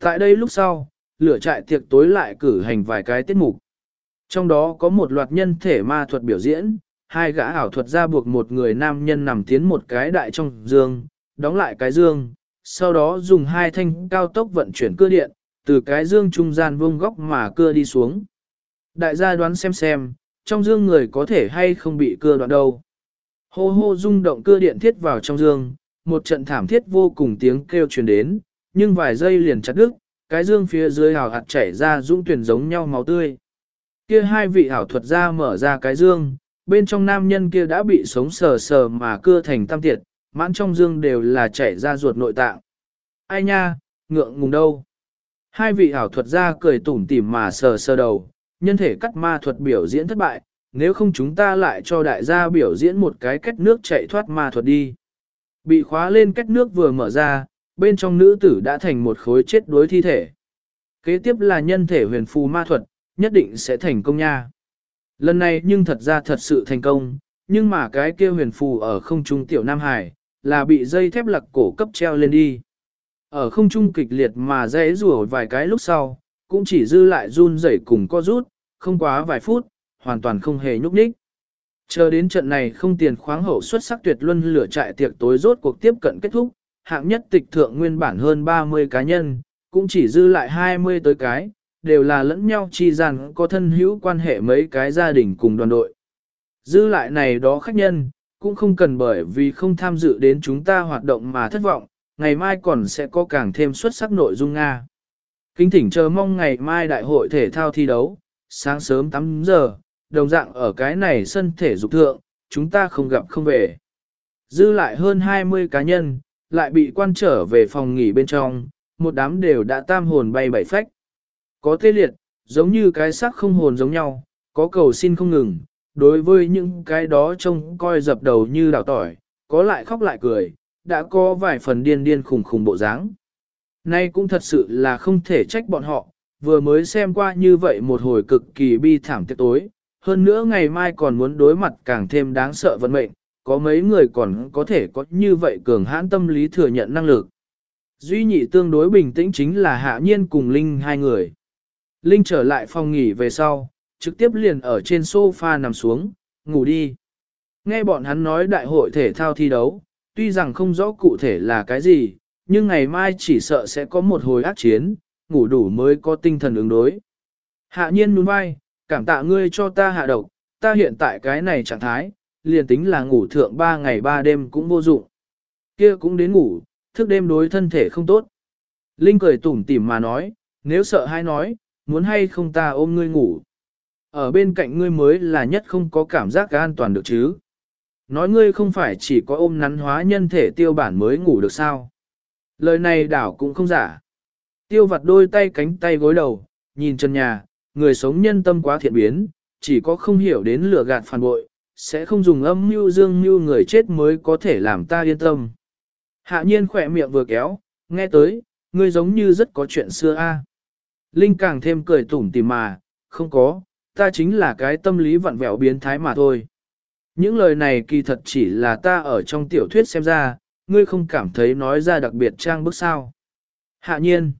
Tại đây lúc sau, lửa trại tiệc tối lại cử hành vài cái tiết mục. Trong đó có một loạt nhân thể ma thuật biểu diễn, hai gã ảo thuật ra buộc một người nam nhân nằm tiến một cái đại trong dương, đóng lại cái dương, sau đó dùng hai thanh cao tốc vận chuyển cơ điện, từ cái dương trung gian vuông góc mà cưa đi xuống. Đại gia đoán xem xem, trong dương người có thể hay không bị cưa đoạn đâu. Hô hô rung động cưa điện thiết vào trong dương, một trận thảm thiết vô cùng tiếng kêu truyền đến, nhưng vài giây liền chặt đứt, cái dương phía dưới hào hạt chảy ra dũng tuyển giống nhau máu tươi. Kia hai vị hảo thuật ra mở ra cái dương, bên trong nam nhân kia đã bị sống sờ sờ mà cưa thành tam tiệt, mãn trong dương đều là chảy ra ruột nội tạng. Ai nha, ngượng ngùng đâu. Hai vị hảo thuật ra cười tủm tỉm mà sờ sờ đầu, nhân thể cắt ma thuật biểu diễn thất bại, nếu không chúng ta lại cho đại gia biểu diễn một cái cách nước chạy thoát ma thuật đi. Bị khóa lên cách nước vừa mở ra, bên trong nữ tử đã thành một khối chết đuối thi thể. Kế tiếp là nhân thể huyền phù ma thuật, nhất định sẽ thành công nha. Lần này nhưng thật ra thật sự thành công, nhưng mà cái kia huyền phù ở không trung tiểu Nam Hải, là bị dây thép lặc cổ cấp treo lên đi. Ở không trung kịch liệt mà dễ rùa vài cái lúc sau, cũng chỉ dư lại run rẩy cùng co rút, không quá vài phút, hoàn toàn không hề nhúc nhích. Chờ đến trận này không tiền khoáng hậu xuất sắc tuyệt luân lửa trại tiệc tối rốt cuộc tiếp cận kết thúc, hạng nhất tịch thượng nguyên bản hơn 30 cá nhân, cũng chỉ dư lại 20 tới cái, đều là lẫn nhau chi rằng có thân hữu quan hệ mấy cái gia đình cùng đoàn đội. Dư lại này đó khách nhân, cũng không cần bởi vì không tham dự đến chúng ta hoạt động mà thất vọng, ngày mai còn sẽ có càng thêm xuất sắc nội dung Nga. Kính thỉnh chờ mong ngày mai đại hội thể thao thi đấu, sáng sớm 8 giờ, đồng dạng ở cái này sân thể dục thượng, chúng ta không gặp không về. Dư lại hơn 20 cá nhân, lại bị quan trở về phòng nghỉ bên trong, một đám đều đã tam hồn bay bảy phách. Có tê liệt, giống như cái xác không hồn giống nhau, có cầu xin không ngừng, đối với những cái đó trông coi dập đầu như đào tỏi, có lại khóc lại cười, đã có vài phần điên điên khùng khùng bộ dáng. Nay cũng thật sự là không thể trách bọn họ, vừa mới xem qua như vậy một hồi cực kỳ bi thảm tiết tối, hơn nữa ngày mai còn muốn đối mặt càng thêm đáng sợ vận mệnh, có mấy người còn có thể có như vậy cường hãn tâm lý thừa nhận năng lực. Duy nhị tương đối bình tĩnh chính là hạ nhiên cùng Linh hai người. Linh trở lại phòng nghỉ về sau, trực tiếp liền ở trên sofa nằm xuống, ngủ đi. Nghe bọn hắn nói đại hội thể thao thi đấu, tuy rằng không rõ cụ thể là cái gì, nhưng ngày mai chỉ sợ sẽ có một hồi ác chiến, ngủ đủ mới có tinh thần ứng đối. Hạ nhiên nhún vai, cảm tạ ngươi cho ta hạ độc, ta hiện tại cái này trạng thái, liền tính là ngủ thượng ba ngày ba đêm cũng vô dụng. Kia cũng đến ngủ, thức đêm đối thân thể không tốt. Linh cười tủm tỉm mà nói, nếu sợ hay nói, muốn hay không ta ôm ngươi ngủ. Ở bên cạnh ngươi mới là nhất không có cảm giác an toàn được chứ. Nói ngươi không phải chỉ có ôm nắn hóa nhân thể tiêu bản mới ngủ được sao. Lời này đảo cũng không giả. Tiêu vặt đôi tay cánh tay gối đầu, nhìn chân nhà, người sống nhân tâm quá thiện biến, chỉ có không hiểu đến lửa gạt phản bội, sẽ không dùng âm mưu dương mưu người chết mới có thể làm ta yên tâm. Hạ nhiên khỏe miệng vừa kéo, nghe tới, ngươi giống như rất có chuyện xưa a. Linh càng thêm cười tủm tỉm mà, không có, ta chính là cái tâm lý vặn vẹo biến thái mà thôi. Những lời này kỳ thật chỉ là ta ở trong tiểu thuyết xem ra, ngươi không cảm thấy nói ra đặc biệt trang bức sao. Hạ nhiên,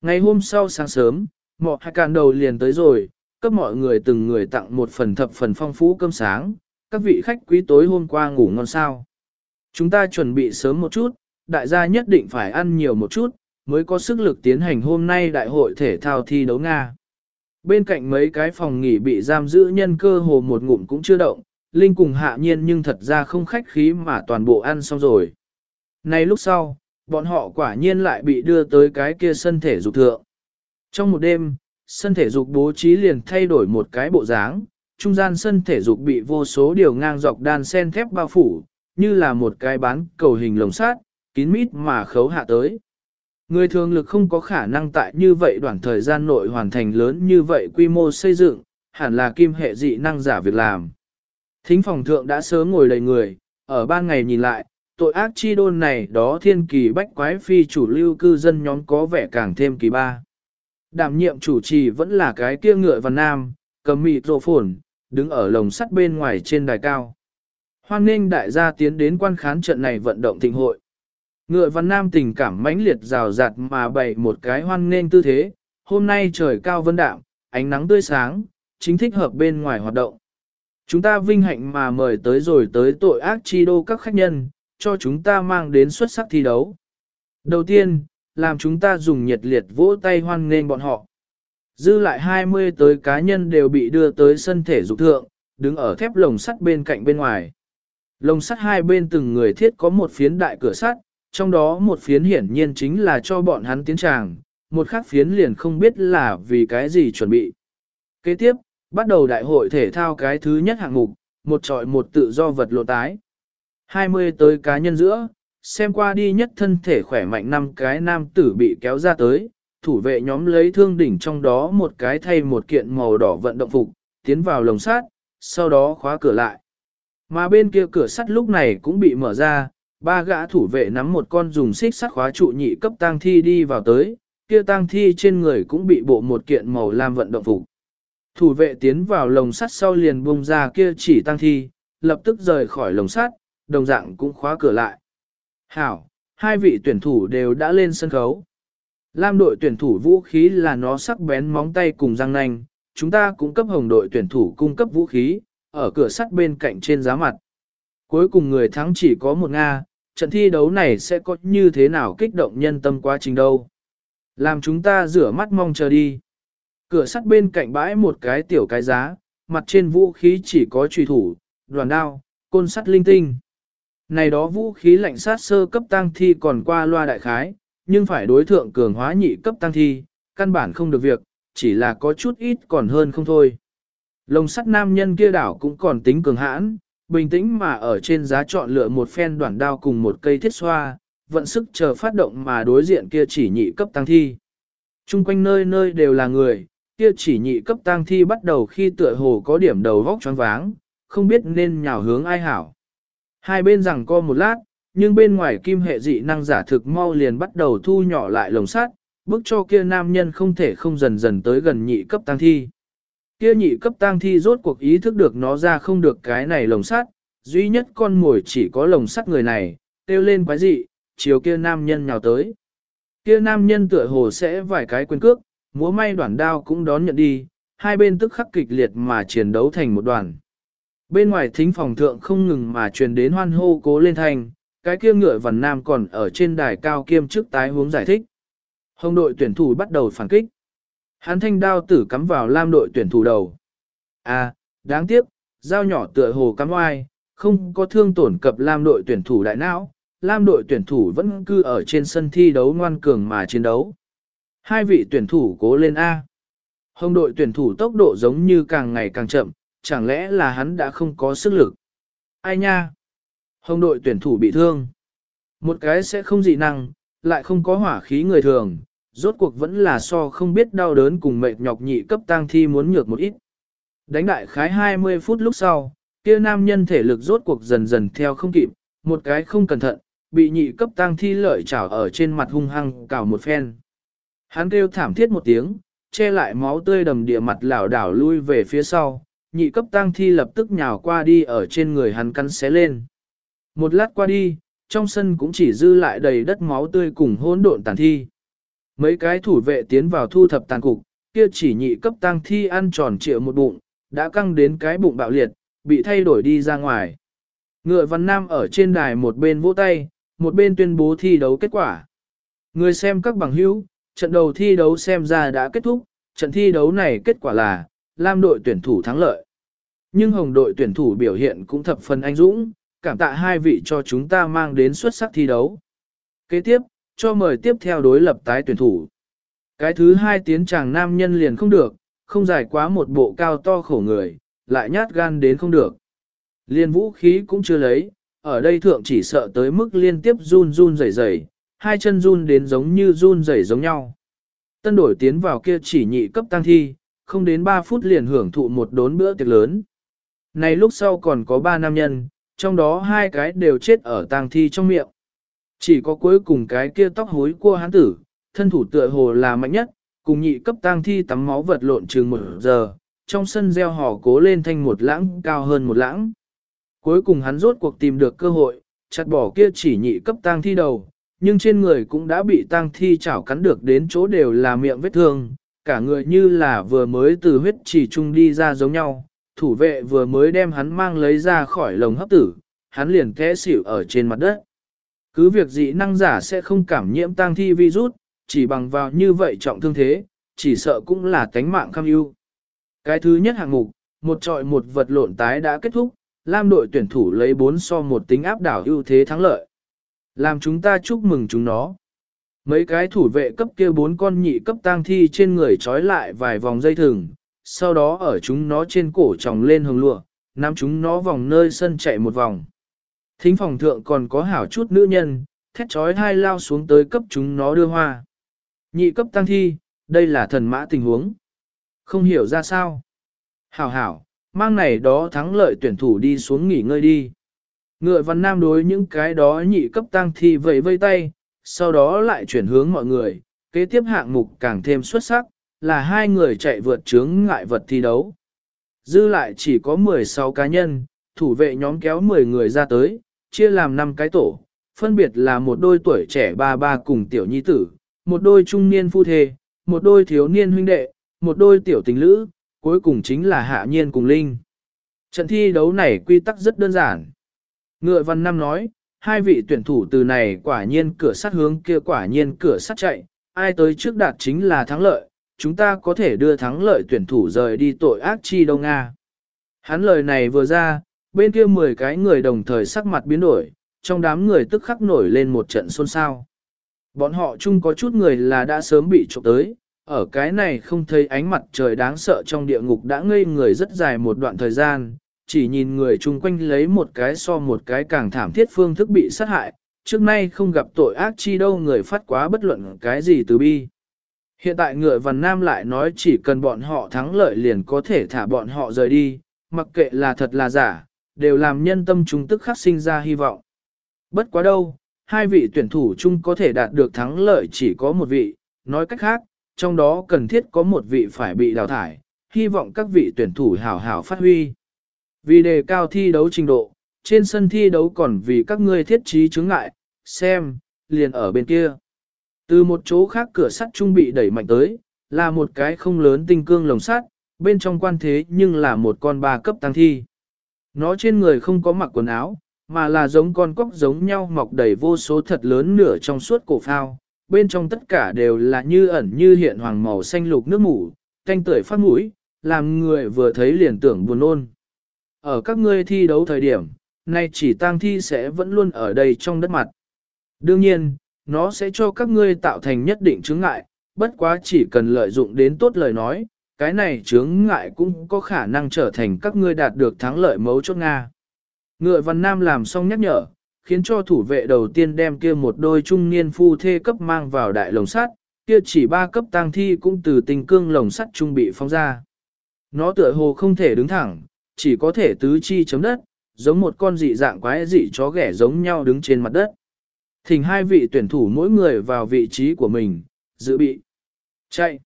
ngày hôm sau sáng sớm, mọ hai càn đầu liền tới rồi, cấp mọi người từng người tặng một phần thập phần phong phú cơm sáng, các vị khách quý tối hôm qua ngủ ngon sao. Chúng ta chuẩn bị sớm một chút, đại gia nhất định phải ăn nhiều một chút, mới có sức lực tiến hành hôm nay đại hội thể thao thi đấu Nga. Bên cạnh mấy cái phòng nghỉ bị giam giữ nhân cơ hồ một ngụm cũng chưa động, Linh cùng hạ nhiên nhưng thật ra không khách khí mà toàn bộ ăn xong rồi. Nay lúc sau, bọn họ quả nhiên lại bị đưa tới cái kia sân thể dục thượng. Trong một đêm, sân thể dục bố trí liền thay đổi một cái bộ dáng, trung gian sân thể dục bị vô số điều ngang dọc đan sen thép bao phủ, như là một cái bán cầu hình lồng sát, kín mít mà khấu hạ tới. Người thường lực không có khả năng tại như vậy đoạn thời gian nội hoàn thành lớn như vậy quy mô xây dựng, hẳn là kim hệ dị năng giả việc làm. Thính phòng thượng đã sớm ngồi đầy người, ở ban ngày nhìn lại, tội ác chi đôn này đó thiên kỳ bách quái phi chủ lưu cư dân nhóm có vẻ càng thêm kỳ ba. Đảm nhiệm chủ trì vẫn là cái kia ngựa văn nam, cầm mịt rộ phồn, đứng ở lồng sắt bên ngoài trên đài cao. Hoan nghênh đại gia tiến đến quan khán trận này vận động thịnh hội. Ngựa văn nam tình cảm mãnh liệt rào rạt mà bày một cái hoan nghênh tư thế, hôm nay trời cao vân đạm, ánh nắng tươi sáng, chính thích hợp bên ngoài hoạt động. Chúng ta vinh hạnh mà mời tới rồi tới tội ác chi đô các khách nhân, cho chúng ta mang đến xuất sắc thi đấu. Đầu tiên, làm chúng ta dùng nhiệt liệt vỗ tay hoan nghênh bọn họ. Dư lại 20 tới cá nhân đều bị đưa tới sân thể dục thượng, đứng ở thép lồng sắt bên cạnh bên ngoài. Lồng sắt hai bên từng người thiết có một phiến đại cửa sắt, trong đó một phiến hiển nhiên chính là cho bọn hắn tiến tràng, một khác phiến liền không biết là vì cái gì chuẩn bị. Kế tiếp, bắt đầu đại hội thể thao cái thứ nhất hạng mục, một trọi một tự do vật lộ tái. 20 tới cá nhân giữa, xem qua đi nhất thân thể khỏe mạnh năm cái nam tử bị kéo ra tới, thủ vệ nhóm lấy thương đỉnh trong đó một cái thay một kiện màu đỏ vận động phục, tiến vào lồng sắt, sau đó khóa cửa lại. Mà bên kia cửa sắt lúc này cũng bị mở ra, ba gã thủ vệ nắm một con dùng xích sắt khóa trụ nhị cấp tang thi đi vào tới, kia tang thi trên người cũng bị bộ một kiện màu lam vận động phục. Thủ vệ tiến vào lồng sắt sau liền bung ra kia chỉ tang thi, lập tức rời khỏi lồng sắt, đồng dạng cũng khóa cửa lại. Hảo, hai vị tuyển thủ đều đã lên sân khấu. Lam đội tuyển thủ vũ khí là nó sắc bén móng tay cùng răng nanh, chúng ta cũng cấp hồng đội tuyển thủ cung cấp vũ khí, ở cửa sắt bên cạnh trên giá mặt. Cuối cùng người thắng chỉ có một Nga, trận thi đấu này sẽ có như thế nào kích động nhân tâm quá trình đâu. Làm chúng ta rửa mắt mong chờ đi. Cửa sắt bên cạnh bãi một cái tiểu cái giá, mặt trên vũ khí chỉ có truy thủ, đoàn đao, côn sắt linh tinh. Này đó vũ khí lạnh sát sơ cấp tăng thi còn qua loa đại khái, nhưng phải đối thượng cường hóa nhị cấp tăng thi, căn bản không được việc, chỉ là có chút ít còn hơn không thôi. Lồng sắt nam nhân kia đảo cũng còn tính cường hãn, bình tĩnh mà ở trên giá chọn lựa một phen đoạn đao cùng một cây thiết xoa, vận sức chờ phát động mà đối diện kia chỉ nhị cấp tăng thi. Trung quanh nơi nơi đều là người, kia chỉ nhị cấp tăng thi bắt đầu khi tựa hồ có điểm đầu vóc choáng váng, không biết nên nhào hướng ai hảo. Hai bên rằng co một lát, nhưng bên ngoài kim hệ dị năng giả thực mau liền bắt đầu thu nhỏ lại lồng sắt, bức cho kia nam nhân không thể không dần dần tới gần nhị cấp tăng thi. Kia nhị cấp tăng thi rốt cuộc ý thức được nó ra không được cái này lồng sắt, duy nhất con mồi chỉ có lồng sắt người này, kêu lên quái dị, chiều kia nam nhân nhào tới. Kia nam nhân tựa hồ sẽ vài cái quyền cước, múa may đoạn đao cũng đón nhận đi, hai bên tức khắc kịch liệt mà chiến đấu thành một đoàn. Bên ngoài thính phòng thượng không ngừng mà truyền đến hoan hô cố lên thành, cái kia ngựa vằn nam còn ở trên đài cao kiêm trước tái hướng giải thích. Hồng đội tuyển thủ bắt đầu phản kích. Hắn thanh đao tử cắm vào lam đội tuyển thủ đầu. À, đáng tiếc, dao nhỏ tựa hồ cắm oai, không có thương tổn cập lam đội tuyển thủ đại não. Lam đội tuyển thủ vẫn cư ở trên sân thi đấu ngoan cường mà chiến đấu. Hai vị tuyển thủ cố lên A. Hồng đội tuyển thủ tốc độ giống như càng ngày càng chậm, chẳng lẽ là hắn đã không có sức lực. Ai nha? Hồng đội tuyển thủ bị thương. Một cái sẽ không dị năng, lại không có hỏa khí người thường, rốt cuộc vẫn là so không biết đau đớn cùng mệt nhọc nhị cấp tang thi muốn nhược một ít. Đánh đại khái 20 phút lúc sau, kia nam nhân thể lực rốt cuộc dần dần theo không kịp, một cái không cẩn thận, bị nhị cấp tang thi lợi chảo ở trên mặt hung hăng cào một phen. Hắn kêu thảm thiết một tiếng, che lại máu tươi đầm địa mặt lảo đảo lui về phía sau, nhị cấp tang thi lập tức nhào qua đi ở trên người hắn cắn xé lên. Một lát qua đi, trong sân cũng chỉ dư lại đầy đất máu tươi cùng hỗn độn tàn thi. Mấy cái thủ vệ tiến vào thu thập tàn cục, kia chỉ nhị cấp tang thi ăn tròn trịa một bụng, đã căng đến cái bụng bạo liệt, bị thay đổi đi ra ngoài. Ngựa văn nam ở trên đài một bên vỗ tay, một bên tuyên bố thi đấu kết quả. Người xem các bằng hữu, trận đầu thi đấu xem ra đã kết thúc, trận thi đấu này kết quả là, Lam đội tuyển thủ thắng lợi. Nhưng Hồng đội tuyển thủ biểu hiện cũng thập phần anh dũng, cảm tạ hai vị cho chúng ta mang đến xuất sắc thi đấu. Kế tiếp, cho mời tiếp theo đối lập tái tuyển thủ. Cái thứ hai tiến chàng nam nhân liền không được, không dài quá một bộ cao to khổ người, lại nhát gan đến không được. Liên vũ khí cũng chưa lấy, ở đây thượng chỉ sợ tới mức liên tiếp run run rẩy rẩy, hai chân run đến giống như run rẩy giống nhau. Tân đổi tiến vào kia chỉ nhị cấp tăng thi, không đến 3 phút liền hưởng thụ một đốn bữa tiệc lớn. Này lúc sau còn có 3 nam nhân, trong đó hai cái đều chết ở tang thi trong miệng. Chỉ có cuối cùng cái kia tóc hối của hắn tử, thân thủ tựa hồ là mạnh nhất, cùng nhị cấp tang thi tắm máu vật lộn chừng một giờ, trong sân gieo hò cố lên thanh một lãng cao hơn một lãng. Cuối cùng hắn rốt cuộc tìm được cơ hội, chặt bỏ kia chỉ nhị cấp tang thi đầu, nhưng trên người cũng đã bị tang thi chảo cắn được đến chỗ đều là miệng vết thương, cả người như là vừa mới từ huyết chỉ chung đi ra giống nhau, thủ vệ vừa mới đem hắn mang lấy ra khỏi lồng hấp tử, hắn liền té xỉu ở trên mặt đất. Cứ việc dị năng giả sẽ không cảm nhiễm tang thi virus, chỉ bằng vào như vậy trọng thương thế, chỉ sợ cũng là tánh mạng kham ưu. Cái thứ nhất hạng mục, một trọi một vật lộn tái đã kết thúc, Lam đội tuyển thủ lấy 4 so một tính áp đảo ưu thế thắng lợi. Làm chúng ta chúc mừng chúng nó. Mấy cái thủ vệ cấp kia bốn con nhị cấp tang thi trên người trói lại vài vòng dây thừng, sau đó ở chúng nó trên cổ tròng lên hồng lụa, nắm chúng nó vòng nơi sân chạy một vòng. Thính phòng thượng còn có hảo chút nữ nhân, thét trói hai lao xuống tới cấp chúng nó đưa hoa. Nhị cấp tăng thi, đây là thần mã tình huống. Không hiểu ra sao. Hảo hảo, mang này đó thắng lợi tuyển thủ đi xuống nghỉ ngơi đi. Ngựa văn nam đối những cái đó nhị cấp tăng thi vẫy vây tay, sau đó lại chuyển hướng mọi người, kế tiếp hạng mục càng thêm xuất sắc, là hai người chạy vượt chướng ngại vật thi đấu. Dư lại chỉ có 16 cá nhân, thủ vệ nhóm kéo 10 người ra tới, chia làm 5 cái tổ, phân biệt là một đôi tuổi trẻ ba ba cùng tiểu nhi tử, một đôi trung niên phu thê, một đôi thiếu niên huynh đệ, một đôi tiểu tình lữ, cuối cùng chính là hạ nhiên cùng linh. Trận thi đấu này quy tắc rất đơn giản. Ngựa văn năm nói, hai vị tuyển thủ từ này quả nhiên cửa sắt hướng kia quả nhiên cửa sắt chạy, ai tới trước đạt chính là thắng lợi, chúng ta có thể đưa thắng lợi tuyển thủ rời đi tội ác chi đâu Nga. Hắn lời này vừa ra, bên kia 10 cái người đồng thời sắc mặt biến đổi, trong đám người tức khắc nổi lên một trận xôn xao. Bọn họ chung có chút người là đã sớm bị trộm tới, ở cái này không thấy ánh mặt trời đáng sợ trong địa ngục đã ngây người rất dài một đoạn thời gian, chỉ nhìn người chung quanh lấy một cái so một cái càng thảm thiết phương thức bị sát hại, trước nay không gặp tội ác chi đâu người phát quá bất luận cái gì từ bi. Hiện tại ngựa văn nam lại nói chỉ cần bọn họ thắng lợi liền có thể thả bọn họ rời đi, mặc kệ là thật là giả, đều làm nhân tâm chúng tức khắc sinh ra hy vọng. Bất quá đâu, hai vị tuyển thủ chung có thể đạt được thắng lợi chỉ có một vị, nói cách khác, trong đó cần thiết có một vị phải bị đào thải, hy vọng các vị tuyển thủ hảo hảo phát huy. Vì đề cao thi đấu trình độ, trên sân thi đấu còn vì các ngươi thiết trí chứng ngại, xem, liền ở bên kia. Từ một chỗ khác cửa sắt trung bị đẩy mạnh tới, là một cái không lớn tinh cương lồng sắt, bên trong quan thế nhưng là một con ba cấp tăng thi. Nó trên người không có mặc quần áo, mà là giống con cóc giống nhau mọc đầy vô số thật lớn nửa trong suốt cổ phao, bên trong tất cả đều là như ẩn như hiện hoàng màu xanh lục nước mủ, canh tưởi phát mũi, làm người vừa thấy liền tưởng buồn nôn. Ở các ngươi thi đấu thời điểm, nay chỉ tang thi sẽ vẫn luôn ở đây trong đất mặt. Đương nhiên, nó sẽ cho các ngươi tạo thành nhất định chướng ngại, bất quá chỉ cần lợi dụng đến tốt lời nói, cái này chướng ngại cũng có khả năng trở thành các ngươi đạt được thắng lợi mấu chốt Nga. Ngựa văn nam làm xong nhắc nhở, khiến cho thủ vệ đầu tiên đem kia một đôi trung niên phu thê cấp mang vào đại lồng sắt, kia chỉ ba cấp tang thi cũng từ tình cương lồng sắt trung bị phóng ra. Nó tựa hồ không thể đứng thẳng, chỉ có thể tứ chi chấm đất, giống một con dị dạng quái dị chó ghẻ giống nhau đứng trên mặt đất. Thỉnh hai vị tuyển thủ mỗi người vào vị trí của mình, dự bị. Chạy.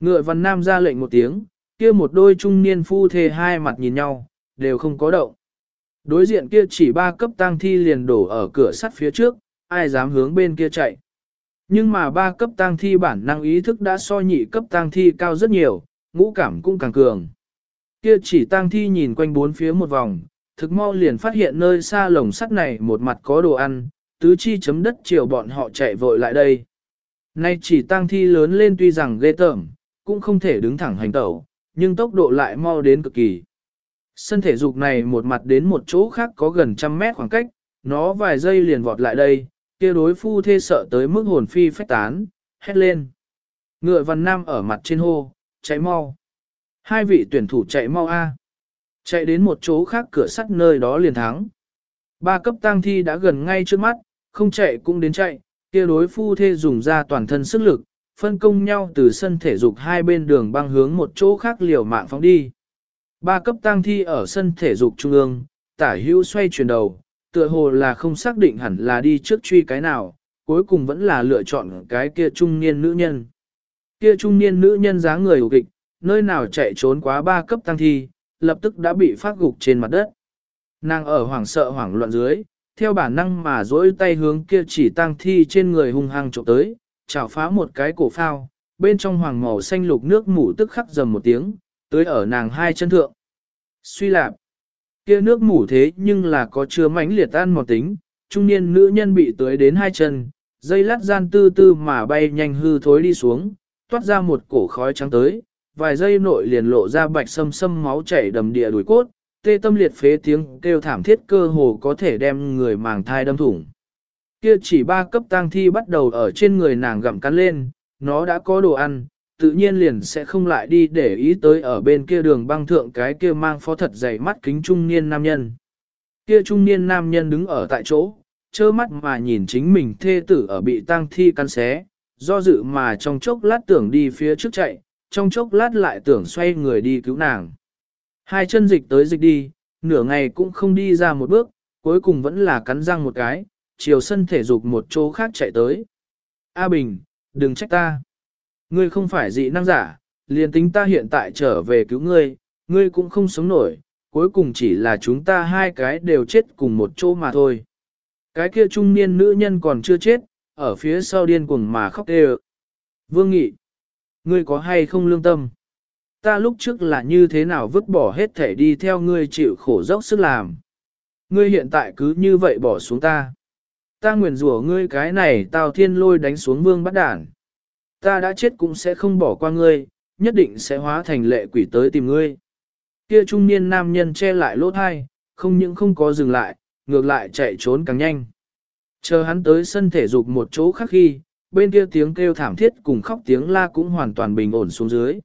Ngựa văn nam ra lệnh một tiếng, kia một đôi trung niên phu thê hai mặt nhìn nhau, đều không có động. Đối diện kia chỉ ba cấp tang thi liền đổ ở cửa sắt phía trước, ai dám hướng bên kia chạy. Nhưng mà ba cấp tang thi bản năng ý thức đã so nhị cấp tang thi cao rất nhiều, ngũ cảm cũng càng cường. Kia chỉ tang thi nhìn quanh bốn phía một vòng, thực mau liền phát hiện nơi xa lồng sắt này một mặt có đồ ăn, tứ chi chấm đất chiều bọn họ chạy vội lại đây. Nay chỉ tang thi lớn lên tuy rằng ghê tởm, cũng không thể đứng thẳng hành tẩu, nhưng tốc độ lại mau đến cực kỳ. Sân thể dục này một mặt đến một chỗ khác có gần trăm mét khoảng cách, nó vài giây liền vọt lại đây, kia đối phu thê sợ tới mức hồn phi phách tán, hét lên. Ngựa văn nam ở mặt trên hô, chạy mau. Hai vị tuyển thủ chạy mau A. Chạy đến một chỗ khác cửa sắt nơi đó liền thắng. Ba cấp tang thi đã gần ngay trước mắt, không chạy cũng đến chạy, kia đối phu thê dùng ra toàn thân sức lực, phân công nhau từ sân thể dục hai bên đường băng hướng một chỗ khác liều mạng phóng đi. Ba cấp tang thi ở sân thể dục trung ương, tả hữu xoay chuyển đầu, tựa hồ là không xác định hẳn là đi trước truy cái nào, cuối cùng vẫn là lựa chọn cái kia trung niên nữ nhân. Kia trung niên nữ nhân dáng người hủ kịch, nơi nào chạy trốn quá ba cấp tăng thi, lập tức đã bị phát gục trên mặt đất. Nàng ở hoảng sợ hoảng loạn dưới, theo bản năng mà dỗi tay hướng kia chỉ tang thi trên người hung hăng trộm tới, chảo phá một cái cổ phao, bên trong hoàng màu xanh lục nước mủ tức khắc dầm một tiếng, tới ở nàng hai chân thượng. Suy lạp, kia nước mủ thế nhưng là có chứa mãnh liệt tan một tính, trung niên nữ nhân bị tới đến hai chân, dây lát gian tư tư mà bay nhanh hư thối đi xuống, toát ra một cổ khói trắng tới, vài giây nội liền lộ ra bạch sâm sâm máu chảy đầm địa đuổi cốt, tê tâm liệt phế tiếng kêu thảm thiết cơ hồ có thể đem người màng thai đâm thủng. Kia chỉ ba cấp tang thi bắt đầu ở trên người nàng gặm cắn lên, nó đã có đồ ăn, tự nhiên liền sẽ không lại đi để ý tới ở bên kia đường băng thượng cái kia mang phó thật dày mắt kính trung niên nam nhân. Kia trung niên nam nhân đứng ở tại chỗ, trơ mắt mà nhìn chính mình thê tử ở bị tang thi cắn xé, do dự mà trong chốc lát tưởng đi phía trước chạy, trong chốc lát lại tưởng xoay người đi cứu nàng. Hai chân dịch tới dịch đi, nửa ngày cũng không đi ra một bước, cuối cùng vẫn là cắn răng một cái, chiều sân thể dục một chỗ khác chạy tới. A Bình, đừng trách ta. Ngươi không phải dị năng giả, liền tính ta hiện tại trở về cứu ngươi, ngươi cũng không sống nổi, cuối cùng chỉ là chúng ta hai cái đều chết cùng một chỗ mà thôi. Cái kia trung niên nữ nhân còn chưa chết, ở phía sau điên cuồng mà khóc đê Vương Nghị, ngươi có hay không lương tâm? Ta lúc trước là như thế nào vứt bỏ hết thể đi theo ngươi chịu khổ dốc sức làm. Ngươi hiện tại cứ như vậy bỏ xuống ta. Ta nguyện rủa ngươi cái này tào thiên lôi đánh xuống vương bắt đản. Ta đã chết cũng sẽ không bỏ qua ngươi, nhất định sẽ hóa thành lệ quỷ tới tìm ngươi. Kia trung niên nam nhân che lại lỗ thai, không những không có dừng lại, ngược lại chạy trốn càng nhanh. Chờ hắn tới sân thể dục một chỗ khác khi, bên kia tiếng kêu thảm thiết cùng khóc tiếng la cũng hoàn toàn bình ổn xuống dưới.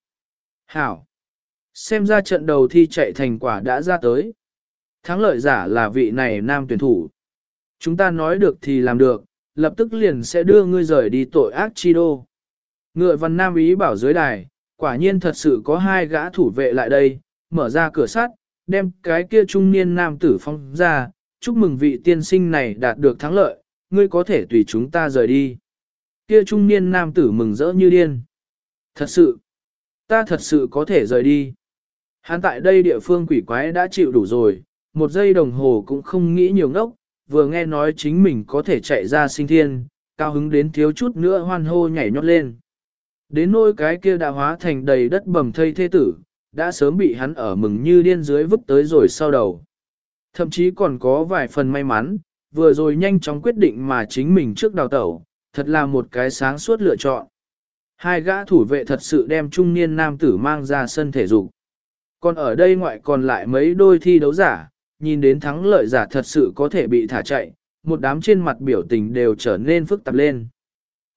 Hảo! Xem ra trận đầu thi chạy thành quả đã ra tới. Thắng lợi giả là vị này nam tuyển thủ. Chúng ta nói được thì làm được, lập tức liền sẽ đưa ngươi rời đi tội ác chi đô. Ngựa văn nam ý bảo dưới đài, quả nhiên thật sự có hai gã thủ vệ lại đây, mở ra cửa sắt, đem cái kia trung niên nam tử phong ra, chúc mừng vị tiên sinh này đạt được thắng lợi, ngươi có thể tùy chúng ta rời đi. Kia trung niên nam tử mừng rỡ như điên. Thật sự, ta thật sự có thể rời đi. Hắn tại đây địa phương quỷ quái đã chịu đủ rồi, một giây đồng hồ cũng không nghĩ nhiều ngốc, vừa nghe nói chính mình có thể chạy ra sinh thiên, cao hứng đến thiếu chút nữa hoan hô nhảy nhót lên. Đến nỗi cái kia đã hóa thành đầy đất bầm thây thế tử, đã sớm bị hắn ở mừng như điên dưới vứt tới rồi sau đầu. Thậm chí còn có vài phần may mắn, vừa rồi nhanh chóng quyết định mà chính mình trước đào tẩu, thật là một cái sáng suốt lựa chọn. Hai gã thủ vệ thật sự đem trung niên nam tử mang ra sân thể dục. Còn ở đây ngoại còn lại mấy đôi thi đấu giả, nhìn đến thắng lợi giả thật sự có thể bị thả chạy, một đám trên mặt biểu tình đều trở nên phức tạp lên.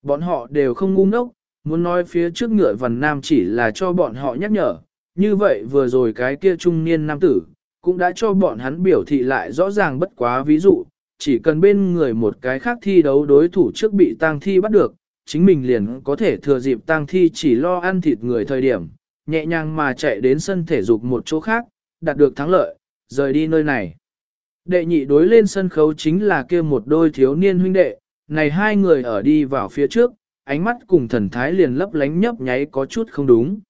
Bọn họ đều không ngu ngốc, muốn nói phía trước ngựa vằn nam chỉ là cho bọn họ nhắc nhở, như vậy vừa rồi cái kia trung niên nam tử, cũng đã cho bọn hắn biểu thị lại rõ ràng bất quá ví dụ, chỉ cần bên người một cái khác thi đấu đối thủ trước bị tang thi bắt được, chính mình liền có thể thừa dịp tang thi chỉ lo ăn thịt người thời điểm, nhẹ nhàng mà chạy đến sân thể dục một chỗ khác, đạt được thắng lợi, rời đi nơi này. Đệ nhị đối lên sân khấu chính là kia một đôi thiếu niên huynh đệ, này hai người ở đi vào phía trước, ánh mắt cùng thần thái liền lấp lánh nhấp nháy có chút không đúng.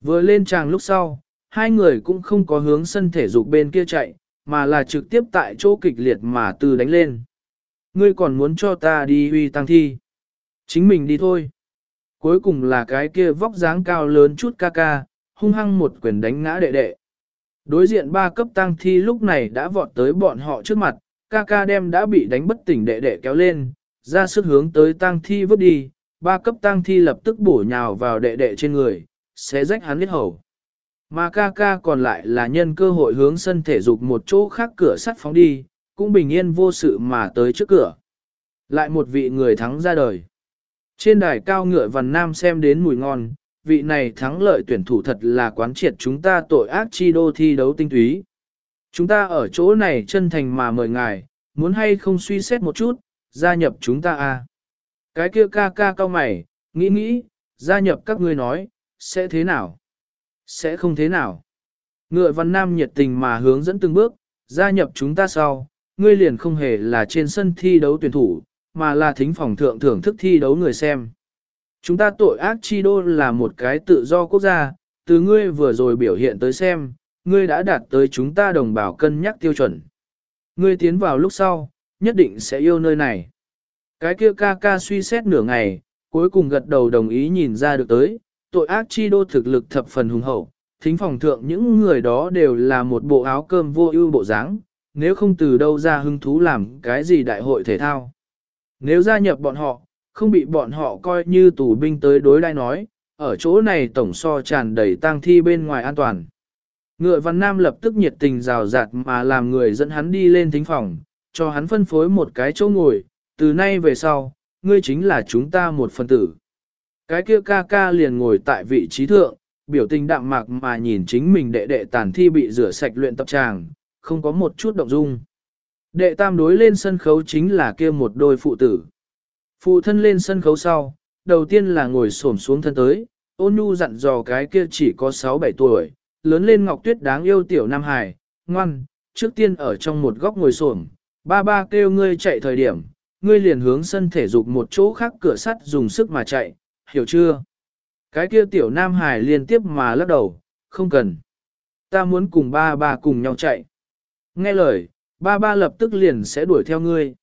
Vừa lên tràng lúc sau, hai người cũng không có hướng sân thể dục bên kia chạy, mà là trực tiếp tại chỗ kịch liệt mà từ đánh lên. Ngươi còn muốn cho ta đi huy tăng thi. Chính mình đi thôi. Cuối cùng là cái kia vóc dáng cao lớn chút ca ca, hung hăng một quyền đánh ngã đệ đệ. Đối diện ba cấp tăng thi lúc này đã vọt tới bọn họ trước mặt, ca ca đem đã bị đánh bất tỉnh đệ đệ kéo lên, ra sức hướng tới tăng thi vứt đi, ba cấp tăng thi lập tức bổ nhào vào đệ đệ trên người, xé rách hắn huyết hầu. Mà ca ca còn lại là nhân cơ hội hướng sân thể dục một chỗ khác cửa sắt phóng đi, cũng bình yên vô sự mà tới trước cửa. Lại một vị người thắng ra đời. Trên đài cao ngựa vằn nam xem đến mùi ngon, vị này thắng lợi tuyển thủ thật là quán triệt chúng ta tội ác chi đô thi đấu tinh túy. Chúng ta ở chỗ này chân thành mà mời ngài, muốn hay không suy xét một chút, gia nhập chúng ta à. Cái kia ca ca cao mày, nghĩ nghĩ, gia nhập các ngươi nói, sẽ thế nào? Sẽ không thế nào. Ngựa văn nam nhiệt tình mà hướng dẫn từng bước, gia nhập chúng ta sau, ngươi liền không hề là trên sân thi đấu tuyển thủ, mà là thính phòng thượng thưởng thức thi đấu người xem. Chúng ta tội ác chi đô là một cái tự do quốc gia, từ ngươi vừa rồi biểu hiện tới xem, ngươi đã đạt tới chúng ta đồng bào cân nhắc tiêu chuẩn. Ngươi tiến vào lúc sau, nhất định sẽ yêu nơi này. Cái kia ca ca suy xét nửa ngày, cuối cùng gật đầu đồng ý nhìn ra được tới, tội ác chi đô thực lực thập phần hùng hậu, thính phòng thượng những người đó đều là một bộ áo cơm vô ưu bộ dáng, nếu không từ đâu ra hứng thú làm cái gì đại hội thể thao. Nếu gia nhập bọn họ, không bị bọn họ coi như tù binh tới đối đai nói, ở chỗ này tổng so tràn đầy tang thi bên ngoài an toàn. Ngựa văn nam lập tức nhiệt tình rào rạt mà làm người dẫn hắn đi lên thính phòng, cho hắn phân phối một cái chỗ ngồi, từ nay về sau, ngươi chính là chúng ta một phần tử. Cái kia ca ca liền ngồi tại vị trí thượng, biểu tình đạm mạc mà nhìn chính mình đệ đệ tàn thi bị rửa sạch luyện tập tràng, không có một chút động dung. Đệ tam đối lên sân khấu chính là kia một đôi phụ tử. Phụ thân lên sân khấu sau, đầu tiên là ngồi xổm xuống thân tới, ôn nhu dặn dò cái kia chỉ có 6-7 tuổi, lớn lên ngọc tuyết đáng yêu tiểu Nam Hải, ngoan, trước tiên ở trong một góc ngồi xổm, ba ba kêu ngươi chạy thời điểm, ngươi liền hướng sân thể dục một chỗ khác cửa sắt dùng sức mà chạy, hiểu chưa? Cái kia tiểu Nam Hải liên tiếp mà lắc đầu, không cần. Ta muốn cùng ba ba cùng nhau chạy. Nghe lời, ba ba lập tức liền sẽ đuổi theo ngươi.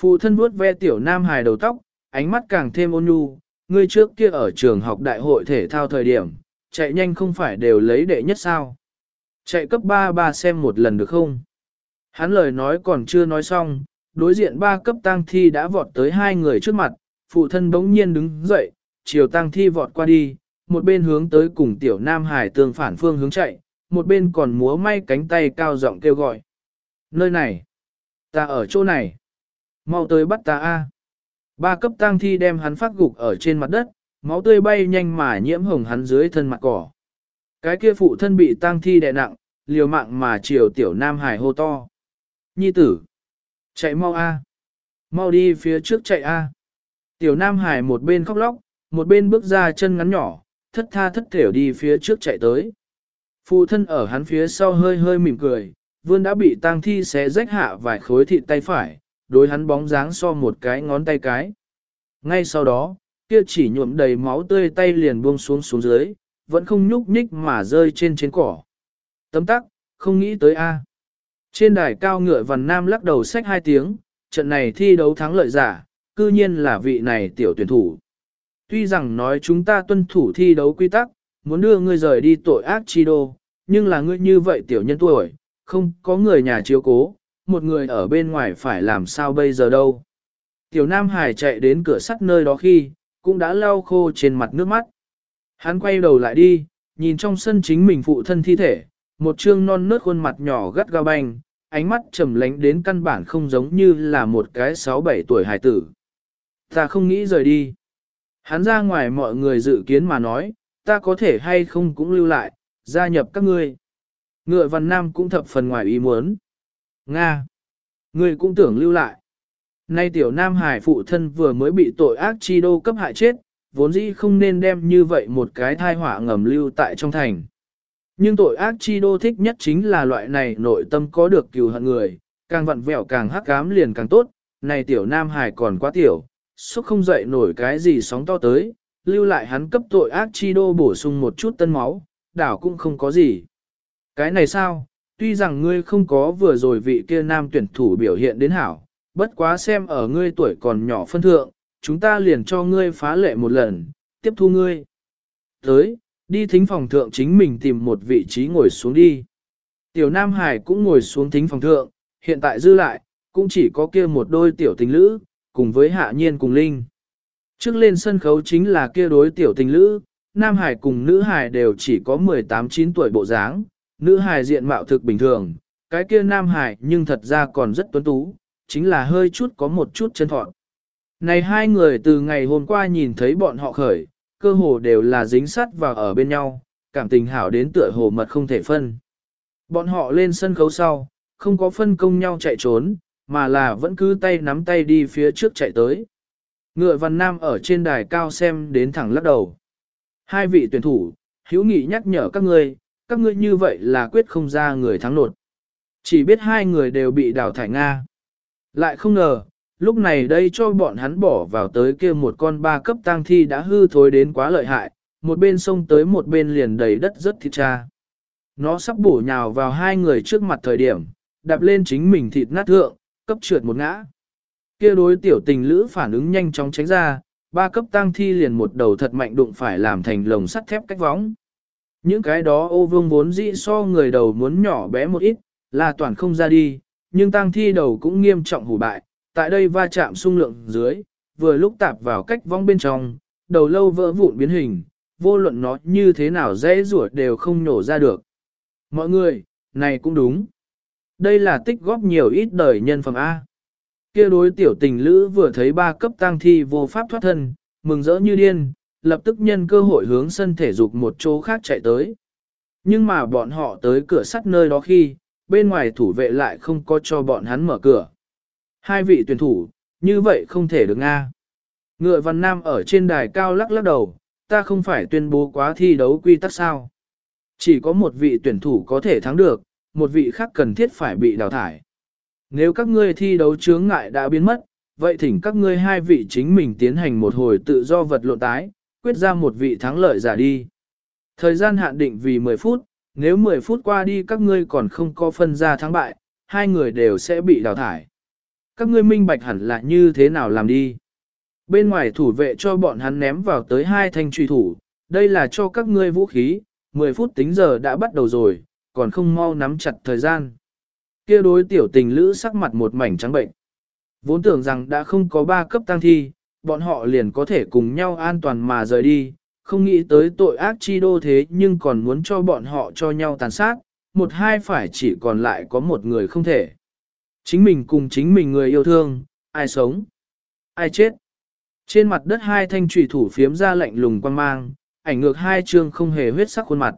Phụ thân vuốt ve tiểu Nam Hải đầu tóc, ánh mắt càng thêm ôn nhu, ngươi trước kia ở trường học đại hội thể thao thời điểm, chạy nhanh không phải đều lấy đệ nhất sao. Chạy cấp 3 ba xem một lần được không? Hắn lời nói còn chưa nói xong, đối diện ba cấp tang thi đã vọt tới hai người trước mặt, phụ thân bỗng nhiên đứng dậy, chiều tang thi vọt qua đi, một bên hướng tới cùng tiểu nam hải tương phản phương hướng chạy, một bên còn múa may cánh tay cao giọng kêu gọi. Nơi này, ta ở chỗ này, mau tới bắt ta a. Ba cấp tang thi đem hắn phát gục ở trên mặt đất, máu tươi bay nhanh mà nhiễm hồng hắn dưới thân mặt cỏ. Cái kia phụ thân bị tang thi đè nặng, liều mạng mà chiều tiểu nam hải hô to. Nhi tử, chạy mau a, mau đi phía trước chạy a. Tiểu nam hải một bên khóc lóc, một bên bước ra chân ngắn nhỏ, thất tha thất thểu đi phía trước chạy tới. Phụ thân ở hắn phía sau hơi hơi mỉm cười, vươn đã bị tang thi xé rách hạ vài khối thịt tay phải, đối hắn bóng dáng so một cái ngón tay cái. Ngay sau đó, kia chỉ nhuộm đầy máu tươi tay liền buông xuống xuống dưới, vẫn không nhúc nhích mà rơi trên trên cỏ. Tấm tắc, không nghĩ tới A. Trên đài cao ngựa vằn nam lắc đầu sách hai tiếng, trận này thi đấu thắng lợi giả, cư nhiên là vị này tiểu tuyển thủ. Tuy rằng nói chúng ta tuân thủ thi đấu quy tắc, muốn đưa ngươi rời đi tội ác chi đô, nhưng là ngươi như vậy tiểu nhân tuổi, không có người nhà chiếu cố, một người ở bên ngoài phải làm sao bây giờ đâu. Tiểu Nam Hải chạy đến cửa sắt nơi đó khi, cũng đã lau khô trên mặt nước mắt. Hắn quay đầu lại đi, nhìn trong sân chính mình phụ thân thi thể, một trương non nớt khuôn mặt nhỏ gắt gao banh, ánh mắt trầm lánh đến căn bản không giống như là một cái 6-7 tuổi hải tử. Ta không nghĩ rời đi. Hắn ra ngoài mọi người dự kiến mà nói, ta có thể hay không cũng lưu lại, gia nhập các ngươi. Ngựa văn nam cũng thập phần ngoài ý muốn. Nga! người cũng tưởng lưu lại. Nay tiểu nam hải phụ thân vừa mới bị tội ác chi đô cấp hại chết, vốn dĩ không nên đem như vậy một cái thai họa ngầm lưu tại trong thành. Nhưng tội ác chi đô thích nhất chính là loại này nội tâm có được cừu hận người, càng vặn vẹo càng hắc cám liền càng tốt, này tiểu nam hải còn quá tiểu, xúc không dậy nổi cái gì sóng to tới, lưu lại hắn cấp tội ác chi đô bổ sung một chút tân máu, đảo cũng không có gì. Cái này sao, tuy rằng ngươi không có vừa rồi vị kia nam tuyển thủ biểu hiện đến hảo, bất quá xem ở ngươi tuổi còn nhỏ phân thượng, chúng ta liền cho ngươi phá lệ một lần, tiếp thu ngươi. Tới, đi thính phòng thượng chính mình tìm một vị trí ngồi xuống đi. Tiểu Nam Hải cũng ngồi xuống thính phòng thượng, hiện tại dư lại, cũng chỉ có kia một đôi tiểu tình lữ, cùng với hạ nhiên cùng Linh. Trước lên sân khấu chính là kia đối tiểu tình lữ, Nam Hải cùng nữ Hải đều chỉ có 18-9 tuổi bộ dáng, nữ Hải diện mạo thực bình thường, cái kia Nam Hải nhưng thật ra còn rất tuấn tú, chính là hơi chút có một chút chân thọn. Này hai người từ ngày hôm qua nhìn thấy bọn họ khởi, cơ hồ đều là dính sắt và ở bên nhau, cảm tình hảo đến tựa hồ mật không thể phân. Bọn họ lên sân khấu sau, không có phân công nhau chạy trốn, mà là vẫn cứ tay nắm tay đi phía trước chạy tới. Ngựa văn nam ở trên đài cao xem đến thẳng lắc đầu. Hai vị tuyển thủ, hữu nghị nhắc nhở các ngươi, các ngươi như vậy là quyết không ra người thắng nột. Chỉ biết hai người đều bị đào thải Nga. Lại không ngờ, lúc này đây cho bọn hắn bỏ vào tới kia một con ba cấp tang thi đã hư thối đến quá lợi hại, một bên sông tới một bên liền đầy đất rất thịt cha. Nó sắp bổ nhào vào hai người trước mặt thời điểm, đạp lên chính mình thịt nát thượng, cấp trượt một ngã. Kia đối tiểu tình lữ phản ứng nhanh chóng tránh ra, ba cấp tang thi liền một đầu thật mạnh đụng phải làm thành lồng sắt thép cách võng. Những cái đó ô vương vốn dĩ so người đầu muốn nhỏ bé một ít, là toàn không ra đi, nhưng tăng thi đầu cũng nghiêm trọng hủ bại, tại đây va chạm xung lượng dưới, vừa lúc tạp vào cách vong bên trong, đầu lâu vỡ vụn biến hình, vô luận nó như thế nào dễ ruột đều không nổ ra được. Mọi người, này cũng đúng. Đây là tích góp nhiều ít đời nhân phẩm A. Kia đối tiểu tình lữ vừa thấy ba cấp tang thi vô pháp thoát thân, mừng rỡ như điên, lập tức nhân cơ hội hướng sân thể dục một chỗ khác chạy tới. Nhưng mà bọn họ tới cửa sắt nơi đó khi, bên ngoài thủ vệ lại không có cho bọn hắn mở cửa. Hai vị tuyển thủ, như vậy không thể được Nga. Ngựa văn nam ở trên đài cao lắc lắc đầu, ta không phải tuyên bố quá thi đấu quy tắc sao. Chỉ có một vị tuyển thủ có thể thắng được, một vị khác cần thiết phải bị đào thải. Nếu các ngươi thi đấu chướng ngại đã biến mất, vậy thỉnh các ngươi hai vị chính mình tiến hành một hồi tự do vật lộn tái, quyết ra một vị thắng lợi giả đi. Thời gian hạn định vì 10 phút, nếu 10 phút qua đi các ngươi còn không có phân ra thắng bại, hai người đều sẽ bị đào thải. Các ngươi minh bạch hẳn là như thế nào làm đi. Bên ngoài thủ vệ cho bọn hắn ném vào tới hai thanh truy thủ, đây là cho các ngươi vũ khí, 10 phút tính giờ đã bắt đầu rồi, còn không mau nắm chặt thời gian. kia đối tiểu tình lữ sắc mặt một mảnh trắng bệnh. Vốn tưởng rằng đã không có ba cấp tăng thi, bọn họ liền có thể cùng nhau an toàn mà rời đi, không nghĩ tới tội ác chi đô thế nhưng còn muốn cho bọn họ cho nhau tàn sát, một hai phải chỉ còn lại có một người không thể. Chính mình cùng chính mình người yêu thương, ai sống, ai chết. Trên mặt đất hai thanh trùy thủ phiếm ra lạnh lùng quan mang, ảnh ngược hai chương không hề huyết sắc khuôn mặt.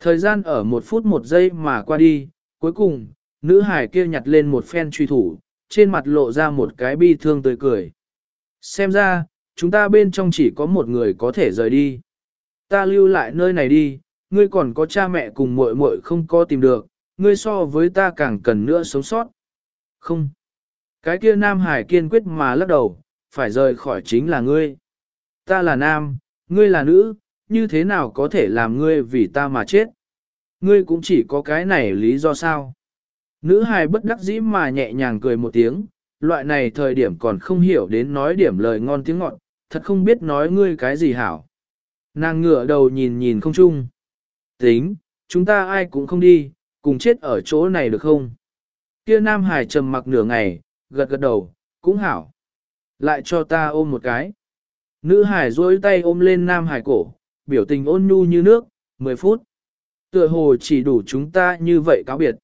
Thời gian ở một phút một giây mà qua đi, cuối cùng, nữ hải kia nhặt lên một phen truy thủ, trên mặt lộ ra một cái bi thương tươi cười. Xem ra, chúng ta bên trong chỉ có một người có thể rời đi. Ta lưu lại nơi này đi, ngươi còn có cha mẹ cùng muội muội không có tìm được, ngươi so với ta càng cần nữa sống sót. Không. Cái kia Nam Hải kiên quyết mà lắc đầu, phải rời khỏi chính là ngươi. Ta là nam, ngươi là nữ, như thế nào có thể làm ngươi vì ta mà chết? Ngươi cũng chỉ có cái này lý do sao? Nữ hài bất đắc dĩ mà nhẹ nhàng cười một tiếng, loại này thời điểm còn không hiểu đến nói điểm lời ngon tiếng ngọt, thật không biết nói ngươi cái gì hảo. Nàng ngửa đầu nhìn nhìn không chung. Tính, chúng ta ai cũng không đi, cùng chết ở chỗ này được không? Kia Nam Hải trầm mặc nửa ngày, gật gật đầu, cũng hảo. Lại cho ta ôm một cái. Nữ Hải duỗi tay ôm lên Nam Hải cổ, biểu tình ôn nhu như nước, 10 phút. Tựa hồ chỉ đủ chúng ta như vậy cáo biệt.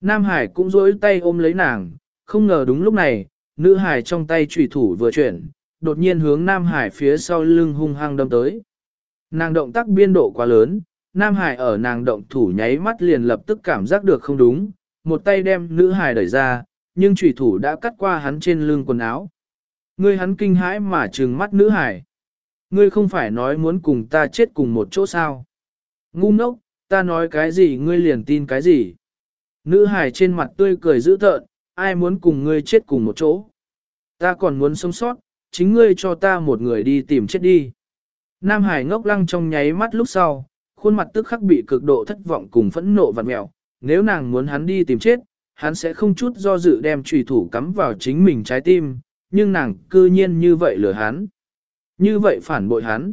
Nam Hải cũng duỗi tay ôm lấy nàng, không ngờ đúng lúc này, nữ Hải trong tay trùy thủ vừa chuyển, đột nhiên hướng Nam Hải phía sau lưng hung hăng đâm tới. Nàng động tác biên độ quá lớn, Nam Hải ở nàng động thủ nháy mắt liền lập tức cảm giác được không đúng, một tay đem nữ Hải đẩy ra, nhưng trùy thủ đã cắt qua hắn trên lưng quần áo. Ngươi hắn kinh hãi mà trừng mắt nữ Hải. Ngươi không phải nói muốn cùng ta chết cùng một chỗ sao? Ngu ngốc, ta nói cái gì ngươi liền tin cái gì? Nữ Hải trên mặt tươi cười dữ tợn, ai muốn cùng ngươi chết cùng một chỗ? Ta còn muốn sống sót, chính ngươi cho ta một người đi tìm chết đi. Nam Hải ngốc lăng trong nháy mắt lúc sau, khuôn mặt tức khắc bị cực độ thất vọng cùng phẫn nộ vặn mẹo. Nếu nàng muốn hắn đi tìm chết, hắn sẽ không chút do dự đem trùy thủ cắm vào chính mình trái tim, nhưng nàng cư nhiên như vậy lừa hắn. Như vậy phản bội hắn.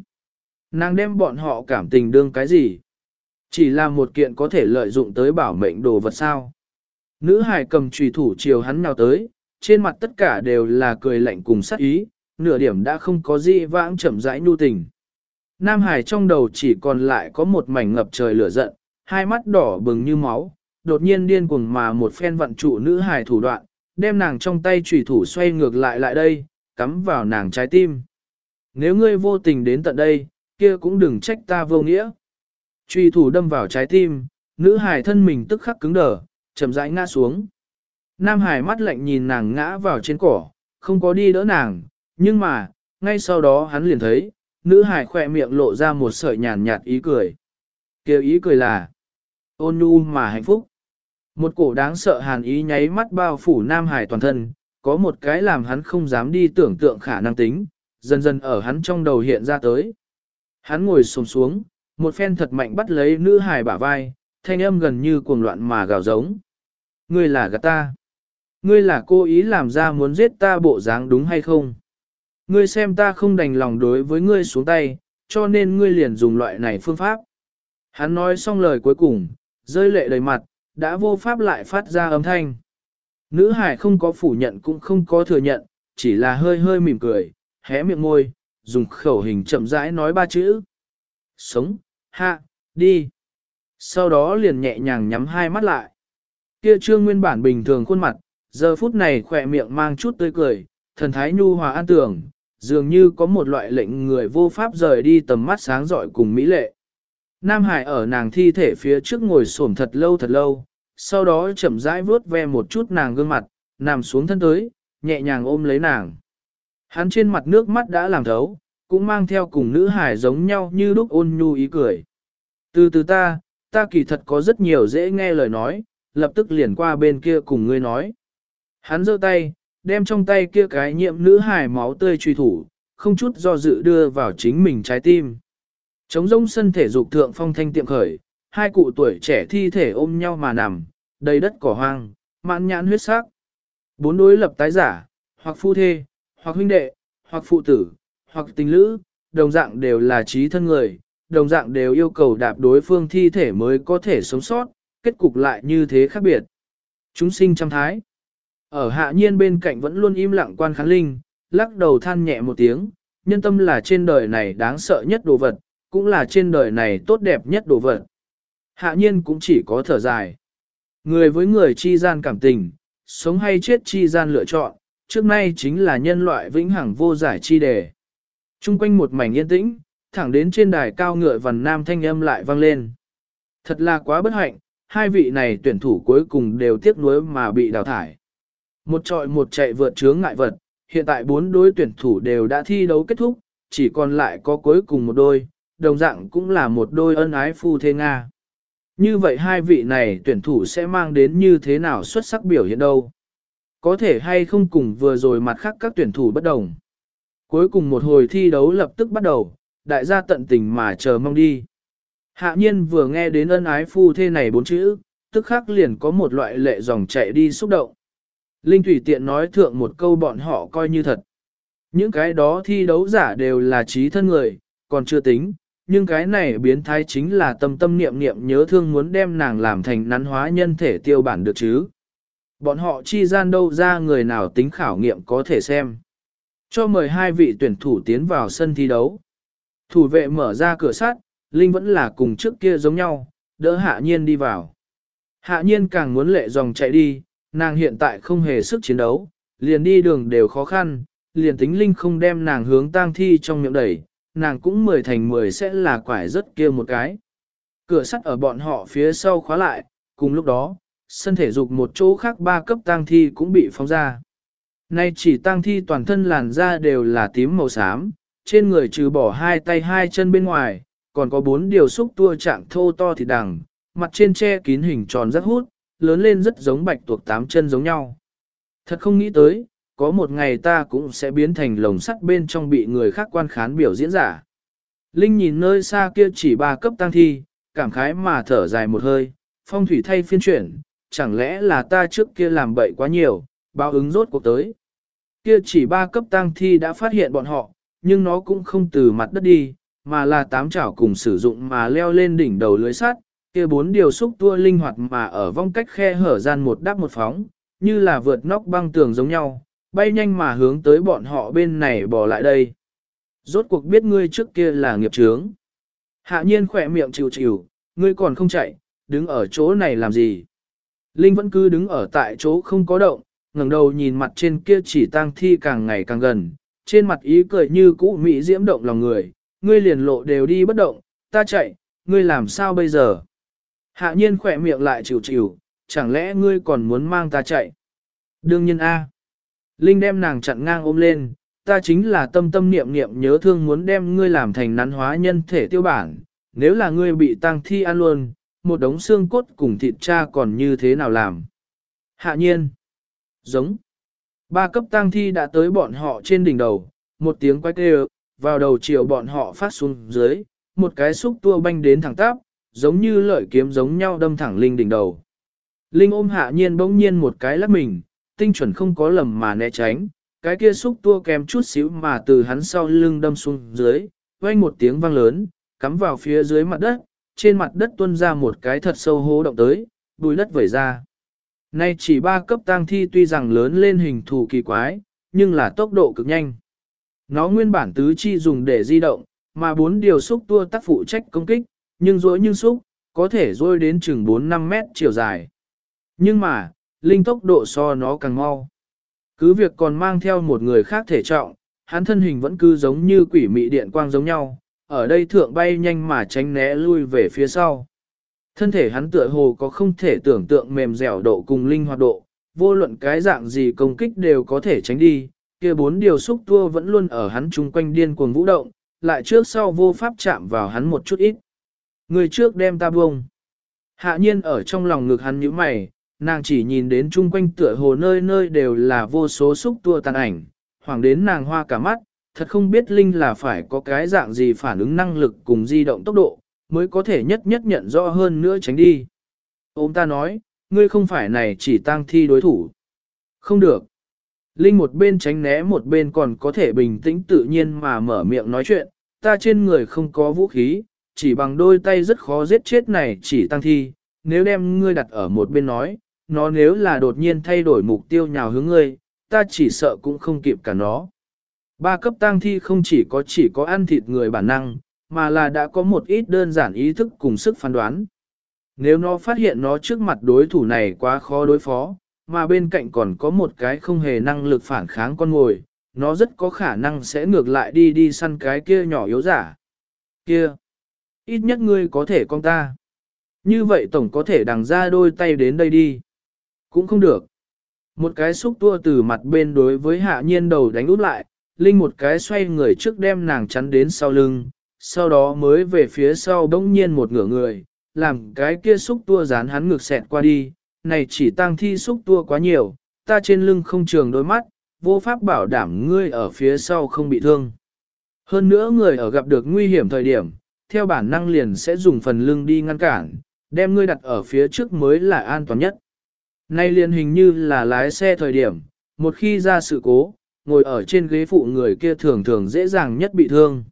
Nàng đem bọn họ cảm tình đương cái gì? Chỉ là một kiện có thể lợi dụng tới bảo mệnh đồ vật sao. Nữ hải cầm trùy thủ chiều hắn nào tới, trên mặt tất cả đều là cười lạnh cùng sát ý, nửa điểm đã không có gì vãng chậm rãi nhu tình. Nam Hải trong đầu chỉ còn lại có một mảnh ngập trời lửa giận, hai mắt đỏ bừng như máu, đột nhiên điên cuồng mà một phen vận trụ nữ Hải thủ đoạn, đem nàng trong tay chủy thủ xoay ngược lại lại đây, cắm vào nàng trái tim. Nếu ngươi vô tình đến tận đây, kia cũng đừng trách ta vô nghĩa. Chủy thủ đâm vào trái tim, nữ Hải thân mình tức khắc cứng đờ, chậm rãi ngã xuống. Nam Hải mắt lạnh nhìn nàng ngã vào trên cỏ, không có đi đỡ nàng, nhưng mà, ngay sau đó hắn liền thấy, nữ hải khỏe miệng lộ ra một sợi nhàn nhạt ý cười. Kêu ý cười là ôn nhu mà hạnh phúc. Một cổ đáng sợ hàn ý nháy mắt bao phủ Nam Hải toàn thân, có một cái làm hắn không dám đi tưởng tượng khả năng tính, dần dần ở hắn trong đầu hiện ra tới. Hắn ngồi xổm xuống, một phen thật mạnh bắt lấy nữ hải bả vai, thanh âm gần như cuồng loạn mà gào giống. Ngươi là gạt ta. Ngươi là cố ý làm ra muốn giết ta bộ dáng đúng hay không? Ngươi xem ta không đành lòng đối với ngươi xuống tay, cho nên ngươi liền dùng loại này phương pháp. Hắn nói xong lời cuối cùng, rơi lệ đầy mặt, đã vô pháp lại phát ra âm thanh. Nữ hải không có phủ nhận cũng không có thừa nhận, chỉ là hơi hơi mỉm cười, hé miệng môi, dùng khẩu hình chậm rãi nói ba chữ. Sống, hạ, đi. Sau đó liền nhẹ nhàng nhắm hai mắt lại. Kia trương nguyên bản bình thường khuôn mặt, giờ phút này khỏe miệng mang chút tươi cười, thần thái nhu hòa an tưởng, dường như có một loại lệnh người vô pháp rời đi tầm mắt sáng rọi cùng mỹ lệ. Nam Hải ở nàng thi thể phía trước ngồi xổm thật lâu thật lâu, sau đó chậm rãi vuốt ve một chút nàng gương mặt, nằm xuống thân tới, nhẹ nhàng ôm lấy nàng. Hắn trên mặt nước mắt đã làm thấu, cũng mang theo cùng nữ hải giống nhau như lúc ôn nhu ý cười. Từ từ ta, ta kỳ thật có rất nhiều dễ nghe lời nói, lập tức liền qua bên kia cùng ngươi nói. Hắn giơ tay, đem trong tay kia cái nhiệm nữ hải máu tươi truy thủ, không chút do dự đưa vào chính mình trái tim. Trống rông sân thể dục thượng phong thanh tiệm khởi, hai cụ tuổi trẻ thi thể ôm nhau mà nằm, đầy đất cỏ hoang, mãn nhãn huyết sắc. Bốn đối lập tái giả, hoặc phu thê, hoặc huynh đệ, hoặc phụ tử, hoặc tình lữ, đồng dạng đều là trí thân người, đồng dạng đều yêu cầu đạp đối phương thi thể mới có thể sống sót, kết cục lại như thế khác biệt. Chúng sinh trăm thái. Ở hạ nhiên bên cạnh vẫn luôn im lặng quan khán linh, lắc đầu than nhẹ một tiếng, nhân tâm là trên đời này đáng sợ nhất đồ vật, cũng là trên đời này tốt đẹp nhất đồ vật. Hạ nhiên cũng chỉ có thở dài. Người với người chi gian cảm tình, sống hay chết chi gian lựa chọn, trước nay chính là nhân loại vĩnh hằng vô giải chi đề. Trung quanh một mảnh yên tĩnh, thẳng đến trên đài cao ngựa vằn nam thanh âm lại vang lên. Thật là quá bất hạnh, hai vị này tuyển thủ cuối cùng đều tiếc nuối mà bị đào thải. Một trọi một chạy vượt chướng ngại vật, hiện tại bốn đối tuyển thủ đều đã thi đấu kết thúc, chỉ còn lại có cuối cùng một đôi, đồng dạng cũng là một đôi ân ái phu thê Nga. Như vậy hai vị này tuyển thủ sẽ mang đến như thế nào xuất sắc biểu hiện đâu? Có thể hay không cùng vừa rồi mặt khác các tuyển thủ bất đồng. Cuối cùng một hồi thi đấu lập tức bắt đầu, đại gia tận tình mà chờ mong đi. Hạ nhiên vừa nghe đến ân ái phu thê này bốn chữ, tức khắc liền có một loại lệ dòng chạy đi xúc động. Linh Thủy tiện nói thượng một câu bọn họ coi như thật. Những cái đó thi đấu giả đều là trí thân người, còn chưa tính, nhưng cái này biến thái chính là tâm tâm niệm niệm nhớ thương muốn đem nàng làm thành nắn hóa nhân thể tiêu bản được chứ. Bọn họ chi gian đâu ra người nào tính khảo nghiệm có thể xem. Cho mời hai vị tuyển thủ tiến vào sân thi đấu. Thủ vệ mở ra cửa sắt, Linh vẫn là cùng trước kia giống nhau, đỡ hạ nhiên đi vào. Hạ nhiên càng muốn lệ dòng chạy đi, nàng hiện tại không hề sức chiến đấu, liền đi đường đều khó khăn, liền tính Linh không đem nàng hướng tang thi trong miệng đẩy, nàng cũng mười thành mười sẽ là quải rất kia một cái. Cửa sắt ở bọn họ phía sau khóa lại, cùng lúc đó, sân thể dục một chỗ khác ba cấp tang thi cũng bị phóng ra. Nay chỉ tang thi toàn thân làn da đều là tím màu xám, trên người trừ bỏ hai tay hai chân bên ngoài, còn có bốn điều xúc tua trạng thô to thịt đằng, mặt trên che kín hình tròn rất hút, lớn lên rất giống bạch tuộc tám chân giống nhau. Thật không nghĩ tới, có một ngày ta cũng sẽ biến thành lồng sắt bên trong bị người khác quan khán biểu diễn giả. Linh nhìn nơi xa kia chỉ ba cấp tăng thi, cảm khái mà thở dài một hơi, phong thủy thay phiên chuyển, chẳng lẽ là ta trước kia làm bậy quá nhiều, báo ứng rốt cuộc tới. Kia chỉ ba cấp tăng thi đã phát hiện bọn họ, nhưng nó cũng không từ mặt đất đi, mà là tám chảo cùng sử dụng mà leo lên đỉnh đầu lưới sắt, kia bốn điều xúc tua linh hoạt mà ở vong cách khe hở gian một đáp một phóng, như là vượt nóc băng tường giống nhau, bay nhanh mà hướng tới bọn họ bên này bỏ lại đây. Rốt cuộc biết ngươi trước kia là nghiệp trướng. Hạ nhiên khỏe miệng chịu chịu, ngươi còn không chạy, đứng ở chỗ này làm gì? Linh vẫn cứ đứng ở tại chỗ không có động, ngẩng đầu nhìn mặt trên kia chỉ tang thi càng ngày càng gần, trên mặt ý cười như cũ mỹ diễm động lòng người, ngươi liền lộ đều đi bất động, ta chạy, ngươi làm sao bây giờ? Hạ nhiên khỏe miệng lại chịu chịu, chẳng lẽ ngươi còn muốn mang ta chạy? Đương nhiên A. Linh đem nàng chặn ngang ôm lên, ta chính là tâm tâm niệm niệm nhớ thương muốn đem ngươi làm thành nắn hóa nhân thể tiêu bản, nếu là ngươi bị tăng thi ăn luôn, một đống xương cốt cùng thịt cha còn như thế nào làm? Hạ nhiên. Giống. Ba cấp tăng thi đã tới bọn họ trên đỉnh đầu, một tiếng quay kêu, vào đầu chiều bọn họ phát xuống dưới, một cái xúc tua banh đến thẳng tắp, giống như lợi kiếm giống nhau đâm thẳng Linh đỉnh đầu. Linh ôm hạ nhiên bỗng nhiên một cái lắc mình, tinh chuẩn không có lầm mà né tránh, cái kia xúc tua kèm chút xíu mà từ hắn sau lưng đâm xuống dưới, vang một tiếng vang lớn, cắm vào phía dưới mặt đất, trên mặt đất tuôn ra một cái thật sâu hố động tới, bùi đất vẩy ra. Nay chỉ ba cấp tang thi tuy rằng lớn lên hình thù kỳ quái, nhưng là tốc độ cực nhanh. Nó nguyên bản tứ chi dùng để di động, mà bốn điều xúc tua tác phụ trách công kích, nhưng dối như xúc, có thể dối đến chừng 4-5 mét chiều dài. Nhưng mà, linh tốc độ so nó càng mau. Cứ việc còn mang theo một người khác thể trọng, hắn thân hình vẫn cứ giống như quỷ mị điện quang giống nhau, ở đây thượng bay nhanh mà tránh né lui về phía sau. Thân thể hắn tựa hồ có không thể tưởng tượng mềm dẻo độ cùng linh hoạt độ, vô luận cái dạng gì công kích đều có thể tránh đi, kia bốn điều xúc tua vẫn luôn ở hắn chung quanh điên cuồng vũ động, lại trước sau vô pháp chạm vào hắn một chút ít. Người trước đem ta buông. Hạ nhiên ở trong lòng ngực hắn như mày, nàng chỉ nhìn đến chung quanh tựa hồ nơi nơi đều là vô số xúc tua tàn ảnh, hoàng đến nàng hoa cả mắt, thật không biết Linh là phải có cái dạng gì phản ứng năng lực cùng di động tốc độ, mới có thể nhất nhất nhận rõ hơn nữa tránh đi. Ông ta nói, ngươi không phải này chỉ tăng thi đối thủ. Không được. Linh một bên tránh né một bên còn có thể bình tĩnh tự nhiên mà mở miệng nói chuyện, ta trên người không có vũ khí, chỉ bằng đôi tay rất khó giết chết này chỉ tăng thi, nếu đem ngươi đặt ở một bên nói, nó nếu là đột nhiên thay đổi mục tiêu nhào hướng ngươi, ta chỉ sợ cũng không kịp cả nó. Ba cấp tăng thi không chỉ có chỉ có ăn thịt người bản năng, mà là đã có một ít đơn giản ý thức cùng sức phán đoán. Nếu nó phát hiện nó trước mặt đối thủ này quá khó đối phó, mà bên cạnh còn có một cái không hề năng lực phản kháng con ngồi, nó rất có khả năng sẽ ngược lại đi đi săn cái kia nhỏ yếu giả. Kia! Ít nhất ngươi có thể con ta. Như vậy tổng có thể đằng ra đôi tay đến đây đi. Cũng không được. Một cái xúc tua từ mặt bên đối với hạ nhiên đầu đánh út lại, Linh một cái xoay người trước đem nàng chắn đến sau lưng, sau đó mới về phía sau bỗng nhiên một ngửa người, làm cái kia xúc tua dán hắn ngược xẹt qua đi, này chỉ tăng thi xúc tua quá nhiều, ta trên lưng không trường đôi mắt, vô pháp bảo đảm ngươi ở phía sau không bị thương. Hơn nữa người ở gặp được nguy hiểm thời điểm, theo bản năng liền sẽ dùng phần lưng đi ngăn cản, đem ngươi đặt ở phía trước mới là an toàn nhất. Nay liền hình như là lái xe thời điểm, một khi ra sự cố, ngồi ở trên ghế phụ người kia thường thường dễ dàng nhất bị thương.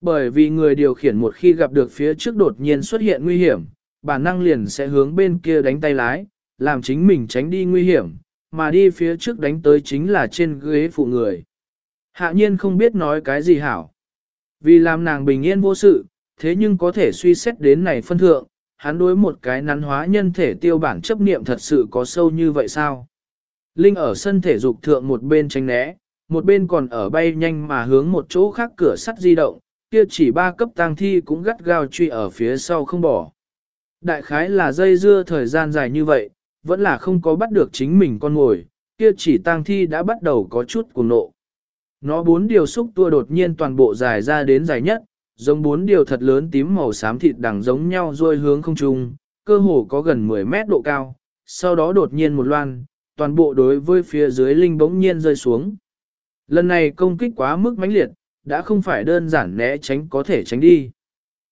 Bởi vì người điều khiển một khi gặp được phía trước đột nhiên xuất hiện nguy hiểm, bản năng liền sẽ hướng bên kia đánh tay lái, làm chính mình tránh đi nguy hiểm, mà đi phía trước đánh tới chính là trên ghế phụ người. Hạ nhiên không biết nói cái gì hảo. Vì làm nàng bình yên vô sự, thế nhưng có thể suy xét đến này phân thượng, hắn đối một cái nắn hóa nhân thể tiêu bản chấp niệm thật sự có sâu như vậy sao? Linh ở sân thể dục thượng một bên tránh né, một bên còn ở bay nhanh mà hướng một chỗ khác cửa sắt di động, kia chỉ ba cấp tang thi cũng gắt gao truy ở phía sau không bỏ. Đại khái là dây dưa thời gian dài như vậy, vẫn là không có bắt được chính mình con ngồi, kia chỉ tang thi đã bắt đầu có chút cuồng nộ. Nó bốn điều xúc tua đột nhiên toàn bộ dài ra đến dài nhất, giống bốn điều thật lớn tím màu xám thịt đằng giống nhau rồi hướng không trung, cơ hồ có gần 10 mét độ cao, sau đó đột nhiên một loan, toàn bộ đối với phía dưới linh bỗng nhiên rơi xuống. Lần này công kích quá mức mãnh liệt, đã không phải đơn giản né tránh có thể tránh đi.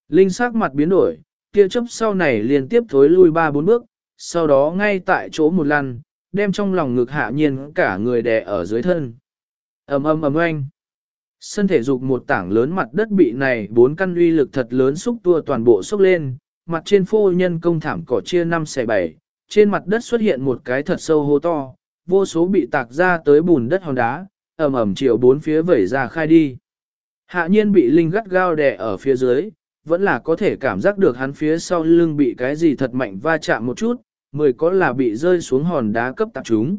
Linh sắc mặt biến đổi, kia chấp sau này liên tiếp thối lui ba bốn bước, sau đó ngay tại chỗ một lần, đem trong lòng ngực hạ nhiên cả người đè ở dưới thân. ầm ầm ầm oanh. Sân thể dục một tảng lớn mặt đất bị này bốn căn uy lực thật lớn xúc tua toàn bộ xúc lên, mặt trên phô nhân công thảm cỏ chia năm xe bảy, trên mặt đất xuất hiện một cái thật sâu hố to, vô số bị tạc ra tới bùn đất hòn đá, ầm ầm chiều bốn phía vẩy ra khai đi. Hạ nhiên bị linh gắt gao đè ở phía dưới, vẫn là có thể cảm giác được hắn phía sau lưng bị cái gì thật mạnh va chạm một chút, mười có là bị rơi xuống hòn đá cấp tạp chúng.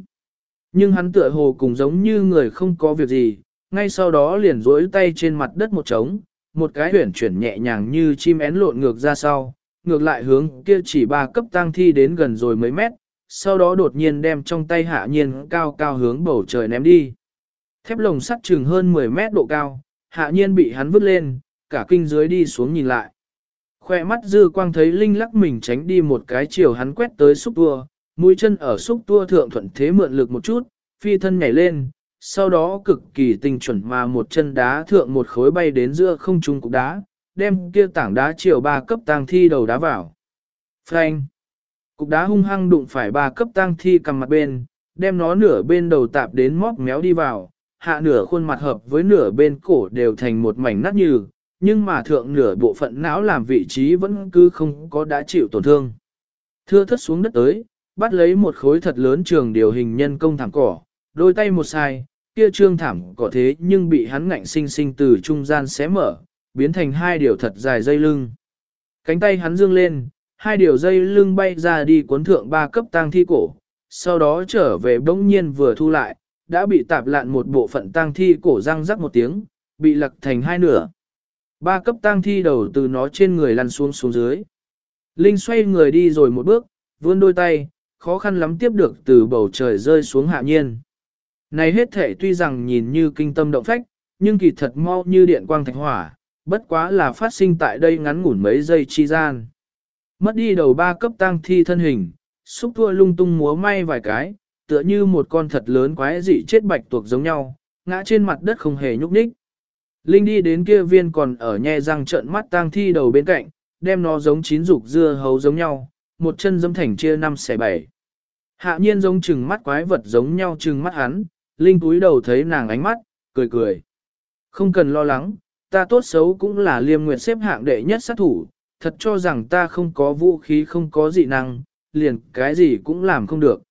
Nhưng hắn tựa hồ cùng giống như người không có việc gì, ngay sau đó liền duỗi tay trên mặt đất một trống, một cái huyển chuyển nhẹ nhàng như chim én lộn ngược ra sau, ngược lại hướng kia chỉ ba cấp tang thi đến gần rồi mấy mét, sau đó đột nhiên đem trong tay hạ nhiên cao cao hướng bầu trời ném đi. Thép lồng sắt chừng hơn 10 mét độ cao, hạ nhiên bị hắn vứt lên, cả kinh dưới đi xuống nhìn lại. Khoe mắt dư quang thấy Linh lắc mình tránh đi một cái chiều hắn quét tới xúc tua, mũi chân ở xúc tua thượng thuận thế mượn lực một chút, phi thân nhảy lên, sau đó cực kỳ tinh chuẩn mà một chân đá thượng một khối bay đến giữa không trung cục đá, đem kia tảng đá chiều ba cấp tang thi đầu đá vào. Phanh! Cục đá hung hăng đụng phải ba cấp tang thi cầm mặt bên, đem nó nửa bên đầu tạp đến móc méo đi vào, hạ nửa khuôn mặt hợp với nửa bên cổ đều thành một mảnh nát như, nhưng mà thượng nửa bộ phận não làm vị trí vẫn cứ không có đã chịu tổn thương. Thưa thất xuống đất tới, bắt lấy một khối thật lớn trường điều hình nhân công thảm cỏ, đôi tay một sai, kia trương thảm cỏ thế nhưng bị hắn ngạnh sinh sinh từ trung gian xé mở, biến thành hai điều thật dài dây lưng. Cánh tay hắn dương lên, hai điều dây lưng bay ra đi cuốn thượng ba cấp tang thi cổ, sau đó trở về bỗng nhiên vừa thu lại, đã bị tạp lạn một bộ phận tang thi cổ răng rắc một tiếng, bị lật thành hai nửa. Ba cấp tang thi đầu từ nó trên người lăn xuống xuống dưới. Linh xoay người đi rồi một bước, vươn đôi tay, khó khăn lắm tiếp được từ bầu trời rơi xuống hạ nhiên. Này hết thể tuy rằng nhìn như kinh tâm động phách, nhưng kỳ thật mau như điện quang thạch hỏa, bất quá là phát sinh tại đây ngắn ngủn mấy giây chi gian. Mất đi đầu ba cấp tăng thi thân hình, xúc thua lung tung múa may vài cái, tựa như một con thật lớn quái dị chết bạch tuộc giống nhau, ngã trên mặt đất không hề nhúc nhích. Linh đi đến kia viên còn ở nhe răng trợn mắt tang thi đầu bên cạnh, đem nó giống chín dục dưa hấu giống nhau, một chân dâm thành chia năm xẻ bảy. Hạ nhiên giống chừng mắt quái vật giống nhau chừng mắt hắn, Linh túi đầu thấy nàng ánh mắt, cười cười. Không cần lo lắng, ta tốt xấu cũng là liêm nguyệt xếp hạng đệ nhất sát thủ, thật cho rằng ta không có vũ khí không có dị năng, liền cái gì cũng làm không được.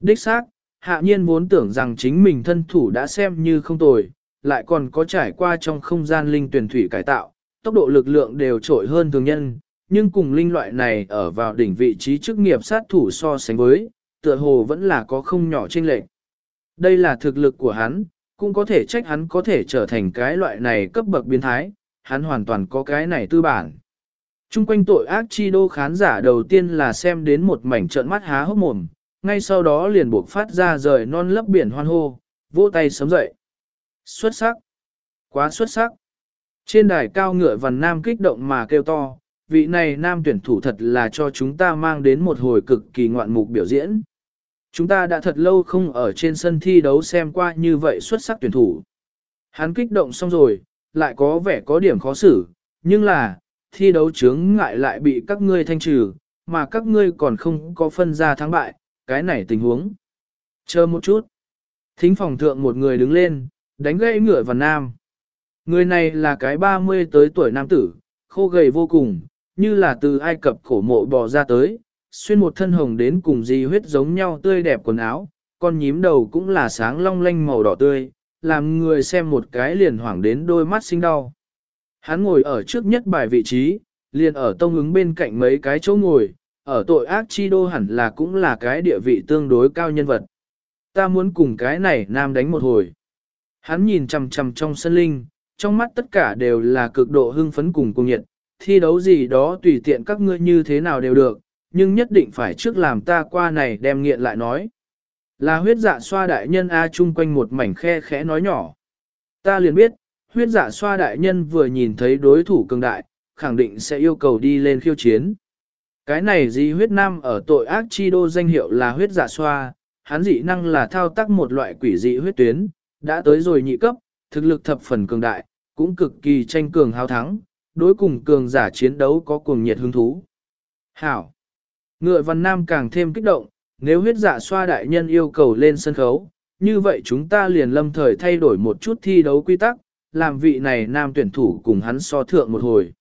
Đích xác, hạ nhiên vốn tưởng rằng chính mình thân thủ đã xem như không tồi, lại còn có trải qua trong không gian linh tuyển thủy cải tạo, tốc độ lực lượng đều trội hơn thường nhân, nhưng cùng linh loại này ở vào đỉnh vị trí chức nghiệp sát thủ so sánh với, tựa hồ vẫn là có không nhỏ chênh lệch. Đây là thực lực của hắn, cũng có thể trách hắn có thể trở thành cái loại này cấp bậc biến thái, hắn hoàn toàn có cái này tư bản. Trung quanh tội ác chi đô khán giả đầu tiên là xem đến một mảnh trợn mắt há hốc mồm, ngay sau đó liền buộc phát ra rời non lấp biển hoan hô, vỗ tay sớm dậy. Xuất sắc! Quá xuất sắc! Trên đài cao ngựa vằn nam kích động mà kêu to, vị này nam tuyển thủ thật là cho chúng ta mang đến một hồi cực kỳ ngoạn mục biểu diễn. Chúng ta đã thật lâu không ở trên sân thi đấu xem qua như vậy xuất sắc tuyển thủ. Hắn kích động xong rồi, lại có vẻ có điểm khó xử, nhưng là, thi đấu chướng ngại lại bị các ngươi thanh trừ, mà các ngươi còn không có phân ra thắng bại, cái này tình huống. Chờ một chút. Thính phòng thượng một người đứng lên, đánh gãy ngựa vào nam. Người này là cái 30 tới tuổi nam tử, khô gầy vô cùng, như là từ Ai Cập cổ mộ bò ra tới, xuyên một thân hồng đến cùng di huyết giống nhau tươi đẹp quần áo, con nhím đầu cũng là sáng long lanh màu đỏ tươi, làm người xem một cái liền hoảng đến đôi mắt sinh đau. Hắn ngồi ở trước nhất bài vị trí, liền ở tông ứng bên cạnh mấy cái chỗ ngồi, ở tội ác chi đô hẳn là cũng là cái địa vị tương đối cao nhân vật. Ta muốn cùng cái này nam đánh một hồi. Hắn nhìn chằm chằm trong sân linh, trong mắt tất cả đều là cực độ hưng phấn cùng cùng nhiệt, thi đấu gì đó tùy tiện các ngươi như thế nào đều được, nhưng nhất định phải trước làm ta qua này đem nghiện lại nói. Là huyết dạ xoa đại nhân A chung quanh một mảnh khe khẽ nói nhỏ. Ta liền biết, huyết dạ xoa đại nhân vừa nhìn thấy đối thủ cường đại, khẳng định sẽ yêu cầu đi lên khiêu chiến. Cái này gì huyết nam ở tội ác chi đô danh hiệu là huyết dạ xoa, hắn dị năng là thao tác một loại quỷ dị huyết tuyến, đã tới rồi nhị cấp, thực lực thập phần cường đại, cũng cực kỳ tranh cường hao thắng, đối cùng cường giả chiến đấu có cuồng nhiệt hứng thú. Hảo! Ngựa văn nam càng thêm kích động, nếu huyết dạ xoa đại nhân yêu cầu lên sân khấu, như vậy chúng ta liền lâm thời thay đổi một chút thi đấu quy tắc, làm vị này nam tuyển thủ cùng hắn so thượng một hồi.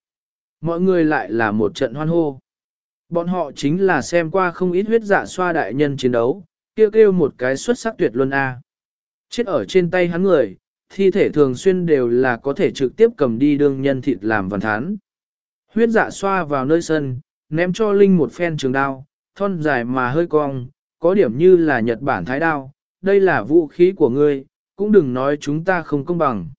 Mọi người lại là một trận hoan hô. Bọn họ chính là xem qua không ít huyết dạ xoa đại nhân chiến đấu, kêu kêu một cái xuất sắc tuyệt luân A. Chết ở trên tay hắn người, thi thể thường xuyên đều là có thể trực tiếp cầm đi đương nhân thịt làm văn thán. Huyết dạ xoa vào nơi sân, ném cho Linh một phen trường đao, thon dài mà hơi cong, có điểm như là Nhật Bản thái đao, đây là vũ khí của ngươi, cũng đừng nói chúng ta không công bằng.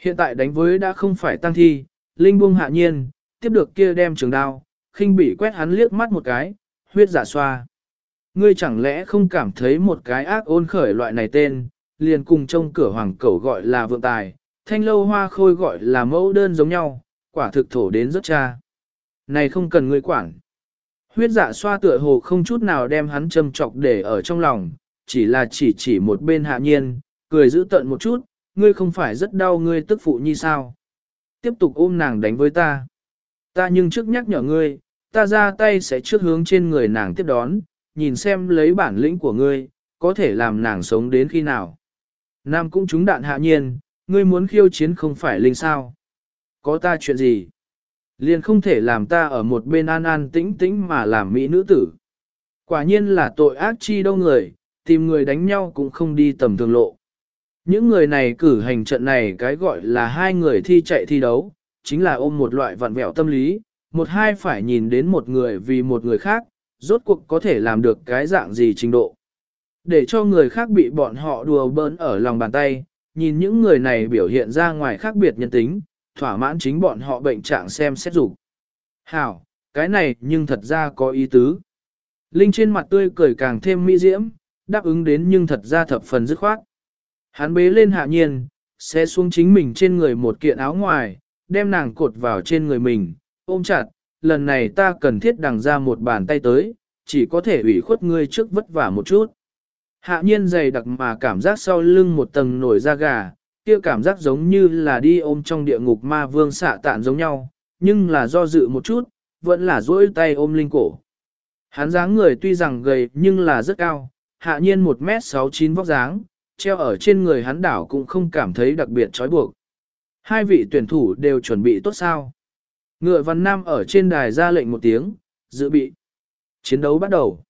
Hiện tại đánh với đã không phải tăng thi, Linh buông hạ nhiên, tiếp được kia đem trường đao, khinh bị quét hắn liếc mắt một cái, huyết giả dạ xoa. Ngươi chẳng lẽ không cảm thấy một cái ác ôn khởi loại này tên, liền cùng trông cửa hoàng cẩu gọi là vượng tài, thanh lâu hoa khôi gọi là mẫu đơn giống nhau, quả thực thổ đến rất cha. Này không cần người quản. Huyết dạ xoa tựa hồ không chút nào đem hắn châm chọc để ở trong lòng, chỉ là chỉ chỉ một bên hạ nhiên, cười giữ tận một chút, ngươi không phải rất đau ngươi tức phụ như sao. Tiếp tục ôm nàng đánh với ta. Ta nhưng trước nhắc nhở ngươi, ta ra tay sẽ trước hướng trên người nàng tiếp đón, nhìn xem lấy bản lĩnh của ngươi, có thể làm nàng sống đến khi nào. Nam cũng trúng đạn hạ nhiên, ngươi muốn khiêu chiến không phải linh sao. Có ta chuyện gì? Liền không thể làm ta ở một bên an an tĩnh tĩnh mà làm mỹ nữ tử. Quả nhiên là tội ác chi đâu người, tìm người đánh nhau cũng không đi tầm thường lộ. Những người này cử hành trận này cái gọi là hai người thi chạy thi đấu, chính là ôm một loại vặn vẹo tâm lý, một hai phải nhìn đến một người vì một người khác, rốt cuộc có thể làm được cái dạng gì trình độ. Để cho người khác bị bọn họ đùa bỡn ở lòng bàn tay, nhìn những người này biểu hiện ra ngoài khác biệt nhân tính, thỏa mãn chính bọn họ bệnh trạng xem xét dục. Hảo, cái này nhưng thật ra có ý tứ. Linh trên mặt tươi cười càng thêm mỹ diễm, đáp ứng đến nhưng thật ra thập phần dứt khoát. Hắn bế lên hạ nhiên, sẽ xuống chính mình trên người một kiện áo ngoài, đem nàng cột vào trên người mình, ôm chặt, lần này ta cần thiết đằng ra một bàn tay tới, chỉ có thể ủy khuất ngươi trước vất vả một chút. Hạ nhiên dày đặc mà cảm giác sau lưng một tầng nổi da gà, kia cảm giác giống như là đi ôm trong địa ngục ma vương xạ tạn giống nhau, nhưng là do dự một chút, vẫn là duỗi tay ôm linh cổ. Hắn dáng người tuy rằng gầy nhưng là rất cao, hạ nhiên 1m69 vóc dáng, treo ở trên người hắn đảo cũng không cảm thấy đặc biệt trói buộc. Hai vị tuyển thủ đều chuẩn bị tốt sao. Ngựa văn nam ở trên đài ra lệnh một tiếng, dự bị. Chiến đấu bắt đầu.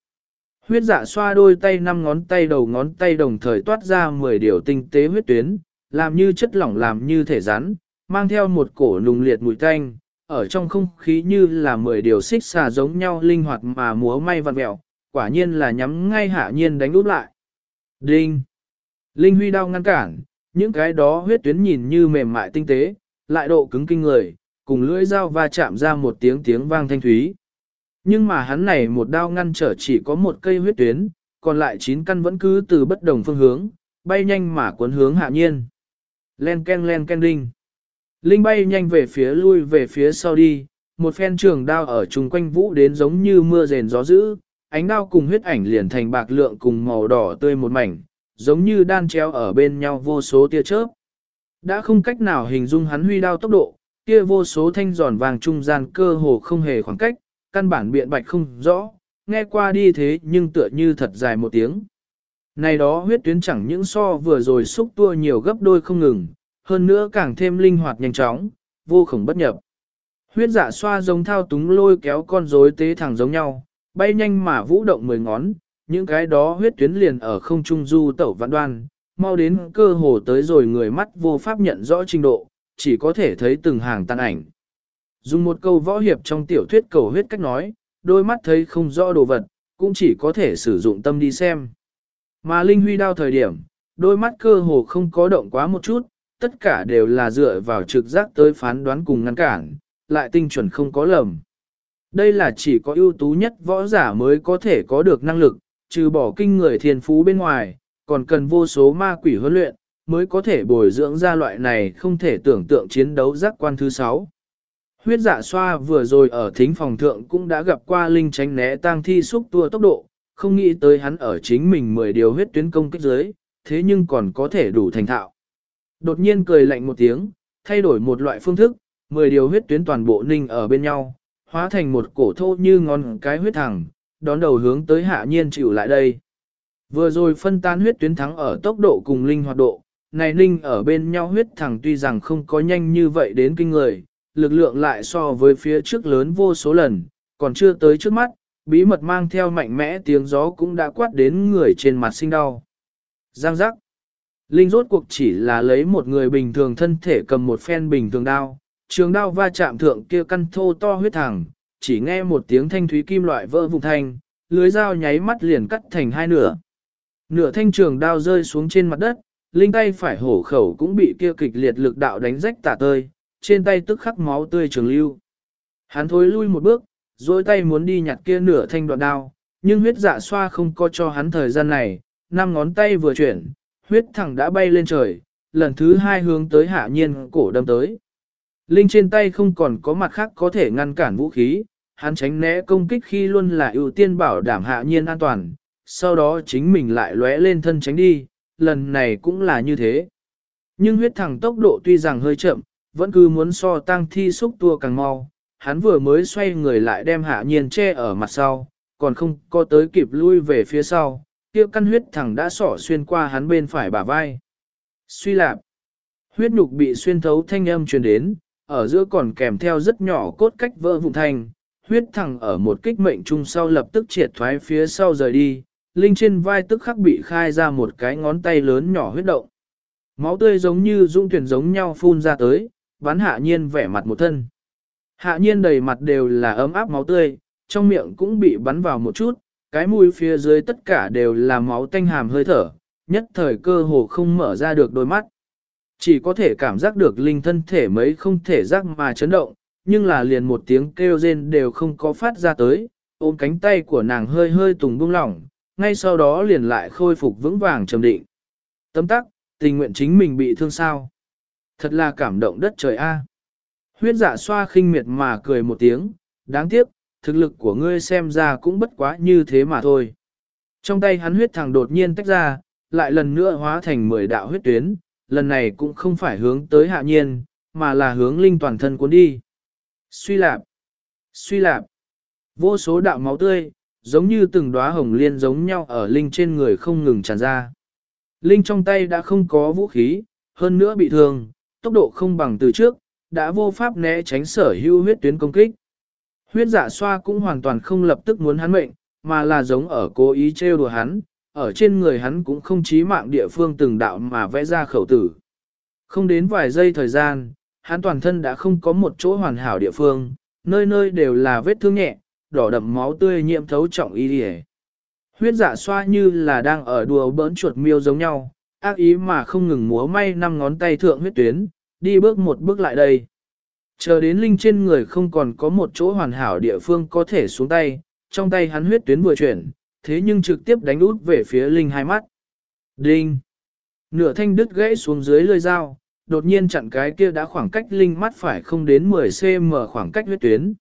Huyết dạ xoa đôi tay năm ngón tay đầu ngón tay đồng thời toát ra 10 điều tinh tế huyết tuyến, làm như chất lỏng làm như thể rắn, mang theo một cổ nùng liệt mùi tanh, ở trong không khí như là 10 điều xích xà giống nhau linh hoạt mà múa may vặn mẹo, quả nhiên là nhắm ngay hạ nhiên đánh úp lại. Đinh! Linh huy đau ngăn cản, những cái đó huyết tuyến nhìn như mềm mại tinh tế, lại độ cứng kinh người, cùng lưỡi dao va chạm ra một tiếng tiếng vang thanh thúy. Nhưng mà hắn này một đao ngăn trở chỉ có một cây huyết tuyến, còn lại chín căn vẫn cứ từ bất đồng phương hướng, bay nhanh mà cuốn hướng hạ nhiên. Len ken len ken đinh. Linh bay nhanh về phía lui về phía sau đi, một phen trường đao ở chung quanh vũ đến giống như mưa rền gió dữ, ánh đao cùng huyết ảnh liền thành bạc lượng cùng màu đỏ tươi một mảnh, giống như đan treo ở bên nhau vô số tia chớp. Đã không cách nào hình dung hắn huy đao tốc độ, kia vô số thanh giòn vàng trung gian cơ hồ không hề khoảng cách, căn bản biện bạch không rõ, nghe qua đi thế nhưng tựa như thật dài một tiếng. Này đó huyết tuyến chẳng những so vừa rồi xúc tua nhiều gấp đôi không ngừng, hơn nữa càng thêm linh hoạt nhanh chóng, vô khổng bất nhập. Huyết dạ xoa giống thao túng lôi kéo con rối tế thẳng giống nhau, bay nhanh mà vũ động mười ngón, những cái đó huyết tuyến liền ở không trung du tẩu vạn đoan, mau đến cơ hồ tới rồi người mắt vô pháp nhận rõ trình độ, chỉ có thể thấy từng hàng tan ảnh. Dùng một câu võ hiệp trong tiểu thuyết cầu huyết cách nói, đôi mắt thấy không rõ đồ vật, cũng chỉ có thể sử dụng tâm đi xem. Mà Linh Huy đao thời điểm, đôi mắt cơ hồ không có động quá một chút, tất cả đều là dựa vào trực giác tới phán đoán cùng ngăn cản, lại tinh chuẩn không có lầm. Đây là chỉ có ưu tú nhất võ giả mới có thể có được năng lực, trừ bỏ kinh người thiên phú bên ngoài, còn cần vô số ma quỷ huấn luyện, mới có thể bồi dưỡng ra loại này không thể tưởng tượng chiến đấu giác quan thứ 6. Huyết dạ xoa vừa rồi ở thính phòng thượng cũng đã gặp qua linh tránh né tang thi xúc tua tốc độ, không nghĩ tới hắn ở chính mình 10 điều huyết tuyến công kích dưới, thế nhưng còn có thể đủ thành thạo. Đột nhiên cười lạnh một tiếng, thay đổi một loại phương thức, 10 điều huyết tuyến toàn bộ ninh ở bên nhau, hóa thành một cổ thô như ngón cái huyết thẳng, đón đầu hướng tới hạ nhiên chịu lại đây. Vừa rồi phân tán huyết tuyến thắng ở tốc độ cùng linh hoạt độ, này ninh ở bên nhau huyết thẳng tuy rằng không có nhanh như vậy đến kinh người, lực lượng lại so với phía trước lớn vô số lần, còn chưa tới trước mắt, bí mật mang theo mạnh mẽ tiếng gió cũng đã quát đến người trên mặt sinh đau. Giang giác. Linh rốt cuộc chỉ là lấy một người bình thường thân thể cầm một phen bình thường đao, trường đao va chạm thượng kia căn thô to huyết thẳng, chỉ nghe một tiếng thanh thúy kim loại vỡ vụn thanh, lưới dao nháy mắt liền cắt thành hai nửa. Nửa thanh trường đao rơi xuống trên mặt đất, linh tay phải hổ khẩu cũng bị kia kịch liệt lực đạo đánh rách tả tơi, trên tay tức khắc máu tươi trường lưu. Hắn thối lui một bước, dối tay muốn đi nhặt kia nửa thanh đoạn đao, nhưng huyết dạ xoa không có cho hắn thời gian này, năm ngón tay vừa chuyển, huyết thẳng đã bay lên trời, lần thứ hai hướng tới hạ nhiên cổ đâm tới. Linh trên tay không còn có mặt khác có thể ngăn cản vũ khí, hắn tránh né công kích khi luôn là ưu tiên bảo đảm hạ nhiên an toàn, sau đó chính mình lại lóe lên thân tránh đi, lần này cũng là như thế. Nhưng huyết thẳng tốc độ tuy rằng hơi chậm, vẫn cứ muốn so tăng thi xúc tua càng mau, hắn vừa mới xoay người lại đem hạ nhiên che ở mặt sau, còn không có tới kịp lui về phía sau, kia căn huyết thẳng đã sỏ xuyên qua hắn bên phải bả vai. Suy lạp, huyết nhục bị xuyên thấu thanh âm truyền đến, ở giữa còn kèm theo rất nhỏ cốt cách vỡ vụn thành, huyết thẳng ở một kích mệnh trung sau lập tức triệt thoái phía sau rời đi, linh trên vai tức khắc bị khai ra một cái ngón tay lớn nhỏ huyết động. Máu tươi giống như dung tuyển giống nhau phun ra tới, bắn hạ nhiên vẻ mặt một thân. Hạ nhiên đầy mặt đều là ấm áp máu tươi, trong miệng cũng bị bắn vào một chút, cái mũi phía dưới tất cả đều là máu tanh hàm hơi thở, nhất thời cơ hồ không mở ra được đôi mắt. Chỉ có thể cảm giác được linh thân thể mấy không thể giác mà chấn động, nhưng là liền một tiếng kêu rên đều không có phát ra tới, ôm cánh tay của nàng hơi hơi tùng buông lỏng, ngay sau đó liền lại khôi phục vững vàng trầm định. Tấm tắc, tình nguyện chính mình bị thương sao. Thật là cảm động đất trời a. Huyết dạ xoa khinh miệt mà cười một tiếng, đáng tiếc, thực lực của ngươi xem ra cũng bất quá như thế mà thôi. Trong tay hắn huyết thẳng đột nhiên tách ra, lại lần nữa hóa thành 10 đạo huyết tuyến, lần này cũng không phải hướng tới hạ nhiên, mà là hướng linh toàn thân cuốn đi. Suy lạp, suy lạp, vô số đạo máu tươi, giống như từng đóa hồng liên giống nhau ở linh trên người không ngừng tràn ra. Linh trong tay đã không có vũ khí, hơn nữa bị thương, tốc độ không bằng từ trước, đã vô pháp né tránh sở hữu huyết tuyến công kích. Huyết dạ xoa cũng hoàn toàn không lập tức muốn hắn mệnh, mà là giống ở cố ý trêu đùa hắn, ở trên người hắn cũng không chí mạng địa phương từng đạo mà vẽ ra khẩu tử. Không đến vài giây thời gian, hắn toàn thân đã không có một chỗ hoàn hảo địa phương, nơi nơi đều là vết thương nhẹ, đỏ đậm máu tươi nhiễm thấu trọng y địa. Huyết dạ xoa như là đang ở đùa bỡn chuột miêu giống nhau, ác ý mà không ngừng múa may năm ngón tay thượng huyết tuyến, đi bước một bước lại đây. Chờ đến linh trên người không còn có một chỗ hoàn hảo địa phương có thể xuống tay, trong tay hắn huyết tuyến vừa chuyển, thế nhưng trực tiếp đánh út về phía linh hai mắt. Đinh! Nửa thanh đứt gãy xuống dưới lưỡi dao, đột nhiên chặn cái kia đã khoảng cách linh mắt phải không đến 10cm khoảng cách huyết tuyến.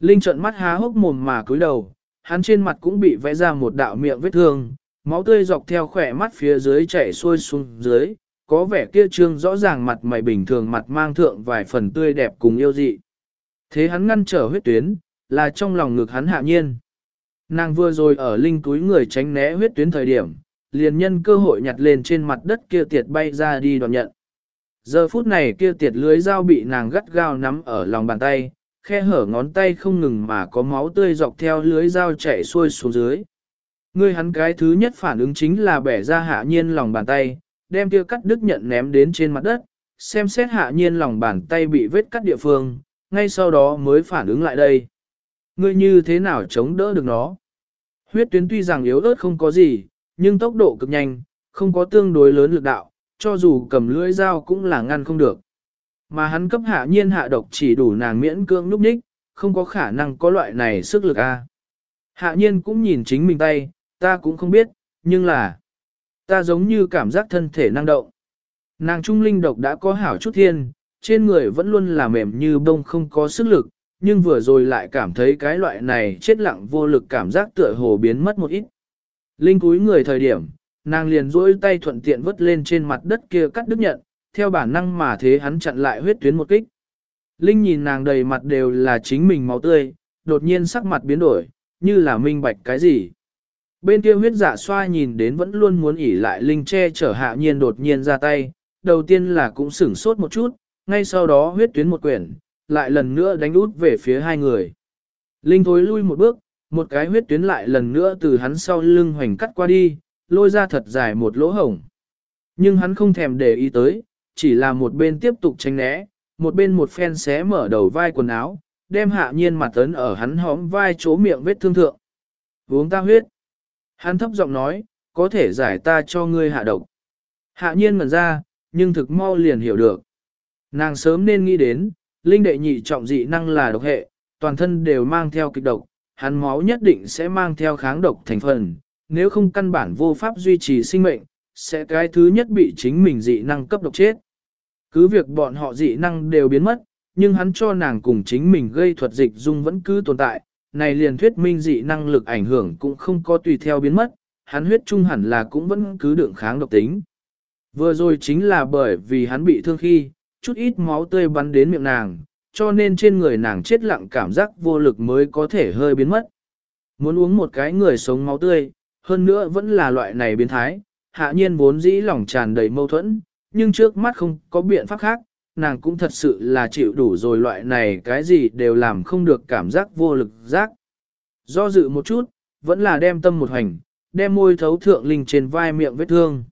Linh trợn mắt há hốc mồm mà cúi đầu, hắn trên mặt cũng bị vẽ ra một đạo miệng vết thương, máu tươi dọc theo khỏe mắt phía dưới chảy xuôi xuống dưới, có vẻ kia trương rõ ràng mặt mày bình thường mặt mang thượng vài phần tươi đẹp cùng yêu dị. Thế hắn ngăn trở huyết tuyến, là trong lòng ngực hắn hạ nhiên. Nàng vừa rồi ở linh túi người tránh né huyết tuyến thời điểm, liền nhân cơ hội nhặt lên trên mặt đất kia tiệt bay ra đi đoạt nhận. Giờ phút này kia tiệt lưới dao bị nàng gắt gao nắm ở lòng bàn tay, khe hở ngón tay không ngừng mà có máu tươi dọc theo lưới dao chảy xuôi xuống dưới. Ngươi hắn cái thứ nhất phản ứng chính là bẻ ra hạ nhiên lòng bàn tay, đem kia cắt đứt nhận ném đến trên mặt đất, xem xét hạ nhiên lòng bàn tay bị vết cắt địa phương, ngay sau đó mới phản ứng lại đây. Ngươi như thế nào chống đỡ được nó? Huyết tuyến tuy rằng yếu ớt không có gì, nhưng tốc độ cực nhanh, không có tương đối lớn lực đạo, cho dù cầm lưỡi dao cũng là ngăn không được. Mà hắn cấp hạ nhiên hạ độc chỉ đủ nàng miễn cưỡng núp ních, không có khả năng có loại này sức lực a. Hạ nhiên cũng nhìn chính mình tay, ta cũng không biết, nhưng là, ta giống như cảm giác thân thể năng động. Nàng trung linh độc đã có hảo chút thiên, trên người vẫn luôn là mềm như bông không có sức lực, nhưng vừa rồi lại cảm thấy cái loại này chết lặng vô lực cảm giác tựa hồ biến mất một ít. Linh cúi người thời điểm, nàng liền duỗi tay thuận tiện vứt lên trên mặt đất kia cắt đứt nhận, theo bản năng mà thế hắn chặn lại huyết tuyến một kích. Linh nhìn nàng đầy mặt đều là chính mình máu tươi, đột nhiên sắc mặt biến đổi, như là minh bạch cái gì. Bên kia huyết dạ xoa nhìn đến vẫn luôn muốn ỉ lại Linh che chở hạ nhiên đột nhiên ra tay, đầu tiên là cũng sửng sốt một chút, ngay sau đó huyết tuyến một quyển, lại lần nữa đánh út về phía hai người. Linh thối lui một bước, một cái huyết tuyến lại lần nữa từ hắn sau lưng hoành cắt qua đi, lôi ra thật dài một lỗ hổng. Nhưng hắn không thèm để ý tới, chỉ là một bên tiếp tục tránh né, một bên một phen xé mở đầu vai quần áo, đem hạ nhiên mặt tấn ở hắn hõm vai chỗ miệng vết thương thượng. Uống ta huyết. Hắn thấp giọng nói, có thể giải ta cho ngươi hạ độc. Hạ nhiên ngẩn ra, nhưng thực mau liền hiểu được. Nàng sớm nên nghĩ đến, linh đệ nhị trọng dị năng là độc hệ, toàn thân đều mang theo kịch độc, hắn máu nhất định sẽ mang theo kháng độc thành phần, nếu không căn bản vô pháp duy trì sinh mệnh, sẽ cái thứ nhất bị chính mình dị năng cấp độc chết. Cứ việc bọn họ dị năng đều biến mất, nhưng hắn cho nàng cùng chính mình gây thuật dịch dung vẫn cứ tồn tại, này liền thuyết minh dị năng lực ảnh hưởng cũng không có tùy theo biến mất, hắn huyết trung hẳn là cũng vẫn cứ đựng kháng độc tính. Vừa rồi chính là bởi vì hắn bị thương khi, chút ít máu tươi bắn đến miệng nàng, cho nên trên người nàng chết lặng cảm giác vô lực mới có thể hơi biến mất. Muốn uống một cái người sống máu tươi, hơn nữa vẫn là loại này biến thái, hạ nhiên vốn dĩ lòng tràn đầy mâu thuẫn, nhưng trước mắt không có biện pháp khác, nàng cũng thật sự là chịu đủ rồi loại này cái gì đều làm không được cảm giác vô lực giác. Do dự một chút, vẫn là đem tâm một hành, đem môi thấu thượng Linh trên vai miệng vết thương.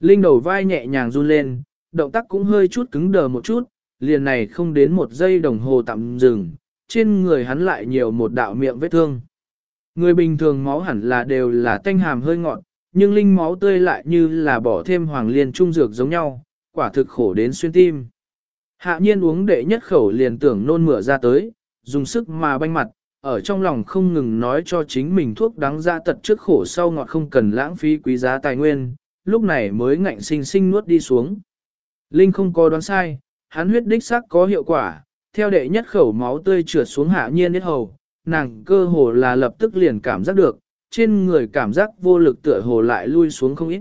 Linh đầu vai nhẹ nhàng run lên, động tác cũng hơi chút cứng đờ một chút, liền này không đến một giây đồng hồ tạm dừng, trên người hắn lại nhiều một đạo miệng vết thương. Người bình thường máu hẳn là đều là tanh hàm hơi ngọt, nhưng linh máu tươi lại như là bỏ thêm hoàng liên trung dược giống nhau, quả thực khổ đến xuyên tim. Hạ nhiên uống đệ nhất khẩu liền tưởng nôn mửa ra tới, dùng sức mà banh mặt, ở trong lòng không ngừng nói cho chính mình thuốc đáng ra tật trước khổ sau ngọt không cần lãng phí quý giá tài nguyên, lúc này mới ngạnh sinh sinh nuốt đi xuống. Linh không có đoán sai, hắn huyết đích sắc có hiệu quả, theo đệ nhất khẩu máu tươi trượt xuống hạ nhiên hết hầu, nàng cơ hồ là lập tức liền cảm giác được, trên người cảm giác vô lực tựa hồ lại lui xuống không ít.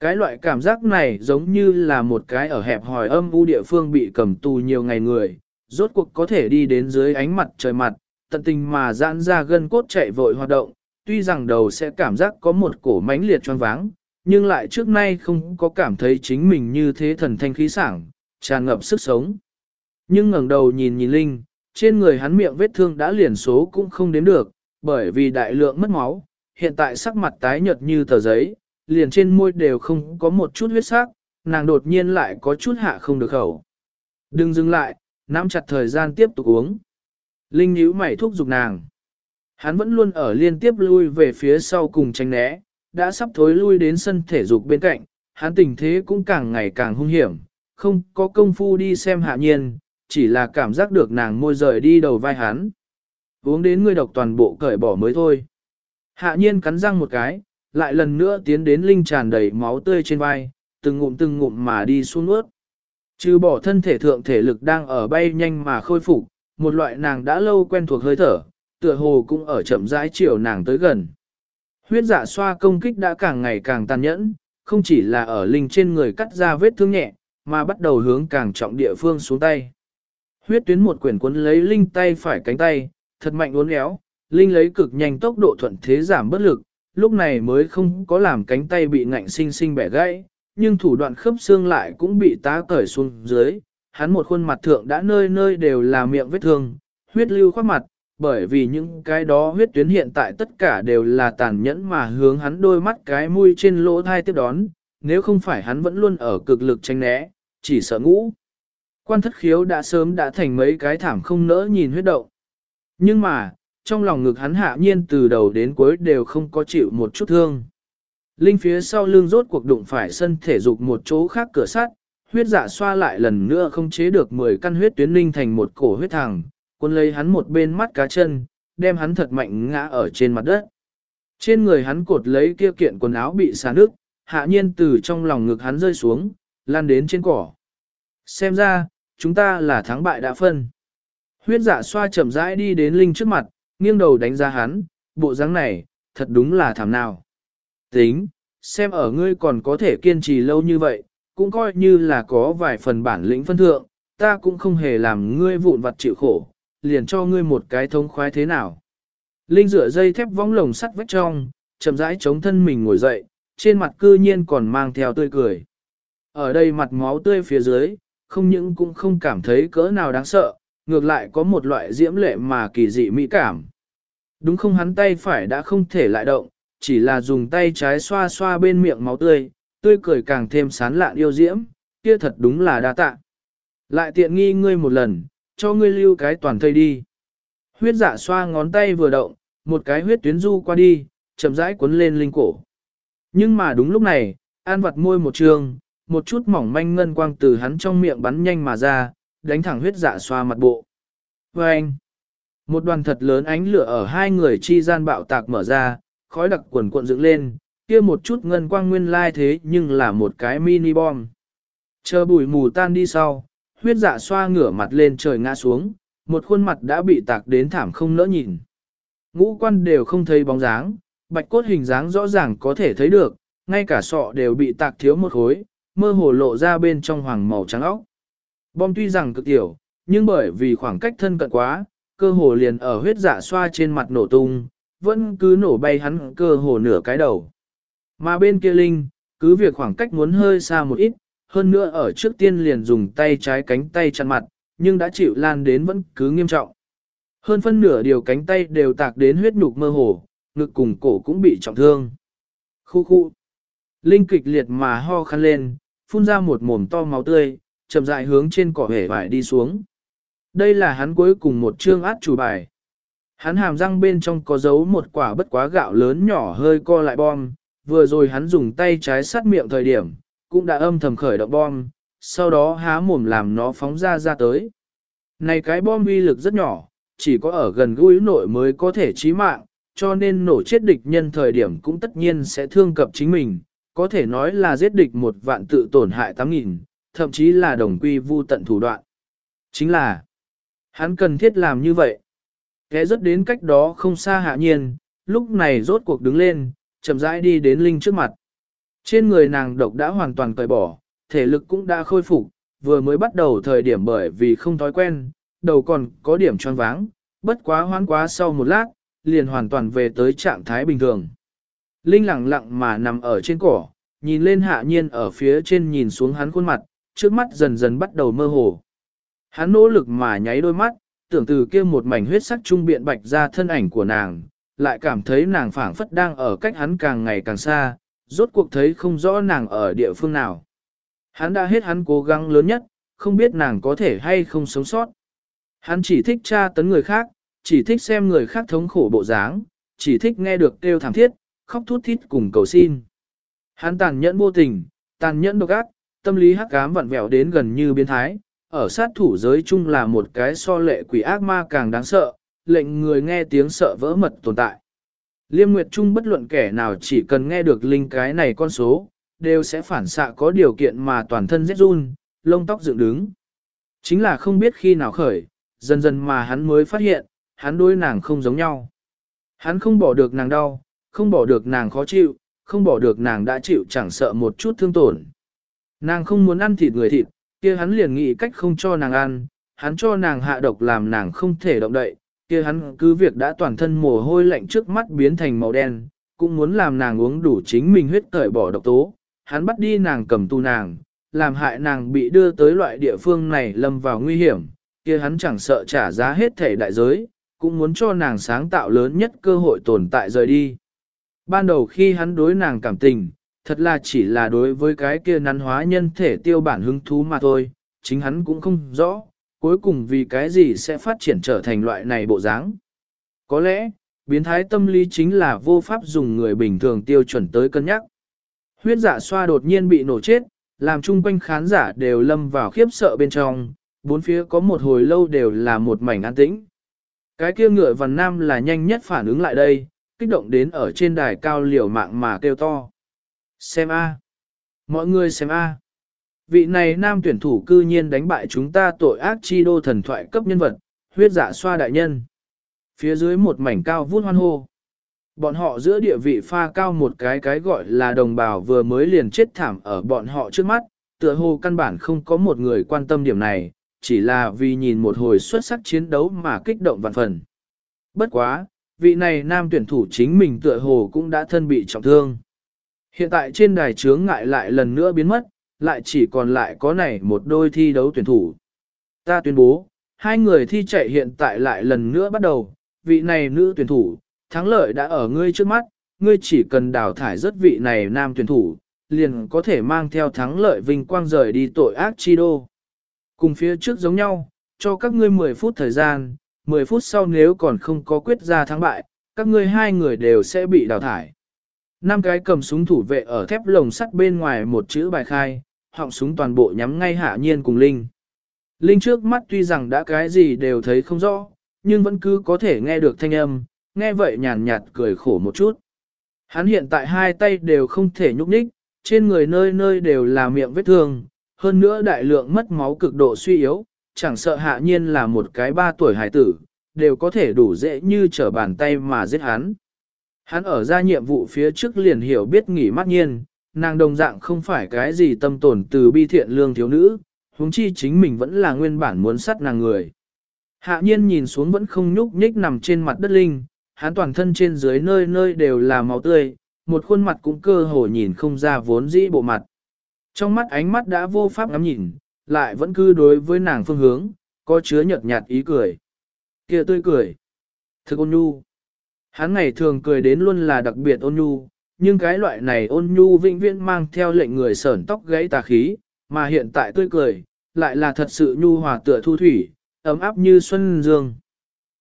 Cái loại cảm giác này giống như là một cái ở hẹp hòi âm u địa phương bị cầm tù nhiều ngày người, rốt cuộc có thể đi đến dưới ánh mặt trời mặt, tận tình mà giãn ra gân cốt chạy vội hoạt động, tuy rằng đầu sẽ cảm giác có một cổ mãnh liệt choáng váng, nhưng lại trước nay không có cảm thấy chính mình như thế thần thanh khí sảng, tràn ngập sức sống. Nhưng ngẩng đầu nhìn nhìn Linh, trên người hắn miệng vết thương đã liền số cũng không đếm được, bởi vì đại lượng mất máu, hiện tại sắc mặt tái nhợt như tờ giấy, liền trên môi đều không có một chút huyết sắc, nàng đột nhiên lại có chút hạ không được khẩu. Đừng dừng lại, nắm chặt thời gian tiếp tục uống. Linh nhíu mày thúc giục nàng. Hắn vẫn luôn ở liên tiếp lui về phía sau cùng tránh né, đã sắp thối lui đến sân thể dục bên cạnh, hắn tình thế cũng càng ngày càng hung hiểm, không có công phu đi xem hạ nhiên, chỉ là cảm giác được nàng môi rời đi đầu vai hắn. Uống đến người độc toàn bộ cởi bỏ mới thôi. Hạ nhiên cắn răng một cái, lại lần nữa tiến đến linh tràn đầy máu tươi trên vai, từng ngụm từng ngụm mà đi xuống nuốt. Trừ bỏ thân thể thượng thể lực đang ở bay nhanh mà khôi phục, một loại nàng đã lâu quen thuộc hơi thở, tựa hồ cũng ở chậm rãi chiều nàng tới gần. Huyết dạ xoa công kích đã càng ngày càng tàn nhẫn, không chỉ là ở linh trên người cắt ra vết thương nhẹ, mà bắt đầu hướng càng trọng địa phương xuống tay. Huyết tuyến một quyển cuốn lấy linh tay phải cánh tay, thật mạnh uốn éo, linh lấy cực nhanh tốc độ thuận thế giảm bất lực, lúc này mới không có làm cánh tay bị ngạnh sinh sinh bẻ gãy, nhưng thủ đoạn khớp xương lại cũng bị tá cởi xuống dưới, hắn một khuôn mặt thượng đã nơi nơi đều là miệng vết thương, huyết lưu khoác mặt, bởi vì những cái đó huyết tuyến hiện tại tất cả đều là tàn nhẫn mà hướng hắn đôi mắt cái mũi trên lỗ thai tiếp đón, nếu không phải hắn vẫn luôn ở cực lực tranh né, chỉ sợ ngũ. Quan thất khiếu đã sớm đã thành mấy cái thảm không nỡ nhìn huyết động. Nhưng mà, trong lòng ngực hắn hạ nhiên từ đầu đến cuối đều không có chịu một chút thương. Linh phía sau lưng rốt cuộc đụng phải sân thể dục một chỗ khác cửa sắt, huyết dạ xoa lại lần nữa không chế được 10 căn huyết tuyến linh thành một cổ huyết thẳng, quân lấy hắn một bên mắt cá chân, đem hắn thật mạnh ngã ở trên mặt đất. Trên người hắn cột lấy kia kiện quần áo bị xả nước, hạ nhiên từ trong lòng ngực hắn rơi xuống, lan đến trên cỏ. Xem ra, chúng ta là thắng bại đã phân. Huyết dạ xoa chậm rãi đi đến Linh trước mặt, nghiêng đầu đánh giá hắn, bộ dáng này, thật đúng là thảm nào. Tính, xem ở ngươi còn có thể kiên trì lâu như vậy, cũng coi như là có vài phần bản lĩnh phân thượng, ta cũng không hề làm ngươi vụn vặt chịu khổ, liền cho ngươi một cái thống khoái thế nào. Linh rửa dây thép vong lồng sắt vách trong, chậm rãi chống thân mình ngồi dậy, trên mặt cư nhiên còn mang theo tươi cười. Ở đây mặt máu tươi phía dưới, không những cũng không cảm thấy cỡ nào đáng sợ, ngược lại có một loại diễm lệ mà kỳ dị mỹ cảm. Đúng không hắn tay phải đã không thể lại động, chỉ là dùng tay trái xoa xoa bên miệng máu tươi, tươi cười càng thêm sán lạn yêu diễm, kia thật đúng là đa tạ. Lại tiện nghi ngươi một lần, cho ngươi lưu cái toàn thây đi. Huyết dạ xoa ngón tay vừa động, một cái huyết tuyến du qua đi, chậm rãi cuốn lên linh cổ. Nhưng mà đúng lúc này, an vật môi một trường, một chút mỏng manh ngân quang từ hắn trong miệng bắn nhanh mà ra, đánh thẳng huyết dạ xoa mặt bộ. Và anh, một đoàn thật lớn ánh lửa ở hai người chi gian bạo tạc mở ra, khói đặc quần cuộn dựng lên, kia một chút ngân quang nguyên lai thế nhưng là một cái mini bom. Chờ bụi mù tan đi sau, huyết dạ xoa ngửa mặt lên trời ngã xuống, một khuôn mặt đã bị tạc đến thảm không nỡ nhìn. Ngũ quan đều không thấy bóng dáng, bạch cốt hình dáng rõ ràng có thể thấy được, ngay cả sọ đều bị tạc thiếu một khối, mơ hồ lộ ra bên trong hoàng màu trắng óc. Bom tuy rằng cực tiểu, nhưng bởi vì khoảng cách thân cận quá, cơ hồ liền ở huyết dạ xoa trên mặt nổ tung, vẫn cứ nổ bay hắn cơ hồ nửa cái đầu. Mà bên kia Linh, cứ việc khoảng cách muốn hơi xa một ít, hơn nữa ở trước tiên liền dùng tay trái cánh tay chặn mặt, nhưng đã chịu lan đến vẫn cứ nghiêm trọng. Hơn phân nửa điều cánh tay đều tạc đến huyết nhục mơ hồ, ngực cùng cổ cũng bị trọng thương. Khu khu. Linh kịch liệt mà ho khăn lên, phun ra một mồm to máu tươi, chậm rãi hướng trên cỏ hể vải đi xuống. Đây là hắn cuối cùng một chương át chủ bài. Hắn hàm răng bên trong có giấu một quả bất quá gạo lớn nhỏ hơi co lại bom, vừa rồi hắn dùng tay trái sát miệng thời điểm, cũng đã âm thầm khởi động bom, sau đó há mồm làm nó phóng ra ra tới. Này cái bom uy lực rất nhỏ, chỉ có ở gần gũi nội mới có thể chí mạng, cho nên nổ chết địch nhân thời điểm cũng tất nhiên sẽ thương cập chính mình, có thể nói là giết địch một vạn tự tổn hại tám nghìn, thậm chí là đồng quy vu tận thủ đoạn. Chính là, hắn cần thiết làm như vậy. kẻ rất đến cách đó không xa hạ nhiên, lúc này rốt cuộc đứng lên, chậm rãi đi đến Linh trước mặt. Trên người nàng độc đã hoàn toàn cởi bỏ, thể lực cũng đã khôi phục, vừa mới bắt đầu thời điểm bởi vì không thói quen, đầu còn có điểm tròn váng, bất quá hoán quá sau một lát, liền hoàn toàn về tới trạng thái bình thường. Linh lặng lặng mà nằm ở trên cỏ, nhìn lên hạ nhiên ở phía trên nhìn xuống hắn khuôn mặt, trước mắt dần dần bắt đầu mơ hồ. Hắn nỗ lực mà nháy đôi mắt, tưởng từ kia một mảnh huyết sắc trung biện bạch ra thân ảnh của nàng, lại cảm thấy nàng phảng phất đang ở cách hắn càng ngày càng xa, rốt cuộc thấy không rõ nàng ở địa phương nào. Hắn đã hết hắn cố gắng lớn nhất, không biết nàng có thể hay không sống sót. Hắn chỉ thích tra tấn người khác, chỉ thích xem người khác thống khổ bộ dáng, chỉ thích nghe được kêu thảm thiết, khóc thút thít cùng cầu xin. Hắn tàn nhẫn vô tình, tàn nhẫn độc ác, tâm lý hắc ám vặn vẹo đến gần như biến thái, ở sát thủ giới chung là một cái so lệ quỷ ác ma càng đáng sợ, lệnh người nghe tiếng sợ vỡ mật tồn tại. Liêm Nguyệt Trung bất luận kẻ nào chỉ cần nghe được linh cái này con số, đều sẽ phản xạ có điều kiện mà toàn thân rét run, lông tóc dựng đứng. Chính là không biết khi nào khởi, dần dần mà hắn mới phát hiện, hắn đối nàng không giống nhau. Hắn không bỏ được nàng đau, không bỏ được nàng khó chịu, không bỏ được nàng đã chịu chẳng sợ một chút thương tổn. Nàng không muốn ăn thịt người thịt, kia hắn liền nghĩ cách không cho nàng ăn, hắn cho nàng hạ độc làm nàng không thể động đậy, kia hắn cứ việc đã toàn thân mồ hôi lạnh trước mắt biến thành màu đen, cũng muốn làm nàng uống đủ chính mình huyết cởi bỏ độc tố, hắn bắt đi nàng cầm tu nàng, làm hại nàng bị đưa tới loại địa phương này lâm vào nguy hiểm, kia hắn chẳng sợ trả giá hết thể đại giới, cũng muốn cho nàng sáng tạo lớn nhất cơ hội tồn tại rời đi. Ban đầu khi hắn đối nàng cảm tình, thật là chỉ là đối với cái kia nắn hóa nhân thể tiêu bản hứng thú mà thôi, chính hắn cũng không rõ, cuối cùng vì cái gì sẽ phát triển trở thành loại này bộ dáng. Có lẽ, biến thái tâm lý chính là vô pháp dùng người bình thường tiêu chuẩn tới cân nhắc. Huyết giả xoa đột nhiên bị nổ chết, làm chung quanh khán giả đều lâm vào khiếp sợ bên trong, bốn phía có một hồi lâu đều là một mảnh an tĩnh. Cái kia ngựa vằn nam là nhanh nhất phản ứng lại đây, kích động đến ở trên đài cao liều mạng mà kêu to. Xem A. Mọi người xem A. Vị này nam tuyển thủ cư nhiên đánh bại chúng ta tội ác chi đô thần thoại cấp nhân vật, huyết dạ xoa đại nhân. Phía dưới một mảnh cao vút hoan hô. Bọn họ giữa địa vị pha cao một cái cái gọi là đồng bào vừa mới liền chết thảm ở bọn họ trước mắt, tựa hồ căn bản không có một người quan tâm điểm này, chỉ là vì nhìn một hồi xuất sắc chiến đấu mà kích động vạn phần. Bất quá, vị này nam tuyển thủ chính mình tựa hồ cũng đã thân bị trọng thương. Hiện tại trên đài chướng ngại lại lần nữa biến mất, lại chỉ còn lại có này một đôi thi đấu tuyển thủ. Ta tuyên bố, hai người thi chạy hiện tại lại lần nữa bắt đầu, vị này nữ tuyển thủ, thắng lợi đã ở ngươi trước mắt, ngươi chỉ cần đào thải rất vị này nam tuyển thủ, liền có thể mang theo thắng lợi vinh quang rời đi tội ác chi đô. Cùng phía trước giống nhau, cho các ngươi 10 phút thời gian, 10 phút sau nếu còn không có quyết ra thắng bại, các ngươi hai người đều sẽ bị đào thải. Năm cái cầm súng thủ vệ ở thép lồng sắt bên ngoài một chữ bài khai, họng súng toàn bộ nhắm ngay hạ nhiên cùng Linh. Linh trước mắt tuy rằng đã cái gì đều thấy không rõ, nhưng vẫn cứ có thể nghe được thanh âm, nghe vậy nhàn nhạt cười khổ một chút. Hắn hiện tại hai tay đều không thể nhúc nhích, trên người nơi nơi đều là miệng vết thương, hơn nữa đại lượng mất máu cực độ suy yếu, chẳng sợ hạ nhiên là một cái ba tuổi hải tử, đều có thể đủ dễ như trở bàn tay mà giết hắn. Hắn ở ra nhiệm vụ phía trước liền hiểu biết nghỉ mắt nhiên, nàng đồng dạng không phải cái gì tâm tổn từ bi thiện lương thiếu nữ, huống chi chính mình vẫn là nguyên bản muốn sát nàng người. Hạ nhiên nhìn xuống vẫn không nhúc nhích nằm trên mặt đất linh, hắn toàn thân trên dưới nơi nơi đều là máu tươi, một khuôn mặt cũng cơ hồ nhìn không ra vốn dĩ bộ mặt. Trong mắt ánh mắt đã vô pháp ngắm nhìn, lại vẫn cứ đối với nàng phương hướng, có chứa nhợt nhạt ý cười. kia tươi cười. Thực ôn nhu. Hắn ngày thường cười đến luôn là đặc biệt ôn nhu, nhưng cái loại này ôn nhu vĩnh viễn mang theo lệnh người sởn tóc gãy tà khí, mà hiện tại tươi cười, lại là thật sự nhu hòa tựa thu thủy, ấm áp như xuân dương.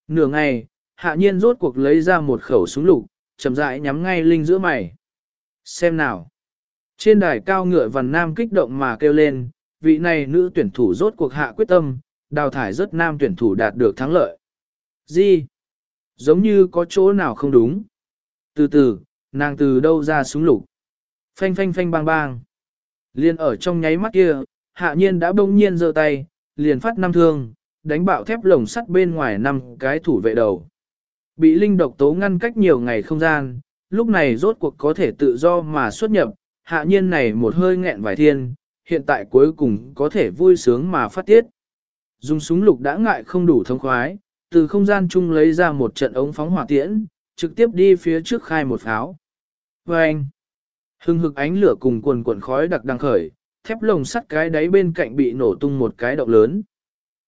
Nửa ngày, hạ nhiên rốt cuộc lấy ra một khẩu súng lục, chậm rãi nhắm ngay linh giữa mày. Xem nào. Trên đài cao ngựa vằn nam kích động mà kêu lên, vị này nữ tuyển thủ rốt cuộc hạ quyết tâm, đào thải rất nam tuyển thủ đạt được thắng lợi. Gì? Giống như có chỗ nào không đúng. Từ từ, nàng từ đâu ra súng lục. Phanh phanh phanh bang bang. Liên ở trong nháy mắt kia, hạ nhiên đã bỗng nhiên giơ tay, liền phát năm thương, đánh bạo thép lồng sắt bên ngoài năm cái thủ vệ đầu. Bị linh độc tố ngăn cách nhiều ngày không gian, lúc này rốt cuộc có thể tự do mà xuất nhập, hạ nhiên này một hơi nghẹn vài thiên, hiện tại cuối cùng có thể vui sướng mà phát tiết. Dùng súng lục đã ngại không đủ thông khoái, từ không gian chung lấy ra một trận ống phóng hỏa tiễn, trực tiếp đi phía trước khai một pháo. Và anh, hưng hực ánh lửa cùng quần quần khói đặc đang khởi, thép lồng sắt cái đáy bên cạnh bị nổ tung một cái động lớn.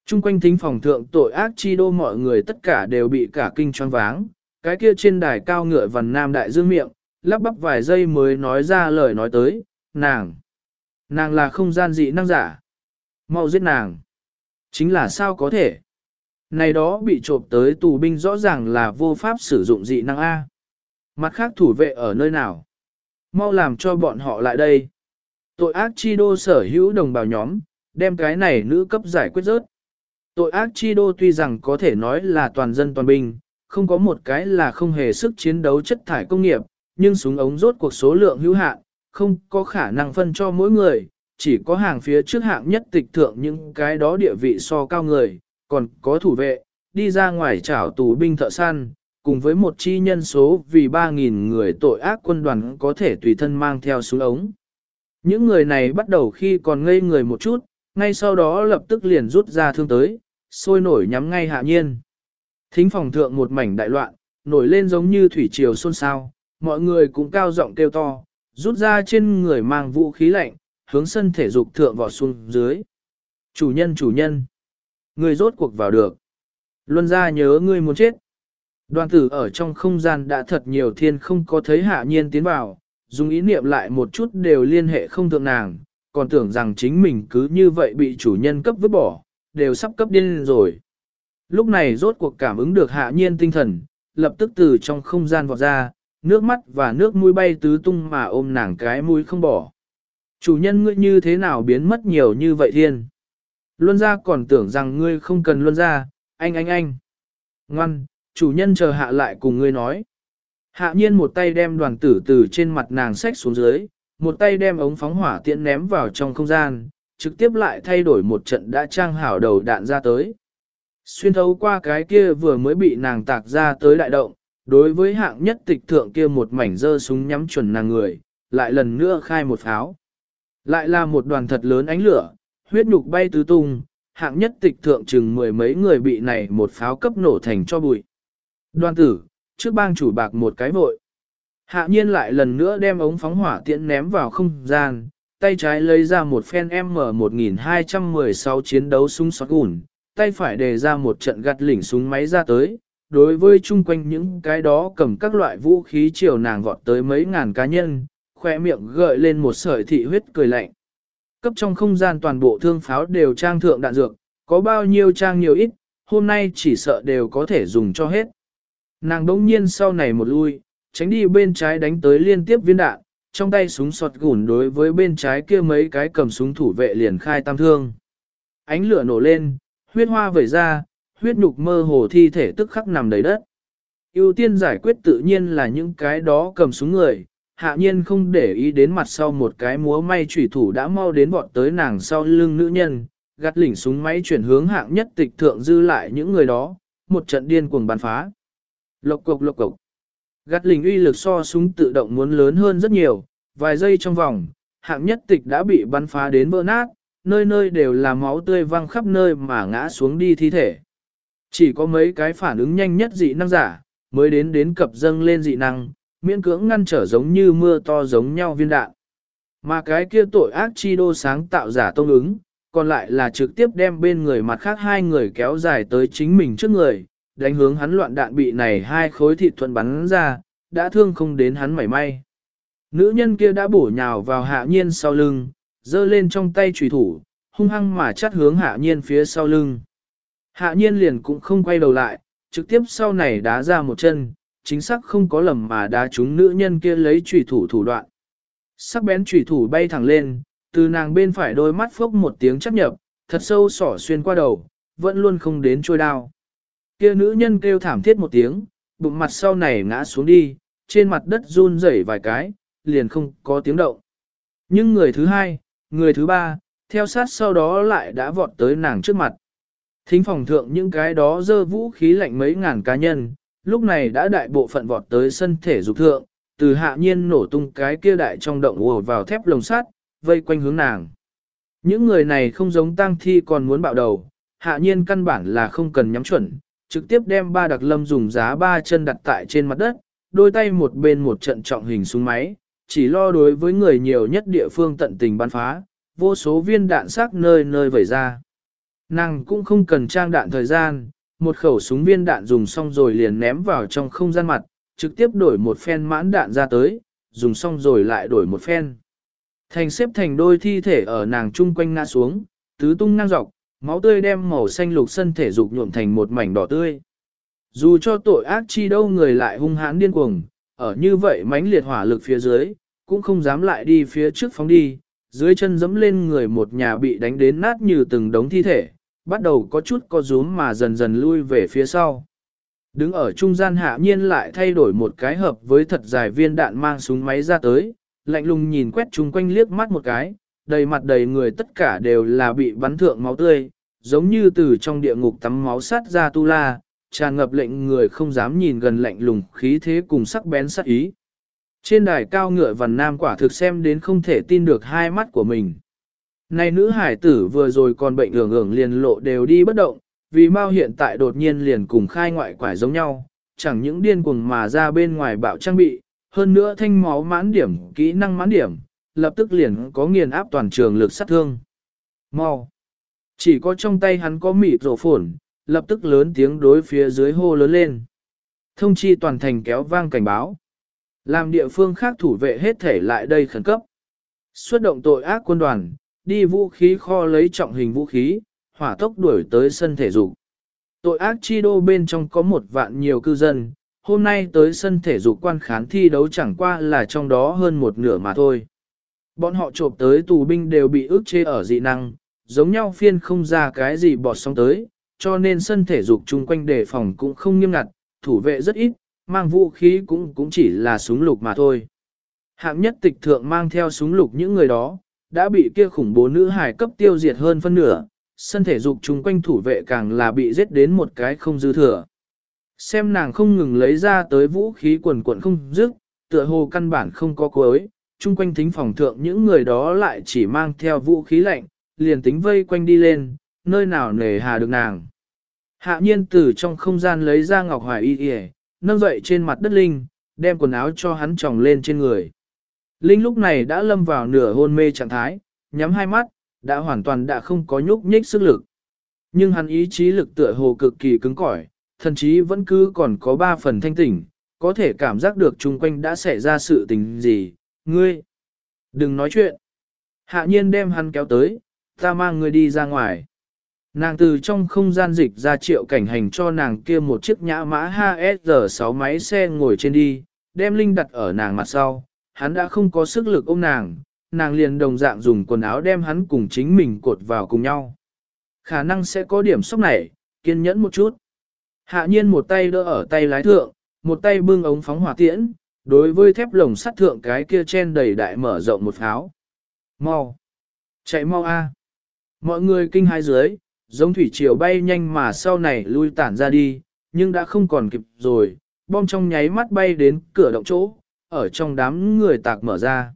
Trung quanh thính phòng thượng tội ác chi đô mọi người tất cả đều bị cả kinh choáng váng, cái kia trên đài cao ngựa vằn nam đại dương miệng, lắp bắp vài giây mới nói ra lời nói tới, nàng. Nàng là không gian dị năng giả. Mau giết nàng. Chính là sao có thể. Này đó bị trộm tới tù binh rõ ràng là vô pháp sử dụng dị năng A. Mặt khác thủ vệ ở nơi nào? Mau làm cho bọn họ lại đây. Tội ác chi đô sở hữu đồng bào nhóm, đem cái này nữ cấp giải quyết rớt. Tội ác chi đô tuy rằng có thể nói là toàn dân toàn binh, không có một cái là không hề sức chiến đấu chất thải công nghiệp, nhưng súng ống rốt cuộc số lượng hữu hạn, không có khả năng phân cho mỗi người, chỉ có hàng phía trước hạng nhất tịch thượng những cái đó địa vị so cao người, còn có thủ vệ, đi ra ngoài trảo tù binh thợ săn, cùng với một chi nhân số vì 3.000 người tội ác quân đoàn có thể tùy thân mang theo súng ống. Những người này bắt đầu khi còn ngây người một chút, ngay sau đó lập tức liền rút ra thương tới, sôi nổi nhắm ngay hạ nhiên. Thính phòng thượng một mảnh đại loạn, nổi lên giống như thủy triều xôn xao, mọi người cũng cao giọng kêu to, rút ra trên người mang vũ khí lạnh, hướng sân thể dục thượng vọt xuống dưới. Chủ nhân chủ nhân, Ngươi rốt cuộc vào được. Luân ra nhớ ngươi muốn chết. Đoàn tử ở trong không gian đã thật nhiều thiên không có thấy hạ nhiên tiến vào, dùng ý niệm lại một chút đều liên hệ không thượng nàng, còn tưởng rằng chính mình cứ như vậy bị chủ nhân cấp vứt bỏ, đều sắp cấp điên rồi. Lúc này rốt cuộc cảm ứng được hạ nhiên tinh thần, lập tức từ trong không gian vọt ra, nước mắt và nước mũi bay tứ tung mà ôm nàng cái mũi không bỏ. Chủ nhân ngươi như thế nào biến mất nhiều như vậy thiên? Luân ra còn tưởng rằng ngươi không cần luân ra, anh anh anh. Ngoan, chủ nhân chờ hạ lại cùng ngươi nói. Hạ nhiên một tay đem đoàn tử từ trên mặt nàng xách xuống dưới, một tay đem ống phóng hỏa tiễn ném vào trong không gian, trực tiếp lại thay đổi một trận đã trang hảo đầu đạn ra tới. Xuyên thấu qua cái kia vừa mới bị nàng tạc ra tới đại động, đối với hạng nhất tịch thượng kia một mảnh dơ súng nhắm chuẩn nàng người, lại lần nữa khai một pháo. Lại là một đoàn thật lớn ánh lửa, huyết nhục bay tứ tung, hạng nhất tịch thượng chừng mười mấy người bị này một pháo cấp nổ thành cho bụi. Đoàn tử, trước bang chủ bạc một cái vội. Hạ nhiên lại lần nữa đem ống phóng hỏa tiễn ném vào không gian, tay trái lấy ra một phen M1216 chiến đấu súng sót gùn, tay phải đề ra một trận gạt lỉnh súng máy ra tới. Đối với chung quanh những cái đó cầm các loại vũ khí chiều nàng vọt tới mấy ngàn cá nhân, khoe miệng gợi lên một sợi thị huyết cười lạnh. Cấp trong không gian toàn bộ thương pháo đều trang thượng đạn dược, có bao nhiêu trang nhiều ít, hôm nay chỉ sợ đều có thể dùng cho hết. Nàng đống nhiên sau này một lui, tránh đi bên trái đánh tới liên tiếp viên đạn, trong tay súng sọt gùn đối với bên trái kia mấy cái cầm súng thủ vệ liền khai tam thương. Ánh lửa nổ lên, huyết hoa vẩy ra, huyết nhục mơ hồ thi thể tức khắc nằm đầy đất. ưu tiên giải quyết tự nhiên là những cái đó cầm súng người, hạ nhiên không để ý đến mặt sau một cái múa may chủy thủ đã mau đến bọn tới nàng sau lưng nữ nhân, gắt lỉnh súng máy chuyển hướng hạng nhất tịch thượng dư lại những người đó, một trận điên cuồng bắn phá. Lộc cục lộc cục. Gắt lỉnh uy lực so súng tự động muốn lớn hơn rất nhiều, vài giây trong vòng, hạng nhất tịch đã bị bắn phá đến vỡ nát, nơi nơi đều là máu tươi văng khắp nơi mà ngã xuống đi thi thể. Chỉ có mấy cái phản ứng nhanh nhất dị năng giả, mới đến đến cập dâng lên dị năng, miễn cưỡng ngăn trở giống như mưa to giống nhau viên đạn. Mà cái kia tội ác chi đô sáng tạo giả tông ứng, còn lại là trực tiếp đem bên người mặt khác hai người kéo dài tới chính mình trước người, đánh hướng hắn loạn đạn bị này hai khối thịt thuận bắn ra, đã thương không đến hắn mảy may. Nữ nhân kia đã bổ nhào vào hạ nhiên sau lưng, giơ lên trong tay trùy thủ, hung hăng mà chắt hướng hạ nhiên phía sau lưng. Hạ nhiên liền cũng không quay đầu lại, trực tiếp sau này đá ra một chân, chính xác không có lầm mà đá chúng nữ nhân kia lấy trùy thủ thủ đoạn. Sắc bén trùy thủ bay thẳng lên, từ nàng bên phải đôi mắt phốc một tiếng chấp nhập, thật sâu sỏ xuyên qua đầu, vẫn luôn không đến trôi đao. Kia nữ nhân kêu thảm thiết một tiếng, bụng mặt sau này ngã xuống đi, trên mặt đất run rẩy vài cái, liền không có tiếng động. Nhưng người thứ hai, người thứ ba, theo sát sau đó lại đã vọt tới nàng trước mặt. Thính phòng thượng những cái đó dơ vũ khí lạnh mấy ngàn cá nhân, lúc này đã đại bộ phận vọt tới sân thể dục thượng, từ hạ nhiên nổ tung cái kia đại trong động ùa vào thép lồng sắt, vây quanh hướng nàng. Những người này không giống tang thi còn muốn bạo đầu, hạ nhiên căn bản là không cần nhắm chuẩn, trực tiếp đem ba đặc lâm dùng giá ba chân đặt tại trên mặt đất, đôi tay một bên một trận trọng hình súng máy, chỉ lo đối với người nhiều nhất địa phương tận tình bắn phá, vô số viên đạn sắc nơi nơi vẩy ra. Nàng cũng không cần trang đạn thời gian, một khẩu súng viên đạn dùng xong rồi liền ném vào trong không gian mặt, trực tiếp đổi một phen mãn đạn ra tới, dùng xong rồi lại đổi một phen. Thành xếp thành đôi thi thể ở nàng chung quanh ngã xuống, tứ tung ngang dọc, máu tươi đem màu xanh lục sân thể dục nhuộm thành một mảnh đỏ tươi. Dù cho tội ác chi đâu người lại hung hãn điên cuồng, ở như vậy mãnh liệt hỏa lực phía dưới, cũng không dám lại đi phía trước phóng đi, dưới chân dẫm lên người một nhà bị đánh đến nát như từng đống thi thể, bắt đầu có chút co rúm mà dần dần lui về phía sau. Đứng ở trung gian hạ nhiên lại thay đổi một cái hợp với thật dài viên đạn mang súng máy ra tới, lạnh lùng nhìn quét chung quanh liếc mắt một cái, đầy mặt đầy người tất cả đều là bị bắn thượng máu tươi, giống như từ trong địa ngục tắm máu sát ra tu la, tràn ngập lệnh người không dám nhìn gần lạnh lùng khí thế cùng sắc bén sát ý. Trên đài cao ngựa vằn nam quả thực xem đến không thể tin được hai mắt của mình. Này nữ hải tử vừa rồi còn bệnh ưởng ưởng liền lộ đều đi bất động, vì mau hiện tại đột nhiên liền cùng khai ngoại quải giống nhau, chẳng những điên cuồng mà ra bên ngoài bạo trang bị, hơn nữa thanh máu mãn điểm, kỹ năng mãn điểm, lập tức liền có nghiền áp toàn trường lực sát thương. Mau! Chỉ có trong tay hắn có mịt rổ phổn, lập tức lớn tiếng đối phía dưới hô lớn lên. Thông chi toàn thành kéo vang cảnh báo. Làm địa phương khác thủ vệ hết thể lại đây khẩn cấp. Xuất động tội ác quân đoàn, đi vũ khí kho lấy trọng hình vũ khí, hỏa tốc đuổi tới sân thể dục. Tội ác chi đô bên trong có một vạn nhiều cư dân, hôm nay tới sân thể dục quan khán thi đấu chẳng qua là trong đó hơn một nửa mà thôi. Bọn họ trộm tới tù binh đều bị ức chế ở dị năng, giống nhau phiên không ra cái gì bọt sóng tới, cho nên sân thể dục chung quanh đề phòng cũng không nghiêm ngặt, thủ vệ rất ít, mang vũ khí cũng cũng chỉ là súng lục mà thôi. Hạng nhất tịch thượng mang theo súng lục những người đó, đã bị kia khủng bố nữ hải cấp tiêu diệt hơn phân nửa, sân thể dục chung quanh thủ vệ càng là bị giết đến một cái không dư thừa. Xem nàng không ngừng lấy ra tới vũ khí quần quần không dứt, tựa hồ căn bản không có cuối, chung quanh thính phòng thượng những người đó lại chỉ mang theo vũ khí lạnh, liền tính vây quanh đi lên, nơi nào nề hà được nàng. Hạ nhiên từ trong không gian lấy ra ngọc hoài y y, nâng dậy trên mặt đất Linh, đem quần áo cho hắn tròng lên trên người. Linh lúc này đã lâm vào nửa hôn mê trạng thái, nhắm hai mắt, đã hoàn toàn đã không có nhúc nhích sức lực. Nhưng hắn ý chí lực tựa hồ cực kỳ cứng cỏi, thậm chí vẫn cứ còn có ba phần thanh tỉnh, có thể cảm giác được chung quanh đã xảy ra sự tình gì, ngươi. Đừng nói chuyện. Hạ nhiên đem hắn kéo tới, ta mang ngươi đi ra ngoài. Nàng từ trong không gian dịch ra triệu cảnh hành cho nàng kia một chiếc nhã mã HSR6 máy xe ngồi trên đi, đem Linh đặt ở nàng mặt sau, hắn đã không có sức lực ôm nàng, nàng liền đồng dạng dùng quần áo đem hắn cùng chính mình cột vào cùng nhau. Khả năng sẽ có điểm sốc này, kiên nhẫn một chút. Hạ nhiên một tay đỡ ở tay lái thượng, một tay bưng ống phóng hỏa tiễn, đối với thép lồng sắt thượng cái kia chen đầy đại mở rộng một pháo. Mau! Chạy mau a! Mọi người kinh hai dưới, giống thủy triều bay nhanh mà sau này lui tản ra đi, nhưng đã không còn kịp rồi, bom trong nháy mắt bay đến cửa động chỗ, ở trong đám người tạc mở ra.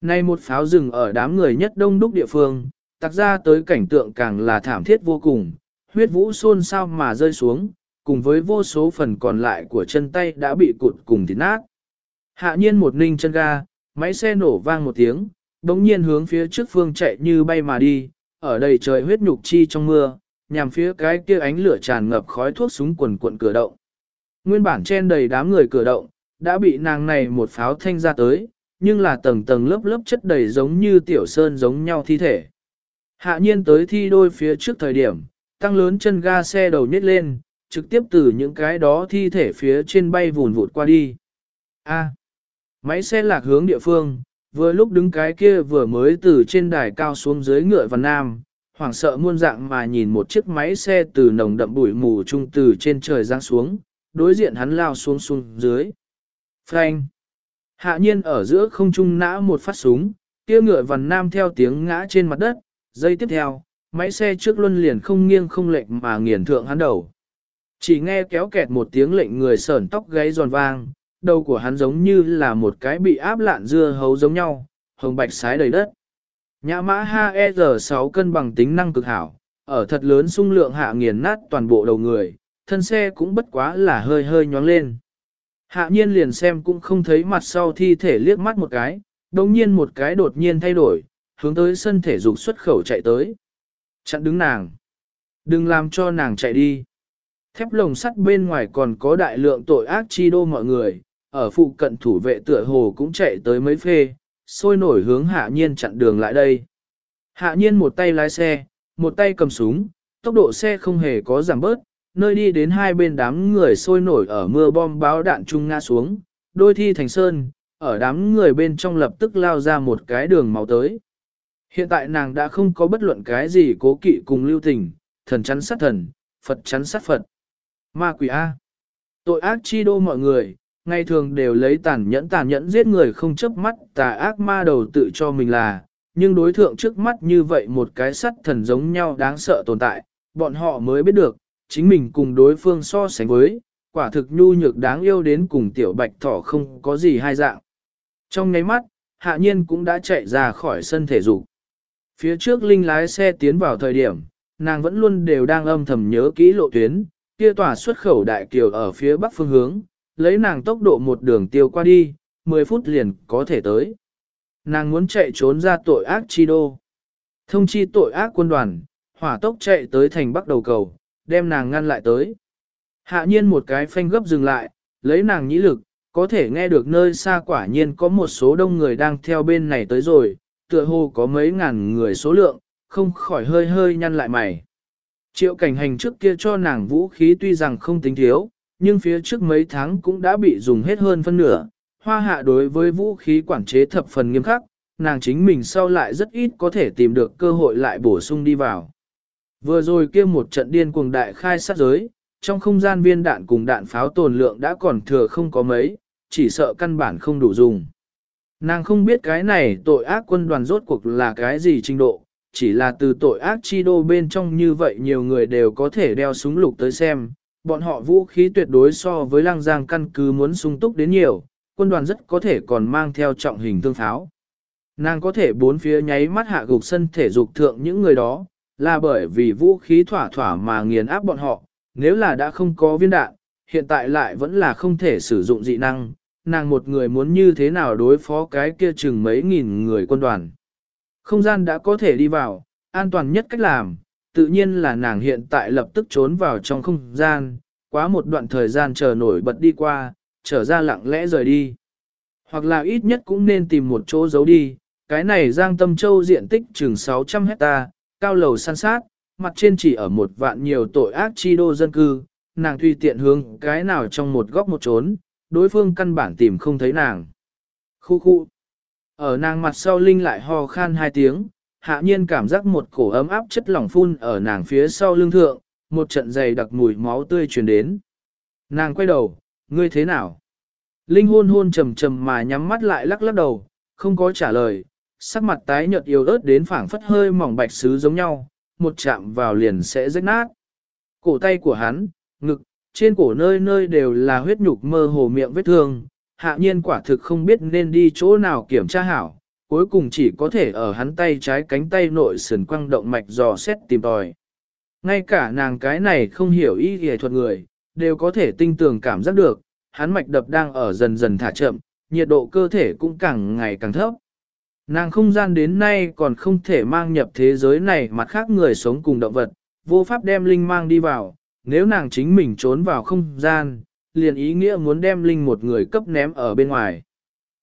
Nay một pháo rừng ở đám người nhất đông đúc địa phương, tạc ra tới cảnh tượng càng là thảm thiết vô cùng, huyết vũ xôn sao mà rơi xuống, cùng với vô số phần còn lại của chân tay đã bị cụt cùng thịt nát. Hạ nhiên một ninh chân ga, máy xe nổ vang một tiếng, đống nhiên hướng phía trước phương chạy như bay mà đi, ở đầy trời huyết nhục chi trong mưa, nhằm phía cái kia ánh lửa tràn ngập khói thuốc súng quần cuộn cửa động. Nguyên bản chen đầy đám người cửa động, đã bị nàng này một pháo thanh ra tới, nhưng là tầng tầng lớp lớp chất đầy giống như tiểu sơn giống nhau thi thể. Hạ nhiên tới thi đôi phía trước thời điểm, tăng lớn chân ga xe đầu nhét lên, trực tiếp từ những cái đó thi thể phía trên bay vùn vụt qua đi. A. máy xe lạc hướng địa phương, vừa lúc đứng cái kia vừa mới từ trên đài cao xuống dưới ngựa và nam, hoảng sợ muôn dạng mà nhìn một chiếc máy xe từ nồng đậm bụi mù trung từ trên trời giáng xuống, đối diện hắn lao xuống xuống dưới. Phanh. Hạ nhiên ở giữa không trung nã một phát súng, kia ngựa vằn nam theo tiếng ngã trên mặt đất, giây tiếp theo, máy xe trước luân liền không nghiêng không lệch mà nghiền thượng hắn đầu. Chỉ nghe kéo kẹt một tiếng lệnh người sởn tóc gáy giòn vang, đầu của hắn giống như là một cái bị áp lạn dưa hấu giống nhau, hồng bạch sái đầy đất. Nhã mã HR6 cân bằng tính năng cực hảo, ở thật lớn sung lượng hạ nghiền nát toàn bộ đầu người, thân xe cũng bất quá là hơi hơi nhóng lên. Hạ nhiên liền xem cũng không thấy mặt sau thi thể liếc mắt một cái, đồng nhiên một cái đột nhiên thay đổi, hướng tới sân thể dục xuất khẩu chạy tới. Chặn đứng nàng. Đừng làm cho nàng chạy đi. Thép lồng sắt bên ngoài còn có đại lượng tội ác chi đô mọi người, ở phụ cận thủ vệ tựa hồ cũng chạy tới mấy phê, sôi nổi hướng hạ nhiên chặn đường lại đây. Hạ nhiên một tay lái xe, một tay cầm súng, tốc độ xe không hề có giảm bớt, nơi đi đến hai bên đám người sôi nổi ở mưa bom báo đạn trung ngã xuống, đôi thi thành sơn, ở đám người bên trong lập tức lao ra một cái đường máu tới. Hiện tại nàng đã không có bất luận cái gì cố kỵ cùng lưu tình, thần chắn sát thần, Phật chắn sát Phật. Ma quỷ A. Tội ác chi đô mọi người, ngày thường đều lấy tàn nhẫn tàn nhẫn giết người không chớp mắt tà ác ma đầu tự cho mình là, nhưng đối thượng trước mắt như vậy một cái sắt thần giống nhau đáng sợ tồn tại, bọn họ mới biết được, chính mình cùng đối phương so sánh với, quả thực nhu nhược đáng yêu đến cùng tiểu bạch thỏ không có gì hai dạng. Trong ngáy mắt, hạ nhiên cũng đã chạy ra khỏi sân thể dục. Phía trước Linh lái xe tiến vào thời điểm, nàng vẫn luôn đều đang âm thầm nhớ kỹ lộ tuyến, kia tòa xuất khẩu đại kiều ở phía bắc phương hướng, lấy nàng tốc độ một đường tiêu qua đi, 10 phút liền có thể tới. Nàng muốn chạy trốn ra tội ác chi đô. Thông chi tội ác quân đoàn, hỏa tốc chạy tới thành bắc đầu cầu, đem nàng ngăn lại tới. Hạ nhiên một cái phanh gấp dừng lại, lấy nàng nhĩ lực, có thể nghe được nơi xa quả nhiên có một số đông người đang theo bên này tới rồi, tựa hồ có mấy ngàn người số lượng, không khỏi hơi hơi nhăn lại mày. Triệu cảnh hành trước kia cho nàng vũ khí tuy rằng không tính thiếu, nhưng phía trước mấy tháng cũng đã bị dùng hết hơn phân nửa. Hoa hạ đối với vũ khí quản chế thập phần nghiêm khắc, nàng chính mình sau lại rất ít có thể tìm được cơ hội lại bổ sung đi vào. Vừa rồi kia một trận điên cuồng đại khai sát giới, trong không gian viên đạn cùng đạn pháo tồn lượng đã còn thừa không có mấy, chỉ sợ căn bản không đủ dùng. Nàng không biết cái này tội ác quân đoàn rốt cuộc là cái gì trình độ, chỉ là từ tội ác chi đô bên trong như vậy nhiều người đều có thể đeo súng lục tới xem, bọn họ vũ khí tuyệt đối so với Lang giang căn cứ muốn sung túc đến nhiều, quân đoàn rất có thể còn mang theo trọng hình thương pháo. Nàng có thể bốn phía nháy mắt hạ gục sân thể dục thượng những người đó, là bởi vì vũ khí thỏa thỏa mà nghiền áp bọn họ, nếu là đã không có viên đạn, hiện tại lại vẫn là không thể sử dụng dị năng, nàng một người muốn như thế nào đối phó cái kia chừng mấy nghìn người quân đoàn. Không gian đã có thể đi vào, an toàn nhất cách làm, tự nhiên là nàng hiện tại lập tức trốn vào trong không gian, quá một đoạn thời gian chờ nổi bật đi qua, trở ra lặng lẽ rời đi. Hoặc là ít nhất cũng nên tìm một chỗ giấu đi, cái này Giang Tâm Châu diện tích chừng 600 hecta, cao lầu san sát, mặt trên chỉ ở một vạn nhiều tội ác chi đô dân cư, nàng tùy tiện hướng cái nào trong một góc một trốn, đối phương căn bản tìm không thấy nàng. Khu khu. Ở nàng mặt sau Linh lại ho khan hai tiếng, hạ nhiên cảm giác một cổ ấm áp chất lỏng phun ở nàng phía sau lưng thượng, một trận dày đặc mùi máu tươi truyền đến. Nàng quay đầu, ngươi thế nào? Linh hôn hôn trầm trầm mà nhắm mắt lại lắc lắc đầu, không có trả lời, sắc mặt tái nhợt yếu ớt đến phảng phất hơi mỏng bạch sứ giống nhau, một chạm vào liền sẽ rách nát. Cổ tay của hắn, ngực, trên cổ nơi nơi đều là huyết nhục mơ hồ miệng vết thương, hạ nhiên quả thực không biết nên đi chỗ nào kiểm tra hảo, cuối cùng chỉ có thể ở hắn tay trái cánh tay nội sườn quăng động mạch dò xét tìm tòi. Ngay cả nàng cái này không hiểu ý y thuật người, đều có thể tinh tường cảm giác được, hắn mạch đập đang ở dần dần thả chậm, nhiệt độ cơ thể cũng càng ngày càng thấp. Nàng không gian đến nay còn không thể mang nhập thế giới này mặt khác người sống cùng động vật, vô pháp đem linh mang đi vào, nếu nàng chính mình trốn vào không gian, liền ý nghĩa muốn đem linh một người cấp ném ở bên ngoài.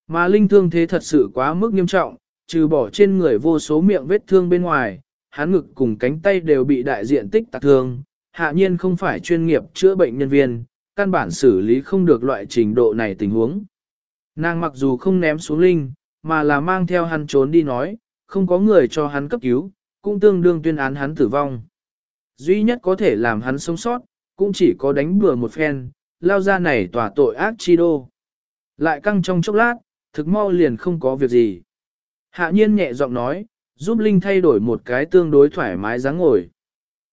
Mà linh thương thế thật sự quá mức nghiêm trọng, trừ bỏ trên người vô số miệng vết thương bên ngoài, hắn ngực cùng cánh tay đều bị đại diện tích tạc thương, hạ nhiên không phải chuyên nghiệp chữa bệnh nhân viên, căn bản xử lý không được loại trình độ này tình huống. Nàng mặc dù không ném xuống linh, mà là mang theo hắn trốn đi nói, không có người cho hắn cấp cứu, cũng tương đương tuyên án hắn tử vong. Duy nhất có thể làm hắn sống sót, cũng chỉ có đánh bừa một phen, lao ra này tỏa tội ác chi đô. Lại căng trong chốc lát, thực mau liền không có việc gì. Hạ nhiên nhẹ giọng nói, giúp Linh thay đổi một cái tương đối thoải mái dáng ngồi.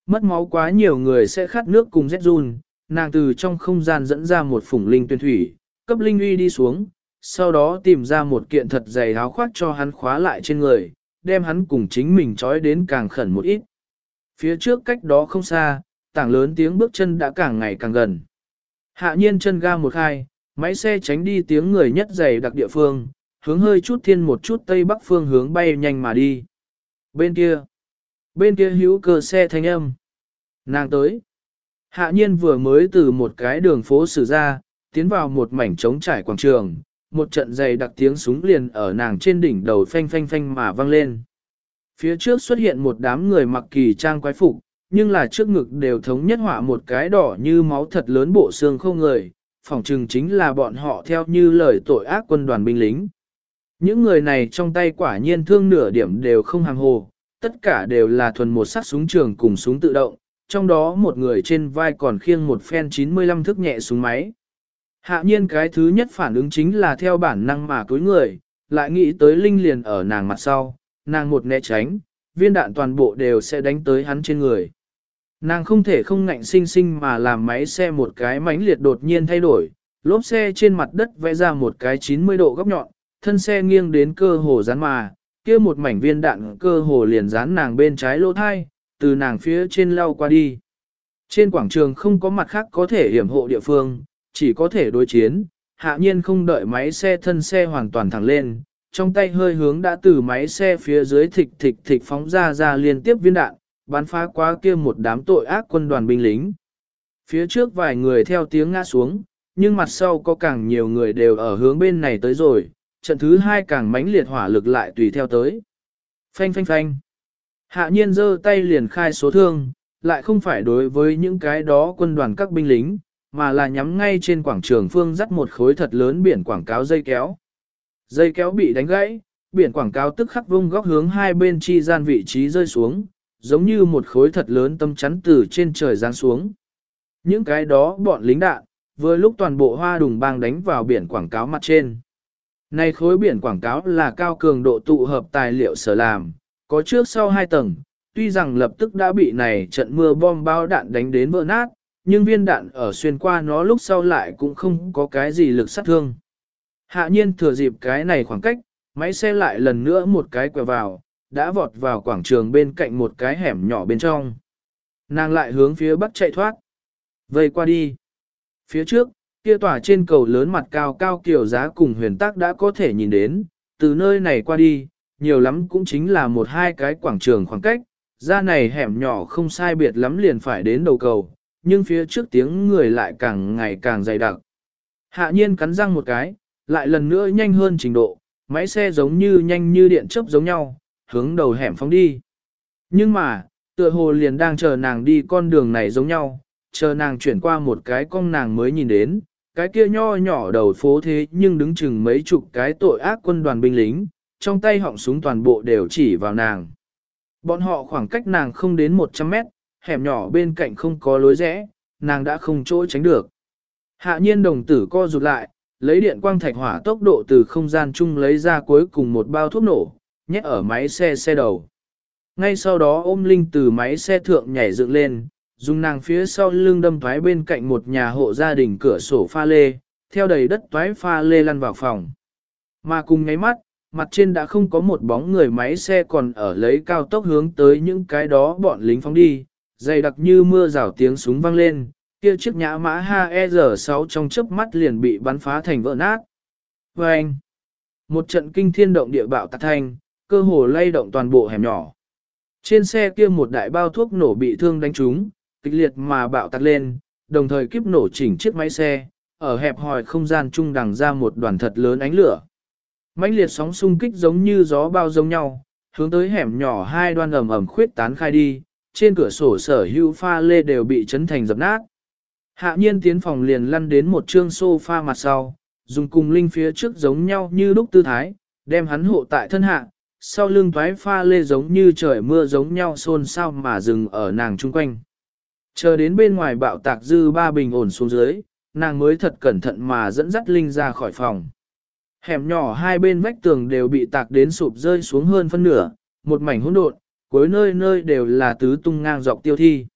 Mất máu quá nhiều người sẽ khát nước cùng rét run, nàng từ trong không gian dẫn ra một phủng Linh tuyên thủy, cấp Linh uy đi xuống, sau đó tìm ra một kiện thật dày áo khoác cho hắn khóa lại trên người, đem hắn cùng chính mình trói đến càng khẩn một ít. Phía trước cách đó không xa, tảng lớn tiếng bước chân đã càng ngày càng gần. Hạ nhiên chân ga một khai, máy xe tránh đi tiếng người nhất dày đặc địa phương, hướng hơi chút thiên một chút tây bắc phương hướng bay nhanh mà đi. Bên kia, bên kia hữu cơ xe thanh âm. Nàng tới. Hạ nhiên vừa mới từ một cái đường phố xử ra, tiến vào một mảnh trống trải quảng trường, một trận dày đặc tiếng súng liền ở nàng trên đỉnh đầu phanh phanh phanh mà vang lên. Phía trước xuất hiện một đám người mặc kỳ trang quái phục, nhưng là trước ngực đều thống nhất họa một cái đỏ như máu thật lớn bộ xương không người, phỏng chừng chính là bọn họ theo như lời tội ác quân đoàn binh lính. Những người này trong tay quả nhiên thương nửa điểm đều không hàng hồ, tất cả đều là thuần một sát súng trường cùng súng tự động, trong đó một người trên vai còn khiêng một phen 95 thức nhẹ súng máy. Hạ nhiên cái thứ nhất phản ứng chính là theo bản năng mà cúi người, lại nghĩ tới linh liền ở nàng mặt sau, nàng một né tránh, viên đạn toàn bộ đều sẽ đánh tới hắn trên người. Nàng không thể không ngạnh sinh sinh mà làm máy xe một cái mánh liệt đột nhiên thay đổi, lốp xe trên mặt đất vẽ ra một cái 90 độ góc nhọn, thân xe nghiêng đến cơ hồ rán mà, kia một mảnh viên đạn cơ hồ liền dán nàng bên trái lỗ thai, từ nàng phía trên lao qua đi. Trên quảng trường không có mặt khác có thể hiểm hộ địa phương, chỉ có thể đối chiến, hạ nhiên không đợi máy xe thân xe hoàn toàn thẳng lên, trong tay hơi hướng đã từ máy xe phía dưới thịch thịch thịch phóng ra ra liên tiếp viên đạn, bắn phá qua kia một đám tội ác quân đoàn binh lính. Phía trước vài người theo tiếng ngã xuống, nhưng mặt sau có càng nhiều người đều ở hướng bên này tới rồi, trận thứ hai càng mãnh liệt hỏa lực lại tùy theo tới. Phanh phanh phanh. Hạ nhiên giơ tay liền khai số thương, lại không phải đối với những cái đó quân đoàn các binh lính, mà là nhắm ngay trên quảng trường phương dắt một khối thật lớn biển quảng cáo dây kéo. Dây kéo bị đánh gãy, biển quảng cáo tức khắc vung góc hướng hai bên chi gian vị trí rơi xuống, giống như một khối thật lớn tâm chắn từ trên trời giáng xuống. Những cái đó bọn lính đạn, vừa lúc toàn bộ hoa đùng bang đánh vào biển quảng cáo mặt trên. Này khối biển quảng cáo là cao cường độ tụ hợp tài liệu sở làm, có trước sau hai tầng, tuy rằng lập tức đã bị này trận mưa bom bao đạn đánh đến vỡ nát, nhưng viên đạn ở xuyên qua nó lúc sau lại cũng không có cái gì lực sát thương. Hạ nhiên thừa dịp cái này khoảng cách, máy xe lại lần nữa một cái quẹo vào, đã vọt vào quảng trường bên cạnh một cái hẻm nhỏ bên trong. Nàng lại hướng phía bắc chạy thoát. Vây qua đi. Phía trước, kia tỏa trên cầu lớn mặt cao cao kiểu giá cùng huyền tác đã có thể nhìn đến, từ nơi này qua đi, nhiều lắm cũng chính là một hai cái quảng trường khoảng cách, ra này hẻm nhỏ không sai biệt lắm liền phải đến đầu cầu, nhưng phía trước tiếng người lại càng ngày càng dày đặc. Hạ nhiên cắn răng một cái, lại lần nữa nhanh hơn trình độ, máy xe giống như nhanh như điện chớp giống nhau, hướng đầu hẻm phóng đi. Nhưng mà, tựa hồ liền đang chờ nàng đi con đường này giống nhau, chờ nàng chuyển qua một cái con nàng mới nhìn đến, cái kia nho nhỏ đầu phố thế nhưng đứng chừng mấy chục cái tội ác quân đoàn binh lính, trong tay họng súng toàn bộ đều chỉ vào nàng. Bọn họ khoảng cách nàng không đến 100 mét, hẻm nhỏ bên cạnh không có lối rẽ, nàng đã không chỗ tránh được. Hạ nhiên đồng tử co rụt lại, lấy điện quang thạch hỏa tốc độ từ không gian chung lấy ra cuối cùng một bao thuốc nổ, nhét ở máy xe xe đầu. Ngay sau đó ôm Linh từ máy xe thượng nhảy dựng lên, dùng nàng phía sau lưng đâm thoái bên cạnh một nhà hộ gia đình cửa sổ pha lê, theo đầy đất toái pha lê lăn vào phòng. Mà cùng ngáy mắt, mặt trên đã không có một bóng người máy xe còn ở lấy cao tốc hướng tới những cái đó bọn lính phóng đi, dày đặc như mưa rào tiếng súng vang lên, Kia chiếc nhã mã HER6 trong chớp mắt liền bị bắn phá thành vỡ nát. Và anh, một trận kinh thiên động địa bạo tạc thành cơ hồ lay động toàn bộ hẻm nhỏ. Trên xe kia một đại bao thuốc nổ bị thương đánh trúng, kịch liệt mà bạo tạc lên, đồng thời kiếp nổ chỉnh chiếc máy xe, ở hẹp hòi không gian trung đằng ra một đoàn thật lớn ánh lửa. mãnh liệt sóng xung kích giống như gió bao giống nhau, hướng tới hẻm nhỏ hai đoan ẩm ẩm khuyết tán khai đi, trên cửa sổ sở hữu pha lê đều bị chấn thành dập nát. Hạ nhiên tiến phòng liền lăn đến một trương sofa mặt sau, dùng cùng linh phía trước giống nhau như lúc tư thái, đem hắn hộ tại thân hạ, sau lưng thoái pha lê giống như trời mưa giống nhau xôn xao mà dừng ở nàng chung quanh. Chờ đến bên ngoài bạo tạc dư ba bình ổn xuống dưới, nàng mới thật cẩn thận mà dẫn dắt Linh ra khỏi phòng. Hẻm nhỏ hai bên vách tường đều bị tạc đến sụp rơi xuống hơn phân nửa, một mảnh hỗn độn, cuối nơi nơi đều là tứ tung ngang dọc tiêu thi.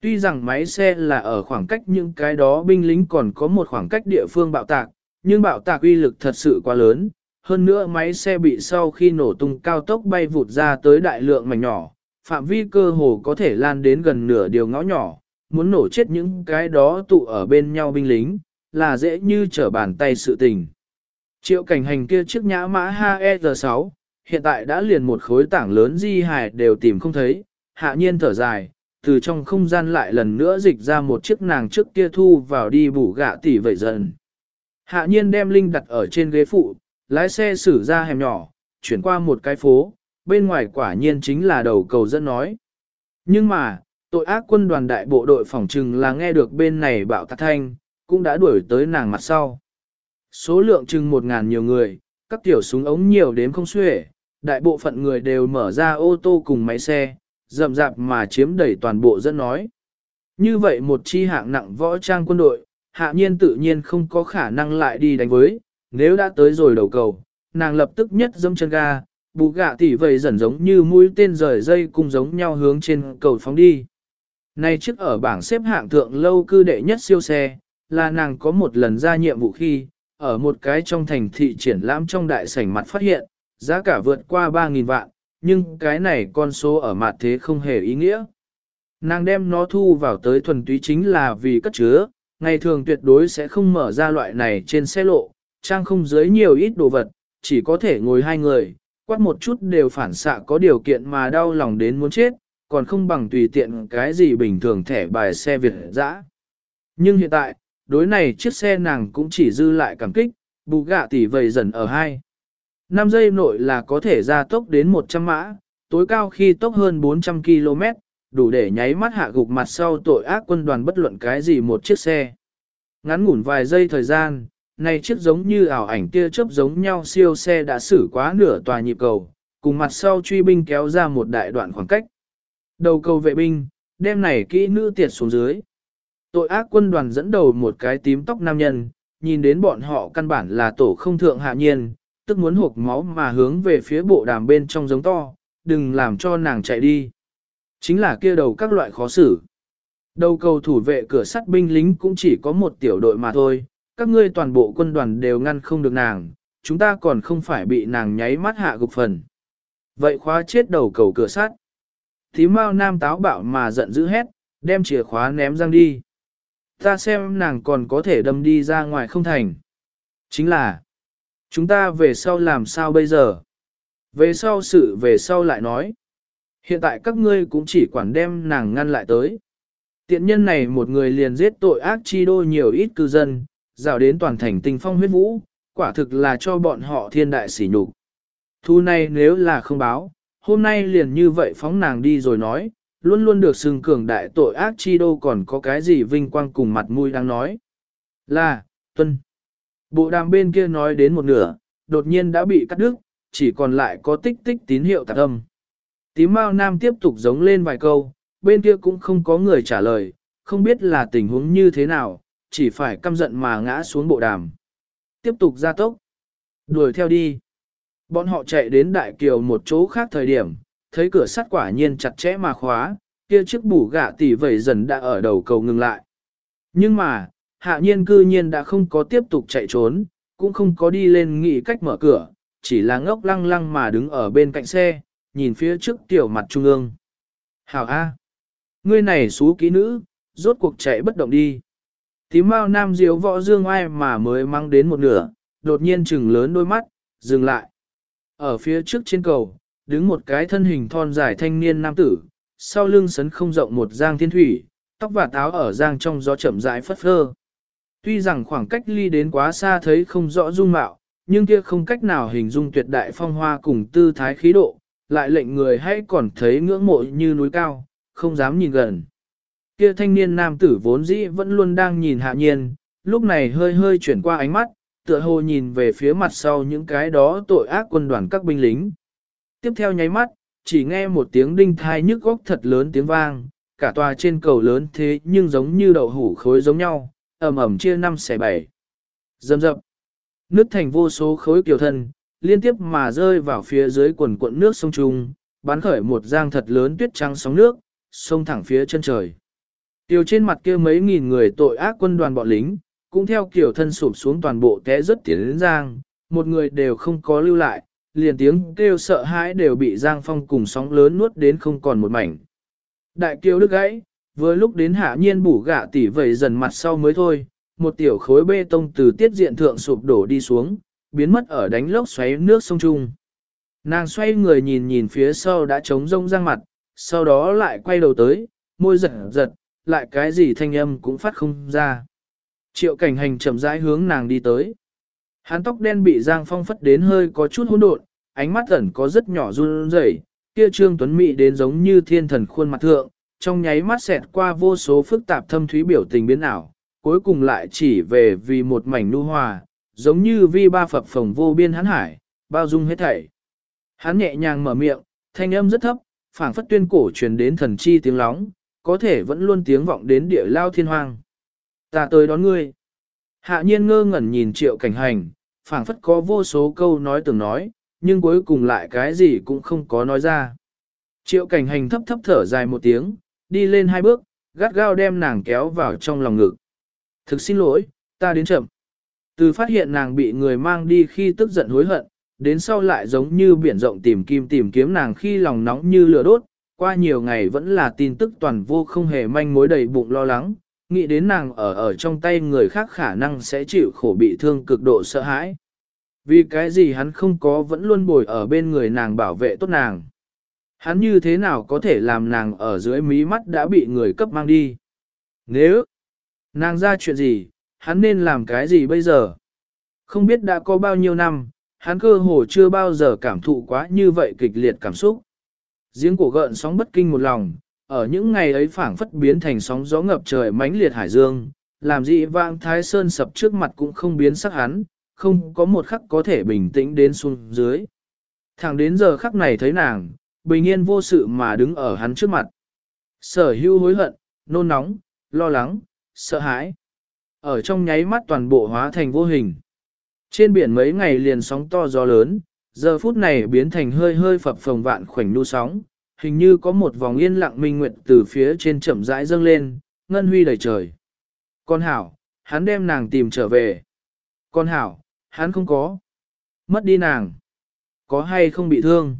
Tuy rằng máy xe là ở khoảng cách những cái đó binh lính còn có một khoảng cách địa phương bạo tạc, nhưng bạo tạc uy lực thật sự quá lớn, hơn nữa máy xe bị sau khi nổ tung cao tốc bay vụt ra tới đại lượng mảnh nhỏ, phạm vi cơ hồ có thể lan đến gần nửa điều ngõ nhỏ, muốn nổ chết những cái đó tụ ở bên nhau binh lính, là dễ như trở bàn tay sự tình. Triệu cảnh hành kia chiếc nhã mã HER6, hiện tại đã liền một khối tảng lớn di hài đều tìm không thấy, hạ nhiên thở dài, từ trong không gian lại lần nữa dịch ra một chiếc nàng trước kia thu vào đi bủ gạ tỉ vậy dần. Hạ nhiên đem Linh đặt ở trên ghế phụ, lái xe xử ra hẻm nhỏ, chuyển qua một cái phố, bên ngoài quả nhiên chính là đầu cầu dẫn nói. Nhưng mà, tội ác quân đoàn đại bộ đội phòng trừng là nghe được bên này bạo tạc thanh, cũng đã đuổi tới nàng mặt sau. Số lượng chừng một ngàn nhiều người, các tiểu súng ống nhiều đến không xuể, đại bộ phận người đều mở ra ô tô cùng máy xe, rậm rạp mà chiếm đẩy toàn bộ dẫn nói. Như vậy một chi hạng nặng võ trang quân đội, hạ nhiên tự nhiên không có khả năng lại đi đánh với, nếu đã tới rồi đầu cầu, nàng lập tức nhất dâm chân ga, bù gạ tỉ vầy dần giống như mũi tên rời dây cùng giống nhau hướng trên cầu phóng đi. Nay trước ở bảng xếp hạng thượng lâu cư đệ nhất siêu xe, là nàng có một lần ra nhiệm vụ khi, ở một cái trong thành thị triển lãm trong đại sảnh mặt phát hiện, giá cả vượt qua 3.000 vạn, nhưng cái này con số ở mặt thế không hề ý nghĩa. Nàng đem nó thu vào tới thuần túy chính là vì cất chứa, ngày thường tuyệt đối sẽ không mở ra loại này trên xe lộ, trang không dưới nhiều ít đồ vật, chỉ có thể ngồi hai người, quát một chút đều phản xạ có điều kiện mà đau lòng đến muốn chết, còn không bằng tùy tiện cái gì bình thường thẻ bài xe Việt dã. Nhưng hiện tại, đối này chiếc xe nàng cũng chỉ dư lại cảm kích, bù gạ tỷ vầy dần ở hai. 5 giây nội là có thể ra tốc đến 100 mã, tối cao khi tốc hơn 400 km, đủ để nháy mắt hạ gục mặt sau tội ác quân đoàn bất luận cái gì một chiếc xe. Ngắn ngủn vài giây thời gian, này chiếc giống như ảo ảnh tia chớp giống nhau siêu xe đã xử quá nửa tòa nhịp cầu, cùng mặt sau truy binh kéo ra một đại đoạn khoảng cách. Đầu cầu vệ binh, đem này kỹ nữ tiệt xuống dưới. Tội ác quân đoàn dẫn đầu một cái tím tóc nam nhân, nhìn đến bọn họ căn bản là tổ không thượng hạ nhiên, tức muốn hộp máu mà hướng về phía bộ đàm bên trong giống to, đừng làm cho nàng chạy đi. Chính là kia đầu các loại khó xử. Đầu cầu thủ vệ cửa sắt binh lính cũng chỉ có một tiểu đội mà thôi, các ngươi toàn bộ quân đoàn đều ngăn không được nàng, chúng ta còn không phải bị nàng nháy mắt hạ gục phần. Vậy khóa chết đầu cầu cửa sắt. Thí mau nam táo bạo mà giận dữ hét, đem chìa khóa ném răng đi. Ta xem nàng còn có thể đâm đi ra ngoài không thành. Chính là, chúng ta về sau làm sao bây giờ? Về sau sự về sau lại nói. Hiện tại các ngươi cũng chỉ quản đem nàng ngăn lại tới. Tiện nhân này một người liền giết tội ác chi đô nhiều ít cư dân, rào đến toàn thành tình phong huyết vũ, quả thực là cho bọn họ thiên đại sỉ nhục. Thu này nếu là không báo, hôm nay liền như vậy phóng nàng đi rồi nói, luôn luôn được xưng cường đại tội ác chi đô còn có cái gì vinh quang cùng mặt mũi đang nói. Là, tuân. Bộ đàm bên kia nói đến một nửa, đột nhiên đã bị cắt đứt, chỉ còn lại có tích tích tín hiệu tạc âm. Tím Mao Nam tiếp tục giống lên vài câu, bên kia cũng không có người trả lời, không biết là tình huống như thế nào, chỉ phải căm giận mà ngã xuống bộ đàm. Tiếp tục ra tốc. Đuổi theo đi. Bọn họ chạy đến Đại Kiều một chỗ khác thời điểm, thấy cửa sắt quả nhiên chặt chẽ mà khóa, kia chiếc bù gạ tỷ vẩy dần đã ở đầu cầu ngừng lại. Nhưng mà, hạ nhiên cư nhiên đã không có tiếp tục chạy trốn, cũng không có đi lên nghĩ cách mở cửa, chỉ là ngốc lăng lăng mà đứng ở bên cạnh xe, nhìn phía trước tiểu mặt trung ương. Hảo A. Ngươi này xú kỹ nữ, rốt cuộc chạy bất động đi. Tím mau nam diếu võ dương ai mà mới mang đến một nửa, đột nhiên chừng lớn đôi mắt, dừng lại. Ở phía trước trên cầu, đứng một cái thân hình thon dài thanh niên nam tử, sau lưng sấn không rộng một giang thiên thủy, tóc và táo ở giang trong gió chậm rãi phất phơ. Tuy rằng khoảng cách ly đến quá xa thấy không rõ dung mạo, nhưng kia không cách nào hình dung tuyệt đại phong hoa cùng tư thái khí độ, lại lệnh người hay còn thấy ngưỡng mộ như núi cao, không dám nhìn gần. Kia thanh niên nam tử vốn dĩ vẫn luôn đang nhìn hạ nhiên, lúc này hơi hơi chuyển qua ánh mắt, tựa hồ nhìn về phía mặt sau những cái đó tội ác quân đoàn các binh lính. Tiếp theo nháy mắt, chỉ nghe một tiếng đinh thai nhức góc thật lớn tiếng vang, cả tòa trên cầu lớn thế nhưng giống như đậu hủ khối giống nhau, ầm ầm chia năm xẻ bảy. Dầm dập, nước thành vô số khối kiều thân, liên tiếp mà rơi vào phía dưới quần cuộn nước sông Trung, bắn khởi một giang thật lớn tuyết trắng sóng nước, sông thẳng phía chân trời. Tiêu trên mặt kia mấy nghìn người tội ác quân đoàn bọn lính, cũng theo kiểu thân sụp xuống toàn bộ té rất tiến đến giang, một người đều không có lưu lại, liền tiếng kêu sợ hãi đều bị giang phong cùng sóng lớn nuốt đến không còn một mảnh. Đại kiều đức gãy, vừa lúc đến hạ nhiên bủ gạ tỉ vẩy dần mặt sau mới thôi, một tiểu khối bê tông từ tiết diện thượng sụp đổ đi xuống, biến mất ở đánh lốc xoáy nước sông Trung. Nàng xoay người nhìn nhìn phía sau đã trống rông răng mặt, sau đó lại quay đầu tới, môi giật giật, lại cái gì thanh âm cũng phát không ra. Triệu cảnh hành chậm rãi hướng nàng đi tới. Hắn tóc đen bị Giang Phong phất đến hơi có chút hỗn độn, ánh mắt ẩn có rất nhỏ run rẩy, kia Trương Tuấn Mỹ đến giống như thiên thần khuôn mặt thượng, trong nháy mắt xẹt qua vô số phức tạp thâm thúy biểu tình biến ảo, cuối cùng lại chỉ về vì một mảnh nu hòa, giống như vi ba phập phồng vô biên hắn hải, bao dung hết thảy. Hắn nhẹ nhàng mở miệng, thanh âm rất thấp, phảng phất tuyên cổ truyền đến thần chi tiếng lóng, có thể vẫn luôn tiếng vọng đến địa lao thiên hoang. Ta tới đón ngươi. Hạ nhiên ngơ ngẩn nhìn triệu cảnh hành, phảng phất có vô số câu nói từng nói, nhưng cuối cùng lại cái gì cũng không có nói ra. Triệu cảnh hành thấp thấp thở dài một tiếng, đi lên hai bước, gắt gao đem nàng kéo vào trong lòng ngực. Thực xin lỗi, ta đến chậm. Từ phát hiện nàng bị người mang đi khi tức giận hối hận, đến sau lại giống như biển rộng tìm kim tìm kiếm nàng khi lòng nóng như lửa đốt, qua nhiều ngày vẫn là tin tức toàn vô không hề manh mối đầy bụng lo lắng, nghĩ đến nàng ở ở trong tay người khác khả năng sẽ chịu khổ bị thương cực độ sợ hãi. Vì cái gì hắn không có vẫn luôn bồi ở bên người nàng bảo vệ tốt nàng. Hắn như thế nào có thể làm nàng ở dưới mí mắt đã bị người cấp mang đi. Nếu nàng ra chuyện gì, hắn nên làm cái gì bây giờ? Không biết đã có bao nhiêu năm, hắn cơ hồ chưa bao giờ cảm thụ quá như vậy kịch liệt cảm xúc. Giếng cổ gợn sóng bất kinh một lòng, ở những ngày ấy phảng phất biến thành sóng gió ngập trời mãnh liệt hải dương, làm dị vang thái sơn sập trước mặt cũng không biến sắc hắn, không có một khắc có thể bình tĩnh đến xuống dưới. Thẳng đến giờ khắc này thấy nàng, bình yên vô sự mà đứng ở hắn trước mặt. Sở hưu hối hận, nôn nóng, lo lắng, sợ hãi. Ở trong nháy mắt toàn bộ hóa thành vô hình. Trên biển mấy ngày liền sóng to gió lớn, giờ phút này biến thành hơi hơi phập phồng vạn khoảnh nu sóng, hình như có một vòng yên lặng minh nguyệt từ phía trên chậm rãi dâng lên, ngân huy đầy trời. Con hảo, hắn đem nàng tìm trở về. Con hảo, hắn không có. Mất đi nàng. Có hay không bị thương?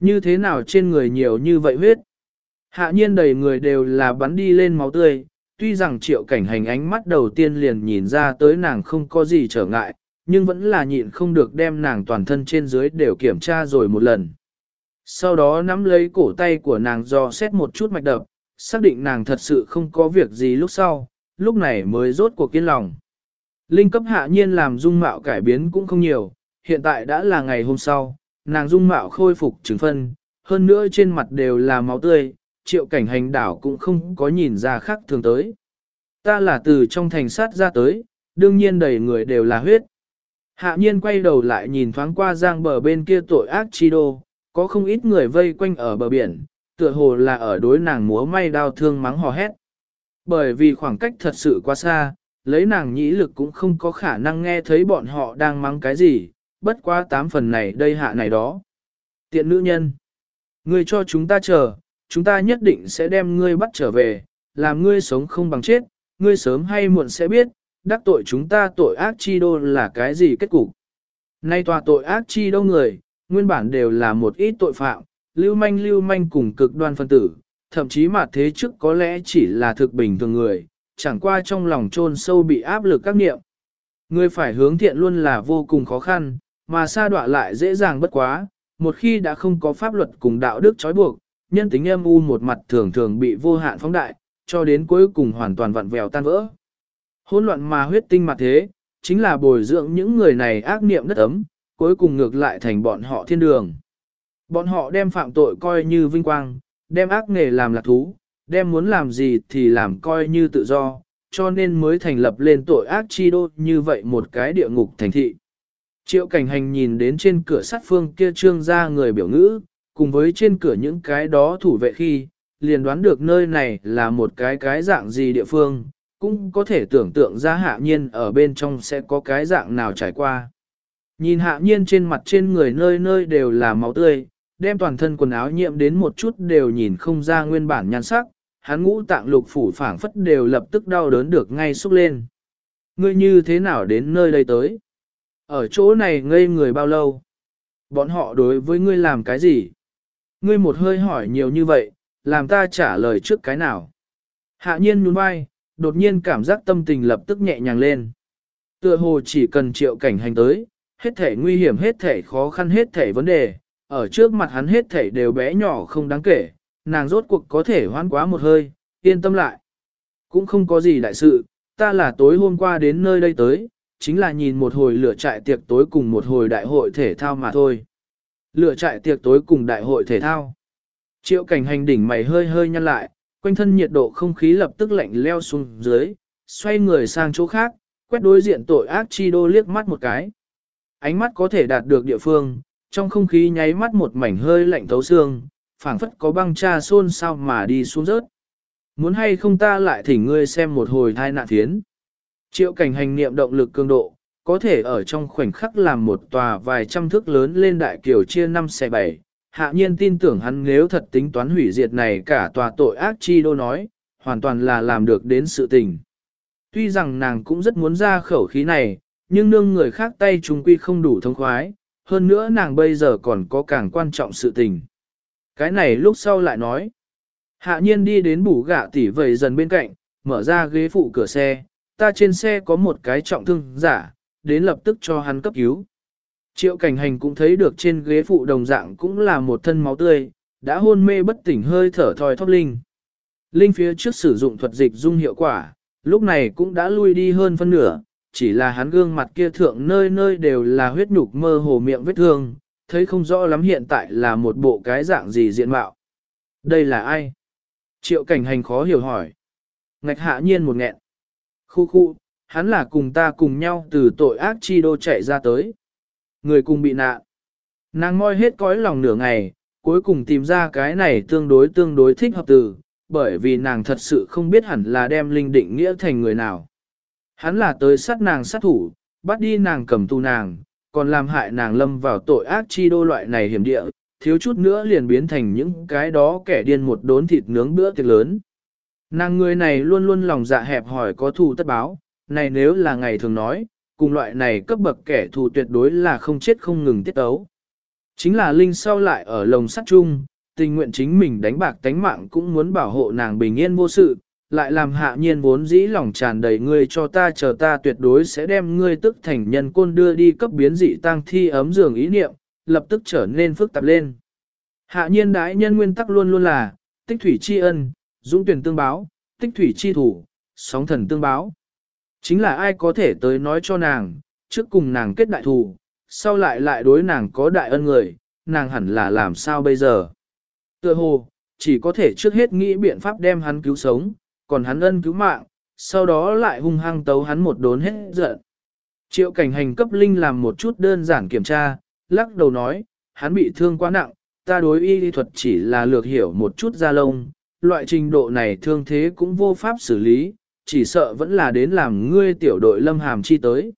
Như thế nào trên người nhiều như vậy huyết? Hạ nhiên đầy người đều là bắn đi lên máu tươi, tuy rằng triệu cảnh hành ánh mắt đầu tiên liền nhìn ra tới nàng không có gì trở ngại, nhưng vẫn là nhịn không được đem nàng toàn thân trên dưới đều kiểm tra rồi một lần. Sau đó nắm lấy cổ tay của nàng do xét một chút mạch đập, xác định nàng thật sự không có việc gì lúc sau, lúc này mới rốt cuộc kiên lòng. Linh cấp hạ nhiên làm dung mạo cải biến cũng không nhiều, hiện tại đã là ngày hôm sau, nàng dung mạo khôi phục chứng phân, hơn nữa trên mặt đều là máu tươi, triệu cảnh hành đảo cũng không có nhìn ra khác thường tới. Ta là từ trong thành sát ra tới, đương nhiên đầy người đều là huyết. Hạ nhiên quay đầu lại nhìn thoáng qua giang bờ bên kia tội ác chi đô, có không ít người vây quanh ở bờ biển, tựa hồ là ở đối nàng múa may đau thương mắng hò hét. Bởi vì khoảng cách thật sự quá xa, lấy nàng nhĩ lực cũng không có khả năng nghe thấy bọn họ đang mắng cái gì, bất quá tám phần này đây hạ này đó. Tiện nữ nhân, ngươi cho chúng ta chờ, chúng ta nhất định sẽ đem ngươi bắt trở về, làm ngươi sống không bằng chết, ngươi sớm hay muộn sẽ biết, đắc tội chúng ta tội ác chi đô là cái gì kết cục. Nay tòa tội ác chi đô người, nguyên bản đều là một ít tội phạm, lưu manh lưu manh cùng cực đoan phân tử, thậm chí mà thế trước có lẽ chỉ là thực bình thường người, chẳng qua trong lòng chôn sâu bị áp lực các niệm. Người phải hướng thiện luôn là vô cùng khó khăn, mà sa đọa lại dễ dàng bất quá, một khi đã không có pháp luật cùng đạo đức trói buộc, nhân tính em u một mặt thường thường bị vô hạn phóng đại, cho đến cuối cùng hoàn toàn vặn vẹo tan vỡ. Hỗn loạn mà huyết tinh mặt thế, chính là bồi dưỡng những người này ác niệm đất ấm, cuối cùng ngược lại thành bọn họ thiên đường. Bọn họ đem phạm tội coi như vinh quang, đem ác nghề làm lạc thú, đem muốn làm gì thì làm coi như tự do, cho nên mới thành lập lên tội ác chi đô như vậy một cái địa ngục thành thị. Triệu cảnh hành nhìn đến trên cửa sắt phương kia trương ra người biểu ngữ, cùng với trên cửa những cái đó thủ vệ khi, liền đoán được nơi này là một cái cái dạng gì địa phương, cũng có thể tưởng tượng ra hạ nhiên ở bên trong sẽ có cái dạng nào trải qua. Nhìn hạ nhiên trên mặt trên người nơi nơi đều là máu tươi, đem toàn thân quần áo nhiễm đến một chút đều nhìn không ra nguyên bản nhan sắc, hắn ngũ tạng lục phủ phảng phất đều lập tức đau đớn được ngay xúc lên. Ngươi như thế nào đến nơi đây tới? Ở chỗ này ngây người bao lâu? Bọn họ đối với ngươi làm cái gì? Ngươi một hơi hỏi nhiều như vậy, làm ta trả lời trước cái nào? Hạ nhiên nhún vai, đột nhiên cảm giác tâm tình lập tức nhẹ nhàng lên. Tựa hồ chỉ cần triệu cảnh hành tới, hết thể nguy hiểm hết thể khó khăn hết thể vấn đề, ở trước mặt hắn hết thể đều bé nhỏ không đáng kể, nàng rốt cuộc có thể hoan quá một hơi, yên tâm lại. Cũng không có gì đại sự, ta là tối hôm qua đến nơi đây tới, chính là nhìn một hồi lửa trại tiệc tối cùng một hồi đại hội thể thao mà thôi. Lửa trại tiệc tối cùng đại hội thể thao. Triệu cảnh hành đỉnh mày hơi hơi nhăn lại, quanh thân nhiệt độ không khí lập tức lạnh leo xuống dưới, xoay người sang chỗ khác, quét đối diện tội ác chi đô liếc mắt một cái. Ánh mắt có thể đạt được địa phương, trong không khí nháy mắt một mảnh hơi lạnh thấu xương, phảng phất có băng cha xôn sao mà đi xuống rớt. Muốn hay không ta lại thỉnh ngươi xem một hồi thai nạn thiến. Triệu cảnh hành niệm động lực cường độ, có thể ở trong khoảnh khắc làm một tòa vài trăm thước lớn lên đại kiều chia 5 xe 7. Hạ nhiên tin tưởng hắn nếu thật tính toán hủy diệt này cả tòa tội ác chi đô nói, hoàn toàn là làm được đến sự tình. Tuy rằng nàng cũng rất muốn ra khẩu khí này, nhưng nương người khác tay chúng quy không đủ thông khoái, hơn nữa nàng bây giờ còn có càng quan trọng sự tình. Cái này lúc sau lại nói. Hạ nhiên đi đến bủ gạ tỉ vầy dần bên cạnh, mở ra ghế phụ cửa xe, ta trên xe có một cái trọng thương giả, đến lập tức cho hắn cấp cứu. Triệu cảnh hành cũng thấy được trên ghế phụ đồng dạng cũng là một thân máu tươi, đã hôn mê bất tỉnh hơi thở thoi thóp linh. Linh phía trước sử dụng thuật dịch dung hiệu quả, lúc này cũng đã lui đi hơn phân nửa, chỉ là hắn gương mặt kia thượng nơi nơi đều là huyết nhục mơ hồ miệng vết thương, thấy không rõ lắm hiện tại là một bộ cái dạng gì diện mạo. Đây là ai? Triệu cảnh hành khó hiểu hỏi. Ngạch hạ nhiên một nghẹn. Khu khu, hắn là cùng ta cùng nhau từ tội ác chi đô chạy ra tới. Người cùng bị nạn. Nàng moi hết cõi lòng nửa ngày, cuối cùng tìm ra cái này tương đối tương đối thích hợp từ, bởi vì nàng thật sự không biết hẳn là đem linh định nghĩa thành người nào. Hắn là tới sát nàng sát thủ, bắt đi nàng cầm tù nàng, còn làm hại nàng lâm vào tội ác chi đô loại này hiểm địa, thiếu chút nữa liền biến thành những cái đó kẻ điên một đốn thịt nướng bữa tiệc lớn. Nàng người này luôn luôn lòng dạ hẹp hỏi có thù tất báo, này nếu là ngày thường nói, cùng loại này cấp bậc kẻ thù tuyệt đối là không chết không ngừng tiết ấu. Chính là Linh sau lại ở lồng sắt chung, tình nguyện chính mình đánh bạc tánh mạng cũng muốn bảo hộ nàng bình yên vô sự, lại làm hạ nhiên vốn dĩ lòng tràn đầy ngươi cho ta chờ ta tuyệt đối sẽ đem ngươi tức thành nhân côn đưa đi cấp biến dị tăng thi ấm giường ý niệm, lập tức trở nên phức tạp lên. Hạ nhiên đái nhân nguyên tắc luôn luôn là, tích thủy tri ân, dũng tuyển tương báo, tích thủy chi thủ, sóng thần tương báo. Chính là ai có thể tới nói cho nàng, trước cùng nàng kết đại thù, sau lại lại đối nàng có đại ân người, nàng hẳn là làm sao bây giờ. Tựa hồ, chỉ có thể trước hết nghĩ biện pháp đem hắn cứu sống, còn hắn ân cứu mạng, sau đó lại hung hăng tấu hắn một đốn hết giận. Triệu cảnh hành cấp linh làm một chút đơn giản kiểm tra, lắc đầu nói, hắn bị thương quá nặng, ta đối y lý thuật chỉ là lược hiểu một chút da lông, loại trình độ này thương thế cũng vô pháp xử lý, chỉ sợ vẫn là đến làm ngươi tiểu đội lâm hàm chi tới.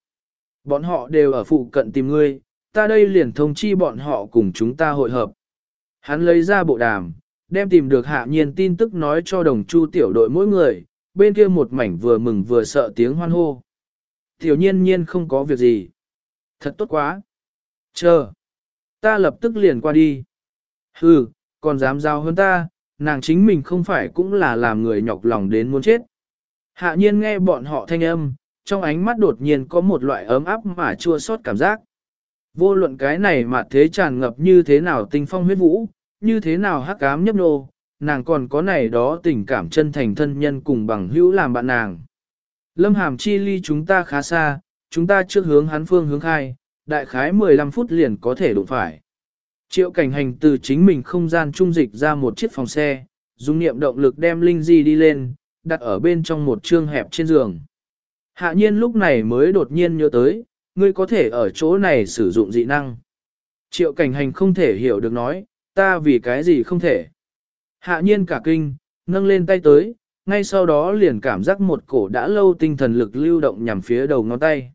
Bọn họ đều ở phụ cận tìm ngươi, ta đây liền thông chi bọn họ cùng chúng ta hội hợp. Hắn lấy ra bộ đàm, đem tìm được hạ nhiên tin tức nói cho đồng chu tiểu đội mỗi người, bên kia một mảnh vừa mừng vừa sợ tiếng hoan hô. Tiểu nhiên nhiên không có việc gì. Thật tốt quá. Chờ. Ta lập tức liền qua đi. Hừ, còn dám giao hơn ta, nàng chính mình không phải cũng là làm người nhọc lòng đến muốn chết. Hạ nhiên nghe bọn họ thanh âm, trong ánh mắt đột nhiên có một loại ấm áp mà chua xót cảm giác. Vô luận cái này mà thế tràn ngập như thế nào tinh phong huyết vũ, như thế nào hắc ám nhấp nô, nàng còn có này đó tình cảm chân thành thân nhân cùng bằng hữu làm bạn nàng. Lâm hàm chi ly chúng ta khá xa, chúng ta trước hướng hắn phương hướng khai, đại khái 15 phút liền có thể đụng phải. Triệu cảnh hành từ chính mình không gian trung dịch ra một chiếc phòng xe, dùng niệm động lực đem Linh Di đi lên, đặt ở bên trong một trương hẹp trên giường. Hạ nhiên lúc này mới đột nhiên nhớ tới, ngươi có thể ở chỗ này sử dụng dị năng. Triệu cảnh hành không thể hiểu được nói, ta vì cái gì không thể. Hạ nhiên cả kinh, nâng lên tay tới, ngay sau đó liền cảm giác một cổ đã lâu tinh thần lực lưu động nhằm phía đầu ngón tay.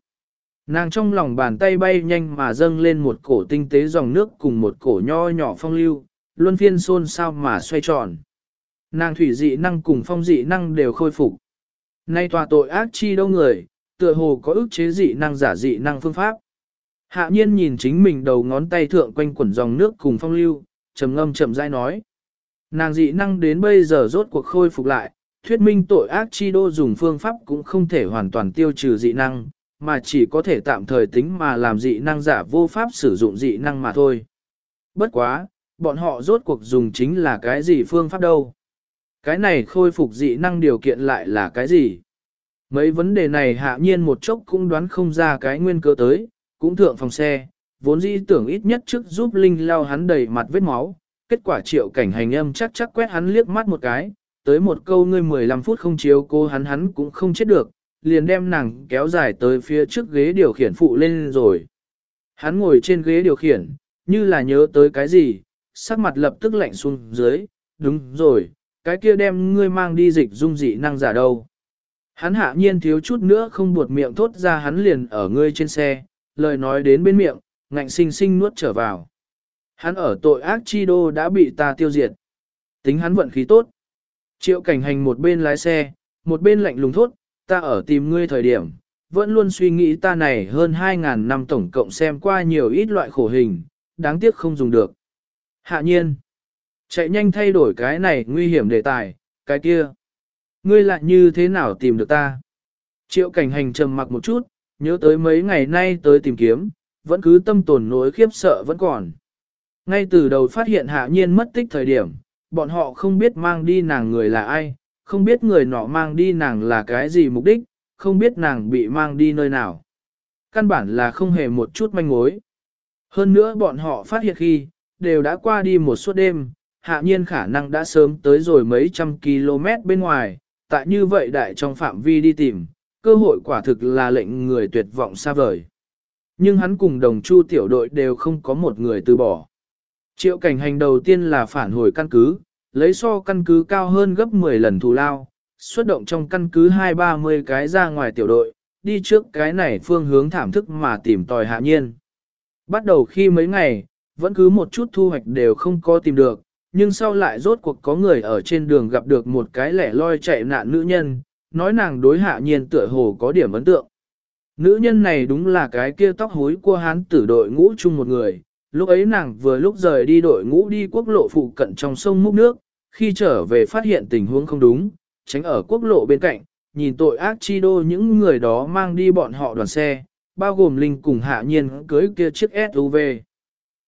Nàng trong lòng bàn tay bay nhanh mà dâng lên một cổ tinh tế dòng nước cùng một cổ nho nhỏ phong lưu, luân phiên xôn sao mà xoay tròn. Nàng thủy dị năng cùng phong dị năng đều khôi phục. Nay tòa tội ác chi đâu người, tựa hồ có ức chế dị năng giả dị năng phương pháp. Hạ nhiên nhìn chính mình đầu ngón tay thượng quanh quẩn dòng nước cùng phong lưu, trầm ngâm chậm rãi nói. Nàng dị năng đến bây giờ rốt cuộc khôi phục lại, thuyết minh tội ác chi đô dùng phương pháp cũng không thể hoàn toàn tiêu trừ dị năng, mà chỉ có thể tạm thời tính mà làm dị năng giả vô pháp sử dụng dị năng mà thôi. Bất quá, bọn họ rốt cuộc dùng chính là cái gì phương pháp đâu? Cái này khôi phục dị năng điều kiện lại là cái gì? Mấy vấn đề này hạ nhiên một chốc cũng đoán không ra cái nguyên cơ tới, cũng thượng phòng xe, vốn dĩ tưởng ít nhất trước giúp Linh lao hắn đầy mặt vết máu, kết quả triệu cảnh hành âm chắc chắc quét hắn liếc mắt một cái, tới một câu ngươi 15 phút không chiếu cô hắn hắn cũng không chết được, liền đem nàng kéo dài tới phía trước ghế điều khiển phụ lên rồi. Hắn ngồi trên ghế điều khiển, như là nhớ tới cái gì, sắc mặt lập tức lạnh xuống dưới, đúng rồi, cái kia đem ngươi mang đi dịch dung dị năng giả đâu. Hắn hạ nhiên thiếu chút nữa không buột miệng thốt ra hắn liền ở ngươi trên xe, lời nói đến bên miệng, ngạnh sinh sinh nuốt trở vào. Hắn ở tội ác chi đô đã bị ta tiêu diệt. Tính hắn vận khí tốt. Triệu cảnh hành một bên lái xe, một bên lạnh lùng thốt, ta ở tìm ngươi thời điểm, vẫn luôn suy nghĩ ta này hơn 2.000 năm tổng cộng xem qua nhiều ít loại khổ hình, đáng tiếc không dùng được. Hạ nhiên, chạy nhanh thay đổi cái này nguy hiểm đề tài, cái kia. Ngươi lại như thế nào tìm được ta? Triệu cảnh hành trầm mặc một chút, nhớ tới mấy ngày nay tới tìm kiếm, vẫn cứ tâm tồn nỗi khiếp sợ vẫn còn. Ngay từ đầu phát hiện hạ nhiên mất tích thời điểm, bọn họ không biết mang đi nàng người là ai, không biết người nọ mang đi nàng là cái gì mục đích, không biết nàng bị mang đi nơi nào. Căn bản là không hề một chút manh mối. Hơn nữa bọn họ phát hiện khi, đều đã qua đi một suốt đêm, hạ nhiên khả năng đã sớm tới rồi mấy trăm km bên ngoài, tại như vậy đại trong phạm vi đi tìm, cơ hội quả thực là lệnh người tuyệt vọng xa vời. Nhưng hắn cùng đồng chu tiểu đội đều không có một người từ bỏ. Triệu cảnh hành đầu tiên là phản hồi căn cứ, lấy so căn cứ cao hơn gấp 10 lần thù lao, xuất động trong căn cứ 2-30 cái ra ngoài tiểu đội, đi trước cái này phương hướng thảm thức mà tìm tòi hạ nhiên. Bắt đầu khi mấy ngày, vẫn cứ một chút thu hoạch đều không có tìm được, nhưng sau lại rốt cuộc có người ở trên đường gặp được một cái lẻ loi chạy nạn nữ nhân, nói nàng đối hạ nhiên tựa hồ có điểm ấn tượng. Nữ nhân này đúng là cái kia tóc hối của hán tử đội ngũ chung một người, lúc ấy nàng vừa lúc rời đi đội ngũ đi quốc lộ phụ cận trong sông múc nước, khi trở về phát hiện tình huống không đúng, tránh ở quốc lộ bên cạnh, nhìn tội ác chi đô những người đó mang đi bọn họ đoàn xe, bao gồm Linh cùng hạ nhiên cưới kia chiếc SUV.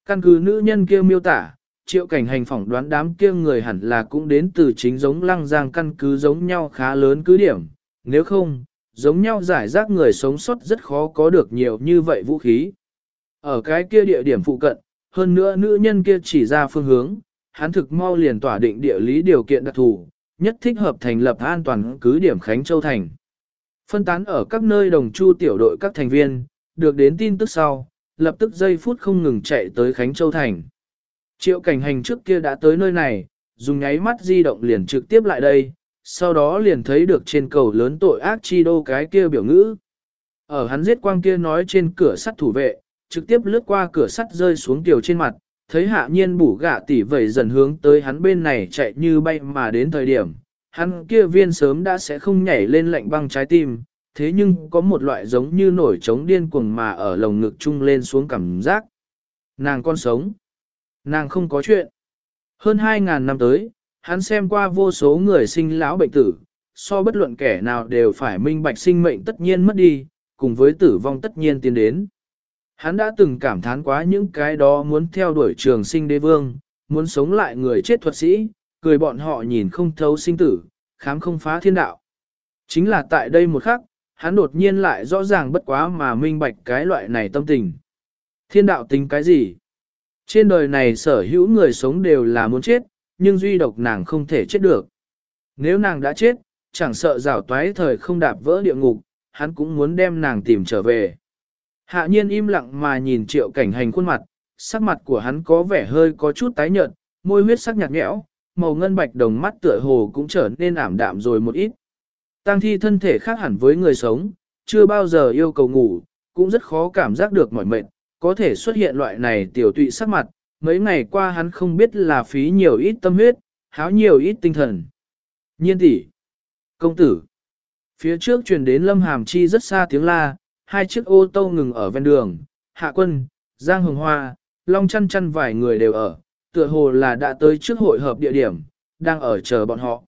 Căn cứ nữ nhân kia miêu tả, triệu cảnh hành phỏng đoán đám kia người hẳn là cũng đến từ chính giống lăng giang căn cứ giống nhau khá lớn cứ điểm, nếu không, giống nhau giải rác người sống sót rất khó có được nhiều như vậy vũ khí. Ở cái kia địa điểm phụ cận, hơn nữa nữ nhân kia chỉ ra phương hướng, hắn thực mau liền tỏa định địa lý điều kiện đặc thù, nhất thích hợp thành lập an toàn cứ điểm Khánh Châu Thành. Phân tán ở các nơi đồng chu tiểu đội các thành viên, được đến tin tức sau, lập tức giây phút không ngừng chạy tới Khánh Châu Thành. Triệu cảnh hành trước kia đã tới nơi này, dùng nháy mắt di động liền trực tiếp lại đây, sau đó liền thấy được trên cầu lớn tội ác chi đô cái kia biểu ngữ. Ở hắn giết quang kia nói trên cửa sắt thủ vệ, trực tiếp lướt qua cửa sắt rơi xuống tiểu trên mặt, thấy hạ nhiên bủ gạ tỉ vẩy dần hướng tới hắn bên này chạy như bay mà đến thời điểm, hắn kia viên sớm đã sẽ không nhảy lên lạnh băng trái tim, thế nhưng có một loại giống như nổi trống điên cuồng mà ở lồng ngực chung lên xuống cảm giác. Nàng con sống. Nàng không có chuyện. Hơn 2.000 năm tới, Hắn xem qua vô số người sinh lão bệnh tử, so bất luận kẻ nào đều phải minh bạch sinh mệnh tất nhiên mất đi, cùng với tử vong tất nhiên tiến đến. Hắn đã từng cảm thán quá những cái đó muốn theo đuổi trường sinh đế vương, muốn sống lại người chết thuật sĩ, cười bọn họ nhìn không thấu sinh tử, khám không phá thiên đạo. Chính là tại đây một khắc, hắn đột nhiên lại rõ ràng bất quá mà minh bạch cái loại này tâm tình. Thiên đạo tính cái gì? Trên đời này sở hữu người sống đều là muốn chết, nhưng duy độc nàng không thể chết được. Nếu nàng đã chết, chẳng sợ rào toái thời không đạp vỡ địa ngục, hắn cũng muốn đem nàng tìm trở về. Hạ nhiên im lặng mà nhìn triệu cảnh hành khuôn mặt, sắc mặt của hắn có vẻ hơi có chút tái nhợt, môi huyết sắc nhạt nhẽo, màu ngân bạch đồng mắt tựa hồ cũng trở nên ảm đạm rồi một ít. Tăng thi thân thể khác hẳn với người sống, chưa bao giờ yêu cầu ngủ, cũng rất khó cảm giác được mỏi mệt, có thể xuất hiện loại này tiểu tụy sắc mặt, mấy ngày qua hắn không biết là phí nhiều ít tâm huyết, háo nhiều ít tinh thần. Nhiên tỷ, công tử, phía trước truyền đến lâm hàm chi rất xa tiếng la, hai chiếc ô tô ngừng ở ven đường, hạ quân, giang hồng hoa, long chăn chăn vài người đều ở, tựa hồ là đã tới trước hội hợp địa điểm, đang ở chờ bọn họ.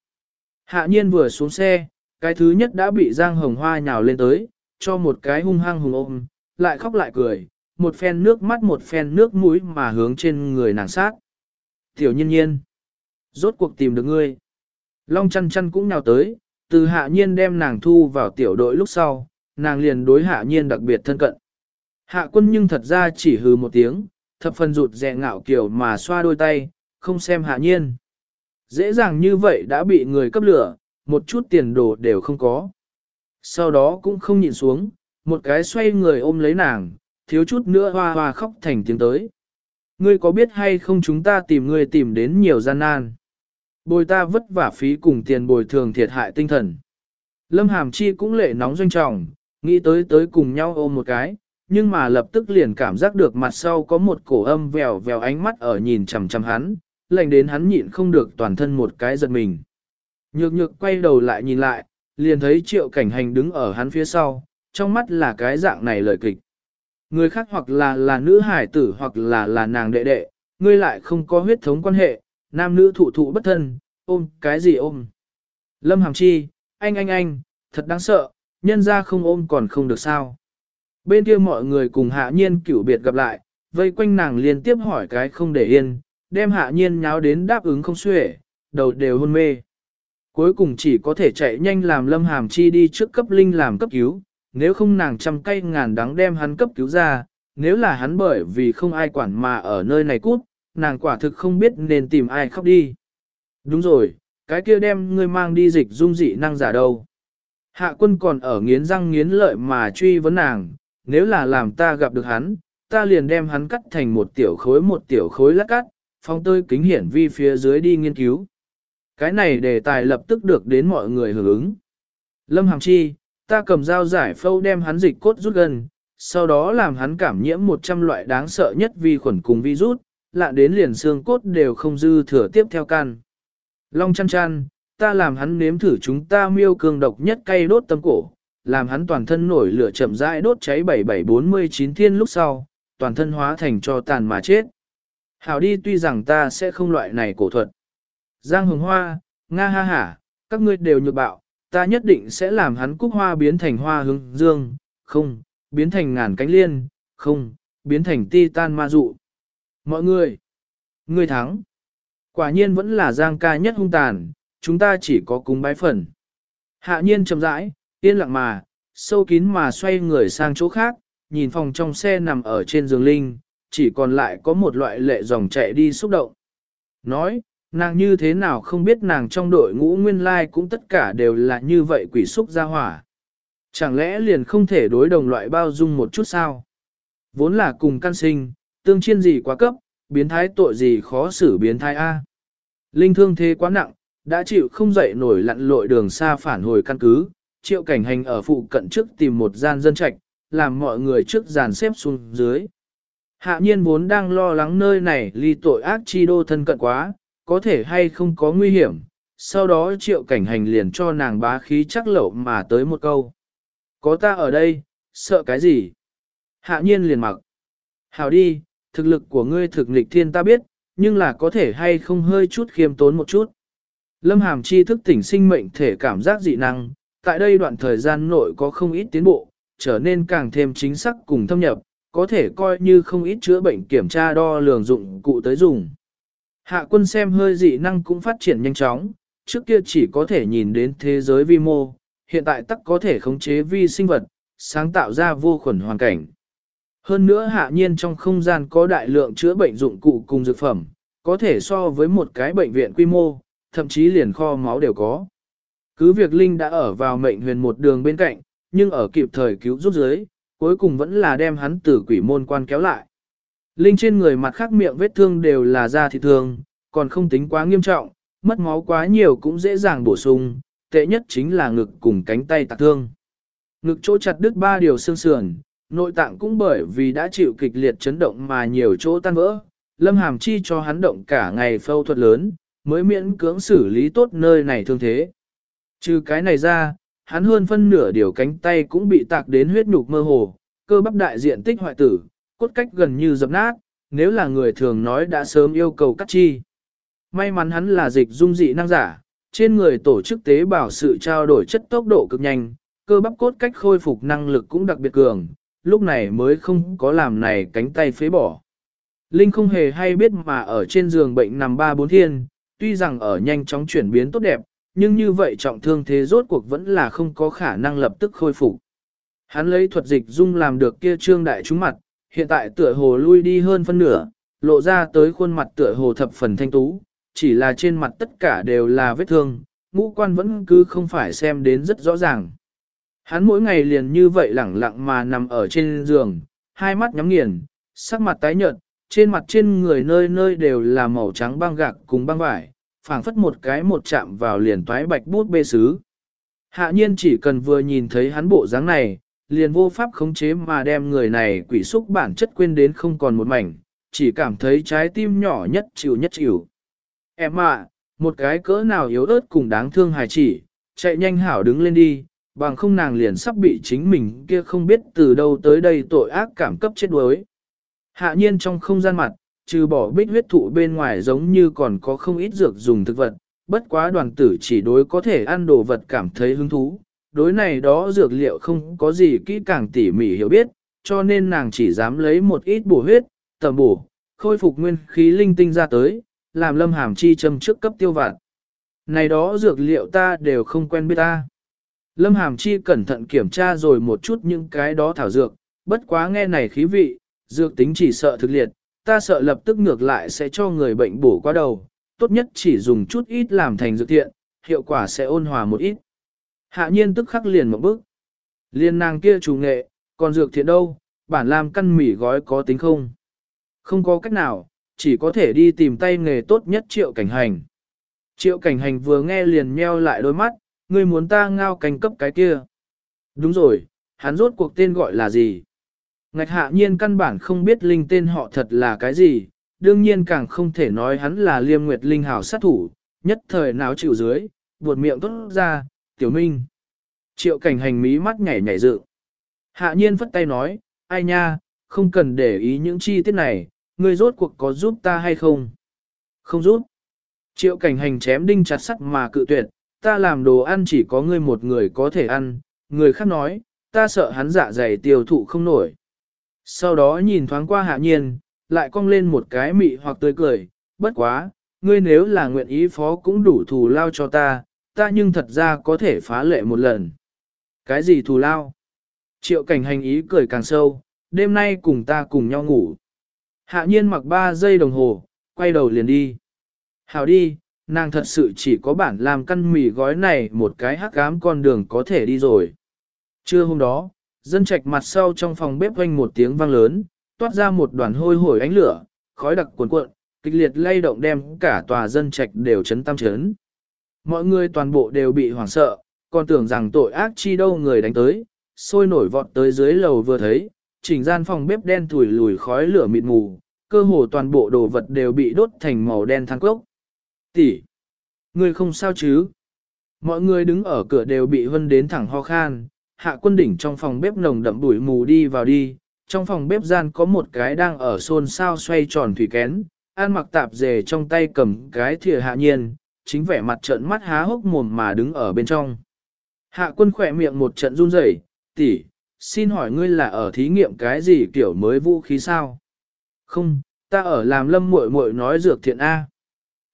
Hạ nhiên vừa xuống xe, cái thứ nhất đã bị giang hồng hoa nhào lên tới, cho một cái hung hăng hùng ôm, lại khóc lại cười, một phen nước mắt một phen nước mũi mà hướng trên người nàng sát. Tiểu nhiên nhiên, rốt cuộc tìm được ngươi. Long chăn chăn cũng nhào tới, từ hạ nhiên đem nàng thu vào tiểu đội lúc sau, nàng liền đối hạ nhiên đặc biệt thân cận. Hạ quân nhưng thật ra chỉ hừ một tiếng, thập phần rụt rẹ ngạo kiểu mà xoa đôi tay, không xem hạ nhiên. Dễ dàng như vậy đã bị người cấp lửa, một chút tiền đồ đều không có. Sau đó cũng không nhịn xuống, một cái xoay người ôm lấy nàng, thiếu chút nữa hoa hoa khóc thành tiếng tới. Ngươi có biết hay không chúng ta tìm ngươi tìm đến nhiều gian nan. Bồi ta vất vả phí cùng tiền bồi thường thiệt hại tinh thần. Lâm Hàm Chi cũng lệ nóng doanh trọng, nghĩ tới tới cùng nhau ôm một cái, nhưng mà lập tức liền cảm giác được mặt sau có một cổ âm vèo vèo ánh mắt ở nhìn chằm chằm hắn, lệnh đến hắn nhịn không được toàn thân một cái giật mình. Nhược nhược quay đầu lại nhìn lại, liền thấy triệu cảnh hành đứng ở hắn phía sau, trong mắt là cái dạng này lời kịch. Người khác hoặc là là nữ hải tử hoặc là là nàng đệ đệ, ngươi lại không có huyết thống quan hệ, nam nữ thụ thụ bất thân, ôm cái gì ôm. Lâm Hàm Chi, anh anh anh, thật đáng sợ, nhân ra không ôm còn không được sao. Bên kia mọi người cùng hạ nhiên cửu biệt gặp lại, vây quanh nàng liên tiếp hỏi cái không để yên, đem hạ nhiên nháo đến đáp ứng không xuể, đầu đều hôn mê. Cuối cùng chỉ có thể chạy nhanh làm lâm hàm chi đi trước cấp linh làm cấp cứu, nếu không nàng trăm cây ngàn đắng đem hắn cấp cứu ra, nếu là hắn bởi vì không ai quản mà ở nơi này cút, nàng quả thực không biết nên tìm ai khóc đi. Đúng rồi, cái kia đem ngươi mang đi dịch dung dị năng giả đâu. Hạ quân còn ở nghiến răng nghiến lợi mà truy vấn nàng, nếu là làm ta gặp được hắn, ta liền đem hắn cắt thành một tiểu khối một tiểu khối lát cắt, phong tơi kính hiển vi phía dưới đi nghiên cứu. Cái này đề tài lập tức được đến mọi người hưởng ứng. Lâm Hàm Chi, ta cầm dao giải phâu đem hắn dịch cốt rút gần, sau đó làm hắn cảm nhiễm 100 loại đáng sợ nhất vi khuẩn cùng virus, lạ đến liền xương cốt đều không dư thừa tiếp theo can. Long chăn chăn, ta làm hắn nếm thử chúng ta miêu cường độc nhất cay đốt tâm cổ, làm hắn toàn thân nổi lửa chậm rãi đốt cháy 7749 thiên lúc sau, toàn thân hóa thành cho tàn mà chết. Hảo đi tuy rằng ta sẽ không loại này cổ thuật. Giang hồng hoa, nga ha hả, các ngươi đều nhược bạo, ta nhất định sẽ làm hắn cúc hoa biến thành hoa hướng dương, không, biến thành ngàn cánh liên, không, biến thành ti tan ma dụ. Mọi người, ngươi thắng. Quả nhiên vẫn là giang ca nhất hung tàn, chúng ta chỉ có cúng bái phần. Hạ nhiên chậm rãi, yên lặng mà, sâu kín mà xoay người sang chỗ khác, nhìn phòng trong xe nằm ở trên giường linh, chỉ còn lại có một loại lệ dòng chạy đi xúc động. Nói, nàng như thế nào không biết nàng trong đội ngũ nguyên lai cũng tất cả đều là như vậy quỷ xúc ra hỏa. Chẳng lẽ liền không thể đối đồng loại bao dung một chút sao? Vốn là cùng căn sinh, tương chiên gì quá cấp, biến thái tội gì khó xử biến thái A. Linh thương thế quá nặng, đã chịu không dậy nổi lặn lội đường xa phản hồi căn cứ, triệu cảnh hành ở phụ cận trước tìm một gian dân trạch, làm mọi người trước dàn xếp xuống dưới. Hạ nhiên vốn đang lo lắng nơi này ly tội ác chi đô thân cận quá, có thể hay không có nguy hiểm, sau đó triệu cảnh hành liền cho nàng bá khí chắc lẩu mà tới một câu. Có ta ở đây, sợ cái gì? Hạ nhiên liền mặc. Hảo đi, thực lực của ngươi thực nghịch thiên ta biết, nhưng là có thể hay không hơi chút khiêm tốn một chút. Lâm Hàm chi thức tỉnh sinh mệnh thể cảm giác dị năng, tại đây đoạn thời gian nội có không ít tiến bộ, trở nên càng thêm chính xác cùng thâm nhập, có thể coi như không ít chữa bệnh kiểm tra đo lường dụng cụ tới dùng. Hạ quân xem hơi dị năng cũng phát triển nhanh chóng, trước kia chỉ có thể nhìn đến thế giới vi mô, hiện tại tắc có thể khống chế vi sinh vật, sáng tạo ra vô khuẩn hoàn cảnh. Hơn nữa hạ nhiên trong không gian có đại lượng chữa bệnh dụng cụ cùng dược phẩm, có thể so với một cái bệnh viện quy mô, thậm chí liền kho máu đều có. Cứ việc Linh đã ở vào mệnh huyền một đường bên cạnh, nhưng ở kịp thời cứu giúp dưới, cuối cùng vẫn là đem hắn từ quỷ môn quan kéo lại. Linh trên người mặt khác miệng vết thương đều là da thịt thương, còn không tính quá nghiêm trọng, mất máu quá nhiều cũng dễ dàng bổ sung, tệ nhất chính là ngực cùng cánh tay tạc thương. Ngực chỗ chặt đứt ba điều xương sườn, nội tạng cũng bởi vì đã chịu kịch liệt chấn động mà nhiều chỗ tan vỡ. Lâm Hàm Chi cho hắn động cả ngày phẫu thuật lớn, mới miễn cưỡng xử lý tốt nơi này thương thế. Trừ cái này ra, hắn hơn phân nửa điều cánh tay cũng bị tạc đến huyết nhục mơ hồ, cơ bắp đại diện tích hoại tử, cốt cách gần như dập nát, nếu là người thường nói đã sớm yêu cầu cắt chi. May mắn hắn là dịch dung dị năng giả, trên người tổ chức tế bào sự trao đổi chất tốc độ cực nhanh, cơ bắp cốt cách khôi phục năng lực cũng đặc biệt cường, lúc này mới không có làm này cánh tay phế bỏ. Linh không hề hay biết mà ở trên giường bệnh nằm ba bốn thiên, tuy rằng ở nhanh chóng chuyển biến tốt đẹp, nhưng như vậy trọng thương thế rốt cuộc vẫn là không có khả năng lập tức khôi phục. Hắn lấy thuật dịch dung làm được kia trương đại trúng mặt, hiện tại tựa hồ lui đi hơn phân nửa, lộ ra tới khuôn mặt tựa hồ thập phần thanh tú, chỉ là trên mặt tất cả đều là vết thương, ngũ quan vẫn cứ không phải xem đến rất rõ ràng. Hắn mỗi ngày liền như vậy lẳng lặng mà nằm ở trên giường, hai mắt nhắm nghiền, sắc mặt tái nhợt, trên mặt trên người nơi nơi đều là màu trắng băng gạc cùng băng vải, phảng phất một cái một chạm vào liền toái bạch bút bê sứ. Hạ nhiên chỉ cần vừa nhìn thấy hắn bộ dáng này, liền vô pháp khống chế mà đem người này quỷ xúc bản chất quên đến không còn một mảnh, chỉ cảm thấy trái tim nhỏ nhất chịu nhất chịu. Em ạ, một cái cỡ nào yếu ớt cùng đáng thương hài chỉ, chạy nhanh hảo đứng lên đi, bằng không nàng liền sắp bị chính mình kia không biết từ đâu tới đây tội ác cảm cấp chết đuối. Hạ nhiên trong không gian mặt, trừ bỏ bích huyết thụ bên ngoài giống như còn có không ít dược dùng thực vật, bất quá đoàn tử chỉ đối có thể ăn đồ vật cảm thấy hứng thú, đối này đó dược liệu không có gì kỹ càng tỉ mỉ hiểu biết, cho nên nàng chỉ dám lấy một ít bổ huyết, tầm bổ, khôi phục nguyên khí linh tinh ra tới, làm lâm hàm chi châm trước cấp tiêu vạn. Này đó dược liệu ta đều không quen biết ta. Lâm hàm chi cẩn thận kiểm tra rồi một chút những cái đó thảo dược, bất quá nghe này khí vị, dược tính chỉ sợ thực liệt, ta sợ lập tức ngược lại sẽ cho người bệnh bổ qua đầu, tốt nhất chỉ dùng chút ít làm thành dược thiện, hiệu quả sẽ ôn hòa một ít. Hạ nhiên tức khắc liền một bước. Liên nàng kia chủ nghệ, còn dược thiện đâu, bản làm căn mỉ gói có tính không? Không có cách nào, chỉ có thể đi tìm tay nghề tốt nhất triệu cảnh hành. Triệu cảnh hành vừa nghe liền meo lại đôi mắt, ngươi muốn ta ngao canh cấp cái kia. Đúng rồi, hắn rốt cuộc tên gọi là gì? Ngạch hạ nhiên căn bản không biết linh tên họ thật là cái gì, đương nhiên càng không thể nói hắn là liêm nguyệt linh hào sát thủ, nhất thời náo chịu dưới, buột miệng tốt ra, tiểu minh. Triệu cảnh hành mí mắt nhảy nhảy dự. Hạ nhiên phất tay nói, ai nha, không cần để ý những chi tiết này, ngươi rốt cuộc có giúp ta hay không? Không giúp. Triệu cảnh hành chém đinh chặt sắt mà cự tuyệt, ta làm đồ ăn chỉ có ngươi một người có thể ăn, người khác nói, ta sợ hắn dạ dày tiêu thụ không nổi. Sau đó nhìn thoáng qua hạ nhiên, lại cong lên một cái mị hoặc tươi cười, bất quá, ngươi nếu là nguyện ý phó cũng đủ thù lao cho ta, ta nhưng thật ra có thể phá lệ một lần. Cái gì thù lao? Triệu cảnh hành ý cười càng sâu, đêm nay cùng ta cùng nhau ngủ. Hạ nhiên mặc 3 giây đồng hồ, quay đầu liền đi. Hào đi, nàng thật sự chỉ có bản làm căn mì gói này một cái hắc ám con đường có thể đi rồi. Trưa hôm đó, dân trạch mặt sau trong phòng bếp vang một tiếng vang lớn, toát ra một đoàn hôi hổi ánh lửa, khói đặc cuồn cuộn, kịch liệt lay động đem cả tòa dân trạch đều chấn tam chấn. Mọi người toàn bộ đều bị hoảng sợ, còn tưởng rằng tội ác chi đâu người đánh tới, sôi nổi vọt tới dưới lầu vừa thấy, chỉnh gian phòng bếp đen thủi lùi khói lửa mịt mù, cơ hồ toàn bộ đồ vật đều bị đốt thành màu đen than cốc. Tỷ, người không sao chứ? Mọi người đứng ở cửa đều bị hân đến thẳng ho khan, hạ quân đỉnh trong phòng bếp nồng đậm bụi mù đi vào đi, trong phòng bếp gian có một cái đang ở xôn xao xoay tròn thủy kén, an mặc tạp dề trong tay cầm cái thìa hạ nhiên, chính vẻ mặt trợn mắt há hốc mồm mà đứng ở bên trong. Hạ quân khỏe miệng một trận run rẩy, tỷ, xin hỏi ngươi là ở thí nghiệm cái gì kiểu mới vũ khí sao? Không, ta ở làm lâm muội muội nói dược thiện A.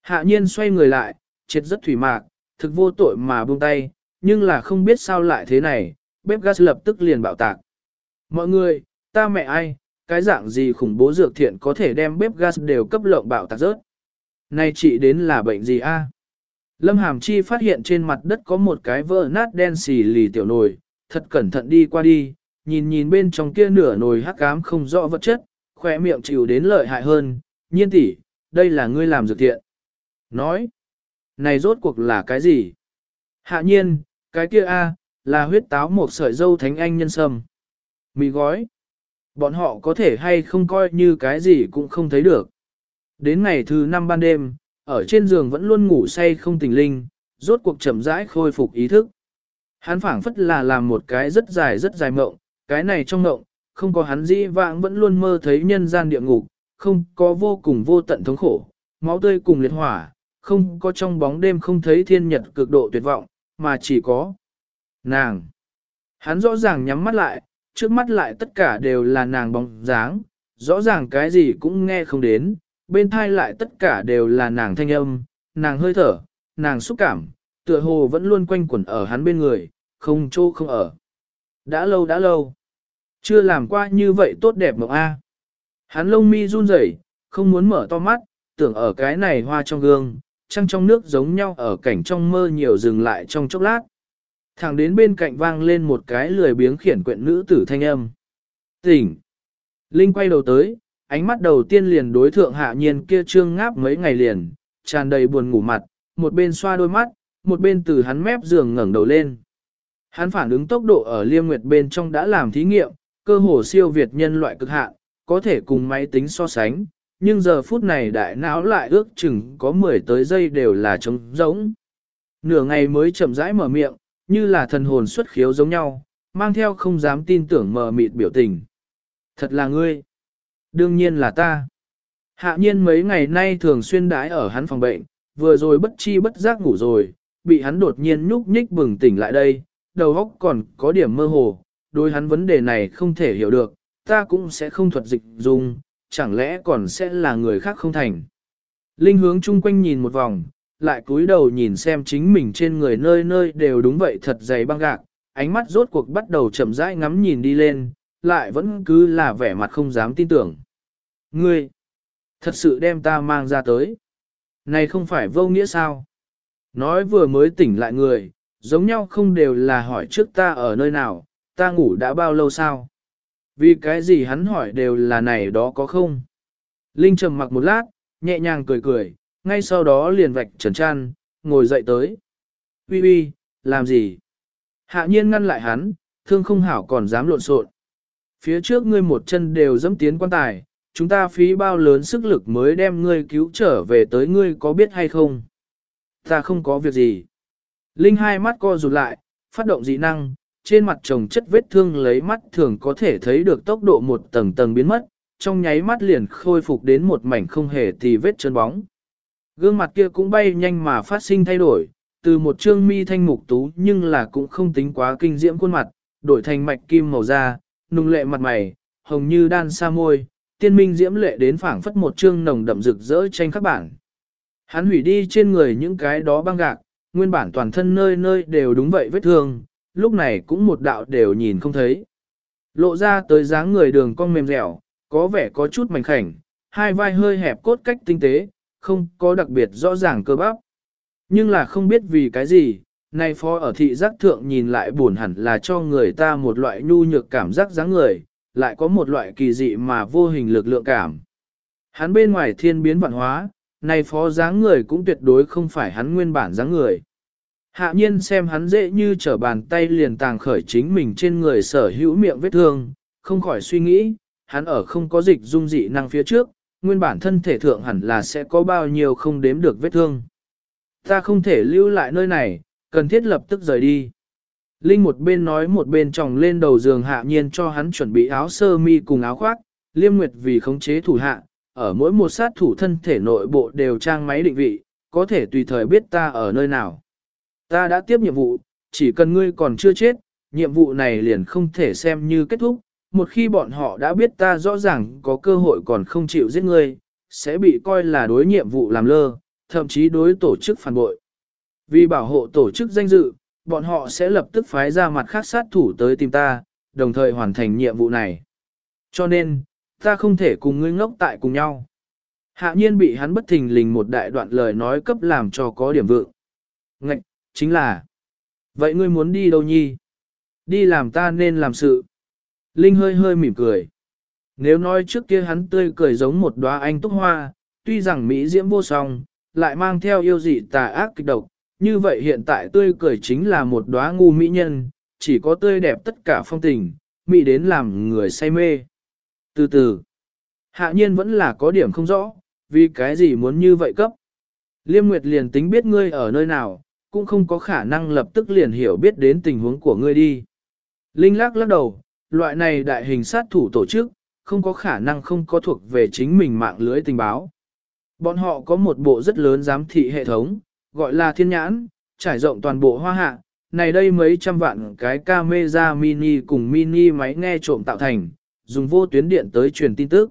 Hạ nhiên xoay người lại, chết rất thủy mạc, thực vô tội mà buông tay, nhưng là không biết sao lại thế này, bếp gas lập tức liền bạo tạc. Mọi người, ta mẹ ai, cái dạng gì khủng bố dược thiện có thể đem bếp gas đều cấp lộng bạo tạc rớt. Này chị đến là bệnh gì a? Lâm Hàm Chi phát hiện trên mặt đất có một cái vỡ nát đen xì lì tiểu nồi, thật cẩn thận đi qua đi, nhìn nhìn bên trong kia nửa nồi hắc ám không rõ vật chất, khỏe miệng chịu đến lợi hại hơn, nhiên tỷ, đây là ngươi làm dược thiện. Nói, này rốt cuộc là cái gì? Hạ nhiên, cái kia a là huyết táo một sợi dâu thánh anh nhân sâm. Mì gói. Bọn họ có thể hay không coi như cái gì cũng không thấy được. Đến ngày thứ năm ban đêm, ở trên giường vẫn luôn ngủ say không tỉnh linh, rốt cuộc chậm rãi khôi phục ý thức. Hắn phảng phất là làm một cái rất dài rất dài mộng, cái này trong mộng, không có hắn dĩ vãng vẫn luôn mơ thấy nhân gian địa ngục, không có vô cùng vô tận thống khổ, máu tươi cùng liệt hỏa, không có trong bóng đêm không thấy thiên nhật cực độ tuyệt vọng, mà chỉ có nàng. Hắn rõ ràng nhắm mắt lại, trước mắt lại tất cả đều là nàng bóng dáng, rõ ràng cái gì cũng nghe không đến, bên thai lại tất cả đều là nàng thanh âm, nàng hơi thở, nàng xúc cảm, tựa hồ vẫn luôn quanh quẩn ở hắn bên người, không chỗ không ở. Đã lâu đã lâu, chưa làm qua như vậy tốt đẹp mộng A. Hắn lông mi run rẩy, không muốn mở to mắt, tưởng ở cái này hoa trong gương, trăng trong nước giống nhau ở cảnh trong mơ nhiều dừng lại trong chốc lát. Thẳng đến bên cạnh vang lên một cái lười biếng khiển quyện nữ tử thanh âm. Tỉnh! Linh quay đầu tới, ánh mắt đầu tiên liền đối thượng hạ nhiên kia trương ngáp mấy ngày liền, tràn đầy buồn ngủ mặt, một bên xoa đôi mắt, một bên từ hắn mép giường ngẩng đầu lên. Hắn phản ứng tốc độ ở liêm nguyệt bên trong đã làm thí nghiệm, cơ hồ siêu việt nhân loại cực hạn, có thể cùng máy tính so sánh, nhưng giờ phút này đại não lại ước chừng có 10 tới giây đều là trống rỗng. Nửa ngày mới chậm rãi mở miệng, như là thần hồn xuất khiếu giống nhau, mang theo không dám tin tưởng mờ mịt biểu tình. Thật là ngươi. Đương nhiên là ta. Hạ nhiên mấy ngày nay thường xuyên đái ở hắn phòng bệnh, vừa rồi bất chi bất giác ngủ rồi, bị hắn đột nhiên nhúc nhích bừng tỉnh lại đây, đầu óc còn có điểm mơ hồ, đối hắn vấn đề này không thể hiểu được, ta cũng sẽ không thuật dịch dùng, chẳng lẽ còn sẽ là người khác không thành. Linh hướng chung quanh nhìn một vòng, lại cúi đầu nhìn xem chính mình trên người nơi nơi đều đúng vậy thật dày băng gạc, ánh mắt rốt cuộc bắt đầu chậm rãi ngắm nhìn đi lên, lại vẫn cứ là vẻ mặt không dám tin tưởng. Ngươi, thật sự đem ta mang ra tới. Này không phải vô nghĩa sao? Nói vừa mới tỉnh lại người, giống nhau không đều là hỏi trước ta ở nơi nào, ta ngủ đã bao lâu sao? Vì cái gì hắn hỏi đều là này đó có không? Linh trầm mặc một lát, nhẹ nhàng cười cười, ngay sau đó liền vạch trần trăn ngồi dậy tới. Uy uy, làm gì? Hạ nhiên ngăn lại hắn, thương không hảo còn dám lộn xộn. Phía trước ngươi một chân đều dẫm tiến quan tài, chúng ta phí bao lớn sức lực mới đem ngươi cứu trở về tới ngươi có biết hay không? Ta không có việc gì. Linh hai mắt co rụt lại, phát động dị năng, trên mặt chồng chất vết thương lấy mắt thường có thể thấy được tốc độ một tầng tầng biến mất, trong nháy mắt liền khôi phục đến một mảnh không hề tì vết chân bóng. Gương mặt kia cũng bay nhanh mà phát sinh thay đổi, từ một trương mi thanh mục tú nhưng là cũng không tính quá kinh diễm khuôn mặt, đổi thành mạch kim màu da, nung lệ mặt mày, hồng như đan sa môi, tiên minh diễm lệ đến phảng phất một trương nồng đậm rực rỡ tranh các bản. Hắn hủy đi trên người những cái đó băng gạc, nguyên bản toàn thân nơi nơi đều đúng vậy vết thương, lúc này cũng một đạo đều nhìn không thấy. Lộ ra tới dáng người đường cong mềm dẻo, có vẻ có chút mảnh khảnh, hai vai hơi hẹp cốt cách tinh tế, không có đặc biệt rõ ràng cơ bắp. Nhưng là không biết vì cái gì, nay phó ở thị giác thượng nhìn lại buồn hẳn là cho người ta một loại nhu nhược cảm giác dáng người, lại có một loại kỳ dị mà vô hình lực lượng cảm. Hắn bên ngoài thiên biến vạn hóa, nay phó dáng người cũng tuyệt đối không phải hắn nguyên bản dáng người. Hạ nhiên xem hắn dễ như trở bàn tay liền tàng khởi chính mình trên người sở hữu miệng vết thương, không khỏi suy nghĩ, hắn ở không có dịch dung dị năng phía trước, nguyên bản thân thể thượng hẳn là sẽ có bao nhiêu không đếm được vết thương. Ta không thể lưu lại nơi này, cần thiết lập tức rời đi. Linh một bên nói một bên tròng lên đầu giường hạ nhiên cho hắn chuẩn bị áo sơ mi cùng áo khoác, liêm nguyệt vì khống chế thủ hạ, ở mỗi một sát thủ thân thể nội bộ đều trang máy định vị, có thể tùy thời biết ta ở nơi nào. Ta đã tiếp nhiệm vụ, chỉ cần ngươi còn chưa chết, nhiệm vụ này liền không thể xem như kết thúc. Một khi bọn họ đã biết ta rõ ràng có cơ hội còn không chịu giết ngươi, sẽ bị coi là đối nhiệm vụ làm lơ, thậm chí đối tổ chức phản bội. Vì bảo hộ tổ chức danh dự, bọn họ sẽ lập tức phái ra mặt khác sát thủ tới tìm ta, đồng thời hoàn thành nhiệm vụ này. Cho nên, ta không thể cùng ngươi ngốc tại cùng nhau. Hạ nhiên bị hắn bất thình lình một đại đoạn lời nói cấp làm cho có điểm vượng. Ngạch, chính là. Vậy ngươi muốn đi đâu nhi? Đi làm ta nên làm sự. Linh hơi hơi mỉm cười. Nếu nói trước kia hắn tươi cười giống một đóa anh túc hoa, tuy rằng Mỹ diễm vô song, lại mang theo yêu dị tà ác kịch độc, như vậy hiện tại tươi cười chính là một đóa ngu mỹ nhân, chỉ có tươi đẹp tất cả phong tình, mỹ đến làm người say mê. Từ từ, hạ nhiên vẫn là có điểm không rõ, vì cái gì muốn như vậy cấp. Liêm Nguyệt liền tính biết ngươi ở nơi nào, cũng không có khả năng lập tức liền hiểu biết đến tình huống của ngươi đi. Linh lắc lắc đầu, loại này đại hình sát thủ tổ chức, không có khả năng không có thuộc về chính mình mạng lưới tình báo. Bọn họ có một bộ rất lớn giám thị hệ thống, gọi là thiên nhãn, trải rộng toàn bộ hoa hạ, này đây mấy trăm vạn cái camera mini cùng mini máy nghe trộm tạo thành, dùng vô tuyến điện tới truyền tin tức.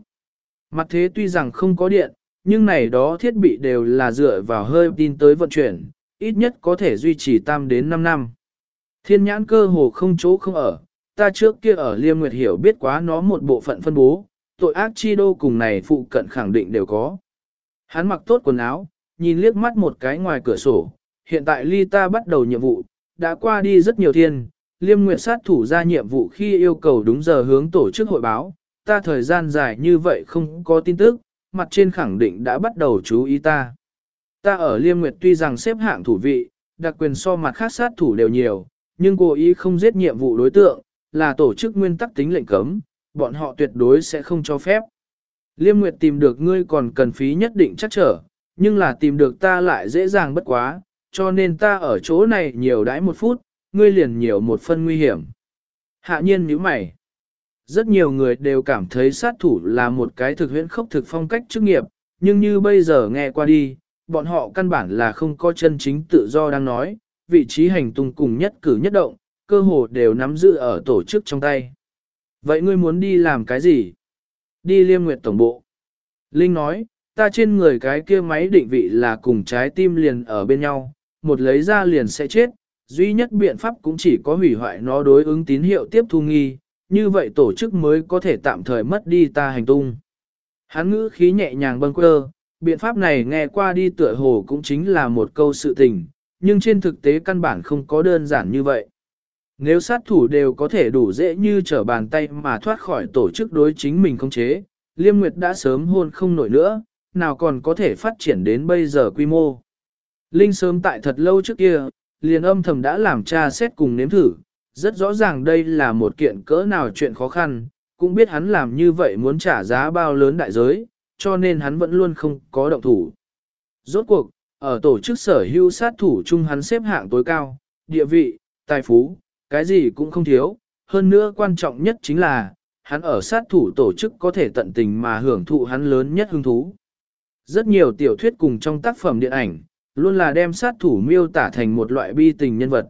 Mặt thế tuy rằng không có điện, nhưng này đó thiết bị đều là dựa vào hơi tin tới vận chuyển, ít nhất có thể duy trì tam đến 5 năm. Thiên nhãn cơ hồ không chỗ không ở, ta trước kia ở Liêm Nguyệt hiểu biết quá nó một bộ phận phân bố, tội ác chi đô cùng này phụ cận khẳng định đều có. Hắn mặc tốt quần áo, nhìn liếc mắt một cái ngoài cửa sổ, hiện tại ly ta bắt đầu nhiệm vụ, đã qua đi rất nhiều thiên, Liêm Nguyệt sát thủ ra nhiệm vụ khi yêu cầu đúng giờ hướng tổ chức hội báo, ta thời gian dài như vậy không có tin tức, mặt trên khẳng định đã bắt đầu chú ý ta. Ta ở Liêm Nguyệt tuy rằng xếp hạng thủ vị, đặc quyền so mặt khác sát thủ đều nhiều, nhưng cố ý không giết nhiệm vụ đối tượng, là tổ chức nguyên tắc tính lệnh cấm, bọn họ tuyệt đối sẽ không cho phép. Liêm Nguyệt tìm được ngươi còn cần phí nhất định chắc trở, nhưng là tìm được ta lại dễ dàng bất quá, cho nên ta ở chỗ này nhiều đãi một phút, ngươi liền nhiều một phân nguy hiểm. Hạ nhiên nhíu mày. Rất nhiều người đều cảm thấy sát thủ là một cái thực huyễn khốc thực phong cách chức nghiệp, nhưng như bây giờ nghe qua đi, bọn họ căn bản là không có chân chính tự do đang nói, vị trí hành tung cùng nhất cử nhất động, cơ hồ đều nắm giữ ở tổ chức trong tay. Vậy ngươi muốn đi làm cái gì? Đi liêm nguyệt tổng bộ. Linh nói, ta trên người cái kia máy định vị là cùng trái tim liền ở bên nhau, một lấy ra liền sẽ chết, duy nhất biện pháp cũng chỉ có hủy hoại nó đối ứng tín hiệu tiếp thu nghi, như vậy tổ chức mới có thể tạm thời mất đi ta hành tung. Hắn ngữ khí nhẹ nhàng bâng quơ, biện pháp này nghe qua đi tựa hồ cũng chính là một câu sự tình, nhưng trên thực tế căn bản không có đơn giản như vậy. Nếu sát thủ đều có thể đủ dễ như trở bàn tay mà thoát khỏi tổ chức đối chính mình không chế, Liêm Nguyệt đã sớm hôn không nổi nữa, nào còn có thể phát triển đến bây giờ quy mô. Linh sớm tại thật lâu trước kia, liền âm thầm đã làm tra xét cùng nếm thử, rất rõ ràng đây là một kiện cỡ nào chuyện khó khăn, cũng biết hắn làm như vậy muốn trả giá bao lớn đại giới, cho nên hắn vẫn luôn không có động thủ. Rốt cuộc, ở tổ chức sở hữu sát thủ chung hắn xếp hạng tối cao, địa vị, tài phú, cái gì cũng không thiếu, hơn nữa quan trọng nhất chính là, hắn ở sát thủ tổ chức có thể tận tình mà hưởng thụ hắn lớn nhất hứng thú. Rất nhiều tiểu thuyết cùng trong tác phẩm điện ảnh, luôn là đem sát thủ miêu tả thành một loại bi tình nhân vật.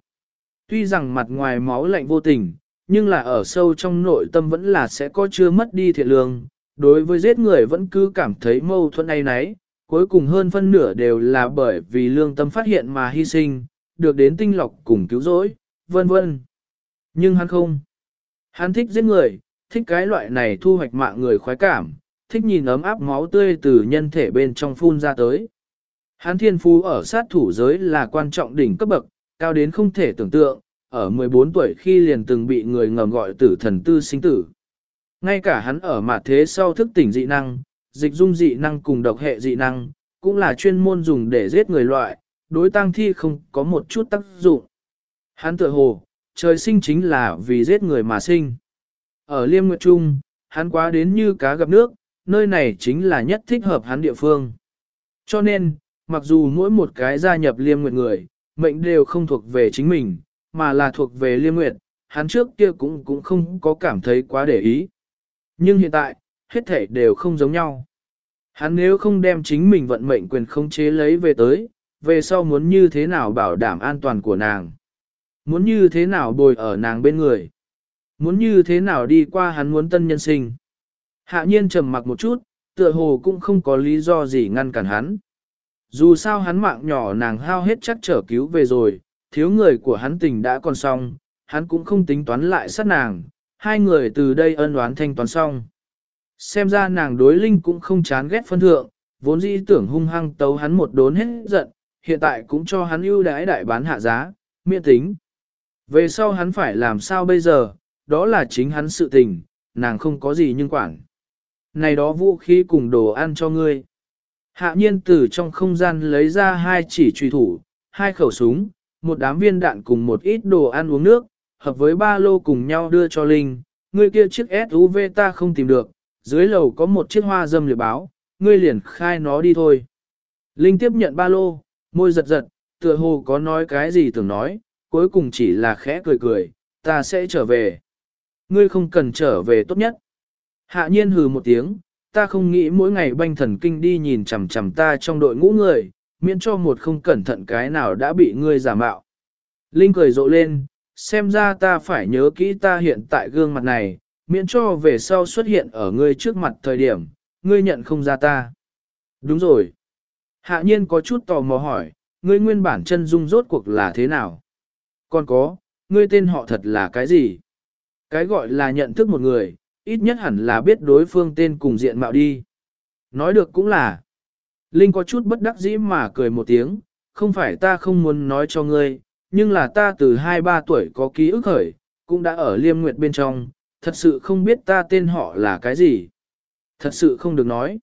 Tuy rằng mặt ngoài máu lạnh vô tình, nhưng là ở sâu trong nội tâm vẫn là sẽ có chưa mất đi thiện lương, đối với giết người vẫn cứ cảm thấy mâu thuẫn ấy nấy, cuối cùng hơn phân nửa đều là bởi vì lương tâm phát hiện mà hy sinh, được đến tinh lọc cùng cứu rỗi, vân vân. Nhưng hắn không. Hắn thích giết người, thích cái loại này thu hoạch mạng người khoái cảm, thích nhìn ấm áp máu tươi từ nhân thể bên trong phun ra tới. Hắn thiên phú ở sát thủ giới là quan trọng đỉnh cấp bậc, cao đến không thể tưởng tượng, ở 14 tuổi khi liền từng bị người ngầm gọi tử thần tư sinh tử. Ngay cả hắn ở mặt thế sau thức tỉnh dị năng, dịch dung dị năng cùng độc hệ dị năng, cũng là chuyên môn dùng để giết người loại, đối tăng thi không có một chút tác dụng. Hắn tự hồ, trời sinh chính là vì giết người mà sinh. Ở Liêm Nguyệt Trung, hắn quá đến như cá gặp nước, nơi này chính là nhất thích hợp hắn địa phương. Cho nên, mặc dù mỗi một cái gia nhập Liêm Nguyệt người, mệnh đều không thuộc về chính mình, mà là thuộc về Liêm Nguyệt, hắn trước kia cũng cũng không có cảm thấy quá để ý. Nhưng hiện tại, hết thể đều không giống nhau. Hắn nếu không đem chính mình vận mệnh quyền không chế lấy về tới, về sau muốn như thế nào bảo đảm an toàn của nàng. Muốn như thế nào bồi ở nàng bên người. Muốn như thế nào đi qua hắn muốn tân nhân sinh. Hạ nhiên trầm mặc một chút, tựa hồ cũng không có lý do gì ngăn cản hắn. Dù sao hắn mạng nhỏ nàng hao hết chắc trở cứu về rồi, thiếu người của hắn tình đã còn xong, hắn cũng không tính toán lại sát nàng, hai người từ đây ân oán thanh toán xong. Xem ra nàng đối linh cũng không chán ghét phân thượng, vốn dĩ tưởng hung hăng tấu hắn một đốn hết giận, hiện tại cũng cho hắn ưu đãi đại bán hạ giá, miễn tính. Về sau hắn phải làm sao bây giờ, đó là chính hắn sự tình, nàng không có gì nhưng quản. Này đó vũ khí cùng đồ ăn cho ngươi. Hạ nhiên từ trong không gian lấy ra hai chỉ truy thủ, hai khẩu súng, một đám viên đạn cùng một ít đồ ăn uống nước, hợp với ba lô cùng nhau đưa cho Linh. Ngươi kia chiếc SUV ta không tìm được, dưới lầu có một chiếc hoa dâm liệt báo, ngươi liền khai nó đi thôi. Linh tiếp nhận ba lô, môi giật giật, tựa hồ có nói cái gì tưởng nói, cuối cùng chỉ là khẽ cười cười, ta sẽ trở về. Ngươi không cần trở về tốt nhất. Hạ nhiên hừ một tiếng, ta không nghĩ mỗi ngày banh thần kinh đi nhìn chằm chằm ta trong đội ngũ người, miễn cho một không cẩn thận cái nào đã bị ngươi giả mạo. Linh cười rộ lên, xem ra ta phải nhớ kỹ ta hiện tại gương mặt này, miễn cho về sau xuất hiện ở ngươi trước mặt thời điểm, ngươi nhận không ra ta. Đúng rồi. Hạ nhiên có chút tò mò hỏi, ngươi nguyên bản chân dung rốt cuộc là thế nào? Còn có, ngươi tên họ thật là cái gì? Cái gọi là nhận thức một người, ít nhất hẳn là biết đối phương tên cùng diện mạo đi. Nói được cũng là. Linh có chút bất đắc dĩ mà cười một tiếng, không phải ta không muốn nói cho ngươi, nhưng là ta từ 2-3 tuổi có ký ức khởi, cũng đã ở liêm nguyệt bên trong, thật sự không biết ta tên họ là cái gì. Thật sự không được nói.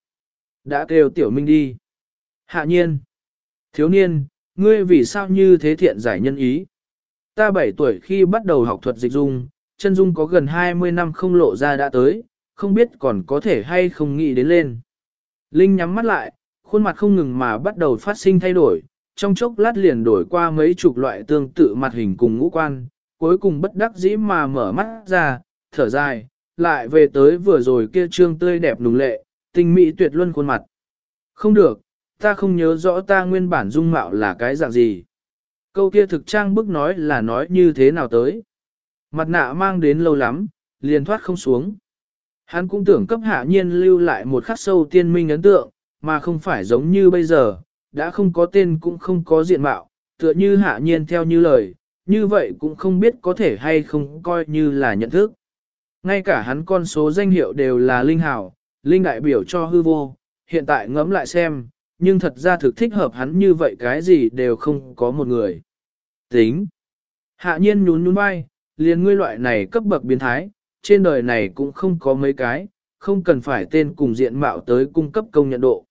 Đã kêu tiểu minh đi. Hạ nhiên. Thiếu niên, ngươi vì sao như thế thiện giải nhân ý? Ta 7 tuổi khi bắt đầu học thuật dịch dung, chân dung có gần 20 năm không lộ ra đã tới, không biết còn có thể hay không nghĩ đến lên. Linh nhắm mắt lại, khuôn mặt không ngừng mà bắt đầu phát sinh thay đổi, trong chốc lát liền đổi qua mấy chục loại tương tự mặt hình cùng ngũ quan, cuối cùng bất đắc dĩ mà mở mắt ra, thở dài, lại về tới vừa rồi kia trương tươi đẹp nùng lệ, tình mỹ tuyệt luân khuôn mặt. Không được, ta không nhớ rõ ta nguyên bản dung mạo là cái dạng gì. Câu kia thực trang bức nói là nói như thế nào tới. Mặt nạ mang đến lâu lắm, liền thoát không xuống. Hắn cũng tưởng cấp hạ nhiên lưu lại một khắc sâu tiên minh ấn tượng, mà không phải giống như bây giờ, đã không có tên cũng không có diện mạo, tựa như hạ nhiên theo như lời, như vậy cũng không biết có thể hay không coi như là nhận thức. Ngay cả hắn con số danh hiệu đều là linh hảo, linh đại biểu cho hư vô, hiện tại ngẫm lại xem, nhưng thật ra thực thích hợp hắn như vậy cái gì đều không có một người. Tính. Hạ nhiên nhún nhún vai, liền ngươi loại này cấp bậc biến thái, trên đời này cũng không có mấy cái, không cần phải tên cùng diện mạo tới cung cấp công nhận độ.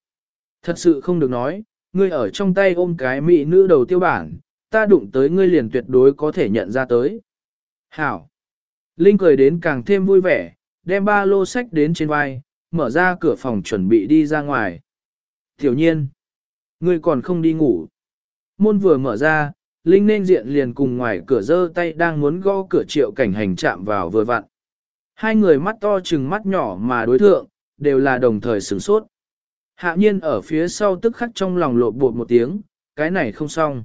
Thật sự không được nói, ngươi ở trong tay ôm cái mỹ nữ đầu tiêu bản, ta đụng tới ngươi liền tuyệt đối có thể nhận ra tới. Hảo! Linh cười đến càng thêm vui vẻ, đem ba lô sách đến trên vai, mở ra cửa phòng chuẩn bị đi ra ngoài. Tiểu nhiên! Ngươi còn không đi ngủ. Môn vừa mở ra, Linh nên diện liền cùng ngoài cửa giơ tay đang muốn gõ cửa triệu cảnh hành chạm vào vừa vặn. Hai người mắt to chừng mắt nhỏ mà đối thượng, đều là đồng thời sửng sốt. Hạ nhiên ở phía sau tức khắc trong lòng lộ bột một tiếng, cái này không xong.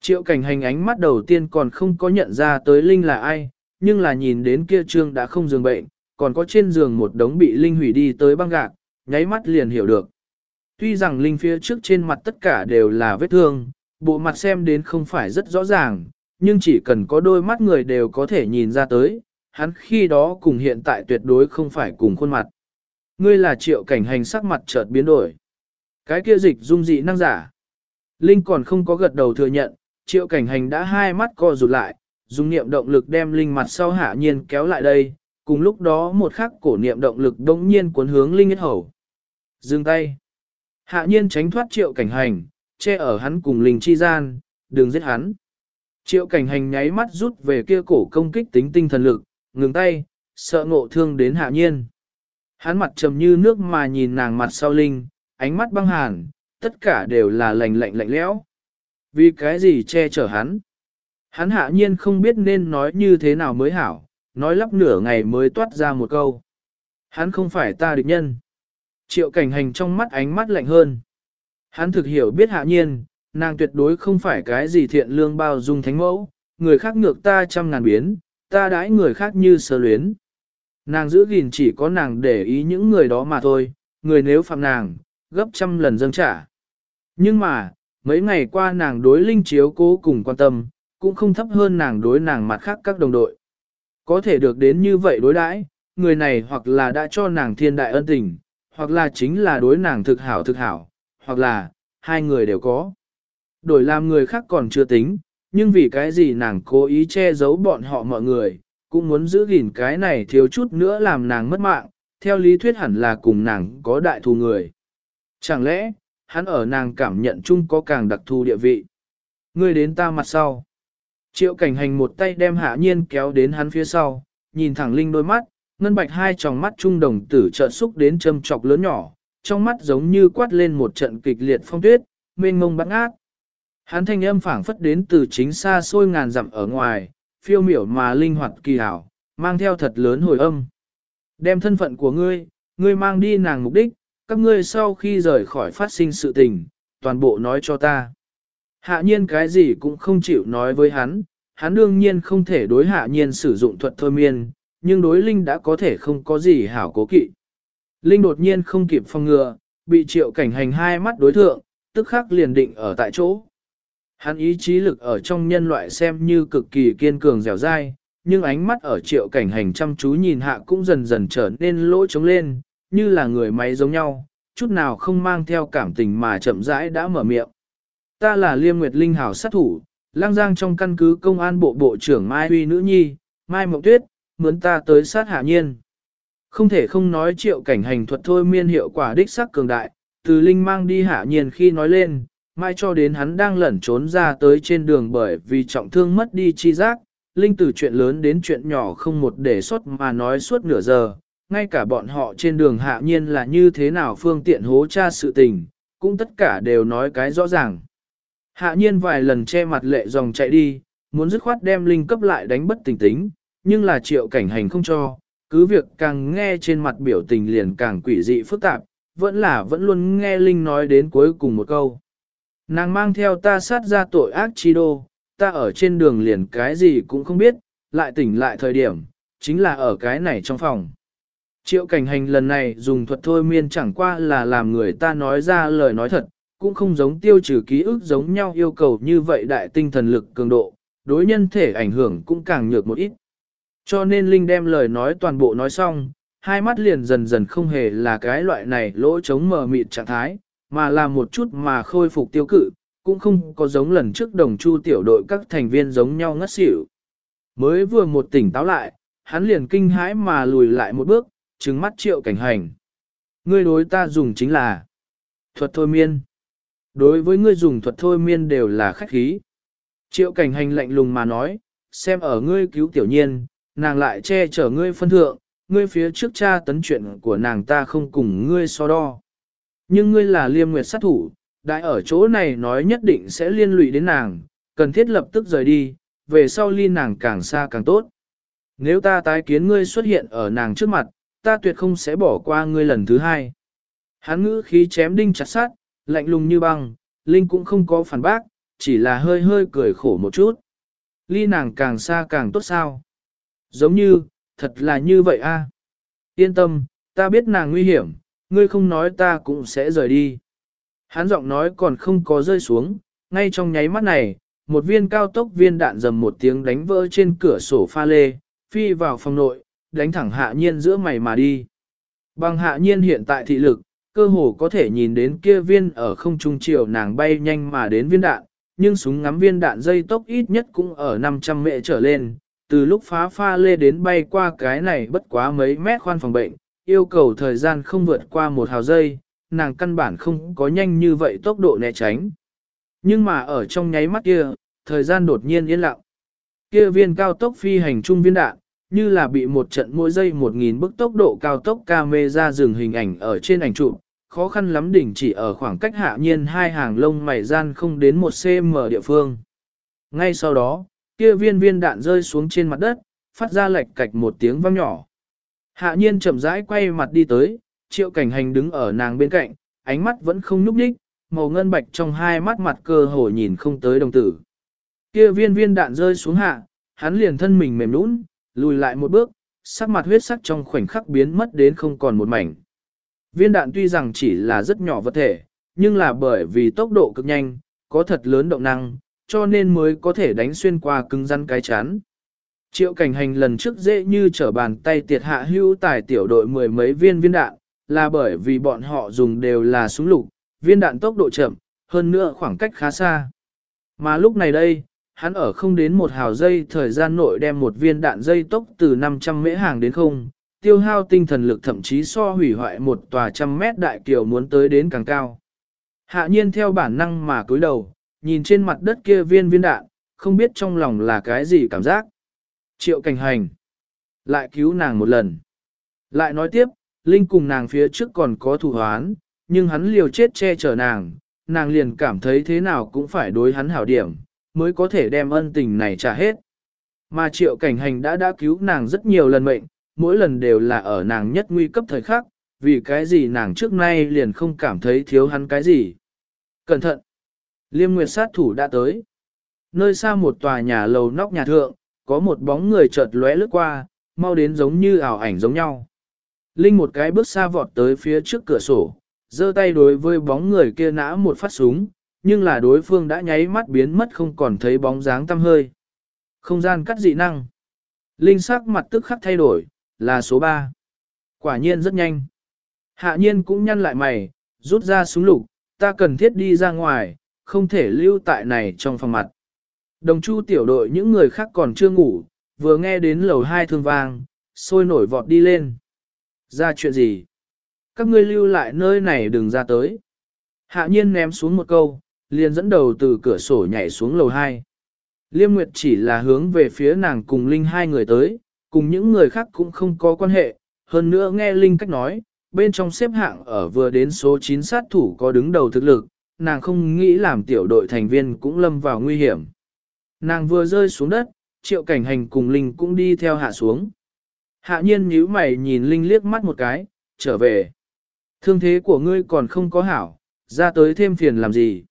Triệu cảnh hành ánh mắt đầu tiên còn không có nhận ra tới Linh là ai, nhưng là nhìn đến kia trương đã không giường bệnh, còn có trên giường một đống bị Linh hủy đi tới băng gạc, nháy mắt liền hiểu được. Tuy rằng Linh phía trước trên mặt tất cả đều là vết thương, bộ mặt xem đến không phải rất rõ ràng, nhưng chỉ cần có đôi mắt người đều có thể nhìn ra tới, hắn khi đó cùng hiện tại tuyệt đối không phải cùng khuôn mặt. Ngươi là triệu cảnh hành sắc mặt chợt biến đổi. Cái kia dịch dung dị năng giả. Linh còn không có gật đầu thừa nhận, triệu cảnh hành đã hai mắt co rụt lại, dùng niệm động lực đem Linh mặt sau hạ nhiên kéo lại đây, cùng lúc đó một khắc cổ niệm động lực đống nhiên cuốn hướng Linh hết hầu. Dừng tay. Hạ nhiên tránh thoát triệu cảnh hành, che ở hắn cùng Linh chi gian, đừng giết hắn. Triệu cảnh hành nháy mắt rút về kia cổ công kích tính tinh thần lực, ngừng tay, sợ ngộ thương đến hạ nhiên. Hắn mặt trầm như nước mà nhìn nàng mặt sau Linh, ánh mắt băng hàn, tất cả đều là lạnh lạnh lạnh lẽo. Vì cái gì che chở hắn? Hắn hạ nhiên không biết nên nói như thế nào mới hảo, nói lắp nửa ngày mới toát ra một câu. Hắn không phải ta địch nhân. Triệu cảnh hành trong mắt ánh mắt lạnh hơn. Hắn thực hiểu biết hạ nhiên, nàng tuyệt đối không phải cái gì thiện lương bao dung thánh mẫu, người khác ngược ta trăm ngàn biến, ta đãi người khác như sơ luyến. Nàng giữ gìn chỉ có nàng để ý những người đó mà thôi, người nếu phạm nàng, gấp trăm lần dâng trả. Nhưng mà, mấy ngày qua nàng đối linh chiếu cố cùng quan tâm, cũng không thấp hơn nàng đối nàng mặt khác các đồng đội. Có thể được đến như vậy đối đãi, người này hoặc là đã cho nàng thiên đại ân tình, hoặc là chính là đối nàng thực hảo thực hảo, hoặc là, hai người đều có. Đổi làm người khác còn chưa tính, nhưng vì cái gì nàng cố ý che giấu bọn họ mọi người, cũng muốn giữ gìn cái này thiếu chút nữa làm nàng mất mạng, theo lý thuyết hẳn là cùng nàng có đại thù người. Chẳng lẽ, hắn ở nàng cảm nhận chung có càng đặc thù địa vị. Ngươi đến ta mặt sau. Triệu cảnh hành một tay đem hạ nhiên kéo đến hắn phía sau, nhìn thẳng linh đôi mắt, ngân bạch hai tròng mắt trung đồng tử trợ xúc đến châm trọc lớn nhỏ, trong mắt giống như quát lên một trận kịch liệt phong tuyết, mênh mông bắn ác. Hắn thanh âm phảng phất đến từ chính xa xôi ngàn dặm ở ngoài, phiêu miểu mà linh hoạt kỳ hảo, mang theo thật lớn hồi âm. Đem thân phận của ngươi, ngươi mang đi nàng mục đích, các ngươi sau khi rời khỏi phát sinh sự tình, toàn bộ nói cho ta. Hạ nhiên cái gì cũng không chịu nói với hắn, hắn đương nhiên không thể đối hạ nhiên sử dụng thuật thôi miên, nhưng đối Linh đã có thể không có gì hảo cố kỵ. Linh đột nhiên không kịp phòng ngừa, bị triệu cảnh hành hai mắt đối thượng, tức khắc liền định ở tại chỗ. Hắn ý chí lực ở trong nhân loại xem như cực kỳ kiên cường dẻo dai, nhưng ánh mắt ở triệu cảnh hành chăm chú nhìn hạ cũng dần dần trở nên lỗ trống lên, như là người máy giống nhau, chút nào không mang theo cảm tình mà chậm rãi đã mở miệng. Ta là Liêm Nguyệt Linh hảo sát thủ, lang giang trong căn cứ công an bộ bộ trưởng Mai Huy Nữ Nhi, Mai Mộng Tuyết, muốn ta tới sát hạ nhiên. Không thể không nói triệu cảnh hành thuật thôi miên hiệu quả đích sắc cường đại, từ Linh mang đi hạ nhiên khi nói lên, mai cho đến hắn đang lẩn trốn ra tới trên đường bởi vì trọng thương mất đi chi giác, Linh từ chuyện lớn đến chuyện nhỏ không một để sót mà nói suốt nửa giờ, ngay cả bọn họ trên đường hạ nhiên là như thế nào phương tiện hố tra sự tình, cũng tất cả đều nói cái rõ ràng. Hạ nhiên vài lần che mặt lệ dòng chạy đi, muốn dứt khoát đem Linh cấp lại đánh bất tỉnh tính, nhưng là triệu cảnh hành không cho, cứ việc càng nghe trên mặt biểu tình liền càng quỷ dị phức tạp, vẫn là vẫn luôn nghe Linh nói đến cuối cùng một câu. Nàng mang theo ta sát ra tội ác chi đô, ta ở trên đường liền cái gì cũng không biết, lại tỉnh lại thời điểm, chính là ở cái này trong phòng. Triệu cảnh hành lần này dùng thuật thôi miên chẳng qua là làm người ta nói ra lời nói thật, cũng không giống tiêu trừ ký ức giống nhau yêu cầu như vậy đại tinh thần lực cường độ, đối nhân thể ảnh hưởng cũng càng nhược một ít. Cho nên Linh đem lời nói toàn bộ nói xong, hai mắt liền dần dần không hề là cái loại này lỗ chống mờ mịt trạng thái, mà là một chút mà khôi phục tiêu cự, cũng không có giống lần trước đồng chu tiểu đội các thành viên giống nhau ngất xỉu. Mới vừa một tỉnh táo lại, hắn liền kinh hãi mà lùi lại một bước, trừng mắt triệu cảnh hành. Ngươi đối ta dùng chính là thuật thôi miên. Đối với ngươi dùng thuật thôi miên đều là khách khí. Triệu cảnh hành lạnh lùng mà nói, xem ở ngươi cứu tiểu nhiên, nàng lại che chở ngươi phân thượng, ngươi phía trước cha tấn chuyện của nàng ta không cùng ngươi so đo. Nhưng ngươi là liêm nguyệt sát thủ, đại ở chỗ này nói nhất định sẽ liên lụy đến nàng, cần thiết lập tức rời đi, về sau ly nàng càng xa càng tốt. Nếu ta tái kiến ngươi xuất hiện ở nàng trước mặt, ta tuyệt không sẽ bỏ qua ngươi lần thứ hai. Hắn ngữ khí chém đinh chặt sát, lạnh lùng như băng, Linh cũng không có phản bác, chỉ là hơi hơi cười khổ một chút. Ly nàng càng xa càng tốt sao. Giống như, thật là như vậy a. Yên tâm, ta biết nàng nguy hiểm, ngươi không nói ta cũng sẽ rời đi. Hắn giọng nói còn không có rơi xuống, ngay trong nháy mắt này, một viên cao tốc viên đạn dầm một tiếng đánh vỡ trên cửa sổ pha lê, phi vào phòng nội, đánh thẳng hạ nhiên giữa mày mà đi. Bằng hạ nhiên hiện tại thị lực, cơ hồ có thể nhìn đến kia viên ở không trung chiều nàng bay nhanh mà đến viên đạn, nhưng súng ngắm viên đạn dây tốc ít nhất cũng ở 500 mệ trở lên, từ lúc phá pha lê đến bay qua cái này bất quá mấy mét khoan phòng bệnh, yêu cầu thời gian không vượt qua một hào giây, nàng căn bản không có nhanh như vậy tốc độ né tránh. Nhưng mà ở trong nháy mắt kia, thời gian đột nhiên yên lặng. Kia viên cao tốc phi hành trung viên đạn, như là bị một trận mỗi giây một nghìn bức tốc độ cao tốc camera dừng hình ảnh ở trên ảnh chụp, khó khăn lắm đỉnh chỉ ở khoảng cách hạ nhiên hai hàng lông mày gian không đến một cm địa phương. Ngay sau đó, kia viên viên đạn rơi xuống trên mặt đất, phát ra lệch cạch một tiếng vang nhỏ. Hạ nhiên chậm rãi quay mặt đi tới, triệu cảnh hành đứng ở nàng bên cạnh, ánh mắt vẫn không nhúc nhích, màu ngân bạch trong hai mắt mặt cơ hồ nhìn không tới đồng tử. Kia viên viên đạn rơi xuống hạ, hắn liền thân mình mềm nũng, lùi lại một bước, sắc mặt huyết sắc trong khoảnh khắc biến mất đến không còn một mảnh. Viên đạn tuy rằng chỉ là rất nhỏ vật thể, nhưng là bởi vì tốc độ cực nhanh, có thật lớn động năng, cho nên mới có thể đánh xuyên qua cứng rắn cái chán. Triệu cảnh hành lần trước dễ như trở bàn tay tiệt hạ hưu tài tiểu đội mười mấy viên viên đạn, là bởi vì bọn họ dùng đều là súng lục, viên đạn tốc độ chậm, hơn nữa khoảng cách khá xa. Mà lúc này đây, hắn ở không đến một hào giây thời gian nội đem một viên đạn dây tốc từ 500 mễ hàng đến không, tiêu hao tinh thần lực thậm chí so hủy hoại một tòa trăm mét đại kiều muốn tới đến càng cao. Hạ nhiên theo bản năng mà cúi đầu, nhìn trên mặt đất kia viên viên đạn, không biết trong lòng là cái gì cảm giác. Triệu cảnh hành. Lại cứu nàng một lần. Lại nói tiếp, Linh cùng nàng phía trước còn có thù hoán, nhưng hắn liều chết che chở nàng, nàng liền cảm thấy thế nào cũng phải đối hắn hảo điểm, mới có thể đem ân tình này trả hết. Mà triệu cảnh hành đã đã cứu nàng rất nhiều lần mệnh, mỗi lần đều là ở nàng nhất nguy cấp thời khắc, vì cái gì nàng trước nay liền không cảm thấy thiếu hắn cái gì. Cẩn thận! Liêm nguyệt sát thủ đã tới. Nơi xa một tòa nhà lầu nóc nhà thượng, có một bóng người chợt lóe lướt qua, mau đến giống như ảo ảnh giống nhau. Linh một cái bước xa vọt tới phía trước cửa sổ, giơ tay đối với bóng người kia nã một phát súng, nhưng là đối phương đã nháy mắt biến mất không còn thấy bóng dáng tăm hơi. Không gian cắt dị năng. Linh sắc mặt tức khắc thay đổi, là số 3. Quả nhiên rất nhanh. Hạ nhiên cũng nhăn lại mày, rút ra súng lục, ta cần thiết đi ra ngoài, không thể lưu tại này trong phòng mặt. Đồng chu tiểu đội những người khác còn chưa ngủ, vừa nghe đến lầu hai thương vang, sôi nổi vọt đi lên. Ra chuyện gì? Các ngươi lưu lại nơi này đừng ra tới. Hạ nhiên ném xuống một câu, liền dẫn đầu từ cửa sổ nhảy xuống lầu hai. Liêm Nguyệt chỉ là hướng về phía nàng cùng Linh hai người tới, cùng những người khác cũng không có quan hệ, hơn nữa nghe Linh cách nói, bên trong xếp hạng ở vừa đến số 9 sát thủ có đứng đầu thực lực, nàng không nghĩ làm tiểu đội thành viên cũng lâm vào nguy hiểm. Nàng vừa rơi xuống đất, triệu cảnh hành cùng Linh cũng đi theo hạ xuống. Hạ nhiên nhíu mày nhìn Linh liếc mắt một cái, trở về. Thương thế của ngươi còn không có hảo, ra tới thêm phiền làm gì.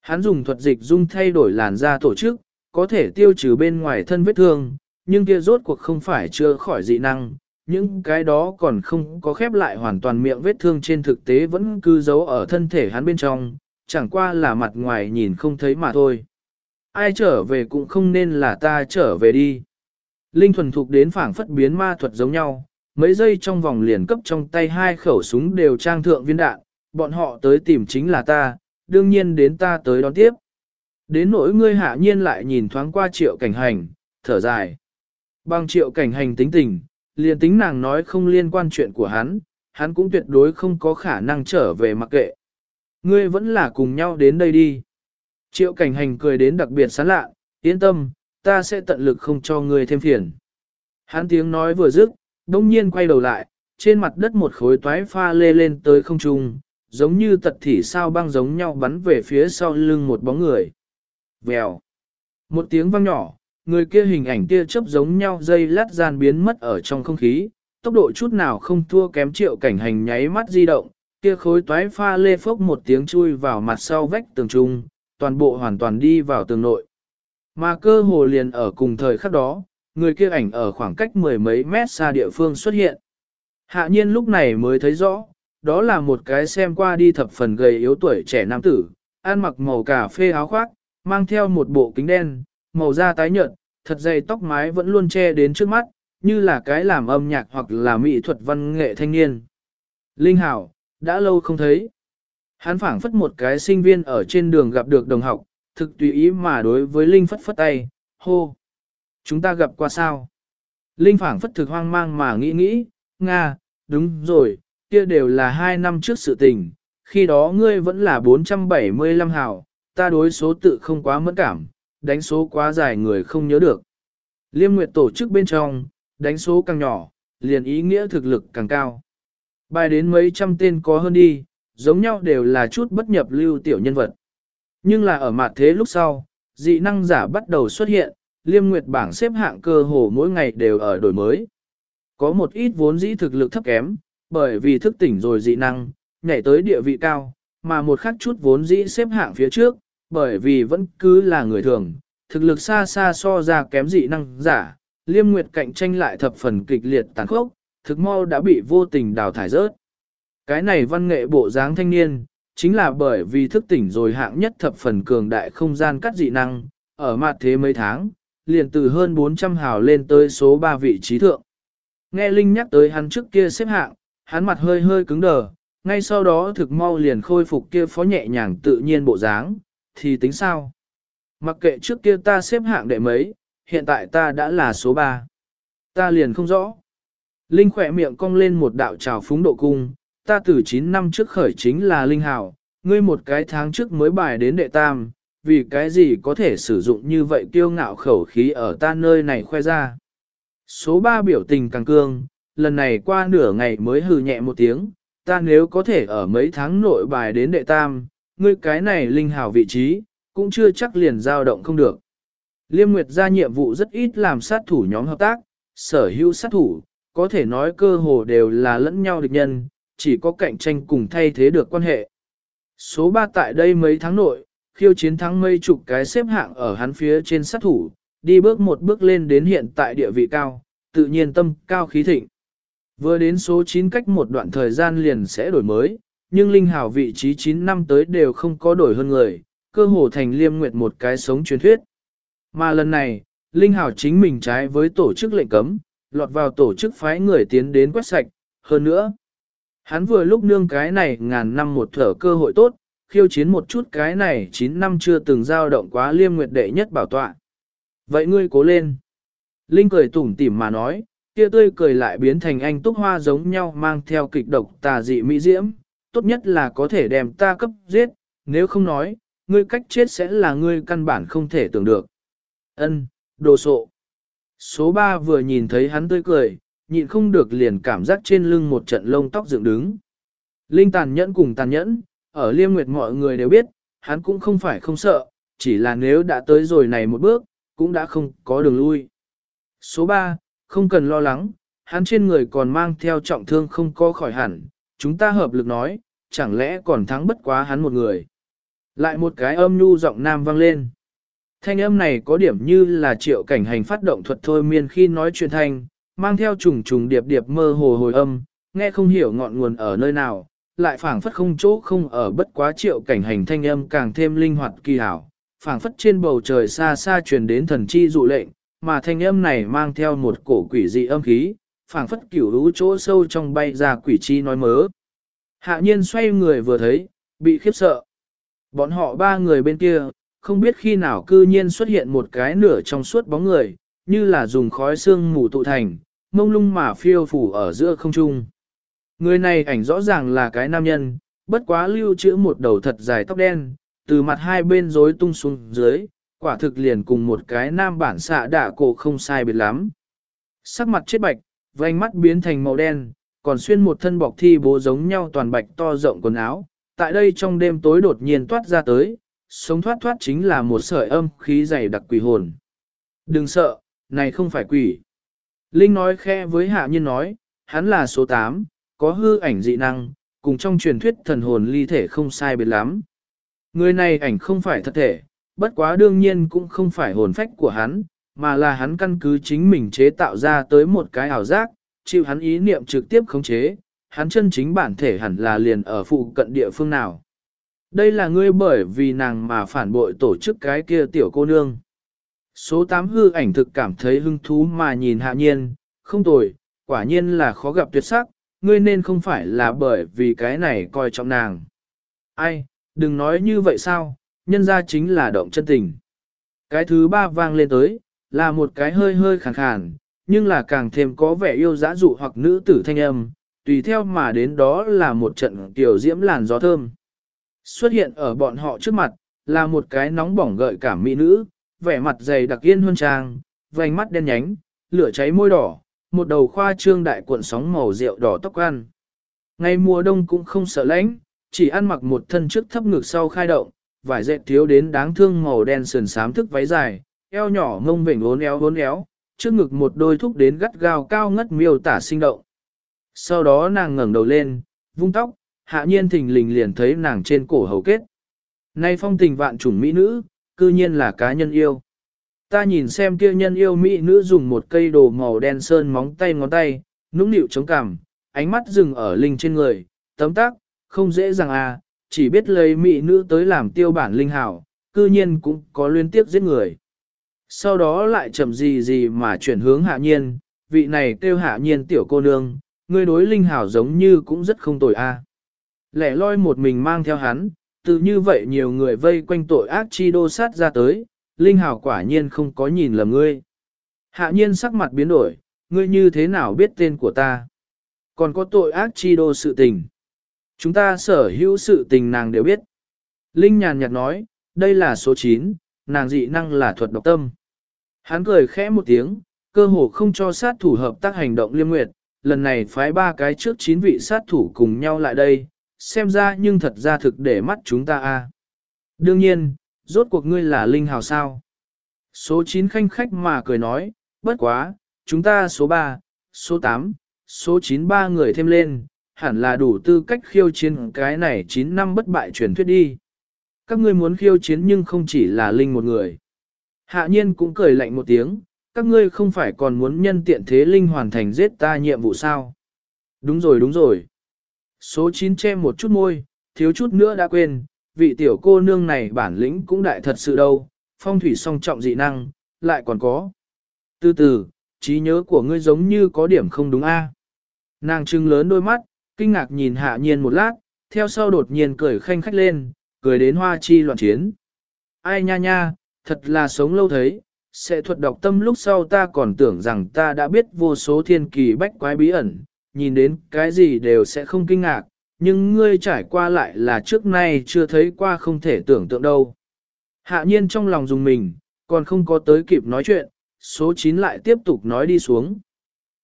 Hắn dùng thuật dịch dung thay đổi làn da tổ chức, có thể tiêu trừ bên ngoài thân vết thương, nhưng kia rốt cuộc không phải chưa khỏi dị năng, những cái đó còn không có khép lại hoàn toàn miệng vết thương trên thực tế vẫn cư giấu ở thân thể hắn bên trong, chẳng qua là mặt ngoài nhìn không thấy mà thôi. Ai trở về cũng không nên là ta trở về đi. Linh thuần thục đến phảng phất biến ma thuật giống nhau, mấy giây trong vòng liền cấp trong tay hai khẩu súng đều trang thượng viên đạn, bọn họ tới tìm chính là ta, đương nhiên đến ta tới đón tiếp. Đến nỗi ngươi hạ nhiên lại nhìn thoáng qua triệu cảnh hành, thở dài. Bằng triệu cảnh hành tính tình, liền tính nàng nói không liên quan chuyện của hắn, hắn cũng tuyệt đối không có khả năng trở về mặc kệ. Ngươi vẫn là cùng nhau đến đây đi. Triệu cảnh hành cười đến đặc biệt sán lạ, yên tâm, ta sẽ tận lực không cho ngươi thêm phiền. Hắn tiếng nói vừa dứt, đông nhiên quay đầu lại, trên mặt đất một khối toái pha lê lên tới không trung, giống như tật thỉ sao băng giống nhau bắn về phía sau lưng một bóng người. Vèo. Một tiếng vang nhỏ, người kia hình ảnh tia chớp giống nhau dây lát gian biến mất ở trong không khí, tốc độ chút nào không thua kém triệu cảnh hành nháy mắt di động, kia khối toái pha lê phốc một tiếng chui vào mặt sau vách tường trung, toàn bộ hoàn toàn đi vào tường nội. Mà cơ hồ liền ở cùng thời khắc đó, người kia ảnh ở khoảng cách mười mấy mét xa địa phương xuất hiện. Hạ nhiên lúc này mới thấy rõ, đó là một cái xem qua đi thập phần gầy yếu tuổi trẻ nam tử, ăn mặc màu cà phê áo khoác, mang theo một bộ kính đen, màu da tái nhợt, thật dày tóc mái vẫn luôn che đến trước mắt, như là cái làm âm nhạc hoặc là mỹ thuật văn nghệ thanh niên. Linh Hảo, đã lâu không thấy. Hắn phảng phất một cái sinh viên ở trên đường gặp được đồng học, thực tùy ý mà đối với Linh phất phất tay, hô. Chúng ta gặp qua sao? Linh phảng phất thực hoang mang mà nghĩ nghĩ, Nga, đúng rồi, kia đều là hai năm trước sự tình, khi đó ngươi vẫn là 475 hào, ta đối số tự không quá mẫn cảm, đánh số quá dài người không nhớ được. Liêm Nguyệt tổ chức bên trong, đánh số càng nhỏ, liền ý nghĩa thực lực càng cao. Bài đến mấy trăm tên có hơn đi, giống nhau đều là chút bất nhập lưu tiểu nhân vật. Nhưng là ở mặt thế lúc sau, dị năng giả bắt đầu xuất hiện, Liêm Nguyệt bảng xếp hạng cơ hồ mỗi ngày đều ở đổi mới. Có một ít vốn dĩ thực lực thấp kém, bởi vì thức tỉnh rồi dị năng, nhảy tới địa vị cao, mà một khắc chút vốn dĩ xếp hạng phía trước, bởi vì vẫn cứ là người thường, thực lực xa xa so ra kém dị năng giả, liêm nguyệt cạnh tranh lại thập phần kịch liệt tàn khốc, thực mau đã bị vô tình đào thải rớt. Cái này văn nghệ bộ dáng thanh niên, chính là bởi vì thức tỉnh rồi hạng nhất thập phần cường đại không gian cắt dị năng, ở mặt thế mấy tháng, liền từ hơn 400 hào lên tới số 3 vị trí thượng. Nghe Linh nhắc tới hắn trước kia xếp hạng, hắn mặt hơi hơi cứng đờ, ngay sau đó thực mau liền khôi phục kia phó nhẹ nhàng tự nhiên bộ dáng, thì tính sao? Mặc kệ trước kia ta xếp hạng đệ mấy, hiện tại ta đã là số 3. Ta liền không rõ. Linh khỏe miệng cong lên một đạo trào phúng độ cung, ta từ 9 năm trước khởi chính là Linh Hảo, ngươi một cái tháng trước mới bài đến đệ tam, vì cái gì có thể sử dụng như vậy kiêu ngạo khẩu khí ở ta nơi này khoe ra. Số 3 biểu tình càng cương, lần này qua nửa ngày mới hừ nhẹ một tiếng, ta nếu có thể ở mấy tháng nội bài đến đệ tam, ngươi cái này linh Hảo vị trí, cũng chưa chắc liền dao động không được. Liêm Nguyệt ra nhiệm vụ rất ít làm sát thủ nhóm hợp tác, sở hữu sát thủ, có thể nói cơ hồ đều là lẫn nhau địch nhân, chỉ có cạnh tranh cùng thay thế được quan hệ. Số 3 tại đây mấy tháng nội, khiêu chiến thắng mây chục cái xếp hạng ở hắn phía trên sát thủ, đi bước một bước lên đến hiện tại địa vị cao, tự nhiên tâm cao khí thịnh. Vừa đến số 9 cách một đoạn thời gian liền sẽ đổi mới, nhưng Linh Hào vị trí 9 năm tới đều không có đổi hơn người, cơ hồ thành liêm nguyệt một cái sống truyền thuyết. Mà lần này, Linh Hào chính mình trái với tổ chức lệnh cấm, lọt vào tổ chức phái người tiến đến quét sạch, hơn nữa. Hắn vừa lúc nương cái này ngàn năm một thở cơ hội tốt, khiêu chiến một chút cái này 9 năm chưa từng giao động quá liêm nguyệt đệ nhất bảo tọa. Vậy ngươi cố lên. Linh cười tủm tỉm mà nói, kia tươi cười lại biến thành anh túc hoa giống nhau mang theo kịch độc tà dị mỹ diễm, tốt nhất là có thể đem ta cấp giết, nếu không nói, ngươi cách chết sẽ là ngươi căn bản không thể tưởng được. Ân, đồ sộ. Số 3 vừa nhìn thấy hắn tươi cười, nhịn không được liền cảm giác trên lưng một trận lông tóc dựng đứng. Linh tàn nhẫn cùng tàn nhẫn, ở liêm nguyệt mọi người đều biết, hắn cũng không phải không sợ, chỉ là nếu đã tới rồi này một bước, cũng đã không có đường lui. Số 3, không cần lo lắng, hắn trên người còn mang theo trọng thương không có khỏi hẳn, chúng ta hợp lực nói, chẳng lẽ còn thắng bất quá hắn một người. Lại một cái âm nhu giọng nam vang lên. Thanh âm này có điểm như là triệu cảnh hành phát động thuật thôi miên khi nói chuyện thanh, mang theo trùng trùng điệp điệp mơ hồ hồi âm, nghe không hiểu ngọn nguồn ở nơi nào, lại phảng phất không chỗ không ở bất quá triệu cảnh hành thanh âm càng thêm linh hoạt kỳ hảo, phảng phất trên bầu trời xa xa truyền đến thần chi dụ lệnh, mà thanh âm này mang theo một cổ quỷ dị âm khí, phảng phất kiểu lũ chỗ sâu trong bay ra quỷ chi nói mớ. Hạ nhiên xoay người vừa thấy, bị khiếp sợ. Bọn họ ba người bên kia, không biết khi nào cư nhiên xuất hiện một cái nửa trong suốt bóng người, như là dùng khói xương mù tụ thành, mông lung mà phiêu phủ ở giữa không trung. Người này ảnh rõ ràng là cái nam nhân, bất quá lưu trữ một đầu thật dài tóc đen, từ mặt hai bên rối tung xuống dưới, quả thực liền cùng một cái nam bản xạ đạ cổ không sai biệt lắm. Sắc mặt chết bạch, vành mắt biến thành màu đen, còn xuyên một thân bọc thi bố giống nhau toàn bạch to rộng quần áo, tại đây trong đêm tối đột nhiên toát ra tới, sống thoát thoát chính là một sợi âm khí dày đặc quỷ hồn. Đừng sợ, này không phải quỷ. Linh nói khe với hạ nhân nói, hắn là số 8, có hư ảnh dị năng, cùng trong truyền thuyết thần hồn ly thể không sai biệt lắm. Người này ảnh không phải thật thể, bất quá đương nhiên cũng không phải hồn phách của hắn, mà là hắn căn cứ chính mình chế tạo ra tới một cái ảo giác, chịu hắn ý niệm trực tiếp khống chế, hắn chân chính bản thể hẳn là liền ở phụ cận địa phương nào. Đây là ngươi bởi vì nàng mà phản bội tổ chức cái kia tiểu cô nương. Số 8 hư ảnh thực cảm thấy hứng thú mà nhìn hạ nhiên, không tồi, quả nhiên là khó gặp tuyệt sắc, ngươi nên không phải là bởi vì cái này coi trọng nàng. Ai, đừng nói như vậy sao, nhân ra chính là động chân tình. Cái thứ ba vang lên tới, là một cái hơi hơi khàn khàn, nhưng là càng thêm có vẻ yêu dã dụ hoặc nữ tử thanh âm, tùy theo mà đến đó là một trận tiểu diễm làn gió thơm. Xuất hiện ở bọn họ trước mặt, là một cái nóng bỏng gợi cảm mỹ nữ, vẻ mặt dày đặc yên huân trang, vành mắt đen nhánh, lửa cháy môi đỏ, một đầu khoa trương đại cuộn sóng màu rượu đỏ tóc ăn. Ngày mùa đông cũng không sợ lạnh, chỉ ăn mặc một thân trước thấp ngực sau khai động, vải dệt thiếu đến đáng thương màu đen sườn xám thức váy dài, eo nhỏ ngông vểnh uốn éo uốn éo, trước ngực một đôi thúc đến gắt gao cao ngất miêu tả sinh động. Sau đó nàng ngẩng đầu lên, vung tóc, hạ nhiên thình lình liền thấy nàng trên cổ hầu kết. Nay phong tình vạn chủng mỹ nữ, cư nhiên là cá nhân yêu. Ta nhìn xem kia nhân yêu mỹ nữ dùng một cây đồ màu đen sơn móng tay ngón tay, nũng nịu chống cằm, ánh mắt dừng ở linh trên người, tấm tắc, không dễ dàng à, chỉ biết lấy mỹ nữ tới làm tiêu bản linh hảo, cư nhiên cũng có liên tiếp giết người. Sau đó lại chậm gì gì mà chuyển hướng hạ nhiên, vị này kêu hạ nhiên tiểu cô nương, người đối linh hảo giống như cũng rất không tồi a. À. Lẻ loi một mình mang theo hắn, từ như vậy nhiều người vây quanh tội ác chi đô sát ra tới, linh hảo quả nhiên không có nhìn lầm ngươi. Hạ nhiên sắc mặt biến đổi, ngươi như thế nào biết tên của ta? Còn có tội ác chi đô sự tình. Chúng ta sở hữu sự tình nàng đều biết. Linh nhàn nhạt nói, đây là số 9, nàng dị năng là thuật độc tâm. Hắn cười khẽ một tiếng, cơ hồ không cho sát thủ hợp tác hành động liêm nguyệt, lần này phái ba cái trước chín vị sát thủ cùng nhau lại đây, xem ra nhưng thật ra thực để mắt chúng ta a. Đương nhiên, rốt cuộc ngươi là linh hào sao. Số 9 khanh khách mà cười nói, bất quá, chúng ta số 3, số 8, số 9 ba người thêm lên, hẳn là đủ tư cách khiêu chiến cái này 9 năm bất bại truyền thuyết đi. Các ngươi muốn khiêu chiến nhưng không chỉ là linh một người. Hạ nhiên cũng cười lạnh một tiếng, các ngươi không phải còn muốn nhân tiện thế linh hoàn thành giết ta nhiệm vụ sao? Đúng rồi đúng rồi. Số 9 che một chút môi, thiếu chút nữa đã quên, vị tiểu cô nương này bản lĩnh cũng đại thật sự đâu, phong thủy song trọng dị năng, lại còn có. Từ từ, trí nhớ của ngươi giống như có điểm không đúng a. Nàng trưng lớn đôi mắt, kinh ngạc nhìn hạ nhiên một lát, theo sau đột nhiên cười khanh khách lên, cười đến hoa chi loạn chiến. Ai nha nha, thật là sống lâu thấy, sẽ thuật đọc tâm lúc sau ta còn tưởng rằng ta đã biết vô số thiên kỳ bách quái bí ẩn, nhìn đến cái gì đều sẽ không kinh ngạc, nhưng ngươi trải qua lại là trước nay chưa thấy qua không thể tưởng tượng đâu. Hạ nhiên trong lòng dùng mình, còn không có tới kịp nói chuyện, số 9 lại tiếp tục nói đi xuống.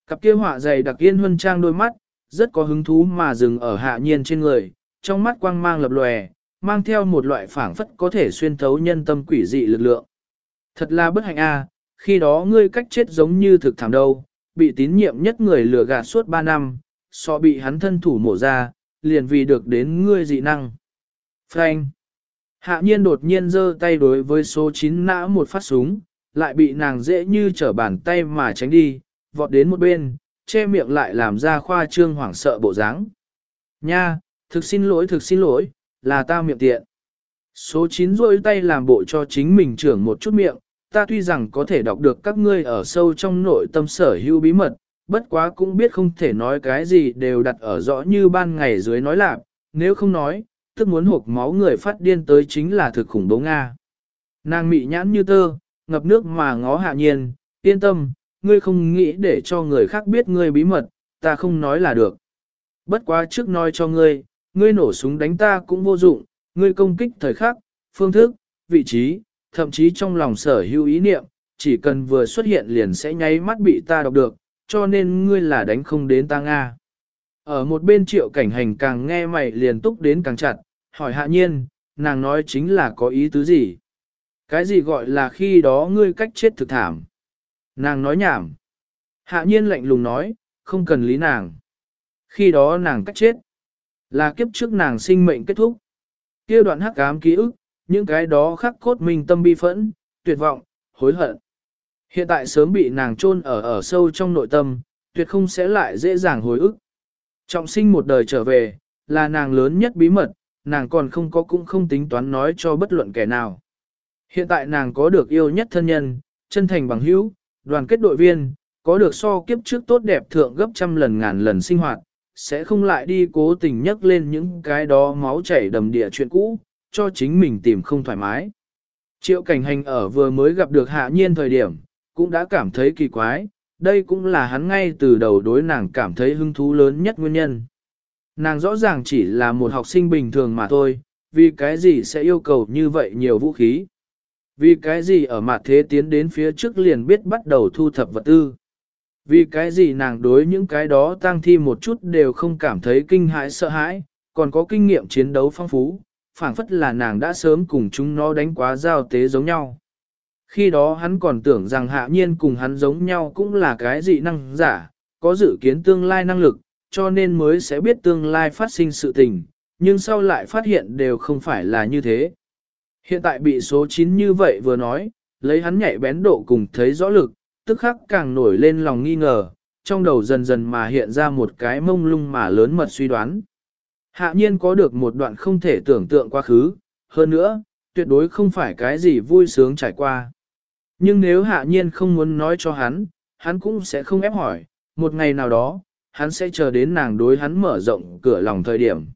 Cặp kia họa dày đặc yên huân trang đôi mắt, rất có hứng thú mà dừng ở hạ nhiên trên người, trong mắt quang mang lập lòe, mang theo một loại phảng phất có thể xuyên thấu nhân tâm quỷ dị lực lượng. Thật là bất hạnh a, khi đó ngươi cách chết giống như thực thảm đâu, bị tín nhiệm nhất người lừa gạt suốt 3 năm, so bị hắn thân thủ mổ ra, liền vì được đến ngươi dị năng. Frank. Hạ nhiên đột nhiên giơ tay đối với số 9 nã một phát súng, lại bị nàng dễ như trở bàn tay mà tránh đi, vọt đến một bên, che miệng lại làm ra khoa trương hoảng sợ bộ dáng. Nha, thực xin lỗi thực xin lỗi, là ta miệng tiện. Số 9 rôi tay làm bộ cho chính mình trưởng một chút miệng, ta tuy rằng có thể đọc được các ngươi ở sâu trong nội tâm sở hữu bí mật, bất quá cũng biết không thể nói cái gì đều đặt ở rõ như ban ngày dưới nói lạc, nếu không nói, tức muốn hộp máu người phát điên tới chính là thực khủng bố Nga. Nàng mị nhãn như tơ, ngập nước mà ngó hạ nhiên, yên tâm, ngươi không nghĩ để cho người khác biết ngươi bí mật, ta không nói là được. Bất quá trước nói cho ngươi, ngươi nổ súng đánh ta cũng vô dụng, ngươi công kích thời khắc, phương thức, vị trí, thậm chí trong lòng sở hữu ý niệm, chỉ cần vừa xuất hiện liền sẽ nháy mắt bị ta đọc được, cho nên ngươi là đánh không đến ta Nga. Ở một bên triệu cảnh hành càng nghe mày liền túc đến càng chặt, hỏi hạ nhiên, nàng nói chính là có ý tứ gì? Cái gì gọi là khi đó ngươi cách chết thực thảm? Nàng nói nhảm. Hạ nhiên lạnh lùng nói, không cần lý nàng. Khi đó nàng cách chết. Là kiếp trước nàng sinh mệnh kết thúc. kia đoạn hắc ám ký ức, những cái đó khắc cốt mình tâm bi phẫn, tuyệt vọng, hối hận. Hiện tại sớm bị nàng chôn ở ở sâu trong nội tâm, tuyệt không sẽ lại dễ dàng hối ức. Trọng sinh một đời trở về, là nàng lớn nhất bí mật, nàng còn không có cũng không tính toán nói cho bất luận kẻ nào. Hiện tại nàng có được yêu nhất thân nhân, chân thành bằng hữu, đoàn kết đội viên, có được so kiếp trước tốt đẹp thượng gấp trăm lần ngàn lần sinh hoạt, sẽ không lại đi cố tình nhắc lên những cái đó máu chảy đầm địa chuyện cũ, cho chính mình tìm không thoải mái. Triệu cảnh hành ở vừa mới gặp được hạ nhiên thời điểm, cũng đã cảm thấy kỳ quái, đây cũng là hắn ngay từ đầu đối nàng cảm thấy hứng thú lớn nhất nguyên nhân. Nàng rõ ràng chỉ là một học sinh bình thường mà thôi, vì cái gì sẽ yêu cầu như vậy nhiều vũ khí. Vì cái gì ở mặt thế tiến đến phía trước liền biết bắt đầu thu thập vật tư. Vì cái gì nàng đối những cái đó tăng thi một chút đều không cảm thấy kinh hãi sợ hãi, còn có kinh nghiệm chiến đấu phong phú, phảng phất là nàng đã sớm cùng chúng nó đánh quá giao tế giống nhau. Khi đó hắn còn tưởng rằng hạ nhiên cùng hắn giống nhau cũng là cái dị năng giả, có dự kiến tương lai năng lực, cho nên mới sẽ biết tương lai phát sinh sự tình, nhưng sau lại phát hiện đều không phải là như thế. Hiện tại bị số 9 như vậy vừa nói, lấy hắn nhạy bén độ cùng thấy rõ lực, tức khắc càng nổi lên lòng nghi ngờ, trong đầu dần dần mà hiện ra một cái mông lung mà lớn mật suy đoán. Hạ nhiên có được một đoạn không thể tưởng tượng quá khứ, hơn nữa, tuyệt đối không phải cái gì vui sướng trải qua. Nhưng nếu hạ nhiên không muốn nói cho hắn, hắn cũng sẽ không ép hỏi, một ngày nào đó, hắn sẽ chờ đến nàng đối hắn mở rộng cửa lòng thời điểm.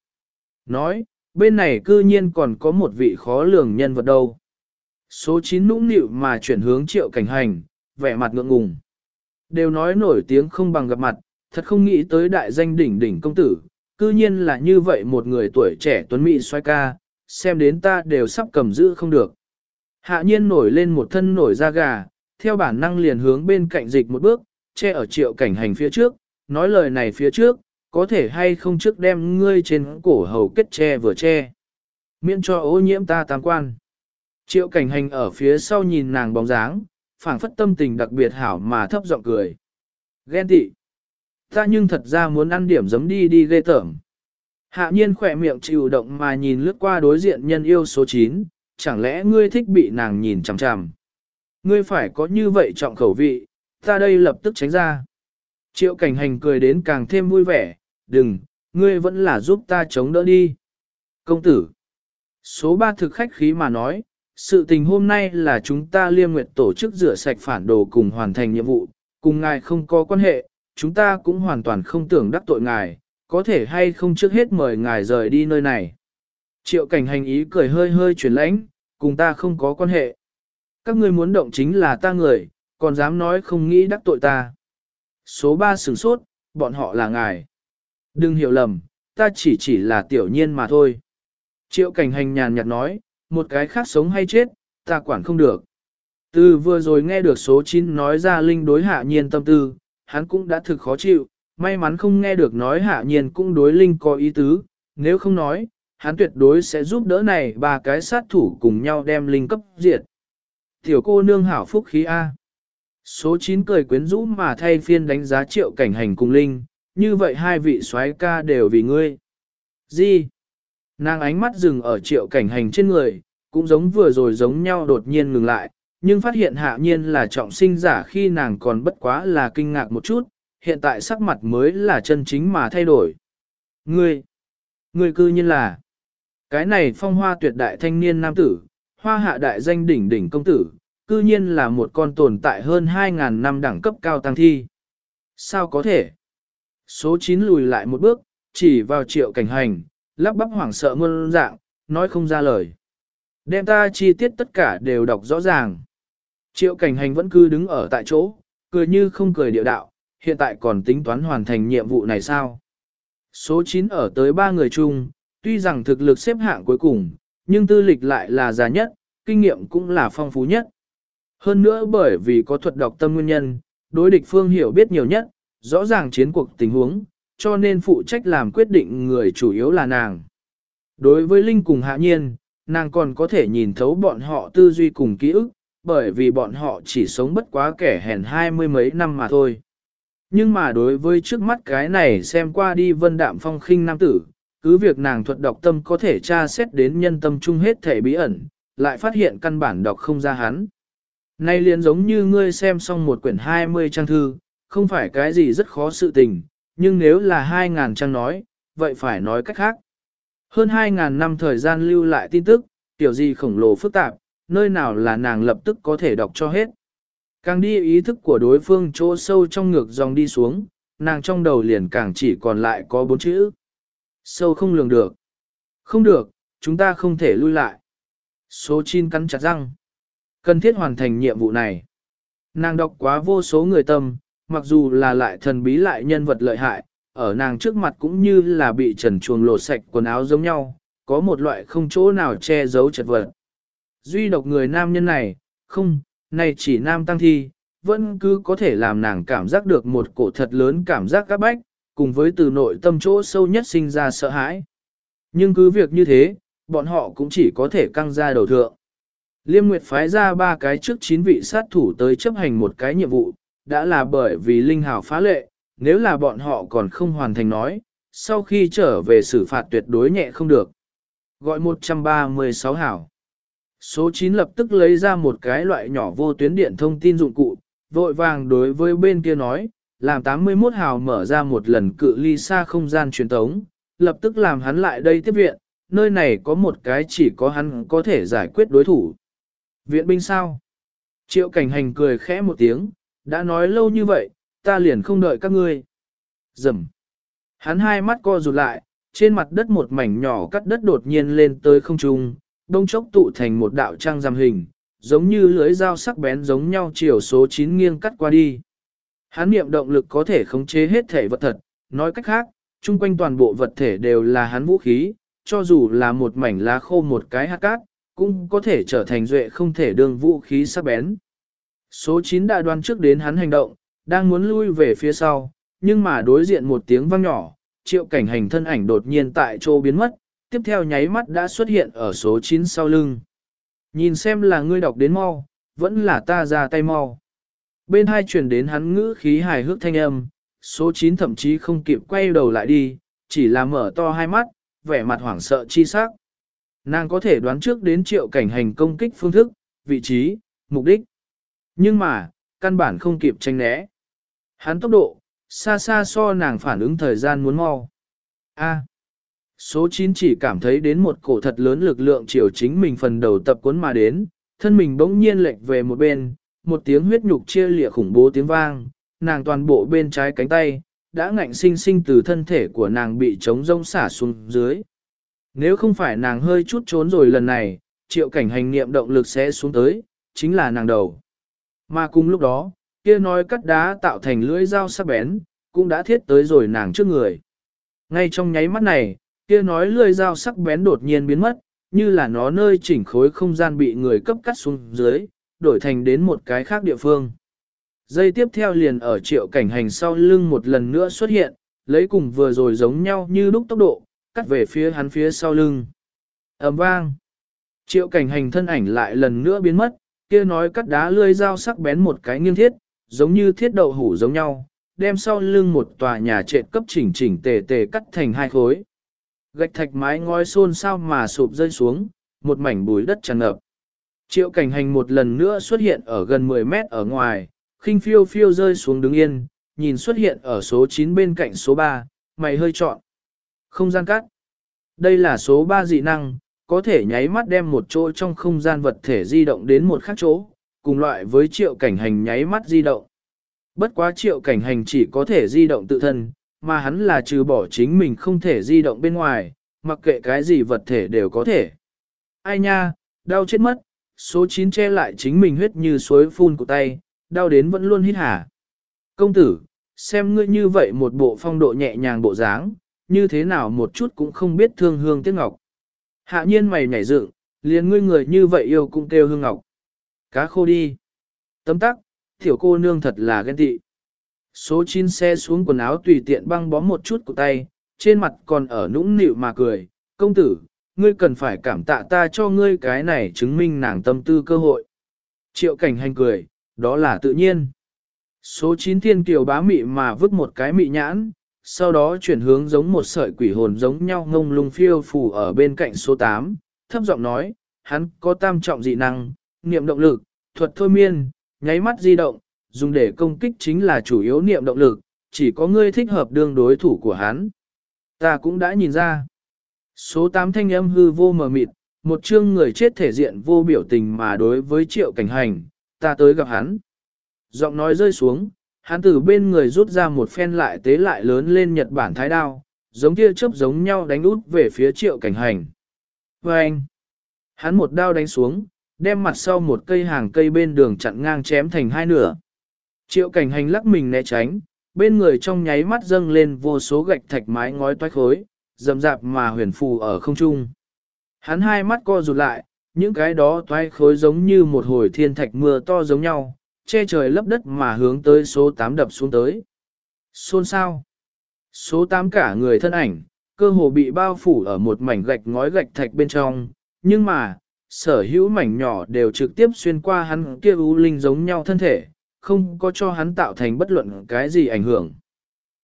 Nói, bên này cư nhiên còn có một vị khó lường nhân vật đâu. Số 9 nũng nịu mà chuyển hướng triệu cảnh hành, vẻ mặt ngượng ngùng. Đều nói nổi tiếng không bằng gặp mặt, thật không nghĩ tới đại danh đỉnh đỉnh công tử, cư nhiên là như vậy một người tuổi trẻ tuấn mỹ xoay ca, xem đến ta đều sắp cầm giữ không được. Hạ nhiên nổi lên một thân nổi da gà, theo bản năng liền hướng bên cạnh dịch một bước, che ở triệu cảnh hành phía trước, nói lời này phía trước, có thể hay không trước đem ngươi trên cổ hầu kết che vừa che. Miễn cho ô nhiễm ta tam quan. Triệu cảnh hành ở phía sau nhìn nàng bóng dáng, phảng phất tâm tình đặc biệt hảo mà thấp giọng cười. Ghen tị. Ta nhưng thật ra muốn ăn điểm giấm đi đi ghê tởm. Hạ nhiên khỏe miệng chịu động mà nhìn lướt qua đối diện nhân yêu số 9, chẳng lẽ ngươi thích bị nàng nhìn chằm chằm. Ngươi phải có như vậy trọng khẩu vị, ta đây lập tức tránh ra. Triệu cảnh hành cười đến càng thêm vui vẻ, đừng, ngươi vẫn là giúp ta chống đỡ đi. Công tử, số 3 thực khách khí mà nói, sự tình hôm nay là chúng ta liêm nguyệt tổ chức rửa sạch phản đồ cùng hoàn thành nhiệm vụ, cùng ngài không có quan hệ, chúng ta cũng hoàn toàn không tưởng đắc tội ngài, có thể hay không trước hết mời ngài rời đi nơi này. Triệu cảnh hành ý cười hơi hơi chuyển lãnh, cùng ta không có quan hệ. Các ngươi muốn động chính là ta người, còn dám nói không nghĩ đắc tội ta. Số 3 sửng sốt, bọn họ là ngài. Đừng hiểu lầm, ta chỉ chỉ là tiểu nhiên mà thôi. Triệu cảnh hành nhàn nhạt nói, một cái khác sống hay chết, ta quản không được. Từ vừa rồi nghe được số 9 nói ra linh đối hạ nhiên tâm tư, hắn cũng đã thực khó chịu, may mắn không nghe được nói hạ nhiên cũng đối linh có ý tứ, nếu không nói, hắn tuyệt đối sẽ giúp đỡ này ba cái sát thủ cùng nhau đem linh cấp diệt. Tiểu cô nương hảo phúc khí A. Số 9 cười quyến rũ mà thay phiên đánh giá triệu cảnh hành cùng linh, như vậy hai vị soái ca đều vì ngươi. Gì? Nàng ánh mắt dừng ở triệu cảnh hành trên người, cũng giống vừa rồi giống nhau đột nhiên ngừng lại, nhưng phát hiện hạ nhiên là trọng sinh giả khi nàng còn bất quá là kinh ngạc một chút, hiện tại sắc mặt mới là chân chính mà thay đổi. Ngươi, ngươi cư nhiên là, cái này phong hoa tuyệt đại thanh niên nam tử, hoa hạ đại danh đỉnh đỉnh công tử, cư nhiên là một con tồn tại hơn 2.000 năm đẳng cấp cao tăng thi. Sao có thể? Số 9 lùi lại một bước, chỉ vào triệu cảnh hành, lắp bắp hoảng sợ ngôn dạng, nói không ra lời. Đem ta chi tiết tất cả đều đọc rõ ràng. Triệu cảnh hành vẫn cứ đứng ở tại chỗ, cười như không cười điệu đạo, hiện tại còn tính toán hoàn thành nhiệm vụ này sao? Số 9 ở tới ba người chung, tuy rằng thực lực xếp hạng cuối cùng, nhưng tư lịch lại là già nhất, kinh nghiệm cũng là phong phú nhất. Hơn nữa bởi vì có thuật đọc tâm nguyên nhân, đối địch phương hiểu biết nhiều nhất, rõ ràng chiến cuộc tình huống, cho nên phụ trách làm quyết định người chủ yếu là nàng. Đối với Linh cùng Hạ Nhiên, nàng còn có thể nhìn thấu bọn họ tư duy cùng ký ức, bởi vì bọn họ chỉ sống bất quá kẻ hèn hai mươi mấy năm mà thôi. Nhưng mà đối với trước mắt cái này xem qua đi vân đạm phong khinh nam tử, cứ việc nàng thuật đọc tâm có thể tra xét đến nhân tâm chung hết thể bí ẩn, lại phát hiện căn bản đọc không ra hắn. Nay liền giống như ngươi xem xong một quyển 20 trang thư, không phải cái gì rất khó sự tình, nhưng nếu là 2.000 trang nói, vậy phải nói cách khác. Hơn 2.000 năm thời gian lưu lại tin tức, tiểu gì khổng lồ phức tạp, nơi nào là nàng lập tức có thể đọc cho hết. Càng đi ý thức của đối phương chỗ sâu trong ngược dòng đi xuống, nàng trong đầu liền càng chỉ còn lại có bốn chữ. Sâu không lường được. Không được, chúng ta không thể lui lại. Số 9 cắn chặt răng. Cần thiết hoàn thành nhiệm vụ này. Nàng đọc quá vô số người tâm, mặc dù là lại thần bí lại nhân vật lợi hại, ở nàng trước mặt cũng như là bị trần chuồng lột sạch quần áo giống nhau, có một loại không chỗ nào che giấu chật vật. Duy độc người nam nhân này, không, này chỉ nam tăng thi, vẫn cứ có thể làm nàng cảm giác được một cổ thật lớn cảm giác các bách, cùng với từ nội tâm chỗ sâu nhất sinh ra sợ hãi. Nhưng cứ việc như thế, bọn họ cũng chỉ có thể căng ra đầu thượng. Liêm Nguyệt phái ra ba cái trước chín vị sát thủ tới chấp hành một cái nhiệm vụ, đã là bởi vì linh hào phá lệ, nếu là bọn họ còn không hoàn thành nói, sau khi trở về xử phạt tuyệt đối nhẹ không được. Gọi 136 hảo. Số 9 lập tức lấy ra một cái loại nhỏ vô tuyến điện thông tin dụng cụ, vội vàng đối với bên kia nói, làm 81 hào mở ra một lần cự ly xa không gian truyền tống, lập tức làm hắn lại đây tiếp viện, nơi này có một cái chỉ có hắn có thể giải quyết đối thủ. Viện binh sao? Triệu cảnh hành cười khẽ một tiếng, đã nói lâu như vậy, ta liền không đợi các ngươi. Dầm. Hắn hai mắt co rụt lại, trên mặt đất một mảnh nhỏ cắt đất đột nhiên lên tới không trung, đông chốc tụ thành một đạo trang giam hình, giống như lưới dao sắc bén giống nhau chiều số 9 nghiêng cắt qua đi. Hán niệm động lực có thể khống chế hết thể vật thật, nói cách khác, chung quanh toàn bộ vật thể đều là hắn vũ khí, cho dù là một mảnh lá khô một cái hạt cát, cũng có thể trở thành duệ không thể đương vũ khí sắc bén. Số 9 đã đoán trước đến hắn hành động, đang muốn lui về phía sau, nhưng mà đối diện một tiếng vang nhỏ, triệu cảnh hành thân ảnh đột nhiên tại chỗ biến mất, tiếp theo nháy mắt đã xuất hiện ở số 9 sau lưng. Nhìn xem là ngươi đọc đến mau, vẫn là ta ra tay mau. Bên hai truyền đến hắn ngữ khí hài hước thanh âm, số 9 thậm chí không kịp quay đầu lại đi, chỉ là mở to hai mắt, vẻ mặt hoảng sợ chi sắc. Nàng có thể đoán trước đến triệu cảnh hành công kích phương thức, vị trí, mục đích. Nhưng mà, căn bản không kịp tranh né. Hắn tốc độ, xa xa so nàng phản ứng thời gian muốn mau. A số 9 chỉ cảm thấy đến một cổ thật lớn lực lượng chiều chính mình phần đầu tập cuốn mà đến, thân mình bỗng nhiên lệch về một bên, một tiếng huyết nhục chia lịa khủng bố tiếng vang, nàng toàn bộ bên trái cánh tay, đã ngạnh sinh sinh từ thân thể của nàng bị trống rông xả xuống dưới. Nếu không phải nàng hơi chút trốn rồi lần này, triệu cảnh hành niệm động lực sẽ xuống tới, chính là nàng đầu. Mà cùng lúc đó, kia nói cắt đá tạo thành lưỡi dao sắc bén, cũng đã thiết tới rồi nàng trước người. Ngay trong nháy mắt này, kia nói lưỡi dao sắc bén đột nhiên biến mất, như là nó nơi chỉnh khối không gian bị người cấp cắt xuống dưới, đổi thành đến một cái khác địa phương. Dây tiếp theo liền ở triệu cảnh hành sau lưng một lần nữa xuất hiện, lấy cùng vừa rồi giống nhau như lúc tốc độ, cắt về phía hắn phía sau lưng. ầm vang. Triệu cảnh hành thân ảnh lại lần nữa biến mất, kia nói cắt đá lươi dao sắc bén một cái nghiêng thiết, giống như thiết đậu hủ giống nhau, đem sau lưng một tòa nhà trệt cấp chỉnh chỉnh tề tề cắt thành hai khối. Gạch thạch mái ngói xôn sao mà sụp rơi xuống, một mảnh bùi đất tràn ngập. Triệu cảnh hành một lần nữa xuất hiện ở gần 10 mét ở ngoài, khinh phiêu phiêu rơi xuống đứng yên, nhìn xuất hiện ở số 9 bên cạnh số 3, mày hơi trọn. Không gian cắt. Đây là số 3 dị năng, có thể nháy mắt đem một chỗ trong không gian vật thể di động đến một khác chỗ, cùng loại với triệu cảnh hành nháy mắt di động. Bất quá triệu cảnh hành chỉ có thể di động tự thân, mà hắn là trừ bỏ chính mình không thể di động bên ngoài, mặc kệ cái gì vật thể đều có thể. Ai nha, đau chết mất, số 9 che lại chính mình huyết như suối phun của tay, đau đến vẫn luôn hít hả. Công tử, xem ngươi như vậy một bộ phong độ nhẹ nhàng bộ dáng, như thế nào một chút cũng không biết thương hương tiếc ngọc. Hạ nhiên mày nhảy dựng, liền ngươi người như vậy yêu cũng kêu hương ngọc. Cá khô đi. Tấm tắc, tiểu cô nương thật là ghen tị. Số 9 xe xuống quần áo tùy tiện băng bó một chút của tay, trên mặt còn ở nũng nịu mà cười. Công tử, ngươi cần phải cảm tạ ta cho ngươi cái này chứng minh nàng tâm tư cơ hội. Triệu cảnh hành cười, đó là tự nhiên. Số 9 thiên kiều bá mị mà vứt một cái mị nhãn, sau đó chuyển hướng giống một sợi quỷ hồn giống nhau ngông lung phiêu phù ở bên cạnh số 8, thấp giọng nói, hắn có tam trọng dị năng, niệm động lực, thuật thôi miên, nháy mắt di động, dùng để công kích chính là chủ yếu niệm động lực, chỉ có ngươi thích hợp đương đối thủ của hắn. Ta cũng đã nhìn ra. Số 8 thanh âm hư vô mờ mịt, một chương người chết thể diện vô biểu tình mà đối với triệu cảnh hành, ta tới gặp hắn. Giọng nói rơi xuống, hắn từ bên người rút ra một phen lại tế lại lớn lên Nhật Bản thái đao, giống kia chớp giống nhau đánh út về phía triệu cảnh hành. Và anh, hắn một đao đánh xuống, đem mặt sau một cây hàng cây bên đường chặn ngang chém thành hai nửa. Triệu cảnh hành lắc mình né tránh, bên người trong nháy mắt dâng lên vô số gạch thạch mái ngói toái khối, dầm dạp mà huyền phù ở không trung. Hắn hai mắt co rụt lại, những cái đó toái khối giống như một hồi thiên thạch mưa to giống nhau, che trời lấp đất mà hướng tới số 8 đập xuống tới. Xôn sao? Số 8 cả người thân ảnh, cơ hồ bị bao phủ ở một mảnh gạch ngói gạch thạch bên trong, nhưng mà, sở hữu mảnh nhỏ đều trực tiếp xuyên qua hắn kia u linh giống nhau thân thể, không có cho hắn tạo thành bất luận cái gì ảnh hưởng.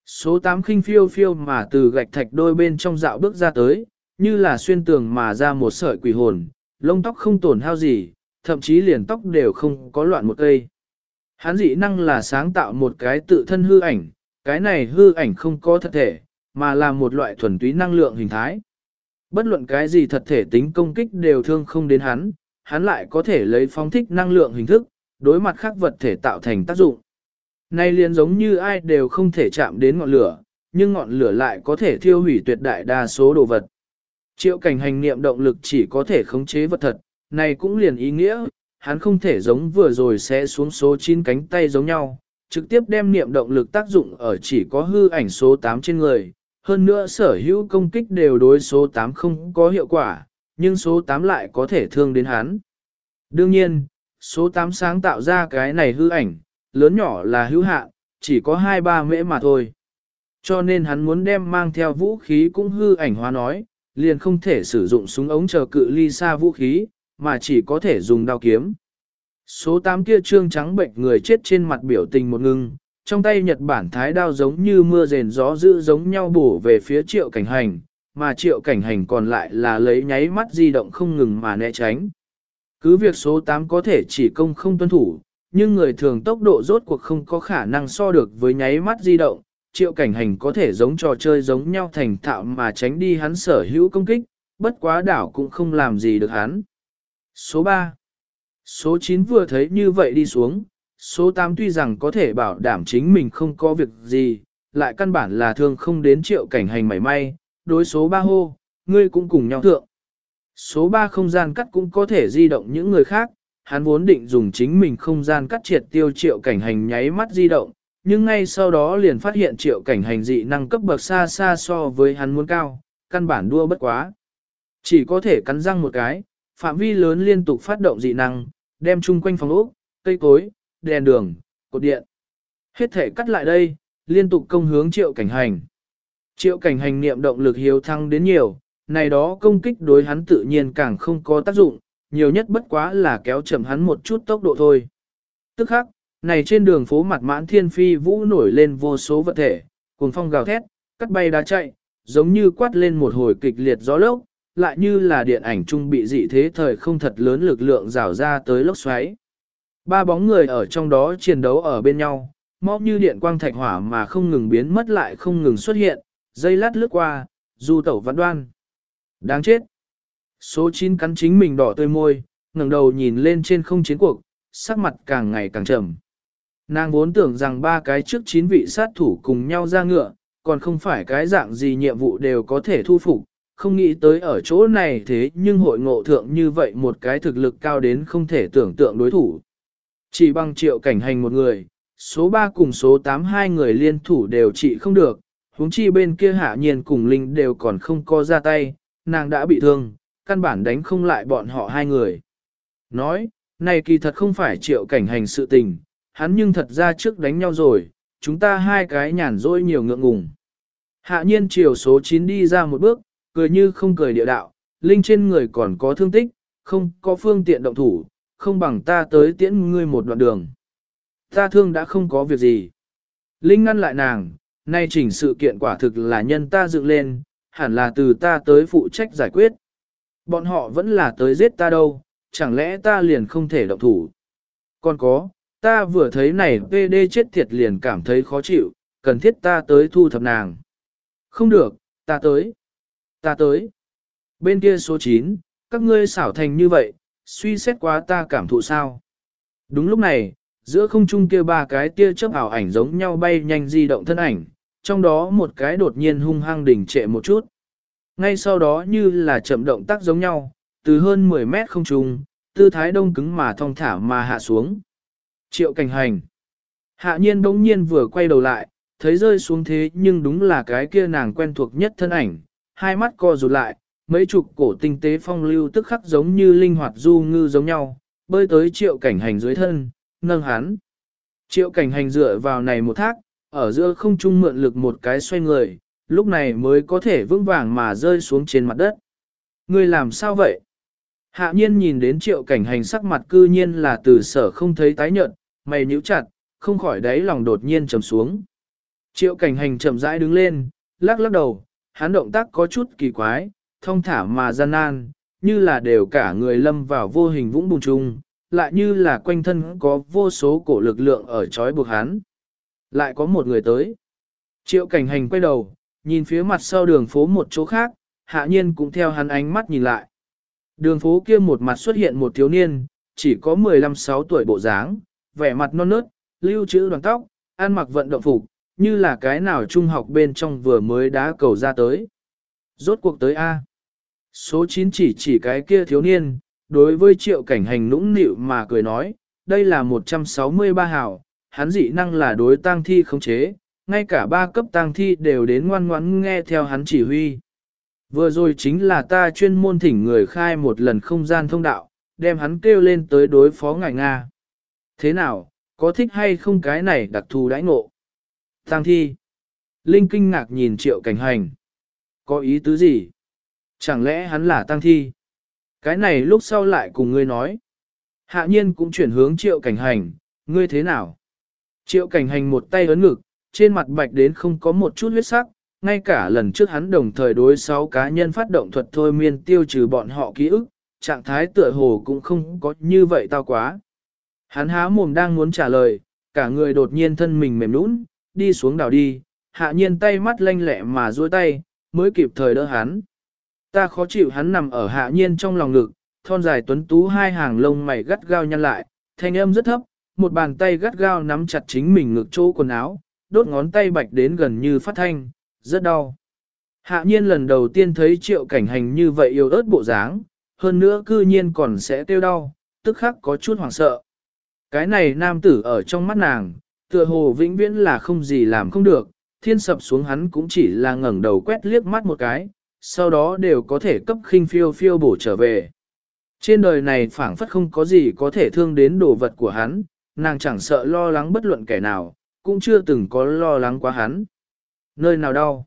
Số 8 khinh phiêu phiêu mà từ gạch thạch đôi bên trong dạo bước ra tới, như là xuyên tường mà ra một sợi quỷ hồn, lông tóc không tổn hao gì, thậm chí liền tóc đều không có loạn một cây. Hắn dị năng là sáng tạo một cái tự thân hư ảnh, cái này hư ảnh không có thật thể, mà là một loại thuần túy năng lượng hình thái. Bất luận cái gì thật thể tính công kích đều thương không đến hắn, hắn lại có thể lấy phóng thích năng lượng hình thức, đối mặt khác vật thể tạo thành tác dụng. Nay liền giống như ai đều không thể chạm đến ngọn lửa, nhưng ngọn lửa lại có thể thiêu hủy tuyệt đại đa số đồ vật. Triệu cảnh hành niệm động lực chỉ có thể khống chế vật thật, này cũng liền ý nghĩa, hắn không thể giống vừa rồi sẽ xuống số 9 cánh tay giống nhau, trực tiếp đem niệm động lực tác dụng ở chỉ có hư ảnh số 8 trên người. Hơn nữa sở hữu công kích đều đối số 8 không có hiệu quả, nhưng số 8 lại có thể thương đến hắn. Đương nhiên, số 8 sáng tạo ra cái này hư ảnh, lớn nhỏ là hữu hạn, chỉ có 2-3 mễ mà thôi. Cho nên hắn muốn đem mang theo vũ khí cũng hư ảnh hóa nói, liền không thể sử dụng súng ống chờ cự ly xa vũ khí, mà chỉ có thể dùng đao kiếm. Số 8 kia trương trắng bệnh người chết trên mặt biểu tình một ngưng, trong tay Nhật Bản thái đao giống như mưa rền gió dữ giống nhau bổ về phía triệu cảnh hành, mà triệu cảnh hành còn lại là lấy nháy mắt di động không ngừng mà né tránh. Cứ việc số 8 có thể chỉ công không tuân thủ, nhưng người thường tốc độ rốt cuộc không có khả năng so được với nháy mắt di động, triệu cảnh hành có thể giống trò chơi giống nhau thành thạo mà tránh đi hắn sở hữu công kích, bất quá đảo cũng không làm gì được hắn. Số 3 Số 9 vừa thấy như vậy đi xuống, số 8 tuy rằng có thể bảo đảm chính mình không có việc gì, lại căn bản là thương không đến triệu cảnh hành mảy may, đối số 3 hô, ngươi cũng cùng nhau thượng. Số 3 không gian cắt cũng có thể di động những người khác, hắn vốn định dùng chính mình không gian cắt triệt tiêu triệu cảnh hành nháy mắt di động, nhưng ngay sau đó liền phát hiện triệu cảnh hành dị năng cấp bậc xa xa so với hắn muốn cao, căn bản đua bất quá. Chỉ có thể cắn răng một cái, phạm vi lớn liên tục phát động dị năng, đem chung quanh phòng ốc, cây cối, đèn đường, cột điện. Hết thể cắt lại đây, liên tục công hướng triệu cảnh hành. Triệu cảnh hành niệm động lực hiếu thăng đến nhiều, này đó công kích đối hắn tự nhiên càng không có tác dụng, nhiều nhất bất quá là kéo chậm hắn một chút tốc độ thôi. Tức khắc, này trên đường phố mặt mãn thiên phi vũ nổi lên vô số vật thể, cuồng phong gào thét, cắt bay đá chạy, giống như quát lên một hồi kịch liệt gió lốc, lại như là điện ảnh trung bị dị thế thời không thật lớn lực lượng rào ra tới lốc xoáy. Ba bóng người ở trong đó chiến đấu ở bên nhau, mau như điện quang thạch hỏa mà không ngừng biến mất lại không ngừng xuất hiện, dây lát lướt qua, du tẩu văn đoan. Đáng chết! Số 9 cắn chính mình đỏ tươi môi, ngẩng đầu nhìn lên trên không chiến cuộc, sắc mặt càng ngày càng trầm. Nàng vốn tưởng rằng ba cái trước chín vị sát thủ cùng nhau ra ngựa, còn không phải cái dạng gì nhiệm vụ đều có thể thu phục, không nghĩ tới ở chỗ này thế nhưng hội ngộ thượng như vậy một cái thực lực cao đến không thể tưởng tượng đối thủ. Chỉ bằng triệu cảnh hành một người, số 3 cùng số 8 hai người liên thủ đều trị không được, huống chi bên kia hạ nhiên cùng linh đều còn không có ra tay, nàng đã bị thương, căn bản đánh không lại bọn họ hai người. Nói, này kỳ thật không phải triệu cảnh hành sự tình, hắn nhưng thật ra trước đánh nhau rồi, chúng ta hai cái nhàn rỗi nhiều ngượng ngùng. Hạ nhiên chiều số 9 đi ra một bước, cười như không cười địa đạo, linh trên người còn có thương tích, không có phương tiện động thủ, không bằng ta tới tiễn ngươi một đoạn đường. Ta thương đã không có việc gì. Linh ngăn lại nàng, nay chỉnh sự kiện quả thực là nhân ta dựng lên, hẳn là từ ta tới phụ trách giải quyết. Bọn họ vẫn là tới giết ta đâu, chẳng lẽ ta liền không thể động thủ. Còn có, ta vừa thấy này PD chết tiệt liền cảm thấy khó chịu, cần thiết ta tới thu thập nàng. Không được, ta tới. Ta tới. Bên kia số 9, các ngươi xảo thành như vậy, suy xét quá ta cảm thụ sao. Đúng lúc này, giữa không trung kia ba cái tia chớp ảo ảnh giống nhau bay nhanh di động thân ảnh, trong đó một cái đột nhiên hung hăng đỉnh trệ một chút. Ngay sau đó như là chậm động tác giống nhau, từ hơn 10 mét không trung, tư thái đông cứng mà thong thả mà hạ xuống. Triệu cảnh hành. Hạ nhiên đống nhiên vừa quay đầu lại, thấy rơi xuống thế nhưng đúng là cái kia nàng quen thuộc nhất thân ảnh, hai mắt co rụt lại, mấy chục cổ tinh tế phong lưu tức khắc giống như linh hoạt du ngư giống nhau, bơi tới triệu cảnh hành dưới thân, nâng hắn. Triệu cảnh hành dựa vào này một thác, ở giữa không trung mượn lực một cái xoay người, lúc này mới có thể vững vàng mà rơi xuống trên mặt đất. Người làm sao vậy? Hạ nhiên nhìn đến triệu cảnh hành sắc mặt cư nhiên là từ sở không thấy tái nhợt, mày nhíu chặt, không khỏi đáy lòng đột nhiên trầm xuống. Triệu cảnh hành chậm rãi đứng lên, lắc lắc đầu, hắn động tác có chút kỳ quái, thông thả mà gian nan, như là đều cả người lâm vào vô hình vũng bùng chung, lại như là quanh thân có vô số cổ lực lượng ở trói buộc hắn. Lại có một người tới. Triệu cảnh hành quay đầu, nhìn phía mặt sau đường phố một chỗ khác, hạ nhiên cũng theo hắn ánh mắt nhìn lại. Đường phố kia một mặt xuất hiện một thiếu niên, chỉ có 15-6 tuổi bộ dáng, vẻ mặt non nớt, lưu trữ đoàn tóc, ăn mặc vận động phục, như là cái nào trung học bên trong vừa mới đá cầu ra tới. Rốt cuộc tới A. Số 9 chỉ chỉ cái kia thiếu niên, đối với triệu cảnh hành nũng nịu mà cười nói, đây là 163 hào, hắn dị năng là đối tang thi khống chế, ngay cả ba cấp tang thi đều đến ngoan ngoãn nghe theo hắn chỉ huy. Vừa rồi chính là ta chuyên môn thỉnh người khai một lần không gian thông đạo, đem hắn kêu lên tới đối phó ngài Nga. Thế nào, có thích hay không cái này đặc thù đãi ngộ? Tăng thi. Linh kinh ngạc nhìn triệu cảnh hành. Có ý tứ gì? Chẳng lẽ hắn là tăng thi? Cái này lúc sau lại cùng ngươi nói. Hạ nhiên cũng chuyển hướng triệu cảnh hành, ngươi thế nào? Triệu cảnh hành một tay ấn ngực, trên mặt bạch đến không có một chút huyết sắc, ngay cả lần trước hắn đồng thời đối sáu cá nhân phát động thuật thôi miên tiêu trừ bọn họ ký ức, trạng thái tựa hồ cũng không có như vậy tao quá. Hắn há mồm đang muốn trả lời, cả người đột nhiên thân mình mềm nũng, đi xuống đảo đi, hạ nhiên tay mắt lanh lẹ mà duỗi tay, mới kịp thời đỡ hắn. Ta khó chịu hắn nằm ở hạ nhiên trong lòng ngực, thon dài tuấn tú hai hàng lông mày gắt gao nhăn lại, thanh âm rất thấp, một bàn tay gắt gao nắm chặt chính mình ngực chỗ quần áo, đốt ngón tay bạch đến gần như phát thanh, rất đau. Hạ nhiên lần đầu tiên thấy triệu cảnh hành như vậy yêu ớt bộ dáng, hơn nữa cư nhiên còn sẽ tiêu đau, tức khắc có chút hoảng sợ. Cái này nam tử ở trong mắt nàng, tựa hồ vĩnh viễn là không gì làm không được, thiên sập xuống hắn cũng chỉ là ngẩng đầu quét liếc mắt một cái, sau đó đều có thể cấp khinh phiêu phiêu bổ trở về. Trên đời này phảng phất không có gì có thể thương đến đồ vật của hắn, nàng chẳng sợ lo lắng bất luận kẻ nào, cũng chưa từng có lo lắng quá hắn. Nơi nào đau?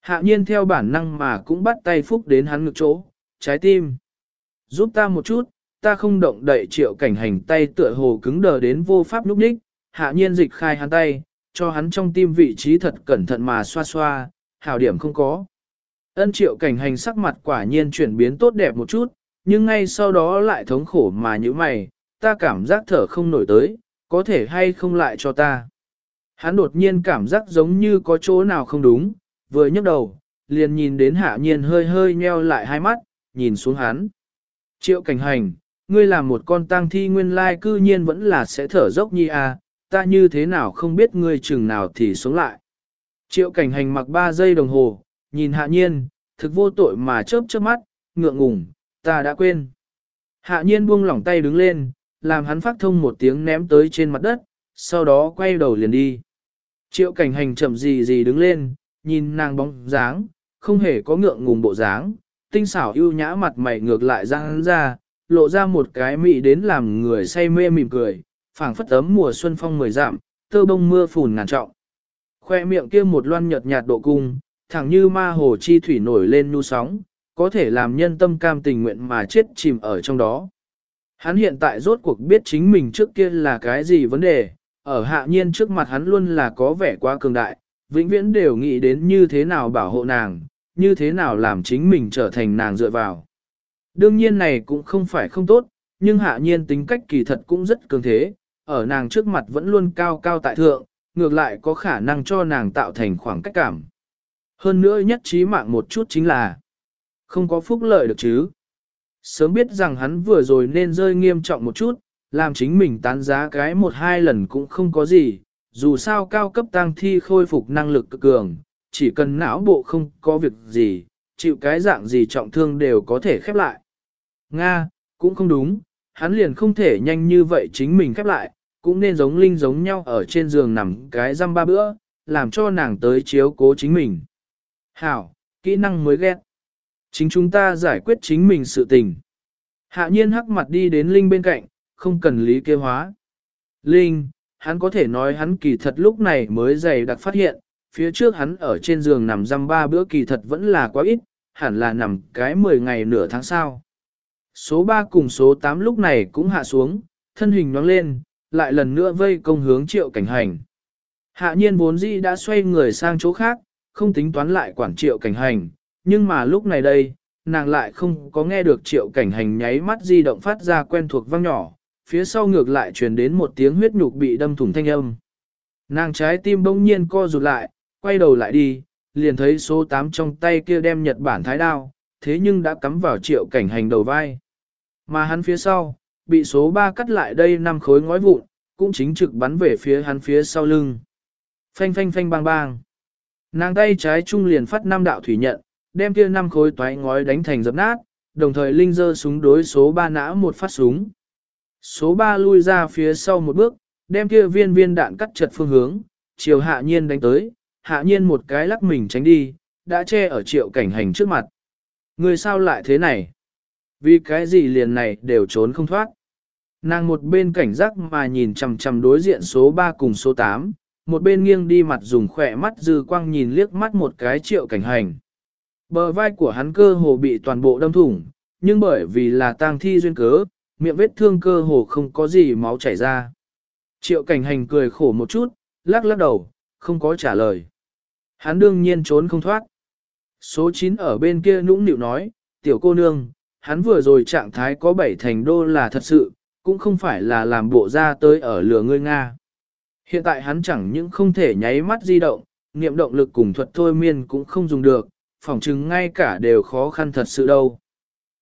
Hạ nhiên theo bản năng mà cũng bắt tay phúc đến hắn ngực chỗ, trái tim. Giúp ta một chút, ta không động đậy triệu cảnh hành tay tựa hồ cứng đờ đến vô pháp núp đích, hạ nhiên dịch khai hắn tay, cho hắn trong tim vị trí thật cẩn thận mà xoa xoa, hảo điểm không có. Ân triệu cảnh hành sắc mặt quả nhiên chuyển biến tốt đẹp một chút, nhưng ngay sau đó lại thống khổ mà như mày, ta cảm giác thở không nổi tới, có thể hay không lại cho ta. Hắn đột nhiên cảm giác giống như có chỗ nào không đúng, vừa nhấc đầu, liền nhìn đến hạ nhiên hơi hơi nheo lại hai mắt, nhìn xuống hắn. Triệu cảnh hành, ngươi là một con tang thi nguyên lai cư nhiên vẫn là sẽ thở dốc nhi à, ta như thế nào không biết ngươi chừng nào thì sống lại. Triệu cảnh hành mặc 3 giây đồng hồ, nhìn hạ nhiên, thực vô tội mà chớp chớp mắt, ngượng ngùng, ta đã quên. Hạ nhiên buông lỏng tay đứng lên, làm hắn phát thông một tiếng ném tới trên mặt đất, sau đó quay đầu liền đi. Triệu cảnh hành chậm gì gì đứng lên, nhìn nàng bóng dáng, không hề có ngượng ngùng bộ dáng, tinh xảo ưu nhã mặt mày ngược lại ra hắn ra, lộ ra một cái mị đến làm người say mê mỉm cười, phảng phất ấm mùa xuân phong mười dặm, tơ bông mưa phùn ngàn trọng. Khoe miệng kia một loan nhợt nhạt độ cung, thẳng như ma hồ chi thủy nổi lên nu sóng, có thể làm nhân tâm cam tình nguyện mà chết chìm ở trong đó. Hắn hiện tại rốt cuộc biết chính mình trước kia là cái gì vấn đề, ở hạ nhiên trước mặt hắn luôn là có vẻ quá cường đại, vĩnh viễn đều nghĩ đến như thế nào bảo hộ nàng, như thế nào làm chính mình trở thành nàng dựa vào. Đương nhiên này cũng không phải không tốt, nhưng hạ nhiên tính cách kỳ thật cũng rất cường thế, ở nàng trước mặt vẫn luôn cao cao tại thượng, ngược lại có khả năng cho nàng tạo thành khoảng cách cảm. Hơn nữa nhất trí mạng một chút chính là không có phúc lợi được chứ. Sớm biết rằng hắn vừa rồi nên rơi nghiêm trọng một chút, làm chính mình tán giá cái một hai lần cũng không có gì, dù sao cao cấp tăng thi khôi phục năng lực cực cường, chỉ cần não bộ không có việc gì, chịu cái dạng gì trọng thương đều có thể khép lại. Nga, cũng không đúng, hắn liền không thể nhanh như vậy chính mình khép lại, cũng nên giống linh giống nhau ở trên giường nằm cái răm ba bữa, làm cho nàng tới chiếu cố chính mình. Hảo, kỹ năng mới ghét. Chính chúng ta giải quyết chính mình sự tình. Hạ nhiên hắc mặt đi đến Linh bên cạnh, không cần lý kế hóa. Linh, hắn có thể nói hắn kỳ thật lúc này mới dày đặc phát hiện, phía trước hắn ở trên giường nằm răm ba bữa kỳ thật vẫn là quá ít, hẳn là nằm cái 10 ngày nửa tháng sau. Số 3 cùng số 8 lúc này cũng hạ xuống, thân hình nhoáng lên, lại lần nữa vây công hướng triệu cảnh hành. Hạ nhiên vốn dĩ đã xoay người sang chỗ khác, không tính toán lại quản triệu cảnh hành, nhưng mà lúc này đây, nàng lại không có nghe được triệu cảnh hành nháy mắt di động phát ra quen thuộc vang nhỏ, phía sau ngược lại truyền đến một tiếng huyết nhục bị đâm thủng thanh âm. Nàng trái tim bỗng nhiên co rụt lại, quay đầu lại đi, liền thấy số 8 trong tay kia đem Nhật Bản thái đao, thế nhưng đã cắm vào triệu cảnh hành đầu vai. Mà hắn phía sau, bị số 3 cắt lại đây năm khối ngói vụn, cũng chính trực bắn về phía hắn phía sau lưng. Phanh phanh phanh bang bang. Nàng tay trái trung liền phát năm đạo thủy nhận, đem kia năm khối toái ngói đánh thành dập nát, đồng thời linh dơ súng đối số 3 nã một phát súng. Số 3 lui ra phía sau một bước, đem kia viên viên đạn cắt chật phương hướng, chiều hạ nhiên đánh tới, hạ nhiên một cái lắc mình tránh đi, đã che ở triệu cảnh hành trước mặt. Người sao lại thế này? Vì cái gì liền này đều trốn không thoát. Nàng một bên cảnh giác mà nhìn chằm chằm đối diện số 3 cùng số 8, một bên nghiêng đi mặt dùng khỏe mắt dư quang nhìn liếc mắt một cái triệu cảnh hành. Bờ vai của hắn cơ hồ bị toàn bộ đâm thủng, nhưng bởi vì là tang thi duyên cớ, miệng vết thương cơ hồ không có gì máu chảy ra. Triệu cảnh hành cười khổ một chút, lắc lắc đầu, không có trả lời. Hắn đương nhiên trốn không thoát. Số 9 ở bên kia nũng nịu nói, tiểu cô nương, hắn vừa rồi trạng thái có bảy thành đô là thật sự, cũng không phải là làm bộ ra tới ở lửa ngươi Nga. Hiện tại hắn chẳng những không thể nháy mắt di động, niệm động lực cùng thuật thôi miên cũng không dùng được, phỏng chừng ngay cả đều khó khăn thật sự đâu.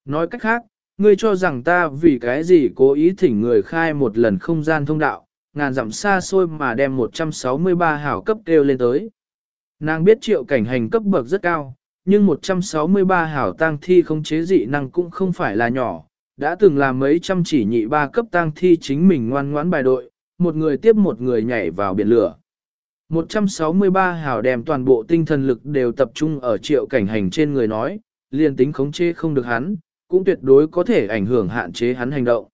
Nói cách khác, ngươi cho rằng ta vì cái gì cố ý thỉnh người khai một lần không gian thông đạo, ngàn dặm xa xôi mà đem 163 hảo cấp kêu lên tới. Nàng biết triệu cảnh hành cấp bậc rất cao, nhưng 163 hảo tang thi không chế dị năng cũng không phải là nhỏ, đã từng làm mấy trăm chỉ nhị ba cấp tang thi chính mình ngoan ngoãn bài đội, một người tiếp một người nhảy vào biển lửa. 163 hảo đem toàn bộ tinh thần lực đều tập trung ở triệu cảnh hành trên người nói, liền tính khống chế không được hắn, cũng tuyệt đối có thể ảnh hưởng hạn chế hắn hành động.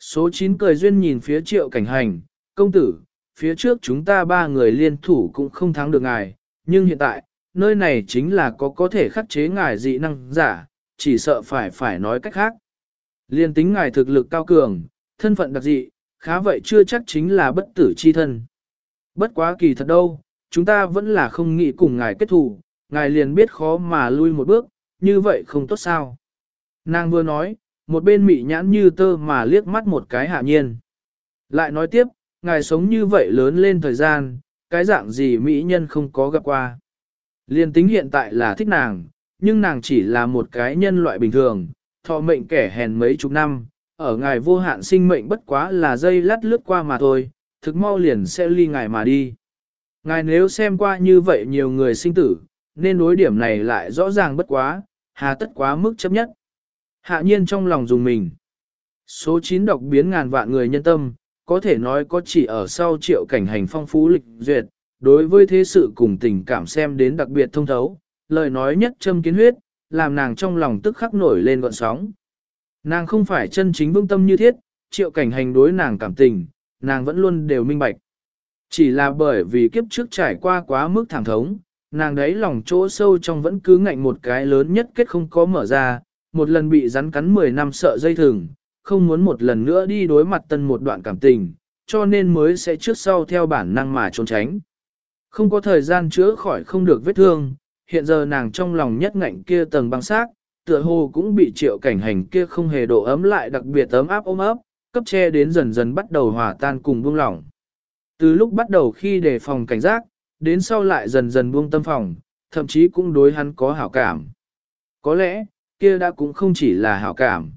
Số 9 cười duyên nhìn phía triệu cảnh hành, công tử, phía trước chúng ta ba người liên thủ cũng không thắng được ngài, nhưng hiện tại, nơi này chính là có có thể khắc chế ngài dị năng giả, chỉ sợ phải phải nói cách khác. Liên tính ngài thực lực cao cường, thân phận đặc dị, khá vậy chưa chắc chính là bất tử chi thân. Bất quá kỳ thật đâu, chúng ta vẫn là không nghĩ cùng ngài kết thù, ngài liền biết khó mà lui một bước, như vậy không tốt sao. Nàng vừa nói, một bên mị nhãn như tơ mà liếc mắt một cái hạ nhiên. Lại nói tiếp, ngài sống như vậy lớn lên thời gian, cái dạng gì mỹ nhân không có gặp qua. Liên tính hiện tại là thích nàng, nhưng nàng chỉ là một cái nhân loại bình thường, thọ mệnh kẻ hèn mấy chục năm, ở ngài vô hạn sinh mệnh bất quá là dây lát lướt qua mà thôi, thực mau liền sẽ ly ngài mà đi. Ngài nếu xem qua như vậy nhiều người sinh tử, nên đối điểm này lại rõ ràng bất quá, hà tất quá mức chấp nhất. Hạ nhiên trong lòng dùng mình. Số 9 độc biến ngàn vạn người nhân tâm, có thể nói có chỉ ở sau triệu cảnh hành phong phú lịch duyệt, đối với thế sự cùng tình cảm xem đến đặc biệt thông thấu, lời nói nhất châm kiến huyết, làm nàng trong lòng tức khắc nổi lên gọn sóng. Nàng không phải chân chính vương tâm như thiết, triệu cảnh hành đối nàng cảm tình, nàng vẫn luôn đều minh bạch. Chỉ là bởi vì kiếp trước trải qua quá mức thảm thống, nàng đấy lòng chỗ sâu trong vẫn cứ ngạnh một cái lớn nhất kết không có mở ra, một lần bị rắn cắn 10 năm sợ dây thừng, không muốn một lần nữa đi đối mặt tân một đoạn cảm tình, cho nên mới sẽ trước sau theo bản năng mà trốn tránh. Không có thời gian chữa khỏi không được vết thương, hiện giờ nàng trong lòng nhất ngạnh kia tầng băng xác, tựa hồ cũng bị triệu cảnh hành kia không hề độ ấm lại đặc biệt ấm áp ôm ấp, cấp che đến dần dần bắt đầu hòa tan cùng buông lỏng. Từ lúc bắt đầu khi đề phòng cảnh giác, đến sau lại dần dần buông tâm phòng, thậm chí cũng đối hắn có hảo cảm. Có lẽ, kia đã cũng không chỉ là hảo cảm.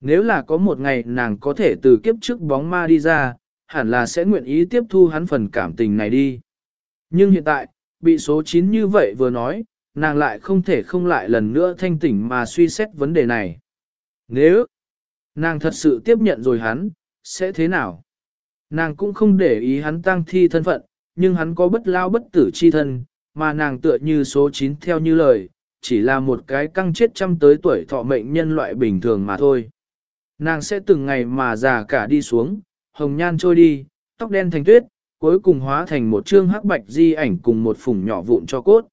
Nếu là có một ngày nàng có thể từ kiếp trước bóng ma đi ra, hẳn là sẽ nguyện ý tiếp thu hắn phần cảm tình này đi. Nhưng hiện tại, bị số 9 như vậy vừa nói, nàng lại không thể không lại lần nữa thanh tỉnh mà suy xét vấn đề này. Nếu nàng thật sự tiếp nhận rồi hắn, sẽ thế nào? Nàng cũng không để ý hắn tăng thi thân phận, nhưng hắn có bất lao bất tử chi thân, mà nàng tựa như số 9 theo như lời, chỉ là một cái căng chết trăm tới tuổi thọ mệnh nhân loại bình thường mà thôi. Nàng sẽ từng ngày mà già cả đi xuống, hồng nhan trôi đi, tóc đen thành tuyết, cuối cùng hóa thành một trương hắc bạch di ảnh cùng một phủng nhỏ vụn cho cốt.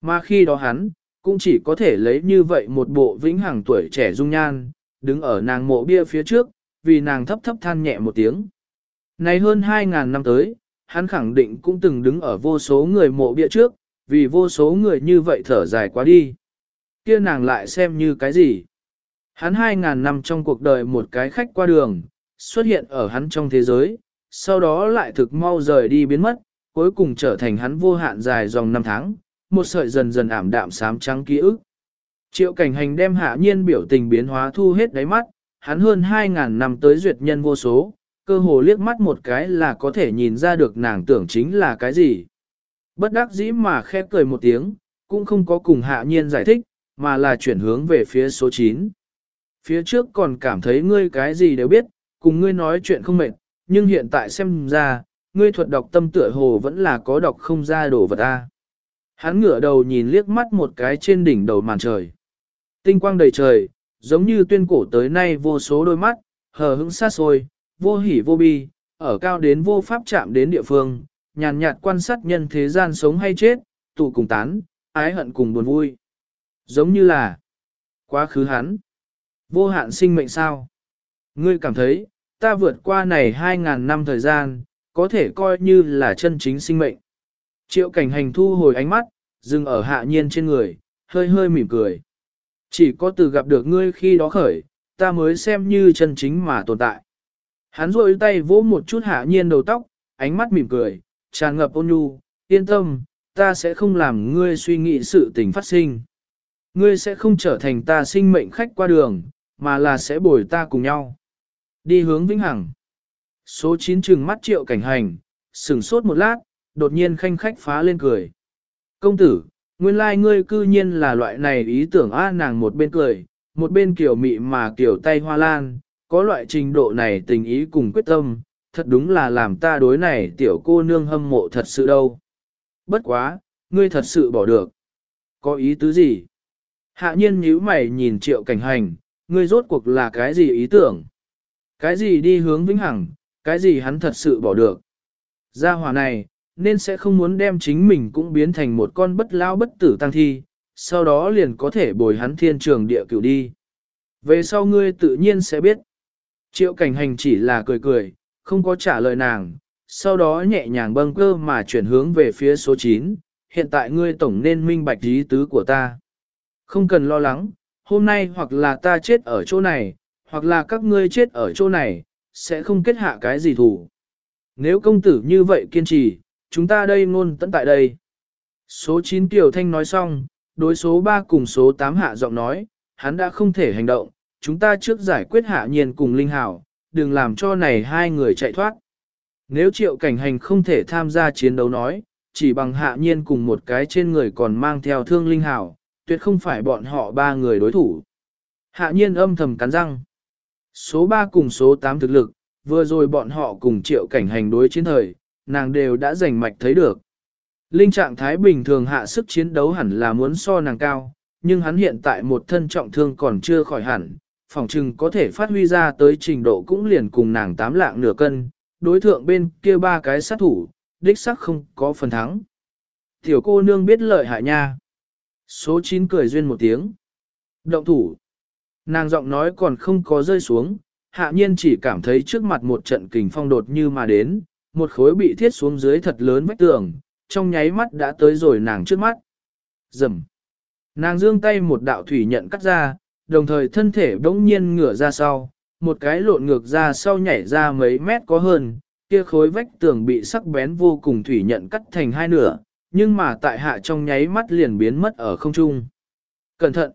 Mà khi đó hắn, cũng chỉ có thể lấy như vậy một bộ vĩnh hằng tuổi trẻ dung nhan, đứng ở nàng mộ bia phía trước, vì nàng thấp thấp than nhẹ một tiếng. Này hơn 2.000 năm tới, hắn khẳng định cũng từng đứng ở vô số người mộ bia trước, vì vô số người như vậy thở dài quá đi. Kia nàng lại xem như cái gì? Hắn 2.000 năm trong cuộc đời một cái khách qua đường, xuất hiện ở hắn trong thế giới, sau đó lại thực mau rời đi biến mất, cuối cùng trở thành hắn vô hạn dài dòng năm tháng, một sợi dần dần ảm đạm sám trắng ký ức. Triệu cảnh hành đem hạ nhiên biểu tình biến hóa thu hết đáy mắt, hắn hơn 2.000 năm tới duyệt nhân vô số, cơ hồ liếc mắt một cái là có thể nhìn ra được nàng tưởng chính là cái gì. Bất đắc dĩ mà khép cười một tiếng, cũng không có cùng hạ nhiên giải thích, mà là chuyển hướng về phía số 9. Phía trước còn cảm thấy ngươi cái gì đều biết, cùng ngươi nói chuyện không mệt, nhưng hiện tại xem ra, ngươi thuật đọc tâm tựa hồ vẫn là có đọc không ra đồ vật ta. Hắn ngửa đầu nhìn liếc mắt một cái trên đỉnh đầu màn trời. Tinh quang đầy trời, giống như tuyên cổ tới nay vô số đôi mắt, hờ hững xa xôi, vô hỉ vô bi, ở cao đến vô pháp chạm đến địa phương, nhàn nhạt quan sát nhân thế gian sống hay chết, tụ cùng tán, ái hận cùng buồn vui. Giống như là quá khứ hắn. Vô hạn sinh mệnh sao? Ngươi cảm thấy, ta vượt qua này 2.000 năm thời gian, có thể coi như là chân chính sinh mệnh. Triệu cảnh hành thu hồi ánh mắt, dừng ở hạ nhiên trên người, hơi hơi mỉm cười. Chỉ có từ gặp được ngươi khi đó khởi, ta mới xem như chân chính mà tồn tại. Hắn rôi tay vỗ một chút hạ nhiên đầu tóc, ánh mắt mỉm cười, tràn ngập ôn nhu, yên tâm, ta sẽ không làm ngươi suy nghĩ sự tình phát sinh. Ngươi sẽ không trở thành ta sinh mệnh khách qua đường, mà là sẽ bồi ta cùng nhau. Đi hướng vĩnh hằng. Số 9 trừng mắt triệu cảnh hành, sừng sốt một lát, đột nhiên khanh khách phá lên cười. Công tử, nguyên lai like ngươi cư nhiên là loại này ý tưởng a nàng một bên cười, một bên kiểu mị mà kiểu tay hoa lan, có loại trình độ này tình ý cùng quyết tâm, thật đúng là làm ta đối này tiểu cô nương hâm mộ thật sự đâu. Bất quá, ngươi thật sự bỏ được. Có ý tứ gì? Hạ nhiên nhíu mày nhìn triệu cảnh hành, ngươi rốt cuộc là cái gì ý tưởng? Cái gì đi hướng vĩnh hằng, cái gì hắn thật sự bỏ được? Gia hỏa này, nên sẽ không muốn đem chính mình cũng biến thành một con bất lao bất tử tăng thi, sau đó liền có thể bồi hắn thiên trường địa cửu đi. Về sau ngươi tự nhiên sẽ biết. Triệu cảnh hành chỉ là cười cười, không có trả lời nàng, sau đó nhẹ nhàng bâng cơ mà chuyển hướng về phía số 9, hiện tại ngươi tổng nên minh bạch ý tứ của ta. Không cần lo lắng, hôm nay hoặc là ta chết ở chỗ này, hoặc là các ngươi chết ở chỗ này, sẽ không kết hạ cái gì thủ. Nếu công tử như vậy kiên trì, chúng ta đây ngôn tận tại đây. Số 9 Tiểu Thanh nói xong, đối số 3 cùng số 8 hạ giọng nói, hắn đã không thể hành động, chúng ta trước giải quyết hạ nhiên cùng Linh Hảo, đừng làm cho này hai người chạy thoát. Nếu triệu cảnh hành không thể tham gia chiến đấu nói, chỉ bằng hạ nhiên cùng một cái trên người còn mang theo thương Linh Hảo, tuyệt không phải bọn họ ba người đối thủ. Hạ nhiên âm thầm cắn răng. Số 3 cùng số 8 thực lực, vừa rồi bọn họ cùng triệu cảnh hành đối chiến thời, nàng đều đã rành mạch thấy được. Linh trạng thái bình thường hạ sức chiến đấu hẳn là muốn so nàng cao, nhưng hắn hiện tại một thân trọng thương còn chưa khỏi hẳn, phòng trừng có thể phát huy ra tới trình độ cũng liền cùng nàng tám lạng nửa cân, đối thượng bên kia ba cái sát thủ, đích sắc không có phần thắng. Tiểu cô nương biết lợi hại nha. Số 9 cười duyên một tiếng. Động thủ. Nàng giọng nói còn không có rơi xuống, hạ nhiên chỉ cảm thấy trước mặt một trận kình phong đột như mà đến, một khối bị thiết xuống dưới thật lớn vách tường, trong nháy mắt đã tới rồi nàng trước mắt. Dầm. Nàng dương tay một đạo thủy nhận cắt ra, đồng thời thân thể bỗng nhiên ngửa ra sau, một cái lộn ngược ra sau nhảy ra mấy mét có hơn, kia khối vách tường bị sắc bén vô cùng thủy nhận cắt thành hai nửa, nhưng mà tại hạ trong nháy mắt liền biến mất ở không trung. Cẩn thận!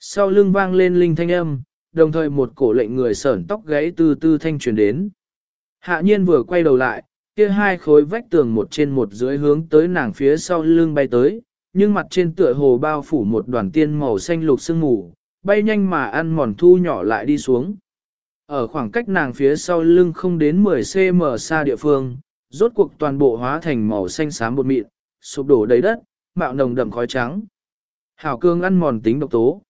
Sau lưng vang lên linh thanh âm, đồng thời một cổ lệnh người sởn tóc gáy từ tư thanh truyền đến. Hạ nhiên vừa quay đầu lại, kia hai khối vách tường một trên một dưới hướng tới nàng phía sau lưng bay tới, nhưng mặt trên tựa hồ bao phủ một đoàn tiên màu xanh lục sương mù, bay nhanh mà ăn mòn thu nhỏ lại đi xuống. Ở khoảng cách nàng phía sau lưng không đến 10cm xa địa phương, rốt cuộc toàn bộ hóa thành màu xanh xám bột mịn, sụp đổ đầy đất, mạo nồng đậm khói trắng. Hảo cương ăn mòn tính độc tố.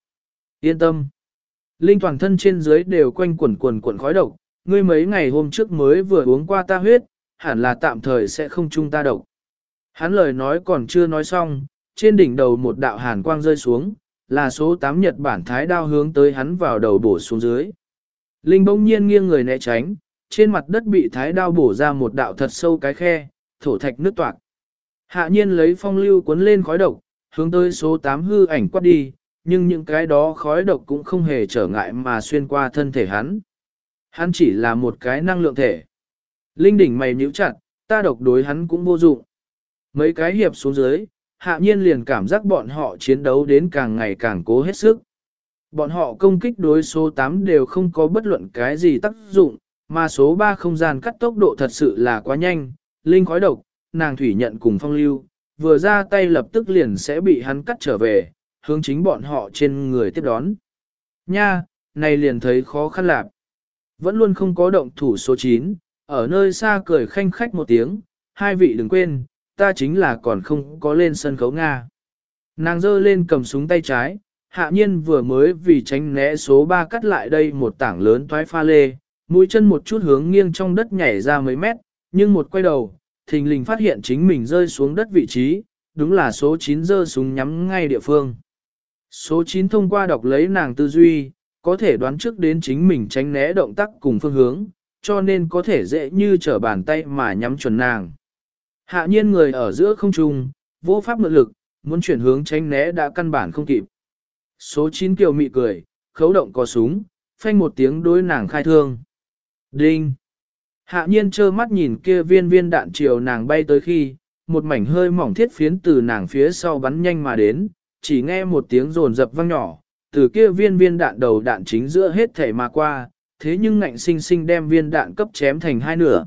Yên tâm. Linh toàn thân trên dưới đều quanh quẩn quẩn quẩn khói độc, ngươi mấy ngày hôm trước mới vừa uống qua ta huyết, hẳn là tạm thời sẽ không chung ta độc. Hắn lời nói còn chưa nói xong, trên đỉnh đầu một đạo hàn quang rơi xuống, là số 8 Nhật Bản thái đao hướng tới hắn vào đầu bổ xuống dưới. Linh bỗng nhiên nghiêng người né tránh, trên mặt đất bị thái đao bổ ra một đạo thật sâu cái khe, thổ thạch nước toạc. Hạ nhiên lấy phong lưu cuốn lên khói độc, hướng tới số 8 hư ảnh quát đi, nhưng những cái đó khói độc cũng không hề trở ngại mà xuyên qua thân thể hắn. Hắn chỉ là một cái năng lượng thể. Linh đỉnh mày nhíu chặt, ta độc đối hắn cũng vô dụng. Mấy cái hiệp xuống dưới, hạ nhiên liền cảm giác bọn họ chiến đấu đến càng ngày càng cố hết sức. Bọn họ công kích đối số 8 đều không có bất luận cái gì tác dụng, mà số 3 không gian cắt tốc độ thật sự là quá nhanh, linh khói độc, nàng thủy nhận cùng phong lưu, vừa ra tay lập tức liền sẽ bị hắn cắt trở về, hướng chính bọn họ trên người tiếp đón. Nha, này liền thấy khó khăn lạc. Vẫn luôn không có động thủ số 9, ở nơi xa cười khanh khách một tiếng, hai vị đừng quên, ta chính là còn không có lên sân khấu Nga. Nàng giơ lên cầm súng tay trái, hạ nhiên vừa mới vì tránh né số 3 cắt lại đây một tảng lớn toái pha lê, mũi chân một chút hướng nghiêng trong đất nhảy ra mấy mét, nhưng một quay đầu, thình lình phát hiện chính mình rơi xuống đất vị trí, đúng là số 9 rơi súng nhắm ngay địa phương. Số 9 thông qua đọc lấy nàng tư duy, có thể đoán trước đến chính mình tránh né động tác cùng phương hướng, cho nên có thể dễ như trở bàn tay mà nhắm chuẩn nàng. Hạ nhiên người ở giữa không trung, vô pháp mượn lực, muốn chuyển hướng tránh né đã căn bản không kịp. Số 9 kiều mị cười, khấu động có súng, phanh một tiếng đối nàng khai thương. Đinh! Hạ nhiên trơ mắt nhìn kia viên viên đạn chiều nàng bay tới khi, một mảnh hơi mỏng thiết phiến từ nàng phía sau bắn nhanh mà đến, chỉ nghe một tiếng rồn rập vang nhỏ, từ kia viên viên đạn đầu đạn chính giữa hết thể mà qua, thế nhưng ngạnh sinh sinh đem viên đạn cấp chém thành hai nửa.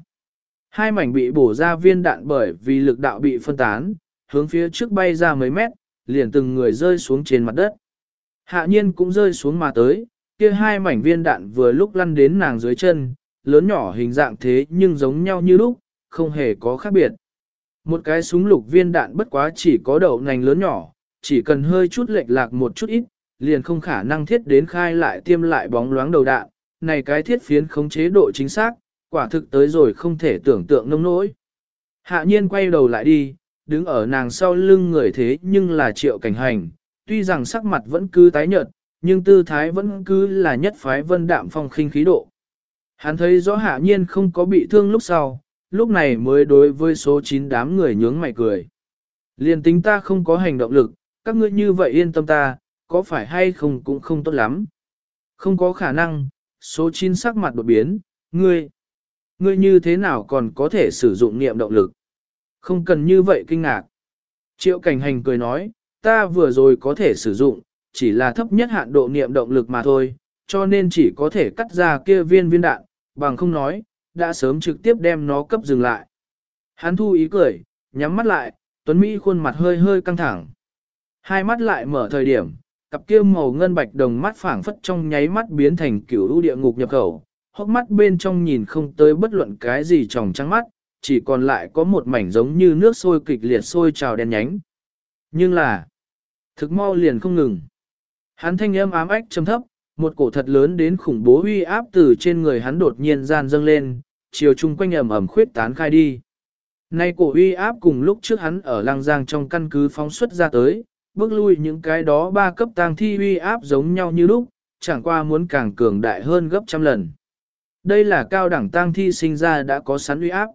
Hai mảnh bị bổ ra viên đạn bởi vì lực đạo bị phân tán, hướng phía trước bay ra mấy mét, liền từng người rơi xuống trên mặt đất. Hạ nhiên cũng rơi xuống mà tới, kia hai mảnh viên đạn vừa lúc lăn đến nàng dưới chân, lớn nhỏ hình dạng thế nhưng giống nhau như lúc, không hề có khác biệt. Một cái súng lục viên đạn bất quá chỉ có đậu nành lớn nhỏ, chỉ cần hơi chút lệch lạc một chút ít, liền không khả năng thiết đến khai lại tiêm lại bóng loáng đầu đạn. Này cái thiết phiến khống chế độ chính xác, quả thực tới rồi không thể tưởng tượng nông nỗi. Hạ nhiên quay đầu lại đi, đứng ở nàng sau lưng người thế nhưng là triệu cảnh hành, tuy rằng sắc mặt vẫn cứ tái nhợt, nhưng tư thái vẫn cứ là nhất phái vân đạm phong khinh khí độ. Hắn thấy rõ hạ nhiên không có bị thương lúc sau, lúc này mới đối với số 9 đám người nhướng mày cười. liền tính ta không có hành động lực, các ngươi như vậy yên tâm ta, có phải hay không cũng không tốt lắm. Không có khả năng, số 9 sắc mặt đột biến, ngươi, ngươi như thế nào còn có thể sử dụng niệm động lực. Không cần như vậy kinh ngạc. Triệu cảnh hành cười nói, ta vừa rồi có thể sử dụng, chỉ là thấp nhất hạn độ niệm động lực mà thôi, cho nên chỉ có thể cắt ra kia viên viên đạn, bằng không nói, đã sớm trực tiếp đem nó cấp dừng lại. Hắn thu ý cười, nhắm mắt lại, Tuấn Mỹ khuôn mặt hơi hơi căng thẳng. Hai mắt lại mở thời điểm, cặp kia màu ngân bạch đồng mắt phảng phất trong nháy mắt biến thành kiểu u địa ngục nhập khẩu, hốc mắt bên trong nhìn không tới bất luận cái gì tròng trắng mắt, chỉ còn lại có một mảnh giống như nước sôi kịch liệt sôi trào đen nhánh. Nhưng là, thực mau liền không ngừng. Hắn thanh âm ám ách trầm thấp, một cổ thật lớn đến khủng bố uy áp từ trên người hắn đột nhiên gian dâng lên, chiều chung quanh ẩm ẩm khuyết tán khai đi. Nay cổ uy áp cùng lúc trước hắn ở lang giang trong căn cứ phóng xuất ra tới, bước lui những cái đó ba cấp tang thi uy áp giống nhau như lúc, chẳng qua muốn càng cường đại hơn gấp trăm lần. Đây là cao đẳng tang thi sinh ra đã có sẵn uy áp.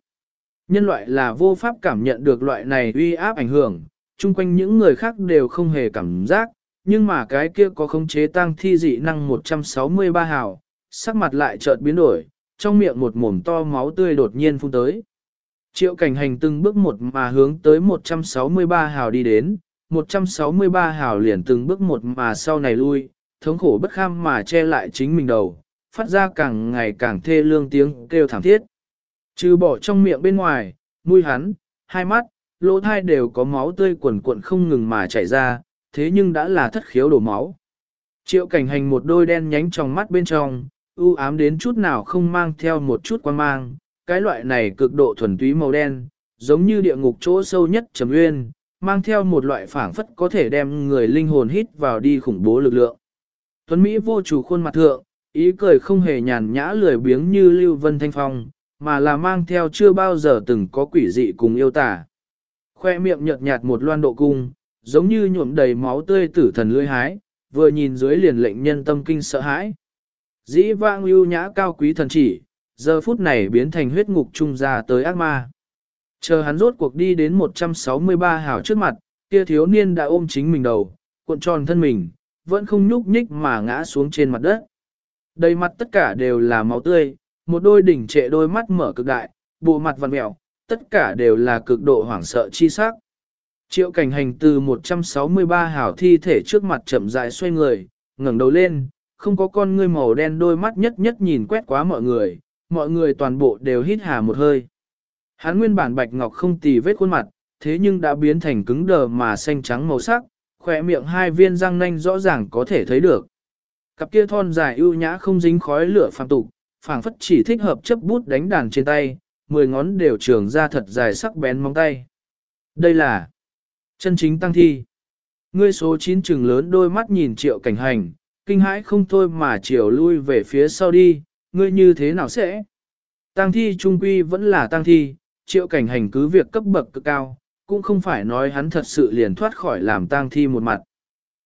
Nhân loại là vô pháp cảm nhận được loại này uy áp ảnh hưởng, chung quanh những người khác đều không hề cảm giác, nhưng mà cái kia có khống chế tăng thi dị năng 163 hào, sắc mặt lại chợt biến đổi, trong miệng một mồm to máu tươi đột nhiên phun tới. Triệu cảnh hành từng bước một mà hướng tới 163 hào đi đến, 163 hào liền từng bước một mà sau này lui, thống khổ bất kham mà che lại chính mình đầu, phát ra càng ngày càng thê lương tiếng kêu thảm thiết. Trừ bỏ trong miệng bên ngoài, mũi hắn, hai mắt, lỗ thai đều có máu tươi quần cuộn không ngừng mà chảy ra, thế nhưng đã là thất khiếu đổ máu. Triệu cảnh hành một đôi đen nhánh trong mắt bên trong, u ám đến chút nào không mang theo một chút quan mang, cái loại này cực độ thuần túy màu đen, giống như địa ngục chỗ sâu nhất trầm uyên, mang theo một loại phảng phất có thể đem người linh hồn hít vào đi khủng bố lực lượng. Tuấn Mỹ vô chủ khuôn mặt thượng, ý cười không hề nhàn nhã lười biếng như Lưu Vân Thanh Phong, mà là mang theo chưa bao giờ từng có quỷ dị cùng yêu tả. Khoe miệng nhợt nhạt một loan độ cung, giống như nhuộm đầy máu tươi tử thần lưỡi hái, vừa nhìn dưới liền lệnh nhân tâm kinh sợ hãi. Dĩ vang ưu nhã cao quý thần chỉ, giờ phút này biến thành huyết ngục trung ra tới ác ma. Chờ hắn rốt cuộc đi đến 163 hào trước mặt, kia thiếu niên đã ôm chính mình đầu, cuộn tròn thân mình, vẫn không nhúc nhích mà ngã xuống trên mặt đất. Đầy mặt tất cả đều là máu tươi, một đôi đỉnh trệ đôi mắt mở cực đại, bộ mặt vằn mẹo, tất cả đều là cực độ hoảng sợ chi sắc. Triệu cảnh hành từ 163 hảo thi thể trước mặt chậm rãi xoay người, ngẩng đầu lên, không có con ngươi màu đen đôi mắt nhất nhất nhìn quét quá mọi người, mọi người toàn bộ đều hít hà một hơi. Hắn nguyên bản bạch ngọc không tì vết khuôn mặt, thế nhưng đã biến thành cứng đờ mà xanh trắng màu sắc, khỏe miệng hai viên răng nanh rõ ràng có thể thấy được. Cặp kia thon dài ưu nhã không dính khói lửa phàm tục, phảng phất chỉ thích hợp chấp bút đánh đàn trên tay, mười ngón đều trường ra thật dài sắc bén móng tay. Đây là chân chính tăng thi. Ngươi số 9 trừng lớn đôi mắt nhìn triệu cảnh hành, kinh hãi không thôi mà chiều lui về phía sau đi, ngươi như thế nào sẽ? Tăng thi trung quy vẫn là tăng thi, triệu cảnh hành cứ việc cấp bậc cực cao, cũng không phải nói hắn thật sự liền thoát khỏi làm tang thi một mặt.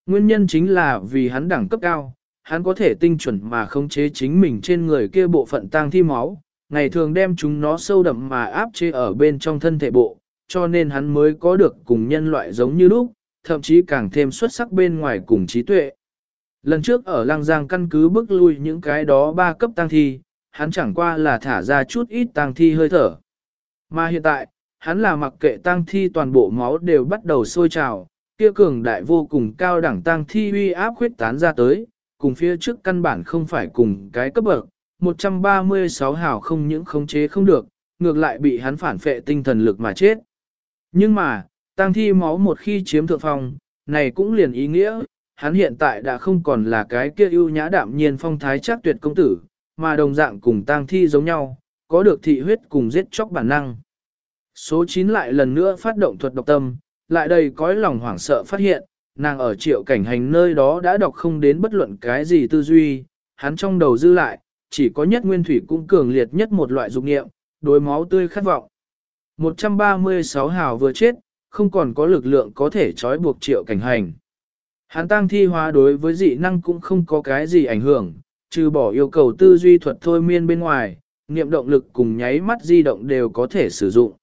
Nguyên nhân chính là vì hắn đẳng cấp cao, hắn có thể tinh chuẩn mà khống chế chính mình trên người kia bộ phận tang thi máu, ngày thường đem chúng nó sâu đậm mà áp chế ở bên trong thân thể bộ, cho nên hắn mới có được cùng nhân loại giống như lúc, thậm chí càng thêm xuất sắc bên ngoài cùng trí tuệ. Lần trước ở Lang Giang căn cứ bước lui những cái đó ba cấp tang thi, hắn chẳng qua là thả ra chút ít tang thi hơi thở. Mà hiện tại, hắn là mặc kệ tang thi toàn bộ máu đều bắt đầu sôi trào, kia cường đại vô cùng cao đẳng tang thi uy áp khuyết tán ra tới, cùng phía trước căn bản không phải cùng cái cấp bậc, 136 hào không những khống chế không được, ngược lại bị hắn phản phệ tinh thần lực mà chết. Nhưng mà, tang thi máu một khi chiếm thượng phong, này cũng liền ý nghĩa, hắn hiện tại đã không còn là cái kia ưu nhã đạm nhiên phong thái chắc tuyệt công tử, mà đồng dạng cùng tang thi giống nhau, có được thị huyết cùng giết chóc bản năng. Số 9 lại lần nữa phát động thuật độc tâm, lại đầy cõi lòng hoảng sợ phát hiện, nàng ở triệu cảnh hành nơi đó đã đọc không đến bất luận cái gì tư duy, hắn trong đầu dư lại, chỉ có nhất nguyên thủy cũng cường liệt nhất một loại dục nghiệm, đối máu tươi khát vọng. 136 hào vừa chết, không còn có lực lượng có thể trói buộc triệu cảnh hành. Hắn tăng thi hóa đối với dị năng cũng không có cái gì ảnh hưởng, trừ bỏ yêu cầu tư duy thuật thôi miên bên ngoài, niệm động lực cùng nháy mắt di động đều có thể sử dụng.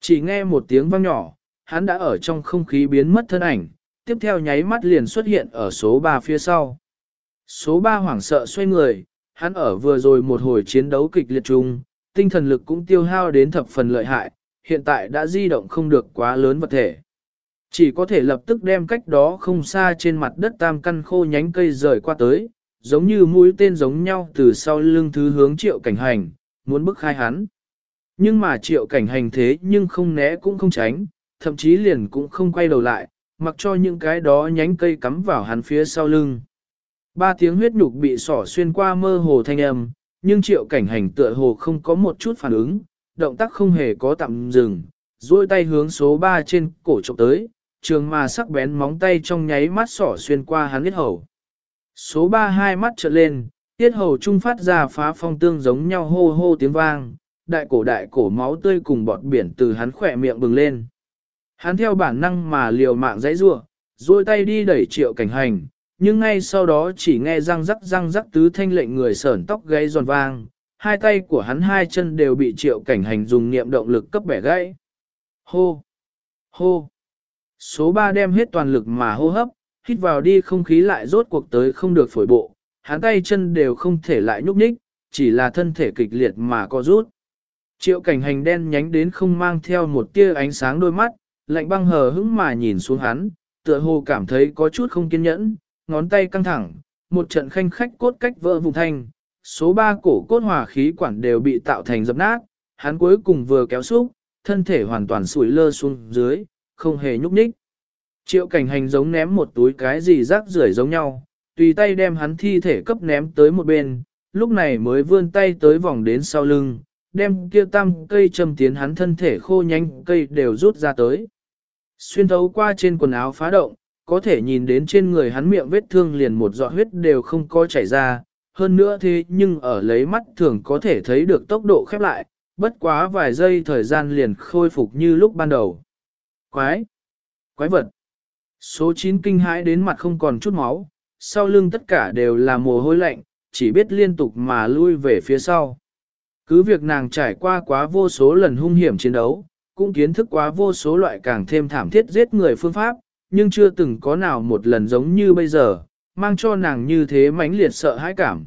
Chỉ nghe một tiếng vang nhỏ, hắn đã ở trong không khí biến mất thân ảnh, tiếp theo nháy mắt liền xuất hiện ở số 3 phía sau. Số 3 hoảng sợ xoay người, hắn ở vừa rồi một hồi chiến đấu kịch liệt chung, tinh thần lực cũng tiêu hao đến thập phần lợi hại, hiện tại đã di động không được quá lớn vật thể. Chỉ có thể lập tức đem cách đó không xa trên mặt đất tam căn khô nhánh cây rời qua tới, giống như mũi tên giống nhau từ sau lưng thứ hướng triệu cảnh hành, muốn bức khai hắn. Nhưng mà triệu cảnh hành thế nhưng không né cũng không tránh, thậm chí liền cũng không quay đầu lại, mặc cho những cái đó nhánh cây cắm vào hắn phía sau lưng. Ba tiếng huyết nhục bị sỏ xuyên qua mơ hồ thanh âm, nhưng triệu cảnh hành tựa hồ không có một chút phản ứng, động tác không hề có tạm dừng, duỗi tay hướng số 3 trên cổ trộm tới, trường mà sắc bén móng tay trong nháy mắt sỏ xuyên qua hắn huyết hầu. Số 3 hai mắt trợn lên, tiết hầu trung phát ra phá phong tương giống nhau hô hô tiếng vang, đại cổ đại cổ máu tươi cùng bọt biển từ hắn khỏe miệng bừng lên. Hắn theo bản năng mà liều mạng dãy rua, duỗi tay đi đẩy triệu cảnh hành, nhưng ngay sau đó chỉ nghe răng rắc răng rắc tứ thanh lệnh người sởn tóc gáy giòn vang, hai tay của hắn hai chân đều bị triệu cảnh hành dùng niệm động lực cấp bẻ gãy. Hô! Hô! Số 3 đem hết toàn lực mà hô hấp, hít vào đi không khí lại rốt cuộc tới không được phổi bộ, hắn tay chân đều không thể lại nhúc nhích, chỉ là thân thể kịch liệt mà co rút. Triệu cảnh hành đen nhánh đến không mang theo một tia ánh sáng đôi mắt, lạnh băng hờ hững mà nhìn xuống hắn, tựa hồ cảm thấy có chút không kiên nhẫn, ngón tay căng thẳng, một trận khanh khách cốt cách vỡ vùng thanh, số ba cổ cốt hòa khí quản đều bị tạo thành dập nát, hắn cuối cùng vừa kéo xúc, thân thể hoàn toàn sủi lơ xuống dưới, không hề nhúc nhích. Triệu cảnh hành giống ném một túi cái gì rác rưởi giống nhau, tùy tay đem hắn thi thể cấp ném tới một bên, lúc này mới vươn tay tới vòng đến sau lưng, đem kia tam cây châm tiến hắn thân thể khô nhanh cây đều rút ra tới. Xuyên thấu qua trên quần áo phá động, có thể nhìn đến trên người hắn miệng vết thương liền một giọt huyết đều không có chảy ra, hơn nữa thế nhưng ở lấy mắt thường có thể thấy được tốc độ khép lại, bất quá vài giây thời gian liền khôi phục như lúc ban đầu. Quái! Quái vật! Số 9 kinh hãi đến mặt không còn chút máu, sau lưng tất cả đều là mồ hôi lạnh, chỉ biết liên tục mà lui về phía sau. Cứ việc nàng trải qua quá vô số lần hung hiểm chiến đấu, cũng kiến thức quá vô số loại càng thêm thảm thiết giết người phương pháp, nhưng chưa từng có nào một lần giống như bây giờ, mang cho nàng như thế mãnh liệt sợ hãi cảm.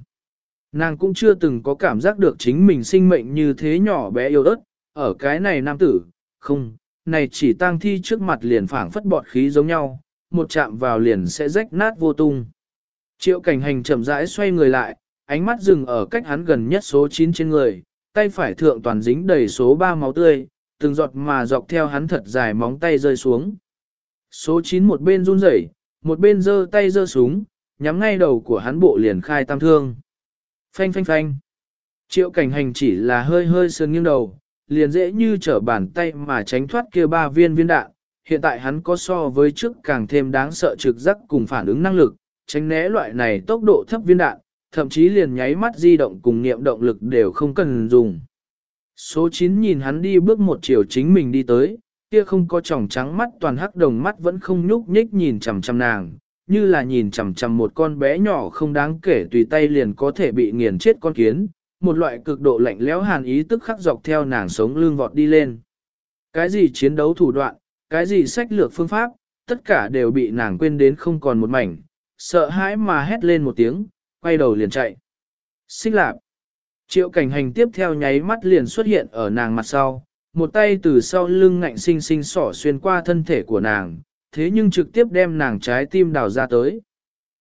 Nàng cũng chưa từng có cảm giác được chính mình sinh mệnh như thế nhỏ bé yếu ớt, ở cái này nam tử, không, này chỉ tang thi trước mặt liền phảng phất bọt khí giống nhau, một chạm vào liền sẽ rách nát vô tung. Triệu cảnh hành chậm rãi xoay người lại, ánh mắt dừng ở cách hắn gần nhất số 9 trên người, tay phải thượng toàn dính đầy số 3 máu tươi, từng giọt mà dọc theo hắn thật dài móng tay rơi xuống. Số 9 một bên run rẩy, một bên giơ tay giơ súng, nhắm ngay đầu của hắn bộ liền khai tam thương. Phanh phanh phanh. Triệu cảnh hành chỉ là hơi hơi sườn nghiêng đầu, liền dễ như trở bàn tay mà tránh thoát kia ba viên viên đạn. Hiện tại hắn có so với trước càng thêm đáng sợ trực giác cùng phản ứng năng lực, tránh né loại này tốc độ thấp viên đạn, thậm chí liền nháy mắt di động cùng niệm động lực đều không cần dùng. Số 9 nhìn hắn đi bước một chiều chính mình đi tới, kia không có tròng trắng mắt toàn hắc đồng mắt vẫn không nhúc nhích nhìn chằm chằm nàng, như là nhìn chằm chằm một con bé nhỏ không đáng kể tùy tay liền có thể bị nghiền chết con kiến, một loại cực độ lạnh lẽo hàn ý tức khắc dọc theo nàng sống lưng vọt đi lên. Cái gì chiến đấu thủ đoạn, cái gì sách lược phương pháp, tất cả đều bị nàng quên đến không còn một mảnh, sợ hãi mà hét lên một tiếng, quay đầu liền chạy. Xích lạp. Triệu cảnh hành tiếp theo nháy mắt liền xuất hiện ở nàng mặt sau, một tay từ sau lưng ngạnh sinh sinh sỏ xuyên qua thân thể của nàng, thế nhưng trực tiếp đem nàng trái tim đào ra tới.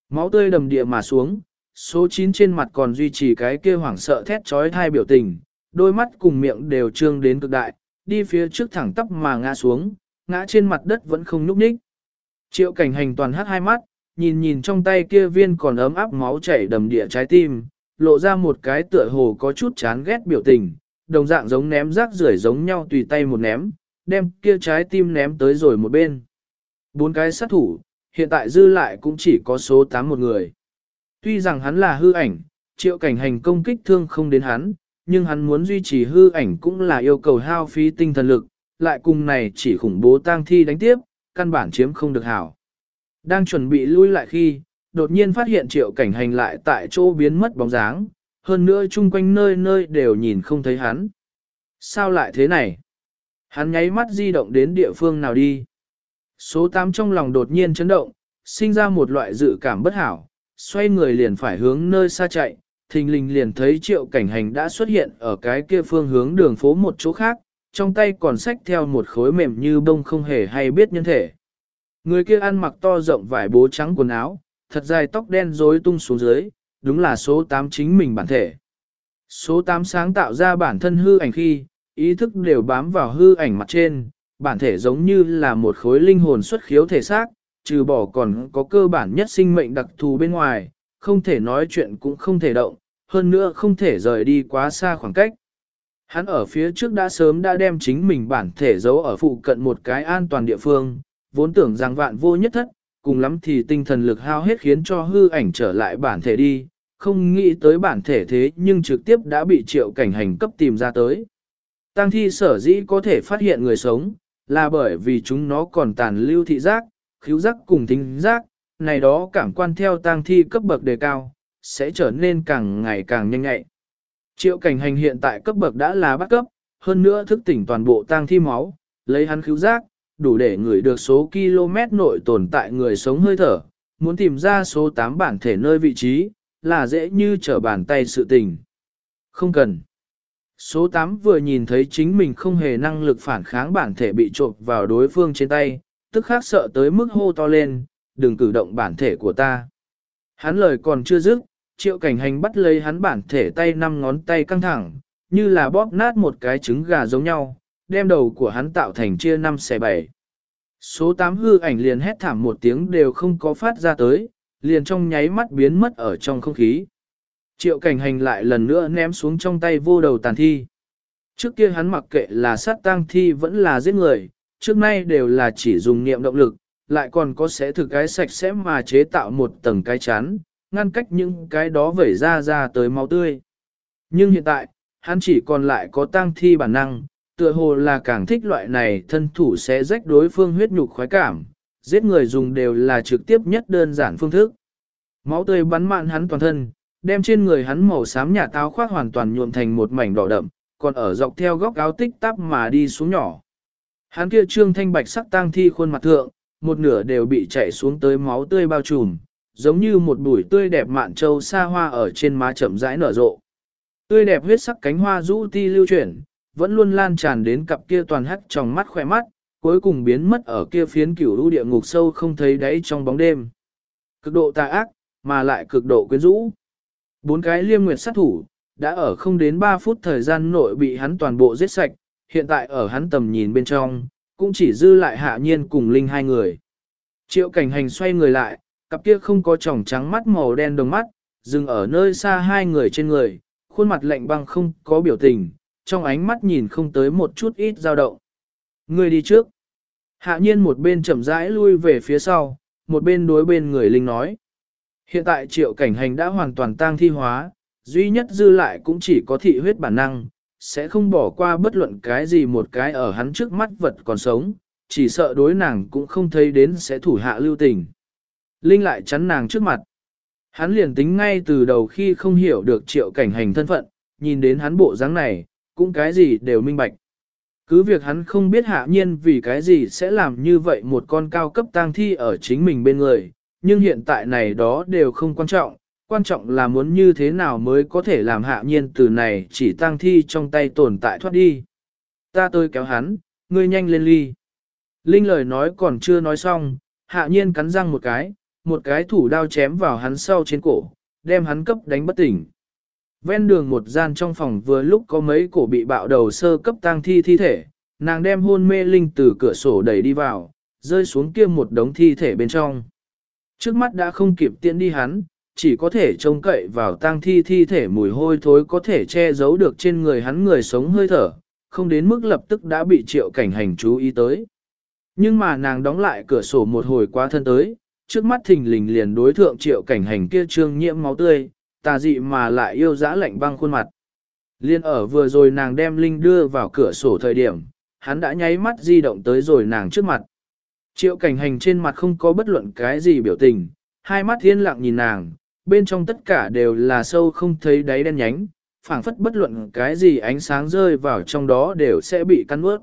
Máu tươi đầm địa mà xuống, số 9 trên mặt còn duy trì cái kia hoảng sợ thét trói thai biểu tình, đôi mắt cùng miệng đều trương đến cực đại, đi phía trước thẳng tắp mà ngã xuống, ngã trên mặt đất vẫn không nhúc nhích. Triệu cảnh hành toàn hắt hai mắt, nhìn nhìn trong tay kia viên còn ấm áp máu chảy đầm địa trái tim, lộ ra một cái tựa hồ có chút chán ghét biểu tình, đồng dạng giống ném rác rưởi giống nhau tùy tay một ném, đem kia trái tim ném tới rồi một bên. Bốn cái sát thủ, hiện tại dư lại cũng chỉ có số 8 một người. Tuy rằng hắn là hư ảnh, triệu cảnh hành công kích thương không đến hắn, nhưng hắn muốn duy trì hư ảnh cũng là yêu cầu hao phí tinh thần lực, lại cùng này chỉ khủng bố tang thi đánh tiếp, căn bản chiếm không được hảo. Đang chuẩn bị lui lại khi, đột nhiên phát hiện triệu cảnh hành lại tại chỗ biến mất bóng dáng, hơn nữa chung quanh nơi nơi đều nhìn không thấy hắn. Sao lại thế này? Hắn nháy mắt di động đến địa phương nào đi? Số 8 trong lòng đột nhiên chấn động, sinh ra một loại dự cảm bất hảo, xoay người liền phải hướng nơi xa chạy, thình lình liền thấy triệu cảnh hành đã xuất hiện ở cái kia phương hướng đường phố một chỗ khác, trong tay còn xách theo một khối mềm như bông không hề hay biết nhân thể. Người kia ăn mặc to rộng vải bố trắng quần áo, thật dài tóc đen rối tung xuống dưới, đúng là số 8 chính mình bản thể. Số 8 sáng tạo ra bản thân hư ảnh khi, ý thức đều bám vào hư ảnh mặt trên, bản thể giống như là một khối linh hồn xuất khiếu thể xác, trừ bỏ còn có cơ bản nhất sinh mệnh đặc thù bên ngoài, không thể nói chuyện cũng không thể động, hơn nữa không thể rời đi quá xa khoảng cách. Hắn ở phía trước đã sớm đã đem chính mình bản thể giấu ở phụ cận một cái an toàn địa phương, vốn tưởng rằng vạn vô nhất thất, cùng lắm thì tinh thần lực hao hết khiến cho hư ảnh trở lại bản thể đi, không nghĩ tới bản thể thế nhưng trực tiếp đã bị triệu cảnh hành cấp tìm ra tới. Tăng thi sở dĩ có thể phát hiện người sống, là bởi vì chúng nó còn tàn lưu thị giác, khíu giác cùng thính giác, này đó cảm quan theo tăng thi cấp bậc đề cao, sẽ trở nên càng ngày càng nhanh nhạy. Triệu cảnh hành hiện tại cấp bậc đã là bắt cấp, hơn nữa thức tỉnh toàn bộ tang thi máu, lấy hắn cứu giác, đủ để ngửi được số km nội tồn tại người sống hơi thở, muốn tìm ra số 8 bản thể nơi vị trí, là dễ như trở bàn tay sự tình. Không cần. Số 8 vừa nhìn thấy chính mình không hề năng lực phản kháng bản thể bị trộm vào đối phương trên tay, tức khác sợ tới mức hô to lên, đừng cử động bản thể của ta. Hắn lời còn chưa dứt, triệu cảnh hành bắt lấy hắn bản thể tay năm ngón tay căng thẳng, như là bóp nát một cái trứng gà giống nhau, đem đầu của hắn tạo thành chia năm xẻ bảy. Số 8 hư ảnh liền hét thảm một tiếng đều không có phát ra tới, liền trong nháy mắt biến mất ở trong không khí. Triệu cảnh hành lại lần nữa ném xuống trong tay vô đầu tàn thi. Trước kia hắn mặc kệ là sát tang thi vẫn là giết người, trước nay đều là chỉ dùng niệm động lực, lại còn có sẽ thực cái sạch sẽ mà chế tạo một tầng cái chắn, ngăn cách những cái đó vẩy ra ra tới máu tươi. Nhưng hiện tại, hắn chỉ còn lại có tang thi bản năng, tựa hồ là càng thích loại này thân thủ sẽ rách đối phương huyết nhục khoái cảm, giết người dùng đều là trực tiếp nhất đơn giản phương thức. Máu tươi bắn mạn hắn toàn thân, đem trên người hắn màu xám nhà táo khoác hoàn toàn nhuộm thành một mảnh đỏ đậm, còn ở dọc theo góc áo tích tắp mà đi xuống nhỏ. Hắn kia trương thanh bạch sắc tang thi khuôn mặt thượng, một nửa đều bị chảy xuống tới máu tươi bao trùm, giống như một bụi tươi đẹp mạn châu xa hoa ở trên má chậm rãi nở rộ. Tươi đẹp huyết sắc cánh hoa rũ ti lưu chuyển, vẫn luôn lan tràn đến cặp kia toàn hắt trong mắt khỏe mắt, cuối cùng biến mất ở kia phiến cửu lũ địa ngục sâu không thấy đáy trong bóng đêm. Cực độ tà ác, mà lại cực độ quyến rũ. Bốn cái liêm nguyệt sát thủ, đã ở không đến 3 phút thời gian nội bị hắn toàn bộ giết sạch, hiện tại ở hắn tầm nhìn bên trong, cũng chỉ dư lại hạ nhiên cùng linh hai người. Triệu cảnh hành xoay người lại, cặp kia không có tròng trắng mắt màu đen đồng mắt, dừng ở nơi xa hai người trên người, khuôn mặt lạnh băng không có biểu tình, trong ánh mắt nhìn không tới một chút ít dao động. Người đi trước. Hạ nhiên một bên chậm rãi lui về phía sau, một bên đối bên người Linh nói. Hiện tại triệu cảnh hành đã hoàn toàn tang thi hóa, duy nhất dư lại cũng chỉ có thị huyết bản năng, sẽ không bỏ qua bất luận cái gì một cái ở hắn trước mắt vật còn sống, chỉ sợ đối nàng cũng không thấy đến sẽ thủ hạ lưu tình. Linh lại chắn nàng trước mặt. Hắn liền tính ngay từ đầu khi không hiểu được triệu cảnh hành thân phận, nhìn đến hắn bộ dáng này, cũng cái gì đều minh bạch. Cứ việc hắn không biết hạ nhiên vì cái gì sẽ làm như vậy một con cao cấp tang thi ở chính mình bên người, nhưng hiện tại này đó đều không quan trọng, quan trọng là muốn như thế nào mới có thể làm hạ nhiên từ này chỉ tang thi trong tay tồn tại thoát đi. Ta tôi kéo hắn, ngươi nhanh lên ly. Linh lời nói còn chưa nói xong, hạ nhiên cắn răng một cái, một cái thủ đao chém vào hắn sau trên cổ, đem hắn cấp đánh bất tỉnh. Ven đường một gian trong phòng vừa lúc có mấy cổ bị bạo đầu sơ cấp tang thi thi thể, nàng đem hôn mê linh từ cửa sổ đẩy đi vào, rơi xuống kia một đống thi thể bên trong. Trước mắt đã không kịp tiện đi hắn, chỉ có thể trông cậy vào tang thi thi thể mùi hôi thối có thể che giấu được trên người hắn người sống hơi thở, không đến mức lập tức đã bị triệu cảnh hành chú ý tới. Nhưng mà nàng đóng lại cửa sổ một hồi quá thân tới, trước mắt thình lình liền đối thượng triệu cảnh hành kia trương nhiễm máu tươi, tà dị mà lại yêu dã lạnh băng khuôn mặt. Liên ở vừa rồi nàng đem Linh đưa vào cửa sổ thời điểm, hắn đã nháy mắt di động tới rồi nàng trước mặt. Triệu cảnh hành trên mặt không có bất luận cái gì biểu tình, hai mắt thiên lặng nhìn nàng, bên trong tất cả đều là sâu không thấy đáy đen nhánh, phảng phất bất luận cái gì ánh sáng rơi vào trong đó đều sẽ bị cắn ướt.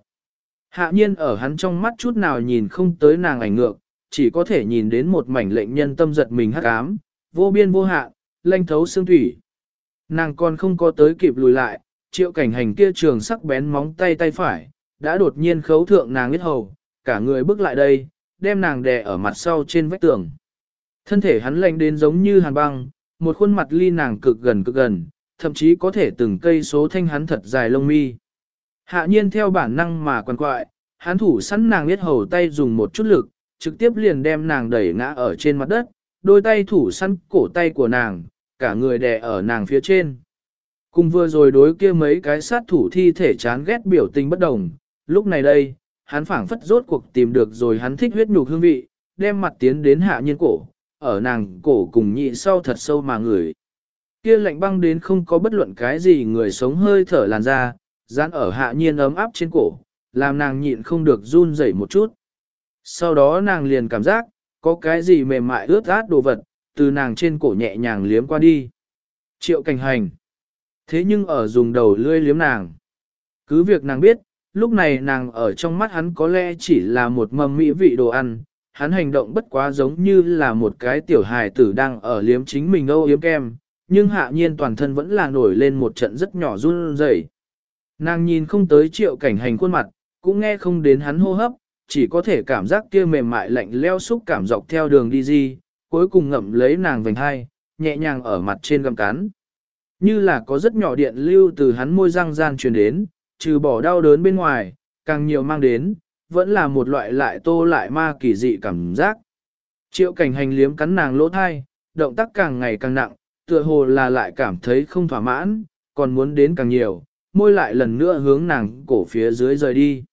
Hạ nhiên ở hắn trong mắt chút nào nhìn không tới nàng ảnh ngược, chỉ có thể nhìn đến một mảnh lệnh nhân tâm giật mình hắc ám, vô biên vô hạn, lanh thấu xương thủy. Nàng còn không có tới kịp lùi lại, triệu cảnh hành kia trường sắc bén móng tay tay phải, đã đột nhiên khấu thượng nàng biết hầu, cả người bước lại đây, đem nàng đè ở mặt sau trên vách tường. Thân thể hắn lạnh đến giống như hàn băng, một khuôn mặt ly nàng cực gần cực gần, thậm chí có thể từng cây số thanh hắn thật dài lông mi. Hạ nhiên theo bản năng mà quằn quại, hắn thủ sẵn nàng biết hầu tay dùng một chút lực, trực tiếp liền đem nàng đẩy ngã ở trên mặt đất, đôi tay thủ săn cổ tay của nàng, cả người đè ở nàng phía trên. Cùng vừa rồi đối kia mấy cái sát thủ thi thể chán ghét biểu tình bất đồng, lúc này đây, hắn phảng phất rốt cuộc tìm được rồi hắn thích huyết nhục hương vị, đem mặt tiến đến hạ nhiên cổ, ở nàng cổ cùng nhị sau thật sâu mà người. Kia lạnh băng đến không có bất luận cái gì người sống hơi thở làn ra, dán ở hạ nhiên ấm áp trên cổ, làm nàng nhịn không được run rẩy một chút. Sau đó nàng liền cảm giác, có cái gì mềm mại ướt át đồ vật, từ nàng trên cổ nhẹ nhàng liếm qua đi. Triệu cảnh hành. Thế nhưng ở dùng đầu lươi liếm nàng. Cứ việc nàng biết, lúc này nàng ở trong mắt hắn có lẽ chỉ là một mầm mỹ vị đồ ăn, hắn hành động bất quá giống như là một cái tiểu hài tử đang ở liếm chính mình âu yếm kem, nhưng hạ nhiên toàn thân vẫn là nổi lên một trận rất nhỏ run rẩy. Nàng nhìn không tới triệu cảnh hành khuôn mặt, cũng nghe không đến hắn hô hấp, chỉ có thể cảm giác kia mềm mại lạnh leo xúc cảm dọc theo đường đi di, cuối cùng ngậm lấy nàng vành hai, nhẹ nhàng ở mặt trên găm cán Như là có rất nhỏ điện lưu từ hắn môi răng gian truyền đến, trừ bỏ đau đớn bên ngoài, càng nhiều mang đến, vẫn là một loại lại tô lại ma kỳ dị cảm giác. Triệu cảnh hành liếm cắn nàng lỗ thai, động tác càng ngày càng nặng, tựa hồ là lại cảm thấy không thỏa mãn, còn muốn đến càng nhiều, môi lại lần nữa hướng nàng cổ phía dưới rời đi.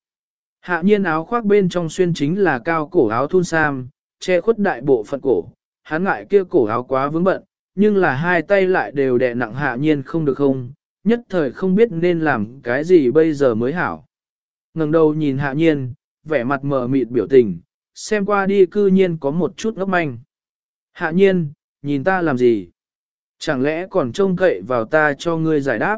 Hạ nhiên áo khoác bên trong xuyên chính là cao cổ áo thun sam, che khuất đại bộ phận cổ, hắn ngại kia cổ áo quá vướng bận, nhưng là hai tay lại đều đè nặng hạ nhiên không được không, nhất thời không biết nên làm cái gì bây giờ mới hảo. ngẩng đầu nhìn hạ nhiên, vẻ mặt mờ mịt biểu tình, xem qua đi cư nhiên có một chút ngốc manh. Hạ nhiên, nhìn ta làm gì? Chẳng lẽ còn trông cậy vào ta cho ngươi giải đáp?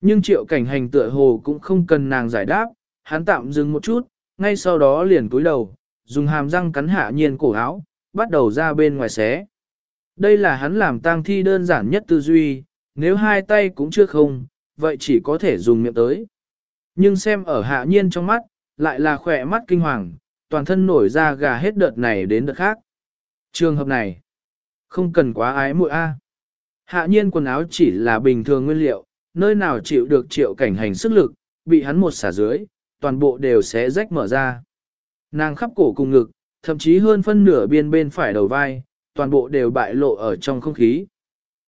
Nhưng triệu cảnh hành tựa hồ cũng không cần nàng giải đáp, hắn tạm dừng một chút, ngay sau đó liền cúi đầu, dùng hàm răng cắn hạ nhiên cổ áo, bắt đầu ra bên ngoài xé. Đây là hắn làm tang thi đơn giản nhất tư duy, nếu hai tay cũng chưa không, vậy chỉ có thể dùng miệng tới. Nhưng xem ở hạ nhiên trong mắt, lại là khỏe mắt kinh hoàng, toàn thân nổi ra gà hết đợt này đến đợt khác. Trường hợp này, không cần quá ái muội a. Hạ nhiên quần áo chỉ là bình thường nguyên liệu, nơi nào chịu được triệu cảnh hành sức lực, bị hắn một xả dưới, toàn bộ đều sẽ rách mở ra. Nàng khắp cổ cùng ngực, thậm chí hơn phân nửa biên bên phải đầu vai, toàn bộ đều bại lộ ở trong không khí.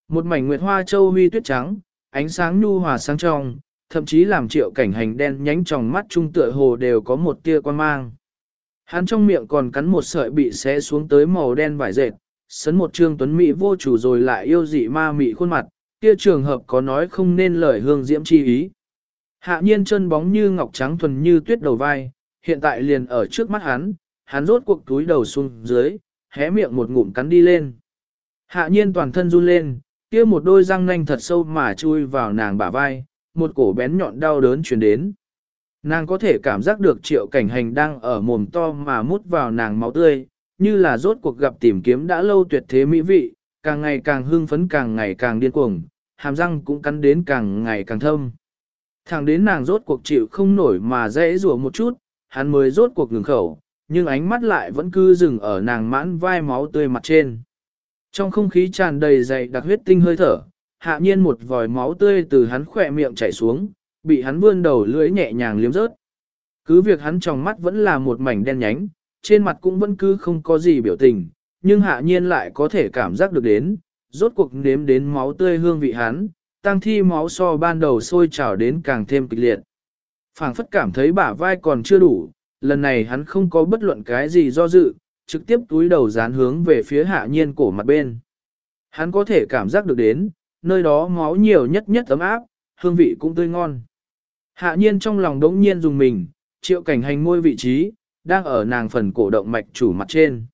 Một mảnh nguyệt hoa châu huy tuyết trắng, ánh sáng nhu hòa sáng trong, thậm chí làm triệu cảnh hành đen nhánh trong mắt trung tựa hồ đều có một tia quan mang. Hắn trong miệng còn cắn một sợi bị xé xuống tới màu đen vải dệt, sấn một trương tuấn mỹ vô chủ rồi lại yêu dị ma mị khuôn mặt, kia trường hợp có nói không nên lời hương diễm chi ý. Hạ nhiên chân bóng như ngọc trắng thuần như tuyết đầu vai, hiện tại liền ở trước mắt hắn, hắn rốt cuộc túi đầu xuống dưới, hé miệng một ngụm cắn đi lên. Hạ nhiên toàn thân run lên, kia một đôi răng nanh thật sâu mà chui vào nàng bả vai, một cổ bén nhọn đau đớn truyền đến. Nàng có thể cảm giác được triệu cảnh hành đang ở mồm to mà mút vào nàng máu tươi, như là rốt cuộc gặp tìm kiếm đã lâu tuyệt thế mỹ vị, càng ngày càng hưng phấn càng ngày càng điên cuồng, hàm răng cũng cắn đến càng ngày càng thâm. Thẳng đến nàng rốt cuộc chịu không nổi mà dễ rùa một chút, hắn mới rốt cuộc ngừng khẩu, nhưng ánh mắt lại vẫn cứ dừng ở nàng mãn vai máu tươi mặt trên. Trong không khí tràn đầy dày đặc huyết tinh hơi thở, hạ nhiên một vòi máu tươi từ hắn khỏe miệng chảy xuống, bị hắn vươn đầu lưỡi nhẹ nhàng liếm rớt. Cứ việc hắn trong mắt vẫn là một mảnh đen nhánh, trên mặt cũng vẫn cứ không có gì biểu tình, nhưng hạ nhiên lại có thể cảm giác được đến, rốt cuộc nếm đến máu tươi hương vị hắn, tăng thi máu so ban đầu sôi trào đến càng thêm kịch liệt. phảng phất cảm thấy bả vai còn chưa đủ, lần này hắn không có bất luận cái gì do dự, trực tiếp túi đầu dán hướng về phía hạ nhiên cổ mặt bên. Hắn có thể cảm giác được đến, nơi đó máu nhiều nhất nhất ấm áp, hương vị cũng tươi ngon. Hạ nhiên trong lòng đống nhiên dùng mình, triệu cảnh hành ngôi vị trí, đang ở nàng phần cổ động mạch chủ mặt trên.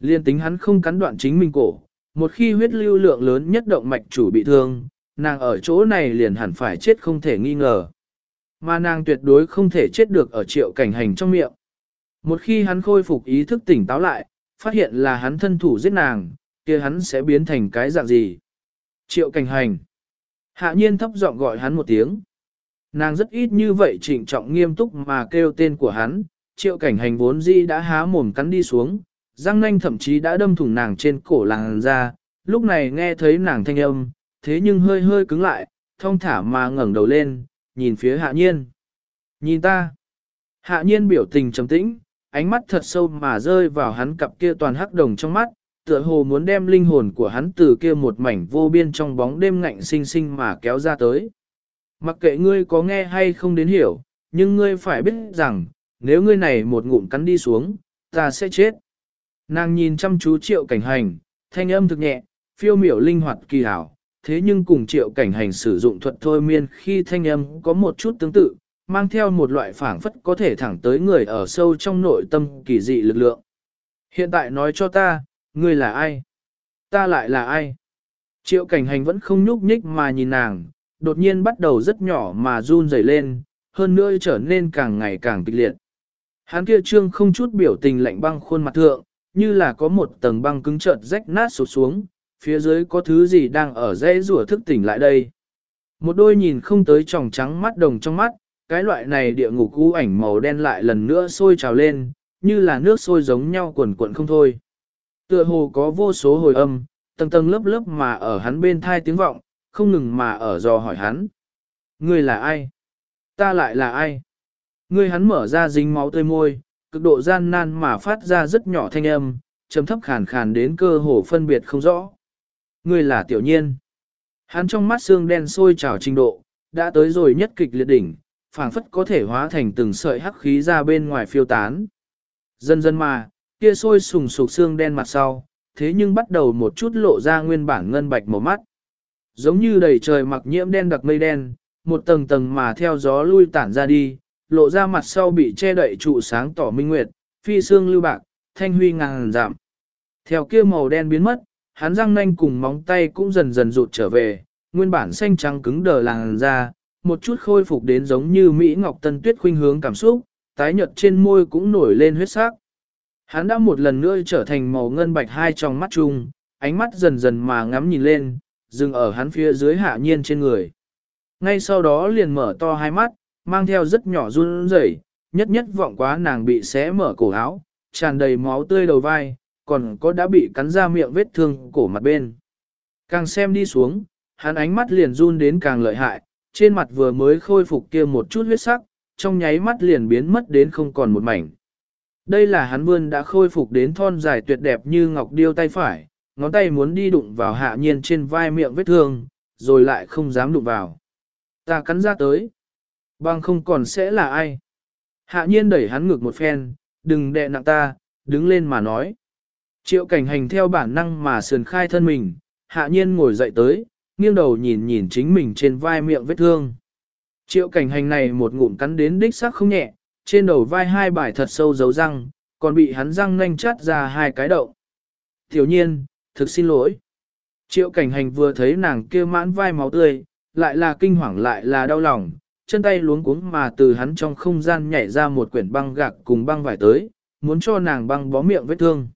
Liên tính hắn không cắn đoạn chính mình cổ, một khi huyết lưu lượng lớn nhất động mạch chủ bị thương, nàng ở chỗ này liền hẳn phải chết không thể nghi ngờ. Mà nàng tuyệt đối không thể chết được ở triệu cảnh hành trong miệng. Một khi hắn khôi phục ý thức tỉnh táo lại, phát hiện là hắn thân thủ giết nàng, kia hắn sẽ biến thành cái dạng gì? Triệu cảnh hành. Hạ nhiên thấp giọng gọi hắn một tiếng. Nàng rất ít như vậy trịnh trọng nghiêm túc mà kêu tên của hắn, triệu cảnh hành vốn dĩ đã há mồm cắn đi xuống, răng nanh thậm chí đã đâm thủng nàng trên cổ làng ra, lúc này nghe thấy nàng thanh âm, thế nhưng hơi hơi cứng lại, thông thả mà ngẩng đầu lên, nhìn phía hạ nhiên. Nhìn ta. Hạ nhiên biểu tình trầm tĩnh, ánh mắt thật sâu mà rơi vào hắn cặp kia toàn hắc đồng trong mắt, tựa hồ muốn đem linh hồn của hắn từ kia một mảnh vô biên trong bóng đêm ngạnh sinh sinh mà kéo ra tới. Mặc kệ ngươi có nghe hay không đến hiểu, nhưng ngươi phải biết rằng, nếu ngươi này một ngụm cắn đi xuống, ta sẽ chết. Nàng nhìn chăm chú triệu cảnh hành, thanh âm thực nhẹ, phiêu miểu linh hoạt kỳ hảo, thế nhưng cùng triệu cảnh hành sử dụng thuật thôi miên khi thanh âm có một chút tương tự, mang theo một loại phảng phất có thể thẳng tới người ở sâu trong nội tâm kỳ dị lực lượng. Hiện tại nói cho ta, ngươi là ai? Ta lại là ai? Triệu cảnh hành vẫn không nhúc nhích mà nhìn nàng, đột nhiên bắt đầu rất nhỏ mà run rẩy lên, hơn nữa trở nên càng ngày càng kịch liệt. Hắn kia trương không chút biểu tình lạnh băng khuôn mặt thượng, như là có một tầng băng cứng chợt rách nát sụp xuống, phía dưới có thứ gì đang ở dãy rùa thức tỉnh lại đây. Một đôi nhìn không tới tròng trắng mắt đồng trong mắt, cái loại này địa ngục u ảnh màu đen lại lần nữa sôi trào lên, như là nước sôi giống nhau quần cuộn không thôi. Tựa hồ có vô số hồi âm, tầng tầng lớp lớp mà ở hắn bên thai tiếng vọng, không ngừng mà ở dò hỏi hắn. Ngươi là ai? Ta lại là ai? Ngươi hắn mở ra dính máu tươi môi, cực độ gian nan mà phát ra rất nhỏ thanh âm, trầm thấp khàn khàn đến cơ hồ phân biệt không rõ. Ngươi là tiểu nhiên. Hắn trong mắt xương đen sôi trào trình độ, đã tới rồi nhất kịch liệt đỉnh, phảng phất có thể hóa thành từng sợi hắc khí ra bên ngoài phiêu tán. Dần dần mà, kia sôi sùng sục xương đen mặt sau, thế nhưng bắt đầu một chút lộ ra nguyên bản ngân bạch màu mắt. Giống như đầy trời mặc nhiễm đen đặc mây đen, một tầng tầng mà theo gió lui tản ra đi, lộ ra mặt sau bị che đậy trụ sáng tỏ minh nguyệt, phi xương lưu bạc, thanh huy ngàn giảm. Theo kia màu đen biến mất, hắn răng nanh cùng móng tay cũng dần dần rụt trở về, nguyên bản xanh trắng cứng đờ làn ra, một chút khôi phục đến giống như Mỹ Ngọc Tân Tuyết khuynh hướng cảm xúc, tái nhợt trên môi cũng nổi lên huyết sắc. Hắn đã một lần nữa trở thành màu ngân bạch hai trong mắt chung, ánh mắt dần dần mà ngắm nhìn lên, dừng ở hắn phía dưới hạ nhiên trên người. Ngay sau đó liền mở to hai mắt, mang theo rất nhỏ run rẩy, nhất nhất vọng quá nàng bị xé mở cổ áo, tràn đầy máu tươi đầu vai, còn có đã bị cắn ra miệng vết thương cổ mặt bên. Càng xem đi xuống, hắn ánh mắt liền run đến càng lợi hại, trên mặt vừa mới khôi phục kia một chút huyết sắc, trong nháy mắt liền biến mất đến không còn một mảnh. Đây là hắn vươn đã khôi phục đến thon dài tuyệt đẹp như ngọc điêu tay phải, ngón tay muốn đi đụng vào hạ nhiên trên vai miệng vết thương, rồi lại không dám đụng vào. Ta cắn ra tới. Bằng không còn sẽ là ai. Hạ nhiên đẩy hắn ngược một phen, đừng đè nặng ta, đứng lên mà nói. Triệu cảnh hành theo bản năng mà sườn khai thân mình, hạ nhiên ngồi dậy tới, nghiêng đầu nhìn nhìn chính mình trên vai miệng vết thương. Triệu cảnh hành này một ngụm cắn đến đích xác không nhẹ, trên đầu vai hai bài thật sâu dấu răng, còn bị hắn răng nanh chát ra hai cái đậu. Tiểu nhiên, thực xin lỗi. Triệu cảnh hành vừa thấy nàng kia mãn vai máu tươi, lại là kinh hoàng lại là đau lòng, chân tay luống cuống mà từ hắn trong không gian nhảy ra một quyển băng gạc cùng băng vải tới, muốn cho nàng băng bó miệng vết thương.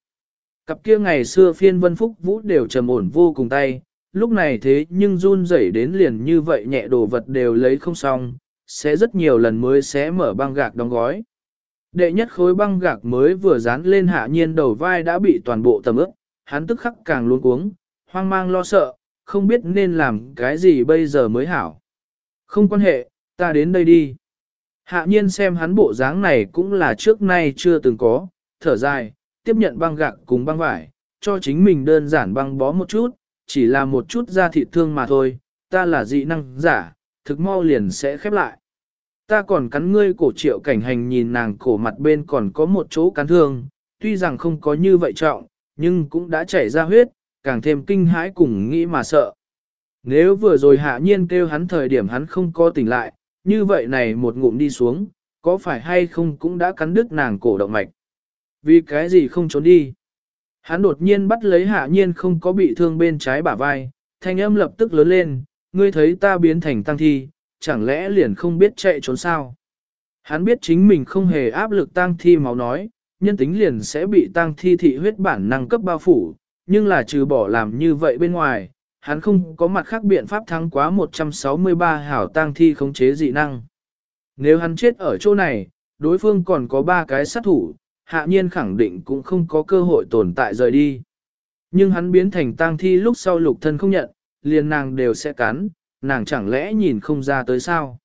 Cặp kia ngày xưa phiên vân phúc vũ đều trầm ổn vô cùng tay, lúc này thế nhưng run rẩy đến liền như vậy nhẹ đồ vật đều lấy không xong, sẽ rất nhiều lần mới sẽ mở băng gạc đóng gói. Đệ nhất khối băng gạc mới vừa dán lên hạ nhiên đầu vai đã bị toàn bộ tầm ướp, hắn tức khắc càng luôn cuống, hoang mang lo sợ, không biết nên làm cái gì bây giờ mới hảo. Không quan hệ, ta đến đây đi. Hạ nhiên xem hắn bộ dáng này cũng là trước nay chưa từng có, thở dài, tiếp nhận băng gạc cùng băng vải, cho chính mình đơn giản băng bó một chút, chỉ là một chút da thịt thương mà thôi, ta là dị năng giả, thực mau liền sẽ khép lại. Ta còn cắn ngươi cổ triệu cảnh hành nhìn nàng cổ mặt bên còn có một chỗ cắn thương, tuy rằng không có như vậy trọng, nhưng cũng đã chảy ra huyết, càng thêm kinh hãi cùng nghĩ mà sợ. Nếu vừa rồi hạ nhiên kêu hắn thời điểm hắn không có tỉnh lại, như vậy này một ngụm đi xuống, có phải hay không cũng đã cắn đứt nàng cổ động mạch. Vì cái gì không trốn đi? Hắn đột nhiên bắt lấy hạ nhiên không có bị thương bên trái bả vai, thanh âm lập tức lớn lên, ngươi thấy ta biến thành tăng thi, chẳng lẽ liền không biết chạy trốn sao? Hắn biết chính mình không hề áp lực tăng thi máu nói, nhân tính liền sẽ bị tăng thi thị huyết bản năng cấp bao phủ, nhưng là trừ bỏ làm như vậy bên ngoài, hắn không có mặt khác biện pháp thắng quá 163 hảo tăng thi khống chế dị năng. Nếu hắn chết ở chỗ này, đối phương còn có ba cái sát thủ, hạ nhiên khẳng định cũng không có cơ hội tồn tại rời đi. Nhưng hắn biến thành tang thi lúc sau lục thân không nhận, liền nàng đều sẽ cắn, nàng chẳng lẽ nhìn không ra tới sao.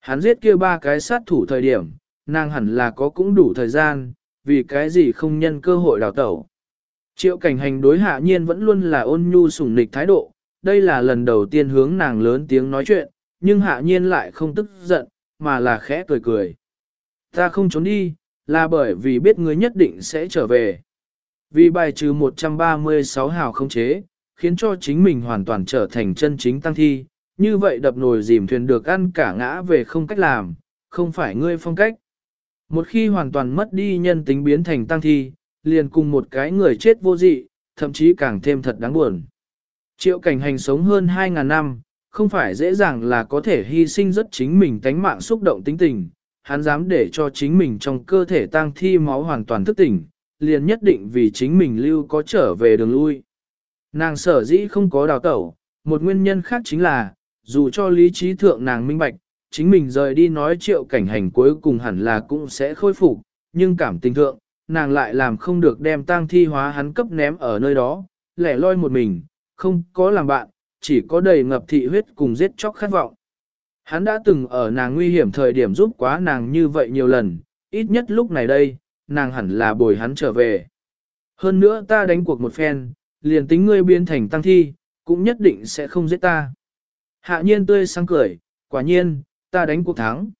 Hắn giết kia ba cái sát thủ thời điểm, nàng hẳn là có cũng đủ thời gian, vì cái gì không nhân cơ hội đào tẩu. Triệu cảnh hành đối hạ nhiên vẫn luôn là ôn nhu sủng nịch thái độ, đây là lần đầu tiên hướng nàng lớn tiếng nói chuyện, nhưng hạ nhiên lại không tức giận, mà là khẽ cười cười. Ta không trốn đi, là bởi vì biết ngươi nhất định sẽ trở về. Vì bài trừ 136 hào không chế, khiến cho chính mình hoàn toàn trở thành chân chính tăng thi, như vậy đập nồi dìm thuyền được ăn cả ngã về không cách làm, không phải ngươi phong cách. Một khi hoàn toàn mất đi nhân tính biến thành tăng thi, liền cùng một cái người chết vô dị, thậm chí càng thêm thật đáng buồn. Triệu cảnh hành sống hơn 2.000 năm, không phải dễ dàng là có thể hy sinh rất chính mình tánh mạng xúc động tính tình, hắn dám để cho chính mình trong cơ thể tang thi máu hoàn toàn thức tỉnh, liền nhất định vì chính mình lưu có trở về đường lui. Nàng sở dĩ không có đào tẩu, một nguyên nhân khác chính là, dù cho lý trí thượng nàng minh bạch, chính mình rời đi nói triệu cảnh hành cuối cùng hẳn là cũng sẽ khôi phục, nhưng cảm tình thượng, nàng lại làm không được đem tang thi hóa hắn cấp ném ở nơi đó, lẻ loi một mình, không có làm bạn, chỉ có đầy ngập thị huyết cùng giết chóc khát vọng. Hắn đã từng ở nàng nguy hiểm thời điểm giúp quá nàng như vậy nhiều lần, ít nhất lúc này đây, nàng hẳn là bồi hắn trở về. Hơn nữa ta đánh cuộc một phen, liền tính ngươi biến thành tăng thi, cũng nhất định sẽ không giết ta. Hạ nhiên tươi sáng cười, quả nhiên, ta đánh cuộc thắng.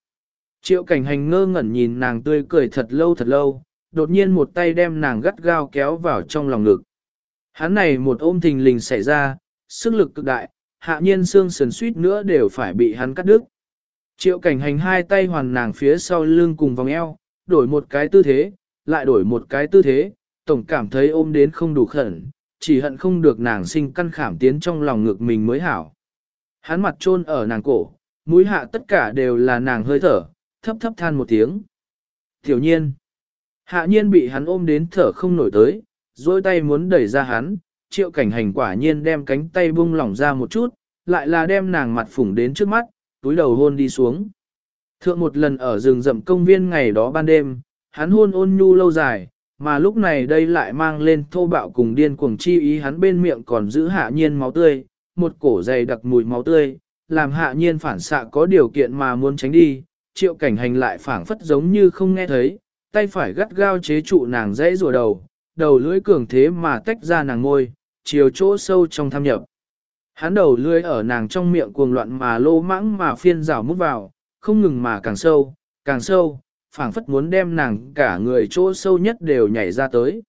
Triệu cảnh hành ngơ ngẩn nhìn nàng tươi cười thật lâu thật lâu, đột nhiên một tay đem nàng gắt gao kéo vào trong lòng ngực. Hắn này một ôm thình lình xảy ra, sức lực cực đại, hạ nhiên xương sườn suýt nữa đều phải bị hắn cắt đứt. Triệu cảnh hành hai tay hoàn nàng phía sau lưng cùng vòng eo, đổi một cái tư thế, lại đổi một cái tư thế, tổng cảm thấy ôm đến không đủ khẩn, chỉ hận không được nàng sinh căn khảm tiến trong lòng ngực mình mới hảo. Hắn mặt trôn ở nàng cổ, mũi hạ tất cả đều là nàng hơi thở, thấp thấp than một tiếng. Tiểu nhiên. Hạ nhiên bị hắn ôm đến thở không nổi tới, dôi tay muốn đẩy ra hắn, triệu cảnh hành quả nhiên đem cánh tay bung lỏng ra một chút, lại là đem nàng mặt phủng đến trước mắt, túi đầu hôn đi xuống. Thượng một lần ở rừng rậm công viên ngày đó ban đêm, hắn hôn ôn nhu lâu dài, mà lúc này đây lại mang lên thô bạo cùng điên cuồng chi ý hắn bên miệng còn giữ hạ nhiên máu tươi, một cổ dày đặc mùi máu tươi, làm hạ nhiên phản xạ có điều kiện mà muốn tránh đi, triệu cảnh hành lại phản phất giống như không nghe thấy, tay phải gắt gao chế trụ nàng dãy rùa đầu, đầu lưỡi cường thế mà tách ra nàng ngôi, chiều chỗ sâu trong tham nhập. Hắn đầu lưỡi ở nàng trong miệng cuồng loạn mà lô mãng mà phiên rào mút vào, không ngừng mà càng sâu, càng sâu, phảng phất muốn đem nàng cả người chỗ sâu nhất đều nhảy ra tới.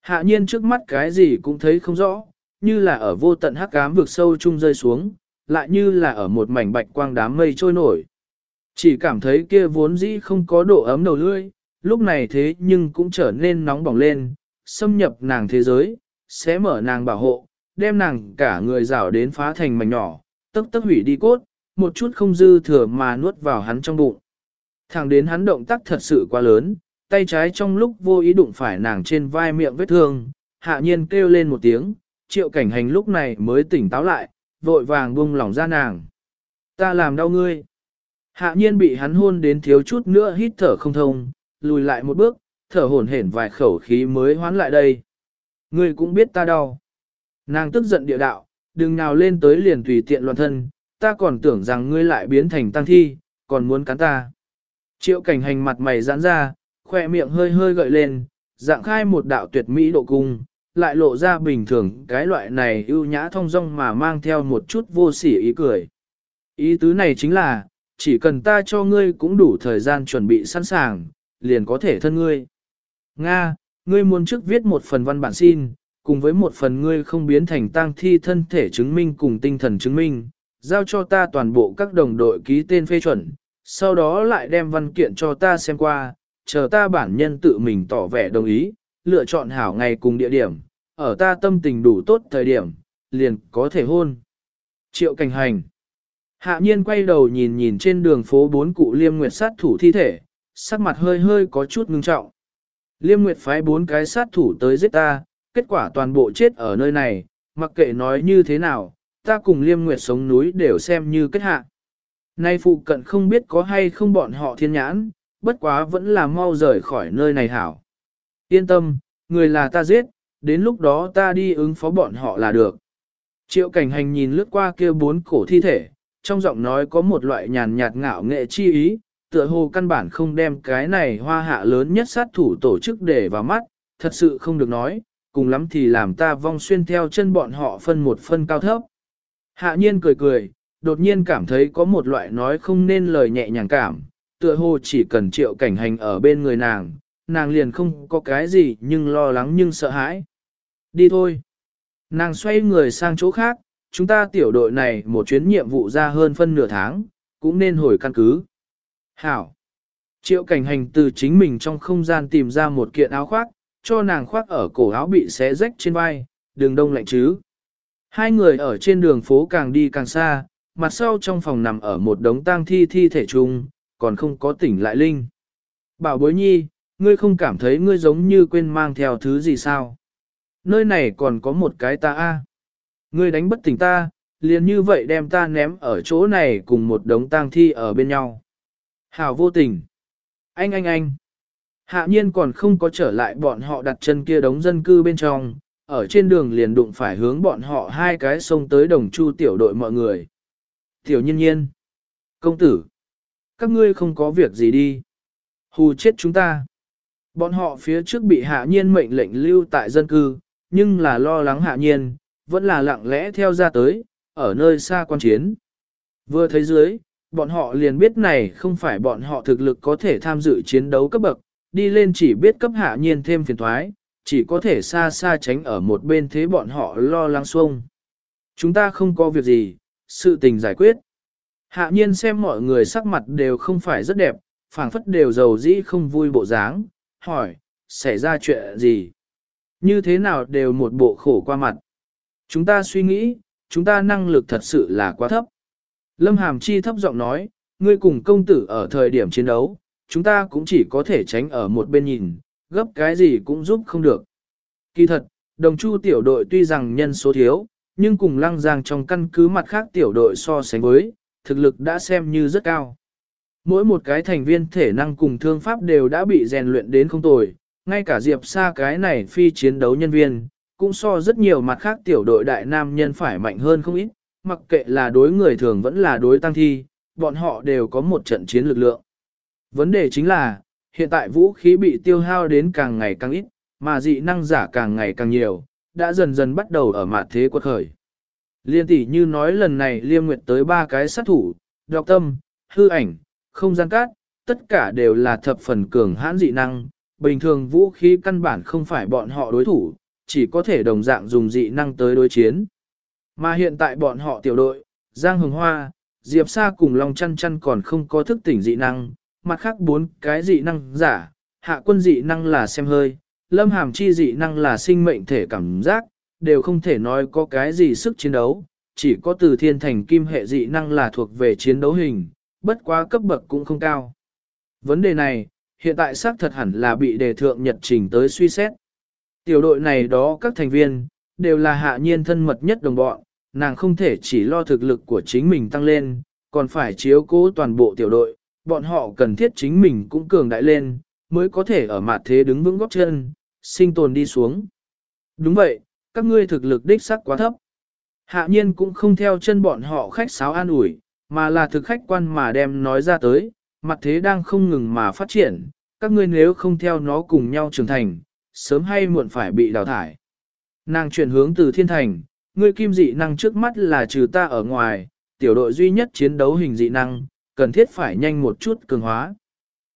Hạ nhiên trước mắt cái gì cũng thấy không rõ, như là ở vô tận hắc ám vực sâu chung rơi xuống, lại như là ở một mảnh bạch quang đám mây trôi nổi. Chỉ cảm thấy kia vốn dĩ không có độ ấm đầu lưỡi, lúc này thế nhưng cũng trở nên nóng bỏng lên, xâm nhập nàng thế giới, sẽ mở nàng bảo hộ, đem nàng cả người rảo đến phá thành mảnh nhỏ, tức tức hủy đi cốt, một chút không dư thừa mà nuốt vào hắn trong bụng. Thẳng đến hắn động tác thật sự quá lớn, tay trái trong lúc vô ý đụng phải nàng trên vai miệng vết thương, hạ nhiên kêu lên một tiếng, triệu cảnh hành lúc này mới tỉnh táo lại, vội vàng buông lỏng ra nàng. Ta làm đau ngươi. Hạ nhiên bị hắn hôn đến thiếu chút nữa hít thở không thông, lùi lại một bước, thở hổn hển vài khẩu khí mới hoán lại đây. Ngươi cũng biết ta đau. Nàng tức giận địa đạo, đừng nào lên tới liền tùy tiện loạn thân, ta còn tưởng rằng ngươi lại biến thành tăng thi, còn muốn cắn ta. Triệu cảnh hành mặt mày giãn ra, khoe miệng hơi hơi gợi lên, dạng khai một đạo tuyệt mỹ độ cung, lại lộ ra bình thường cái loại này ưu nhã thông dong mà mang theo một chút vô sỉ ý cười. Ý tứ này chính là, chỉ cần ta cho ngươi cũng đủ thời gian chuẩn bị sẵn sàng, liền có thể thân ngươi. Nga, ngươi muốn trước viết một phần văn bản xin, cùng với một phần ngươi không biến thành tang thi thân thể chứng minh cùng tinh thần chứng minh, giao cho ta toàn bộ các đồng đội ký tên phê chuẩn, sau đó lại đem văn kiện cho ta xem qua, chờ ta bản nhân tự mình tỏ vẻ đồng ý, lựa chọn hảo ngày cùng địa điểm, ở ta tâm tình đủ tốt thời điểm, liền có thể hôn. Triệu cảnh hành Hạ nhiên quay đầu nhìn nhìn trên đường phố bốn cụ liêm nguyệt sát thủ thi thể, sắc mặt hơi hơi có chút ngưng trọng. Liêm nguyệt phái bốn cái sát thủ tới giết ta, kết quả toàn bộ chết ở nơi này, mặc kệ nói như thế nào, ta cùng liêm nguyệt sống núi đều xem như kết hạ. Nay phụ cận không biết có hay không bọn họ thiên nhãn, bất quá vẫn là mau rời khỏi nơi này hảo. Yên tâm, người là ta giết, đến lúc đó ta đi ứng phó bọn họ là được. Triệu cảnh hành nhìn lướt qua kia bốn cổ thi thể, trong giọng nói có một loại nhàn nhạt ngạo nghệ chi ý, tựa hồ căn bản không đem cái này hoa hạ lớn nhất sát thủ tổ chức để vào mắt, thật sự không được nói, cùng lắm thì làm ta vong xuyên theo chân bọn họ phân một phân cao thấp. Hạ nhiên cười cười, đột nhiên cảm thấy có một loại nói không nên lời nhẹ nhàng cảm, tựa hồ chỉ cần triệu cảnh hành ở bên người nàng, nàng liền không có cái gì nhưng lo lắng nhưng sợ hãi. Đi thôi. Nàng xoay người sang chỗ khác, chúng ta tiểu đội này một chuyến nhiệm vụ ra hơn phân nửa tháng, cũng nên hồi căn cứ. Hảo. Triệu cảnh hành từ chính mình trong không gian tìm ra một kiện áo khoác, cho nàng khoác ở cổ áo bị xé rách trên vai, đường đông lạnh chứ. Hai người ở trên đường phố càng đi càng xa, mặt sau trong phòng nằm ở một đống tang thi thi thể chung, còn không có tỉnh lại linh. Bảo bối nhi, ngươi không cảm thấy ngươi giống như quên mang theo thứ gì sao? Nơi này còn có một cái ta a. Ngươi đánh bất tỉnh ta, liền như vậy đem ta ném ở chỗ này cùng một đống tang thi ở bên nhau. Hảo vô tình. Anh anh anh. Hạ nhiên còn không có trở lại bọn họ đặt chân kia đống dân cư bên trong, ở trên đường liền đụng phải hướng bọn họ hai cái sông tới đồng chu tiểu đội mọi người. Tiểu nhiên nhiên. Công tử. Các ngươi không có việc gì đi. Hù chết chúng ta. Bọn họ phía trước bị hạ nhiên mệnh lệnh lưu tại dân cư, nhưng là lo lắng hạ nhiên, vẫn là lặng lẽ theo ra tới, ở nơi xa quan chiến. Vừa thấy dưới, bọn họ liền biết này không phải bọn họ thực lực có thể tham dự chiến đấu cấp bậc, đi lên chỉ biết cấp hạ nhiên thêm phiền thoái, chỉ có thể xa xa tránh ở một bên thế bọn họ lo lắng xuông. Chúng ta không có việc gì, sự tình giải quyết. Hạ nhiên xem mọi người sắc mặt đều không phải rất đẹp, phảng phất đều giàu dĩ không vui bộ dáng, hỏi, xảy ra chuyện gì? Như thế nào đều một bộ khổ qua mặt. Chúng ta suy nghĩ, chúng ta năng lực thật sự là quá thấp. Lâm Hàm Chi thấp giọng nói, ngươi cùng công tử ở thời điểm chiến đấu, chúng ta cũng chỉ có thể tránh ở một bên nhìn, gấp cái gì cũng giúp không được. Kỳ thật, đồng chu tiểu đội tuy rằng nhân số thiếu, nhưng cùng lăng giang trong căn cứ mặt khác tiểu đội so sánh với, thực lực đã xem như rất cao. Mỗi một cái thành viên thể năng cùng thương pháp đều đã bị rèn luyện đến không tồi, ngay cả Diệp Sa cái này phi chiến đấu nhân viên, cũng so rất nhiều mặt khác tiểu đội đại nam nhân phải mạnh hơn không ít, mặc kệ là đối người thường vẫn là đối tăng thi, bọn họ đều có một trận chiến lực lượng. Vấn đề chính là, hiện tại vũ khí bị tiêu hao đến càng ngày càng ít, mà dị năng giả càng ngày càng nhiều, đã dần dần bắt đầu ở mạn thế quật khởi. Liên tỷ như nói lần này liêm nguyệt tới ba cái sát thủ, đọc tâm, hư ảnh, không gian cát, tất cả đều là thập phần cường hãn dị năng, bình thường vũ khí căn bản không phải bọn họ đối thủ, chỉ có thể đồng dạng dùng dị năng tới đối chiến. Mà hiện tại bọn họ tiểu đội, Giang Hồng Hoa, Diệp Sa cùng Long Chăn Chăn còn không có thức tỉnh dị năng, mặt khác bốn cái dị năng giả, hạ quân dị năng là xem hơi, lâm hàm chi dị năng là sinh mệnh thể cảm giác, đều không thể nói có cái gì sức chiến đấu, chỉ có từ thiên thành kim hệ dị năng là thuộc về chiến đấu hình, bất quá cấp bậc cũng không cao. Vấn đề này, hiện tại xác thật hẳn là bị đề thượng nhật trình tới suy xét. Tiểu đội này đó các thành viên, đều là hạ nhiên thân mật nhất đồng bọn, nàng không thể chỉ lo thực lực của chính mình tăng lên, còn phải chiếu cố toàn bộ tiểu đội, bọn họ cần thiết chính mình cũng cường đại lên, mới có thể ở mặt thế đứng vững góc chân, sinh tồn đi xuống. Đúng vậy, các ngươi thực lực đích sắc quá thấp. Hạ nhiên cũng không theo chân bọn họ khách sáo an ủi, mà là thực khách quan mà đem nói ra tới, mặt thế đang không ngừng mà phát triển, các ngươi nếu không theo nó cùng nhau trưởng thành, sớm hay muộn phải bị đào thải. Nàng chuyển hướng từ thiên thành, ngươi kim dị năng trước mắt là trừ ta ở ngoài, tiểu đội duy nhất chiến đấu hình dị năng, cần thiết phải nhanh một chút cường hóa.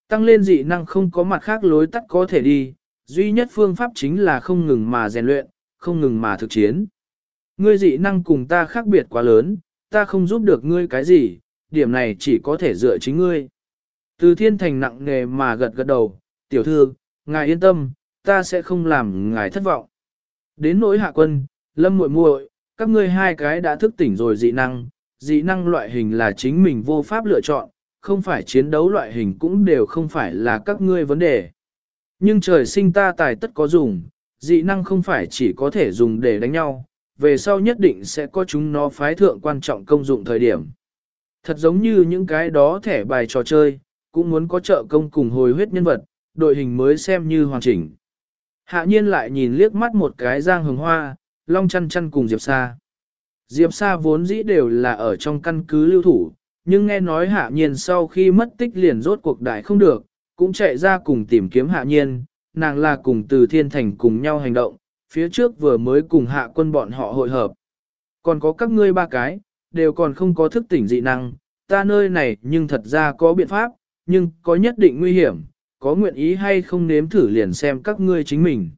Tăng lên dị năng không có mặt khác lối tắt có thể đi, duy nhất phương pháp chính là không ngừng mà rèn luyện, không ngừng mà thực chiến. Ngươi dị năng cùng ta khác biệt quá lớn, ta không giúp được ngươi cái gì, điểm này chỉ có thể dựa chính ngươi. Từ thiên thành nặng nề mà gật gật đầu, tiểu thư, ngài yên tâm, ta sẽ không làm ngài thất vọng. Đến nỗi hạ quân, lâm muội muội, các ngươi hai cái đã thức tỉnh rồi dị năng, dị năng loại hình là chính mình vô pháp lựa chọn, không phải chiến đấu loại hình cũng đều không phải là các ngươi vấn đề. Nhưng trời sinh ta tài tất có dùng, dị năng không phải chỉ có thể dùng để đánh nhau, về sau nhất định sẽ có chúng nó phái thượng quan trọng công dụng thời điểm. Thật giống như những cái đó thẻ bài trò chơi, cũng muốn có trợ công cùng hồi huyết nhân vật, đội hình mới xem như hoàn chỉnh. Hạ nhiên lại nhìn liếc mắt một cái giang hồng hoa, long chăn chăn cùng Diệp Sa. Diệp Sa vốn dĩ đều là ở trong căn cứ lưu thủ, nhưng nghe nói hạ nhiên sau khi mất tích liền rốt cuộc đại không được, cũng chạy ra cùng tìm kiếm hạ nhiên, nàng là cùng từ thiên thành cùng nhau hành động, phía trước vừa mới cùng hạ quân bọn họ hội hợp. Còn có các ngươi ba cái, đều còn không có thức tỉnh dị năng, ta nơi này nhưng thật ra có biện pháp, nhưng có nhất định nguy hiểm, có nguyện ý hay không nếm thử liền xem các ngươi chính mình.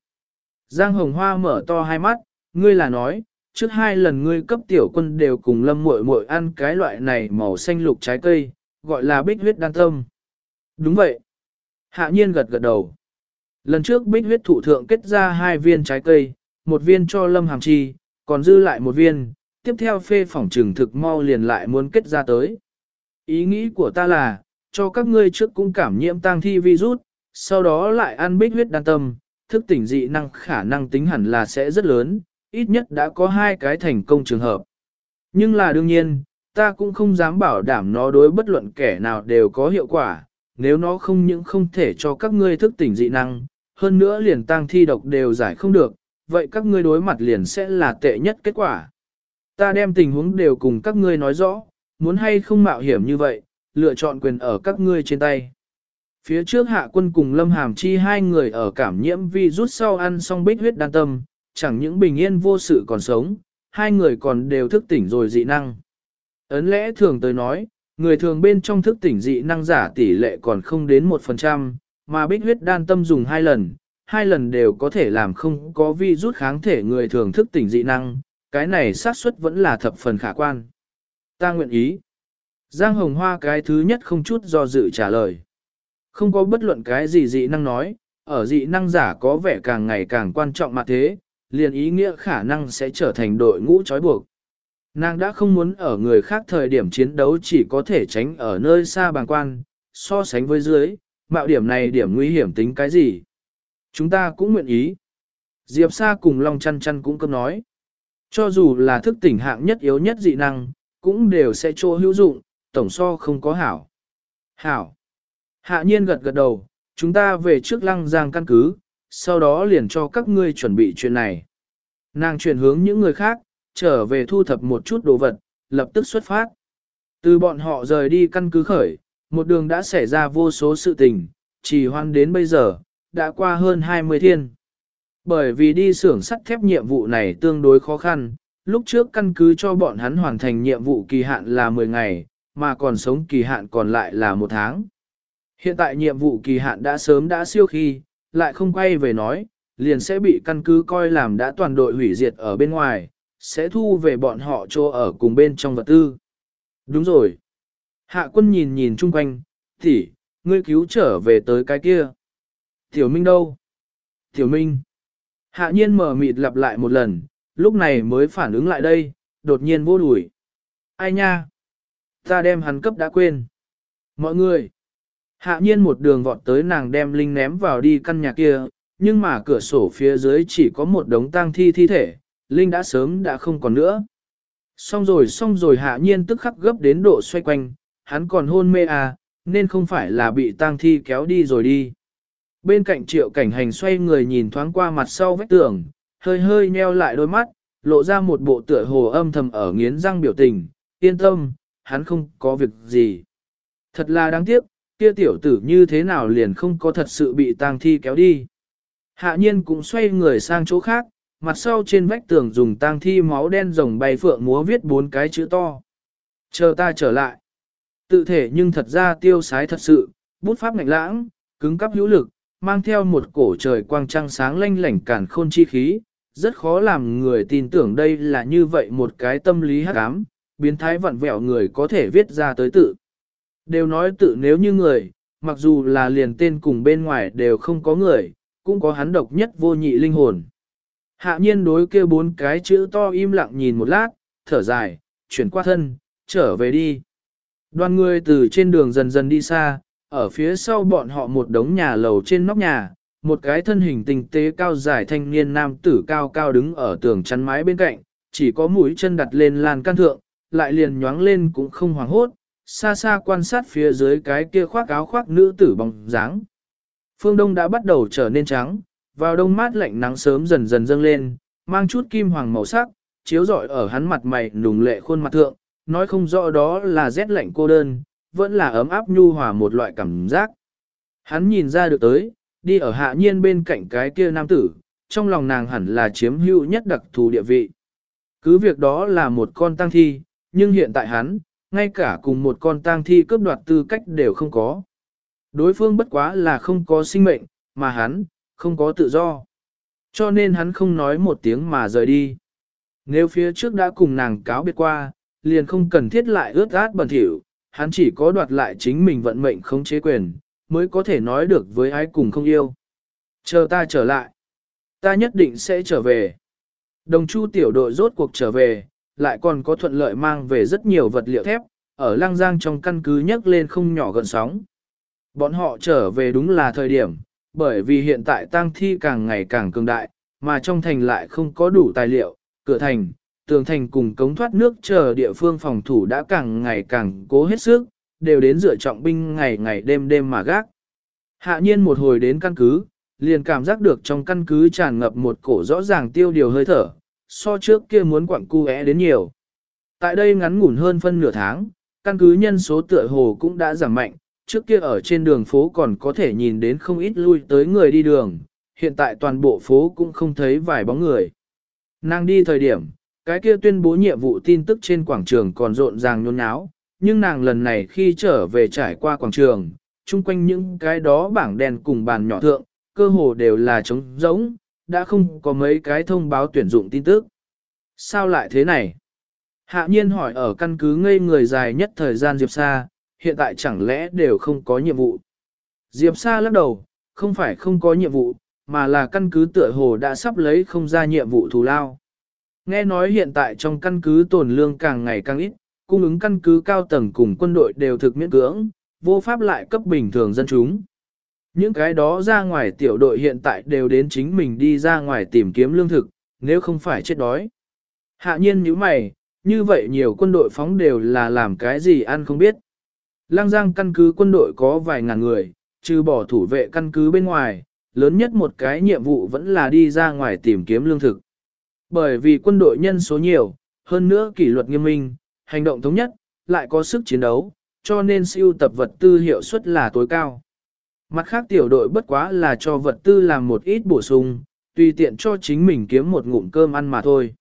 Giang Hồng Hoa mở to hai mắt, ngươi là nói, trước hai lần ngươi cấp tiểu quân đều cùng lâm muội muội ăn cái loại này màu xanh lục trái cây, gọi là bích huyết đan tâm. Đúng vậy. Hạ nhiên gật gật đầu. Lần trước bích huyết thụ thượng kết ra hai viên trái cây, một viên cho lâm hàm chi, còn dư lại một viên, tiếp theo phê phỏng trừng thực mau liền lại muốn kết ra tới. Ý nghĩ của ta là, cho các ngươi trước cũng cảm nhiễm tang thi virus, sau đó lại ăn bích huyết đan tâm, thức tỉnh dị năng khả năng tính hẳn là sẽ rất lớn, ít nhất đã có hai cái thành công trường hợp. Nhưng là đương nhiên, ta cũng không dám bảo đảm nó đối bất luận kẻ nào đều có hiệu quả, nếu nó không những không thể cho các ngươi thức tỉnh dị năng, hơn nữa liền tang thi độc đều giải không được, vậy các ngươi đối mặt liền sẽ là tệ nhất kết quả. Ta đem tình huống đều cùng các ngươi nói rõ, muốn hay không mạo hiểm như vậy, lựa chọn quyền ở các ngươi trên tay. Phía trước hạ quân cùng Lâm Hàm Chi hai người ở cảm nhiễm vi rút sau ăn xong bích huyết đan tâm, chẳng những bình yên vô sự còn sống, hai người còn đều thức tỉnh rồi dị năng. Ấn lẽ thường tới nói, người thường bên trong thức tỉnh dị năng giả tỷ lệ còn không đến 1%, mà bích huyết đan tâm dùng hai lần, hai lần đều có thể làm không có vi rút kháng thể người thường thức tỉnh dị năng, cái này xác suất vẫn là thập phần khả quan. Ta nguyện ý. Giang Hồng Hoa cái thứ nhất không chút do dự trả lời. Không có bất luận cái gì dị năng nói, ở dị năng giả có vẻ càng ngày càng quan trọng mà thế, liền ý nghĩa khả năng sẽ trở thành đội ngũ trói buộc. Nàng đã không muốn ở người khác thời điểm chiến đấu chỉ có thể tránh ở nơi xa bàng quan, so sánh với dưới, mạo điểm này điểm nguy hiểm tính cái gì. Chúng ta cũng nguyện ý. Diệp Sa cùng Long chăn chăn cũng cấp nói. Cho dù là thức tỉnh hạng nhất yếu nhất dị năng, cũng đều sẽ chỗ hữu dụng, tổng so không có hảo. Hảo. Hạ nhiên gật gật đầu, chúng ta về trước lăng giang căn cứ, sau đó liền cho các ngươi chuẩn bị chuyện này. Nàng chuyển hướng những người khác, trở về thu thập một chút đồ vật, lập tức xuất phát. Từ bọn họ rời đi căn cứ khởi, một đường đã xảy ra vô số sự tình, chỉ hoan đến bây giờ, đã qua hơn 20 thiên. Bởi vì đi xưởng sắt thép nhiệm vụ này tương đối khó khăn, lúc trước căn cứ cho bọn hắn hoàn thành nhiệm vụ kỳ hạn là 10 ngày, mà còn sống kỳ hạn còn lại là một tháng. Hiện tại nhiệm vụ kỳ hạn đã sớm đã siêu khi, lại không quay về nói, liền sẽ bị căn cứ coi làm đã toàn đội hủy diệt ở bên ngoài, sẽ thu về bọn họ cho ở cùng bên trong vật tư. Đúng rồi. Hạ quân nhìn nhìn chung quanh, thì, ngươi cứu trở về tới cái kia. Tiểu Minh đâu? Tiểu Minh. Hạ nhiên mở mịt lặp lại một lần, lúc này mới phản ứng lại đây, đột nhiên vô đuổi. Ai nha? Ta đem hắn cấp đã quên. Mọi người. Hạ nhiên một đường vọt tới nàng đem Linh ném vào đi căn nhà kia, nhưng mà cửa sổ phía dưới chỉ có một đống tang thi thi thể, Linh đã sớm đã không còn nữa. Xong rồi xong rồi hạ nhiên tức khắc gấp đến độ xoay quanh, hắn còn hôn mê à, nên không phải là bị tang thi kéo đi rồi đi. Bên cạnh triệu cảnh hành xoay người nhìn thoáng qua mặt sau vách tường, hơi hơi nheo lại đôi mắt, lộ ra một bộ tựa hồ âm thầm ở nghiến răng biểu tình, yên tâm, hắn không có việc gì. Thật là đáng tiếc, kia tiểu tử như thế nào liền không có thật sự bị tang thi kéo đi. Hạ nhiên cũng xoay người sang chỗ khác, mặt sau trên vách tường dùng tang thi máu đen rồng bay phượng múa viết bốn cái chữ to. Chờ ta trở lại. Tự thể nhưng thật ra tiêu sái thật sự, bút pháp ngạnh lãng, cứng cắp hữu lực, mang theo một cổ trời quang trăng sáng lanh lảnh cản khôn chi khí, rất khó làm người tin tưởng đây là như vậy một cái tâm lý hắc ám, biến thái vặn vẹo người có thể viết ra tới tự. Đều nói tự nếu như người, mặc dù là liền tên cùng bên ngoài đều không có người, cũng có hắn độc nhất vô nhị linh hồn. Hạ nhiên đối kia bốn cái chữ to im lặng nhìn một lát, thở dài, chuyển qua thân, trở về đi. Đoàn người từ trên đường dần dần đi xa, ở phía sau bọn họ một đống nhà lầu trên nóc nhà, một cái thân hình tinh tế cao dài thanh niên nam tử cao cao đứng ở tường chắn mái bên cạnh, chỉ có mũi chân đặt lên lan can thượng, lại liền nhoáng lên cũng không hoảng hốt, xa xa quan sát phía dưới cái kia khoác áo khoác nữ tử bóng dáng. Phương Đông đã bắt đầu trở nên trắng, vào đông mát lạnh nắng sớm dần dần dâng lên, mang chút kim hoàng màu sắc, chiếu rọi ở hắn mặt mày nùng lệ khuôn mặt thượng, nói không rõ đó là rét lạnh cô đơn, vẫn là ấm áp nhu hòa một loại cảm giác. Hắn nhìn ra được tới, đi ở hạ nhiên bên cạnh cái kia nam tử, trong lòng nàng hẳn là chiếm hữu nhất đặc thù địa vị. Cứ việc đó là một con tang thi, nhưng hiện tại hắn, ngay cả cùng một con tang thi cướp đoạt tư cách đều không có. Đối phương bất quá là không có sinh mệnh, mà hắn, không có tự do. Cho nên hắn không nói một tiếng mà rời đi. Nếu phía trước đã cùng nàng cáo biệt qua, liền không cần thiết lại ướt át bẩn thỉu, hắn chỉ có đoạt lại chính mình vận mệnh không chế quyền, mới có thể nói được với ai cùng không yêu. Chờ ta trở lại. Ta nhất định sẽ trở về. Đồng chu tiểu đội rốt cuộc trở về, lại còn có thuận lợi mang về rất nhiều vật liệu thép, ở Lang Giang trong căn cứ nhấc lên không nhỏ gần sóng. Bọn họ trở về đúng là thời điểm, bởi vì hiện tại tang thi càng ngày càng cường đại, mà trong thành lại không có đủ tài liệu, cửa thành, tường thành cùng cống thoát nước chờ địa phương phòng thủ đã càng ngày càng cố hết sức, đều đến dựa trọng binh ngày ngày đêm đêm mà gác. Hạ nhiên một hồi đến căn cứ, liền cảm giác được trong căn cứ tràn ngập một cổ rõ ràng tiêu điều hơi thở, so trước kia muốn quặng cu é đến nhiều. Tại đây ngắn ngủn hơn phân nửa tháng, căn cứ nhân số tựa hồ cũng đã giảm mạnh, trước kia ở trên đường phố còn có thể nhìn đến không ít lui tới người đi đường, hiện tại toàn bộ phố cũng không thấy vài bóng người. Nàng đi thời điểm, cái kia tuyên bố nhiệm vụ tin tức trên quảng trường còn rộn ràng nhôn nháo, nhưng nàng lần này khi trở về trải qua quảng trường, chung quanh những cái đó bảng đèn cùng bàn nhỏ thượng, cơ hồ đều là trống rỗng, đã không có mấy cái thông báo tuyển dụng tin tức. Sao lại thế này? Hạ nhiên hỏi ở căn cứ ngây người dài nhất thời gian Diệp Sa, hiện tại chẳng lẽ đều không có nhiệm vụ? Diệp Sa lắc đầu, không phải không có nhiệm vụ, mà là căn cứ tựa hồ đã sắp lấy không ra nhiệm vụ thù lao. Nghe nói hiện tại trong căn cứ tổn lương càng ngày càng ít, cung ứng căn cứ cao tầng cùng quân đội đều thực miễn cưỡng, vô pháp lại cấp bình thường dân chúng. Những cái đó ra ngoài tiểu đội hiện tại đều đến chính mình đi ra ngoài tìm kiếm lương thực, nếu không phải chết đói. Hạ nhiên như mày, như vậy nhiều quân đội phóng đều là làm cái gì ăn không biết. Lăng Giang căn cứ quân đội có vài ngàn người, trừ bỏ thủ vệ căn cứ bên ngoài, lớn nhất một cái nhiệm vụ vẫn là đi ra ngoài tìm kiếm lương thực. Bởi vì quân đội nhân số nhiều, hơn nữa kỷ luật nghiêm minh, hành động thống nhất, lại có sức chiến đấu, cho nên siêu tập vật tư hiệu suất là tối cao. Mặt khác tiểu đội bất quá là cho vật tư làm một ít bổ sung, tùy tiện cho chính mình kiếm một ngụm cơm ăn mà thôi.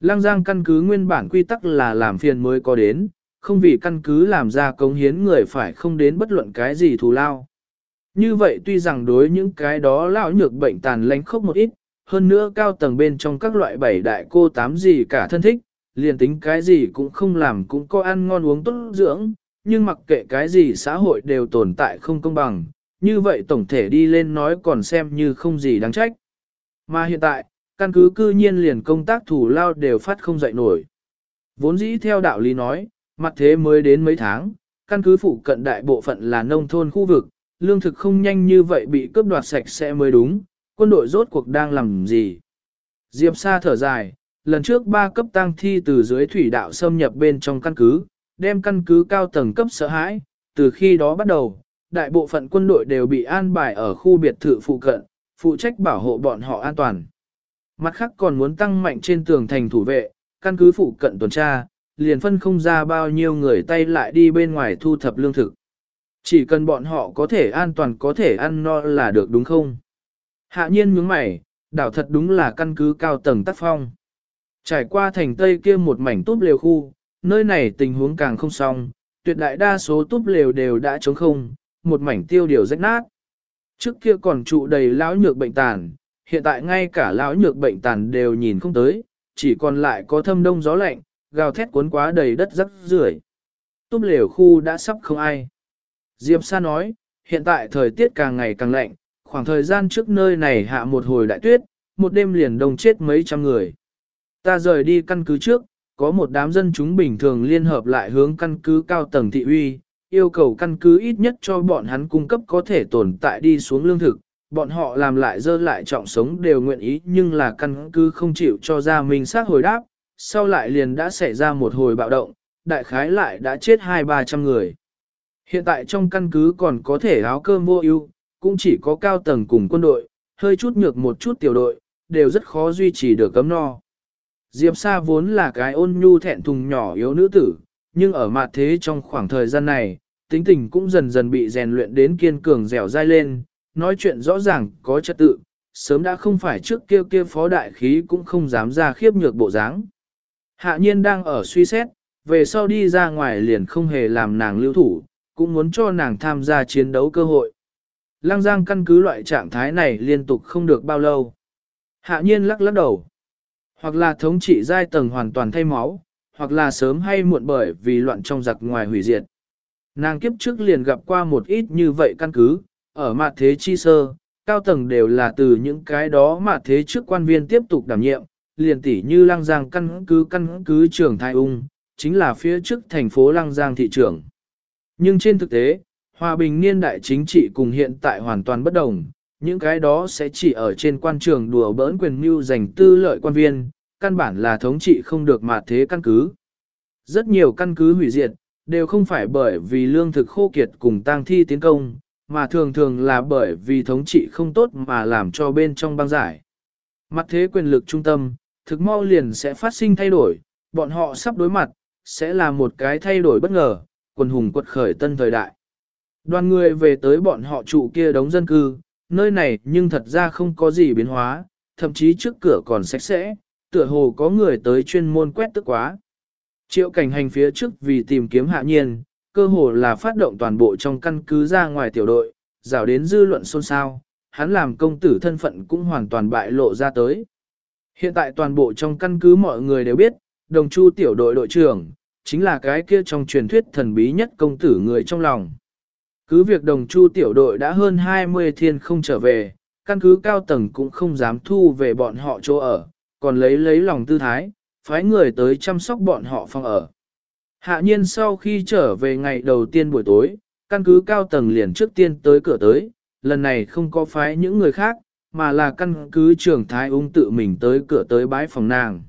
Lăng Giang căn cứ nguyên bản quy tắc là làm phiền mới có đến, không vì căn cứ làm ra công hiến người phải không đến bất luận cái gì thù lao. Như vậy tuy rằng đối những cái đó lão nhược bệnh tàn lánh khốc một ít, hơn nữa cao tầng bên trong các loại bảy đại cô tám gì cả thân thích, liền tính cái gì cũng không làm cũng có ăn ngon uống tốt dưỡng, nhưng mặc kệ cái gì xã hội đều tồn tại không công bằng, như vậy tổng thể đi lên nói còn xem như không gì đáng trách. Mà hiện tại, căn cứ cư nhiên liền công tác thủ lao đều phát không dậy nổi. Vốn dĩ theo đạo lý nói, mặt thế mới đến mấy tháng, căn cứ phụ cận đại bộ phận là nông thôn khu vực, lương thực không nhanh như vậy bị cướp đoạt sạch sẽ mới đúng, quân đội rốt cuộc đang làm gì. Diệp Sa thở dài, lần trước ba cấp tăng thi từ dưới thủy đạo xâm nhập bên trong căn cứ, đem căn cứ cao tầng cấp sợ hãi, từ khi đó bắt đầu, đại bộ phận quân đội đều bị an bài ở khu biệt thự phụ cận, phụ trách bảo hộ bọn họ an toàn. Mặt khác còn muốn tăng mạnh trên tường thành thủ vệ, căn cứ phụ cận tuần tra, liền phân không ra bao nhiêu người tay lại đi bên ngoài thu thập lương thực. Chỉ cần bọn họ có thể an toàn có thể ăn no là được đúng không? Hạ nhiên nhướng mày, đảo thật đúng là căn cứ cao tầng tác phong. Trải qua thành tây kia một mảnh túp lều khu, nơi này tình huống càng không xong, tuyệt đại đa số túp lều đều đã trống không, một mảnh tiêu điều rách nát. Trước kia còn trụ đầy lão nhược bệnh tàn, hiện tại ngay cả lão nhược bệnh tàn đều nhìn không tới, chỉ còn lại có thâm đông gió lạnh, gào thét cuốn quá đầy đất rắc rưởi. Túp lều khu đã sắp không ai. Diệp Sa nói, hiện tại thời tiết càng ngày càng lạnh, khoảng thời gian trước nơi này hạ một hồi đại tuyết, một đêm liền đông chết mấy trăm người. Ta rời đi căn cứ trước, có một đám dân chúng bình thường liên hợp lại hướng căn cứ cao tầng thị uy, yêu cầu căn cứ ít nhất cho bọn hắn cung cấp có thể tồn tại đi xuống lương thực, bọn họ làm lại dơ lại trọng sống đều nguyện ý nhưng là căn cứ không chịu cho ra mình xác hồi đáp, sau lại liền đã xảy ra một hồi bạo động, đại khái lại đã chết hai ba trăm người. Hiện tại trong căn cứ còn có thể áo cơm vô ưu, cũng chỉ có cao tầng cùng quân đội, hơi chút nhược một chút tiểu đội, đều rất khó duy trì được cấm no. Diệp Sa vốn là cái ôn nhu thẹn thùng nhỏ yếu nữ tử, nhưng ở mặt thế trong khoảng thời gian này, tính tình cũng dần dần bị rèn luyện đến kiên cường dẻo dai lên, nói chuyện rõ ràng, có trật tự, sớm đã không phải trước kia kia phó đại khí cũng không dám ra khiếp nhược bộ dáng. Hạ nhiên đang ở suy xét, về sau đi ra ngoài liền không hề làm nàng lưu thủ, cũng muốn cho nàng tham gia chiến đấu cơ hội. Lăng Giang căn cứ loại trạng thái này liên tục không được bao lâu. Hạ nhiên lắc lắc đầu. Hoặc là thống trị giai tầng hoàn toàn thay máu, hoặc là sớm hay muộn bởi vì loạn trong giặc ngoài hủy diệt. Nàng kiếp trước liền gặp qua một ít như vậy căn cứ, ở mặt thế chi sơ, cao tầng đều là từ những cái đó mà thế trước quan viên tiếp tục đảm nhiệm, liền tỉ như Lăng Giang căn cứ căn cứ trưởng Thái Ung, chính là phía trước thành phố Lăng Giang thị trưởng. Nhưng trên thực tế, hòa bình niên đại chính trị cùng hiện tại hoàn toàn bất đồng, những cái đó sẽ chỉ ở trên quan trường đùa bỡn quyền mưu giành tư lợi quan viên, căn bản là thống trị không được mà thế căn cứ. Rất nhiều căn cứ hủy diệt, đều không phải bởi vì lương thực khô kiệt cùng tang thi tiến công, mà thường thường là bởi vì thống trị không tốt mà làm cho bên trong băng giải. Mặt thế quyền lực trung tâm, thực mau liền sẽ phát sinh thay đổi, bọn họ sắp đối mặt, sẽ là một cái thay đổi bất ngờ, quần hùng quật khởi tân thời đại. Đoàn người về tới bọn họ trụ kia đống dân cư, nơi này nhưng thật ra không có gì biến hóa, thậm chí trước cửa còn sạch sẽ, tựa hồ có người tới chuyên môn quét tức quá. Triệu cảnh hành phía trước vì tìm kiếm hạ nhiên, cơ hồ là phát động toàn bộ trong căn cứ ra ngoài tiểu đội, rào đến dư luận xôn xao, hắn làm công tử thân phận cũng hoàn toàn bại lộ ra tới. Hiện tại toàn bộ trong căn cứ mọi người đều biết, đồng chu tiểu đội đội trưởng, chính là cái kia trong truyền thuyết thần bí nhất công tử người trong lòng. Cứ việc đồng chu tiểu đội đã hơn 20 thiên không trở về, căn cứ cao tầng cũng không dám thu về bọn họ chỗ ở, còn lấy lấy lòng tư thái, phái người tới chăm sóc bọn họ phòng ở. Hạ nhiên sau khi trở về ngày đầu tiên buổi tối, căn cứ cao tầng liền trước tiên tới cửa tới, lần này không có phái những người khác, mà là căn cứ trưởng Thái ung tự mình tới cửa tới bái phòng nàng.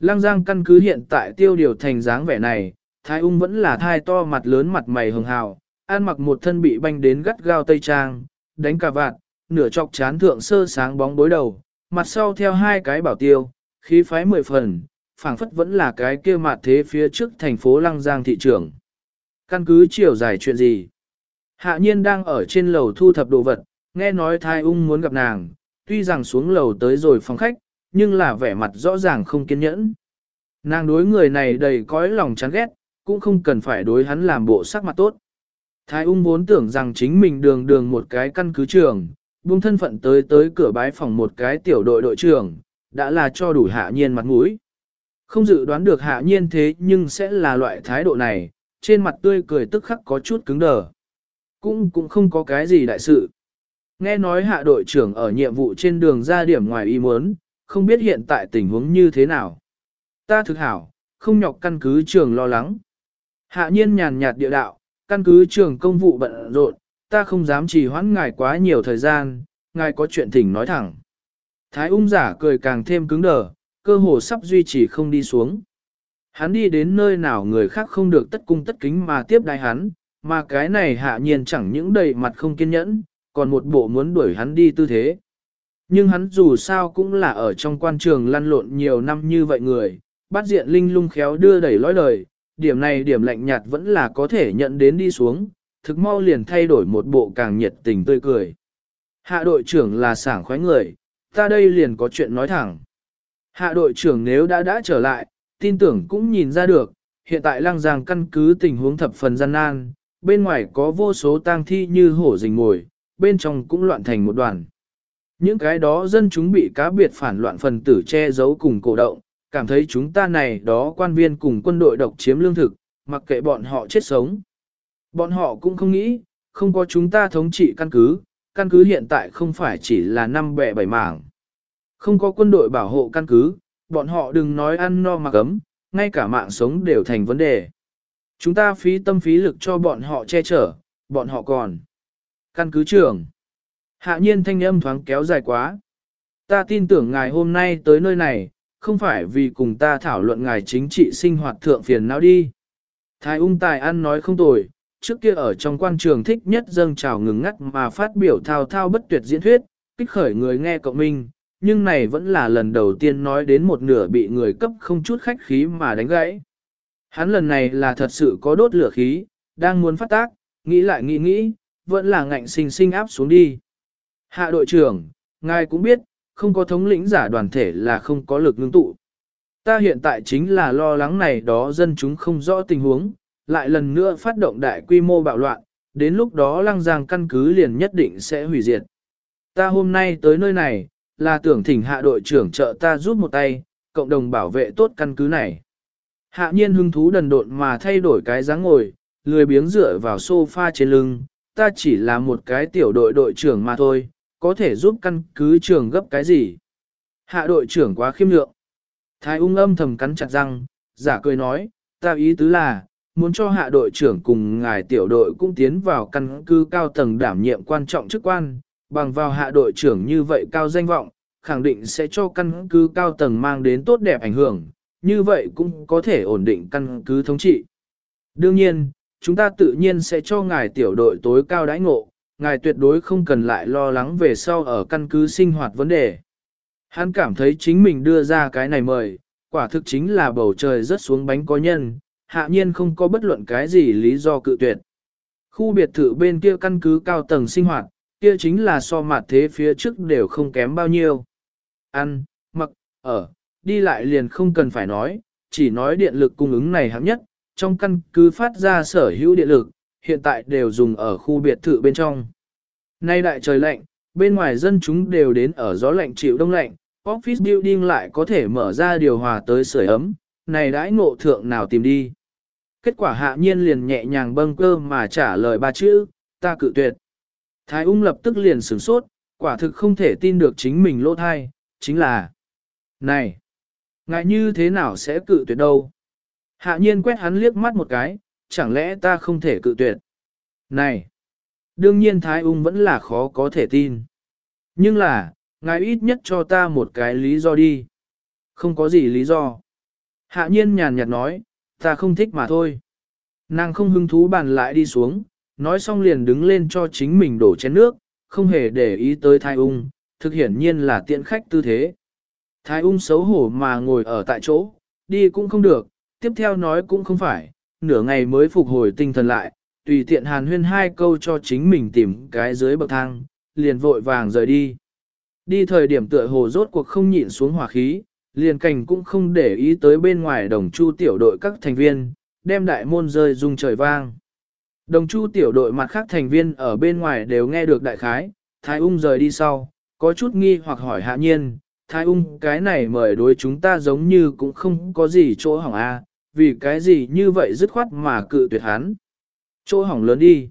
Lăng Giang căn cứ hiện tại tiêu điều thành dáng vẻ này, Thái ung vẫn là thai to mặt lớn mặt mày hường hào, an mặc một thân bị banh đến gắt gao tây trang, đánh cả vạt, nửa chọc chán thượng sơ sáng bóng bối đầu, mặt sau theo hai cái bảo tiêu, khí phái mười phần, phảng phất vẫn là cái kia mặt thế phía trước thành phố Lăng Giang thị trường. Căn cứ chiều dài chuyện gì? Hạ nhiên đang ở trên lầu thu thập đồ vật, nghe nói thai ung muốn gặp nàng, tuy rằng xuống lầu tới rồi phòng khách, nhưng là vẻ mặt rõ ràng không kiên nhẫn. Nàng đối người này đầy cõi lòng chán ghét, cũng không cần phải đối hắn làm bộ sắc mặt tốt. Thái ung vốn tưởng rằng chính mình đường đường một cái căn cứ trường, buông thân phận tới tới cửa bái phòng một cái tiểu đội đội trưởng, đã là cho đủ hạ nhiên mặt mũi. Không dự đoán được hạ nhiên thế nhưng sẽ là loại thái độ này, trên mặt tươi cười tức khắc có chút cứng đờ. Cũng cũng không có cái gì đại sự. Nghe nói hạ đội trưởng ở nhiệm vụ trên đường ra điểm ngoài ý muốn, không biết hiện tại tình huống như thế nào. Ta thực hảo, không nhọc căn cứ trường lo lắng. Hạ nhiên nhàn nhạt địa đạo, căn cứ trường công vụ bận rộn, ta không dám trì hoãn ngài quá nhiều thời gian, ngài có chuyện thỉnh nói thẳng. Thái ung giả cười càng thêm cứng đờ, cơ hồ sắp duy trì không đi xuống. Hắn đi đến nơi nào người khác không được tất cung tất kính mà tiếp đai hắn, mà cái này hạ nhiên chẳng những đầy mặt không kiên nhẫn, còn một bộ muốn đuổi hắn đi tư thế. Nhưng hắn dù sao cũng là ở trong quan trường lăn lộn nhiều năm như vậy người, bắt diện linh lung khéo đưa đẩy lối đời, điểm này điểm lạnh nhạt vẫn là có thể nhận đến đi xuống, thực mau liền thay đổi một bộ càng nhiệt tình tươi cười. Hạ đội trưởng là sảng khoái người, ta đây liền có chuyện nói thẳng. Hạ đội trưởng nếu đã đã trở lại, tin tưởng cũng nhìn ra được, hiện tại lăng giang căn cứ tình huống thập phần gian nan, bên ngoài có vô số tang thi như hổ rình ngồi, bên trong cũng loạn thành một đoàn. Những cái đó dân chúng bị cá biệt phản loạn phần tử che giấu cùng cổ động, cảm thấy chúng ta này đó quan viên cùng quân đội độc chiếm lương thực, mặc kệ bọn họ chết sống. Bọn họ cũng không nghĩ, không có chúng ta thống trị căn cứ, căn cứ hiện tại không phải chỉ là năm bẻ bảy mảng. Không có quân đội bảo hộ căn cứ, bọn họ đừng nói ăn no mà cấm, ngay cả mạng sống đều thành vấn đề. Chúng ta phí tâm phí lực cho bọn họ che chở, bọn họ còn. Căn cứ trưởng. Hạ nhiên thanh âm thoáng kéo dài quá. Ta tin tưởng ngài hôm nay tới nơi này, không phải vì cùng ta thảo luận ngài chính trị sinh hoạt thượng phiền não đi. Thái ung tài ăn nói không tồi, trước kia ở trong quan trường thích nhất dâng trào ngừng ngắt mà phát biểu thao thao bất tuyệt diễn thuyết, kích khởi người nghe cộng minh, nhưng này vẫn là lần đầu tiên nói đến một nửa bị người cấp không chút khách khí mà đánh gãy. Hắn lần này là thật sự có đốt lửa khí, đang muốn phát tác, nghĩ lại nghĩ nghĩ, vẫn là ngạnh sinh sinh áp xuống đi. Hạ đội trưởng, ngài cũng biết, không có thống lĩnh giả đoàn thể là không có lực ngưng tụ. Ta hiện tại chính là lo lắng này đó dân chúng không rõ tình huống, lại lần nữa phát động đại quy mô bạo loạn, đến lúc đó lăng giang căn cứ liền nhất định sẽ hủy diệt. Ta hôm nay tới nơi này, là tưởng thỉnh hạ đội trưởng trợ ta giúp một tay, cộng đồng bảo vệ tốt căn cứ này. Hạ nhiên hứng thú đần độn mà thay đổi cái dáng ngồi, lười biếng dựa vào sofa trên lưng, ta chỉ là một cái tiểu đội đội trưởng mà thôi, có thể giúp căn cứ trưởng gấp cái gì. Hạ đội trưởng quá khiêm lượng. Thái ung âm thầm cắn chặt răng, giả cười nói, ta ý tứ là, muốn cho hạ đội trưởng cùng ngài tiểu đội cũng tiến vào căn cứ cao tầng đảm nhiệm quan trọng chức quan, bằng vào hạ đội trưởng như vậy cao danh vọng, khẳng định sẽ cho căn cứ cao tầng mang đến tốt đẹp ảnh hưởng, như vậy cũng có thể ổn định căn cứ thống trị. Đương nhiên, chúng ta tự nhiên sẽ cho ngài tiểu đội tối cao đãi ngộ, ngài tuyệt đối không cần lại lo lắng về sau ở căn cứ sinh hoạt vấn đề. Hắn cảm thấy chính mình đưa ra cái này mời, quả thực chính là bầu trời rớt xuống bánh có nhân, hạ nhiên không có bất luận cái gì lý do cự tuyệt. Khu biệt thự bên kia căn cứ cao tầng sinh hoạt, kia chính là so mặt thế phía trước đều không kém bao nhiêu. Ăn, mặc, ở, đi lại liền không cần phải nói, chỉ nói điện lực cung ứng này hạng nhất, trong căn cứ phát ra sở hữu điện lực, hiện tại đều dùng ở khu biệt thự bên trong. Nay đại trời lạnh, bên ngoài dân chúng đều đến ở gió lạnh chịu đông lạnh, office building lại có thể mở ra điều hòa tới sưởi ấm, này đãi ngộ thượng nào tìm đi. Kết quả hạ nhiên liền nhẹ nhàng bâng cơ mà trả lời ba chữ, ta cự tuyệt. Thái ung lập tức liền sửng sốt, quả thực không thể tin được chính mình lỗ thai, chính là Này, ngại như thế nào sẽ cự tuyệt đâu? Hạ nhiên quét hắn liếc mắt một cái, chẳng lẽ ta không thể cự tuyệt? Này, Đương nhiên Thái ung vẫn là khó có thể tin. Nhưng là, ngài ít nhất cho ta một cái lý do đi. Không có gì lý do. Hạ nhiên nhàn nhạt nói, ta không thích mà thôi. Nàng không hứng thú bàn lại đi xuống, nói xong liền đứng lên cho chính mình đổ chén nước, không hề để ý tới Thái ung, thực hiển nhiên là tiện khách tư thế. Thái ung xấu hổ mà ngồi ở tại chỗ, đi cũng không được, tiếp theo nói cũng không phải, nửa ngày mới phục hồi tinh thần lại, tùy tiện hàn huyên hai câu cho chính mình tìm cái dưới bậc thang, liền vội vàng rời đi. Đi thời điểm tựa hồ rốt cuộc không nhịn xuống hỏa khí, liền cảnh cũng không để ý tới bên ngoài đồng chu tiểu đội các thành viên, đem đại môn rơi rung trời vang. Đồng chu tiểu đội mặt khác thành viên ở bên ngoài đều nghe được đại khái, thái ung rời đi sau, có chút nghi hoặc hỏi hạ nhiên, thái ung cái này mời đối chúng ta giống như cũng không có gì chỗ hỏng a, vì cái gì như vậy dứt khoát mà cự tuyệt hắn. Chỗ hỏng lớn đi.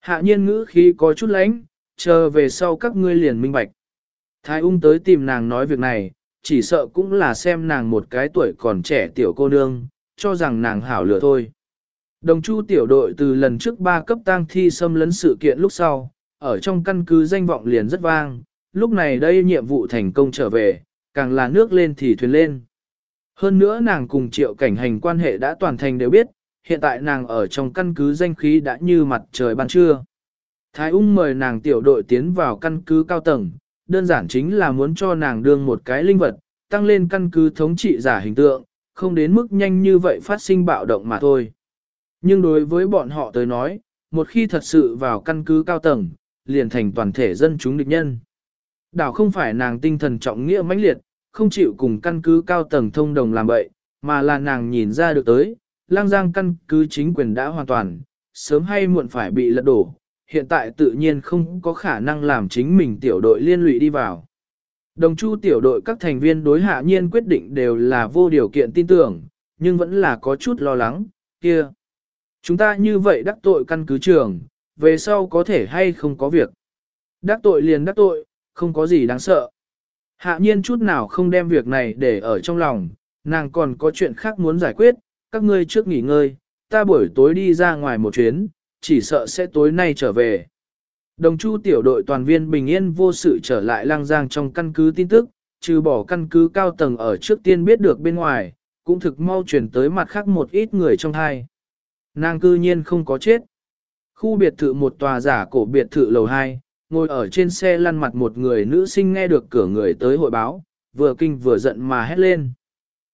Hạ nhiên ngữ khí có chút lánh, chờ về sau các ngươi liền minh bạch. Thái ung tới tìm nàng nói việc này, chỉ sợ cũng là xem nàng một cái tuổi còn trẻ tiểu cô nương, cho rằng nàng hảo lửa thôi. Đồng chu tiểu đội từ lần trước ba cấp tang thi xâm lấn sự kiện lúc sau, ở trong căn cứ danh vọng liền rất vang, lúc này đây nhiệm vụ thành công trở về, càng là nước lên thì thuyền lên. Hơn nữa nàng cùng triệu cảnh hành quan hệ đã toàn thành đều biết, hiện tại nàng ở trong căn cứ danh khí đã như mặt trời ban trưa. Thái ung mời nàng tiểu đội tiến vào căn cứ cao tầng, đơn giản chính là muốn cho nàng đương một cái linh vật, tăng lên căn cứ thống trị giả hình tượng, không đến mức nhanh như vậy phát sinh bạo động mà thôi. Nhưng đối với bọn họ tới nói, một khi thật sự vào căn cứ cao tầng, liền thành toàn thể dân chúng địch nhân. Đảo không phải nàng tinh thần trọng nghĩa mãnh liệt, không chịu cùng căn cứ cao tầng thông đồng làm bậy, mà là nàng nhìn ra được tới, lang giang căn cứ chính quyền đã hoàn toàn, sớm hay muộn phải bị lật đổ, hiện tại tự nhiên không có khả năng làm chính mình tiểu đội liên lụy đi vào. Đồng chu tiểu đội các thành viên đối hạ nhiên quyết định đều là vô điều kiện tin tưởng, nhưng vẫn là có chút lo lắng, kia. Chúng ta như vậy đắc tội căn cứ trường, về sau có thể hay không có việc. Đắc tội liền đắc tội, không có gì đáng sợ. Hạ nhiên chút nào không đem việc này để ở trong lòng, nàng còn có chuyện khác muốn giải quyết, các ngươi trước nghỉ ngơi, ta buổi tối đi ra ngoài một chuyến, chỉ sợ sẽ tối nay trở về. Đồng chu tiểu đội toàn viên bình yên vô sự trở lại lang giang trong căn cứ tin tức, trừ bỏ căn cứ cao tầng ở trước tiên biết được bên ngoài, cũng thực mau chuyển tới mặt khác một ít người trong hai. Nàng cư nhiên không có chết. Khu biệt thự một tòa giả cổ biệt thự lầu 2, ngồi ở trên xe lăn mặt một người nữ sinh nghe được cửa người tới hội báo, vừa kinh vừa giận mà hét lên.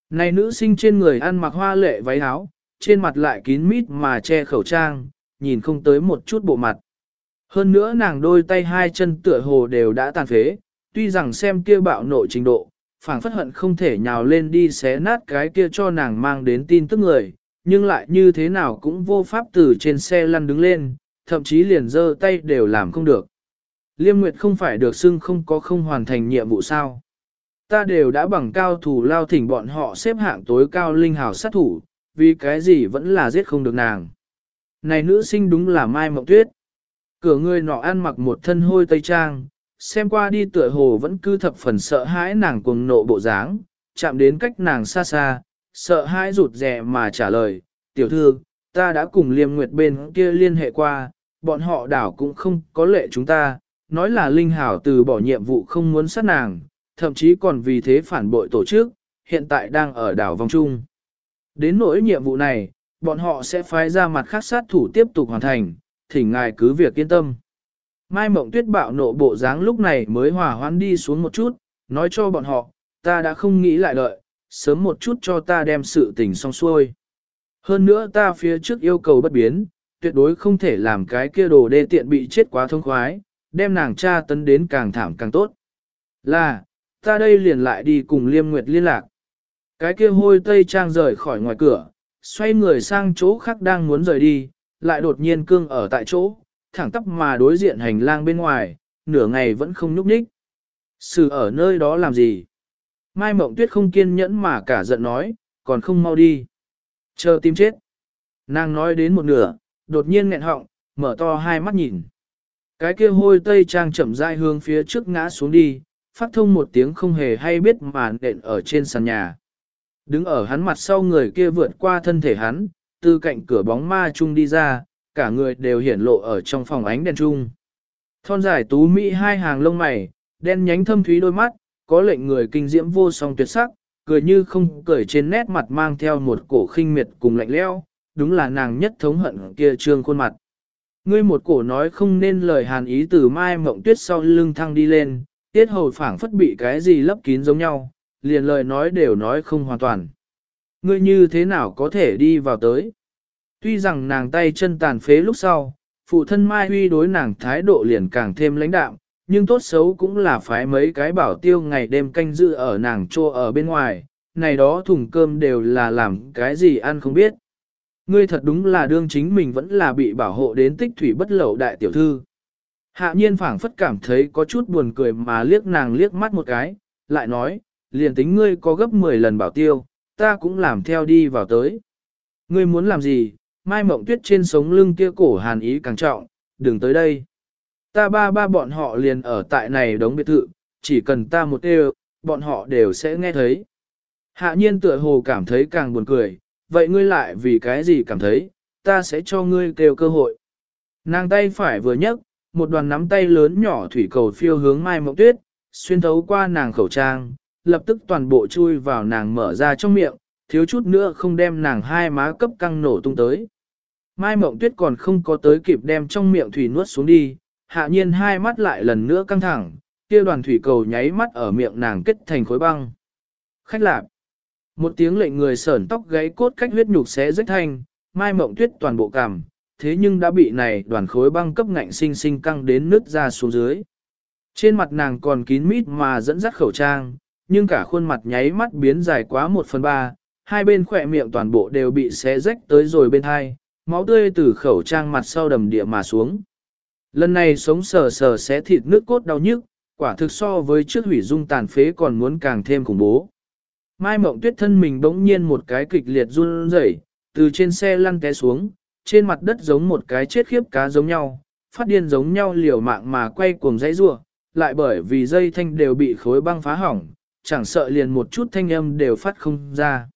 Này nữ sinh trên người ăn mặc hoa lệ váy áo, trên mặt lại kín mít mà che khẩu trang, nhìn không tới một chút bộ mặt. Hơn nữa nàng đôi tay hai chân tựa hồ đều đã tàn phế, tuy rằng xem kia bạo nộ trình độ, phảng phất hận không thể nhào lên đi xé nát cái kia cho nàng mang đến tin tức người, nhưng lại như thế nào cũng vô pháp từ trên xe lăn đứng lên, thậm chí liền giơ tay đều làm không được. Liêm Nguyệt không phải được xưng không có không hoàn thành nhiệm vụ sao. Ta đều đã bằng cao thủ lao thỉnh bọn họ xếp hạng tối cao linh hào sát thủ, vì cái gì vẫn là giết không được nàng. Này nữ sinh đúng là Mai Mộng Tuyết. Cửa người nọ ăn mặc một thân hôi tây trang, xem qua đi tựa hồ vẫn cứ thập phần sợ hãi nàng cuồng nộ bộ dáng, chạm đến cách nàng xa xa, sợ hãi rụt rè mà trả lời, tiểu thư, ta đã cùng liêm nguyệt bên kia liên hệ qua, bọn họ đảo cũng không có lệ chúng ta, nói là Linh Hảo từ bỏ nhiệm vụ không muốn sát nàng, thậm chí còn vì thế phản bội tổ chức, hiện tại đang ở đảo vòng trung. Đến nỗi nhiệm vụ này, bọn họ sẽ phái ra mặt khác sát thủ tiếp tục hoàn thành, thỉnh ngài cứ việc yên tâm. Mai mộng tuyết bạo nộ bộ dáng lúc này mới hòa hoãn đi xuống một chút, nói cho bọn họ, ta đã không nghĩ lại đợi, sớm một chút cho ta đem sự tình xong xuôi. Hơn nữa ta phía trước yêu cầu bất biến, tuyệt đối không thể làm cái kia đồ đê tiện bị chết quá thông khoái, đem nàng cha tấn đến càng thảm càng tốt. Là, ta đây liền lại đi cùng Liêm Nguyệt liên lạc. Cái kia hôi tây trang rời khỏi ngoài cửa, xoay người sang chỗ khác đang muốn rời đi, lại đột nhiên cương ở tại chỗ, thẳng tắp mà đối diện hành lang bên ngoài, nửa ngày vẫn không nhúc nhích. Sự ở nơi đó làm gì? Mai Mộng Tuyết không kiên nhẫn mà cả giận nói, còn không mau đi. Chờ tim chết. Nàng nói đến một nửa, đột nhiên nghẹn họng, mở to hai mắt nhìn. Cái kia hôi tây trang chậm rãi hướng phía trước ngã xuống đi, phát thông một tiếng không hề hay biết mà nện ở trên sàn nhà. Đứng ở hắn mặt sau người kia vượt qua thân thể hắn, từ cạnh cửa bóng ma chung đi ra, cả người đều hiển lộ ở trong phòng ánh đèn chung, Thon dài tú mỹ hai hàng lông mày, đen nhánh thâm thúy đôi mắt, có lệnh người kinh diễm vô song tuyệt sắc, cười như không cười trên nét mặt mang theo một cổ khinh miệt cùng lạnh lẽo, đúng là nàng nhất thống hận kia trương khuôn mặt. Ngươi một cổ nói không nên lời hàn ý từ mai mộng tuyết sau lưng thăng đi lên, tiết hầu phảng phất bị cái gì lấp kín giống nhau, liền lời nói đều nói không hoàn toàn. Ngươi như thế nào có thể đi vào tới? Tuy rằng nàng tay chân tàn phế lúc sau, phụ thân Mai Huy đối nàng thái độ liền càng thêm lãnh đạm, nhưng tốt xấu cũng là phải mấy cái bảo tiêu ngày đêm canh giữ ở nàng trô ở bên ngoài, này đó thùng cơm đều là làm cái gì ăn không biết. Ngươi thật đúng là đương chính mình vẫn là bị bảo hộ đến tích thủy bất lậu đại tiểu thư. Hạ nhiên phảng phất cảm thấy có chút buồn cười mà liếc nàng liếc mắt một cái, lại nói, liền tính ngươi có gấp 10 lần bảo tiêu, ta cũng làm theo đi vào tới. Ngươi muốn làm gì, mai mộng tuyết trên sống lưng kia cổ hàn ý càng trọng, đừng tới đây. Ta ba ba bọn họ liền ở tại này đống biệt thự, chỉ cần ta một đều, bọn họ đều sẽ nghe thấy. Hạ nhiên tựa hồ cảm thấy càng buồn cười, vậy ngươi lại vì cái gì cảm thấy, ta sẽ cho ngươi kêu cơ hội. Nàng tay phải vừa nhấc, một đoàn nắm tay lớn nhỏ thủy cầu phiêu hướng Mai Mộng Tuyết, xuyên thấu qua nàng khẩu trang, lập tức toàn bộ chui vào nàng mở ra trong miệng, thiếu chút nữa không đem nàng hai má cấp căng nổ tung tới. Mai Mộng Tuyết còn không có tới kịp đem trong miệng thủy nuốt xuống đi, hạ nhiên hai mắt lại lần nữa căng thẳng, kia đoàn thủy cầu nháy mắt ở miệng nàng kết thành khối băng. Khách lạp. Một tiếng lệnh người sởn tóc gáy cốt cách huyết nhục xé rách thanh, Mai Mộng Tuyết toàn bộ cằm, thế nhưng đã bị này đoàn khối băng cấp ngạnh sinh sinh căng đến nứt ra xuống dưới. Trên mặt nàng còn kín mít mà dẫn dắt khẩu trang, nhưng cả khuôn mặt nháy mắt biến dài quá một phần ba, hai bên khỏe miệng toàn bộ đều bị xé rách tới rồi bên hai, máu tươi từ khẩu trang mặt sau đầm địa mà xuống. Lần này sống sờ sờ xé thịt nước cốt đau nhức, quả thực so với trước hủy dung tàn phế còn muốn càng thêm khủng bố. Mai mộng tuyết thân mình bỗng nhiên một cái kịch liệt run rẩy, từ trên xe lăn té xuống, trên mặt đất giống một cái chết khiếp cá giống nhau, phát điên giống nhau liều mạng mà quay cuồng dãy rua, lại bởi vì dây thanh đều bị khối băng phá hỏng, chẳng sợ liền một chút thanh âm đều phát không ra.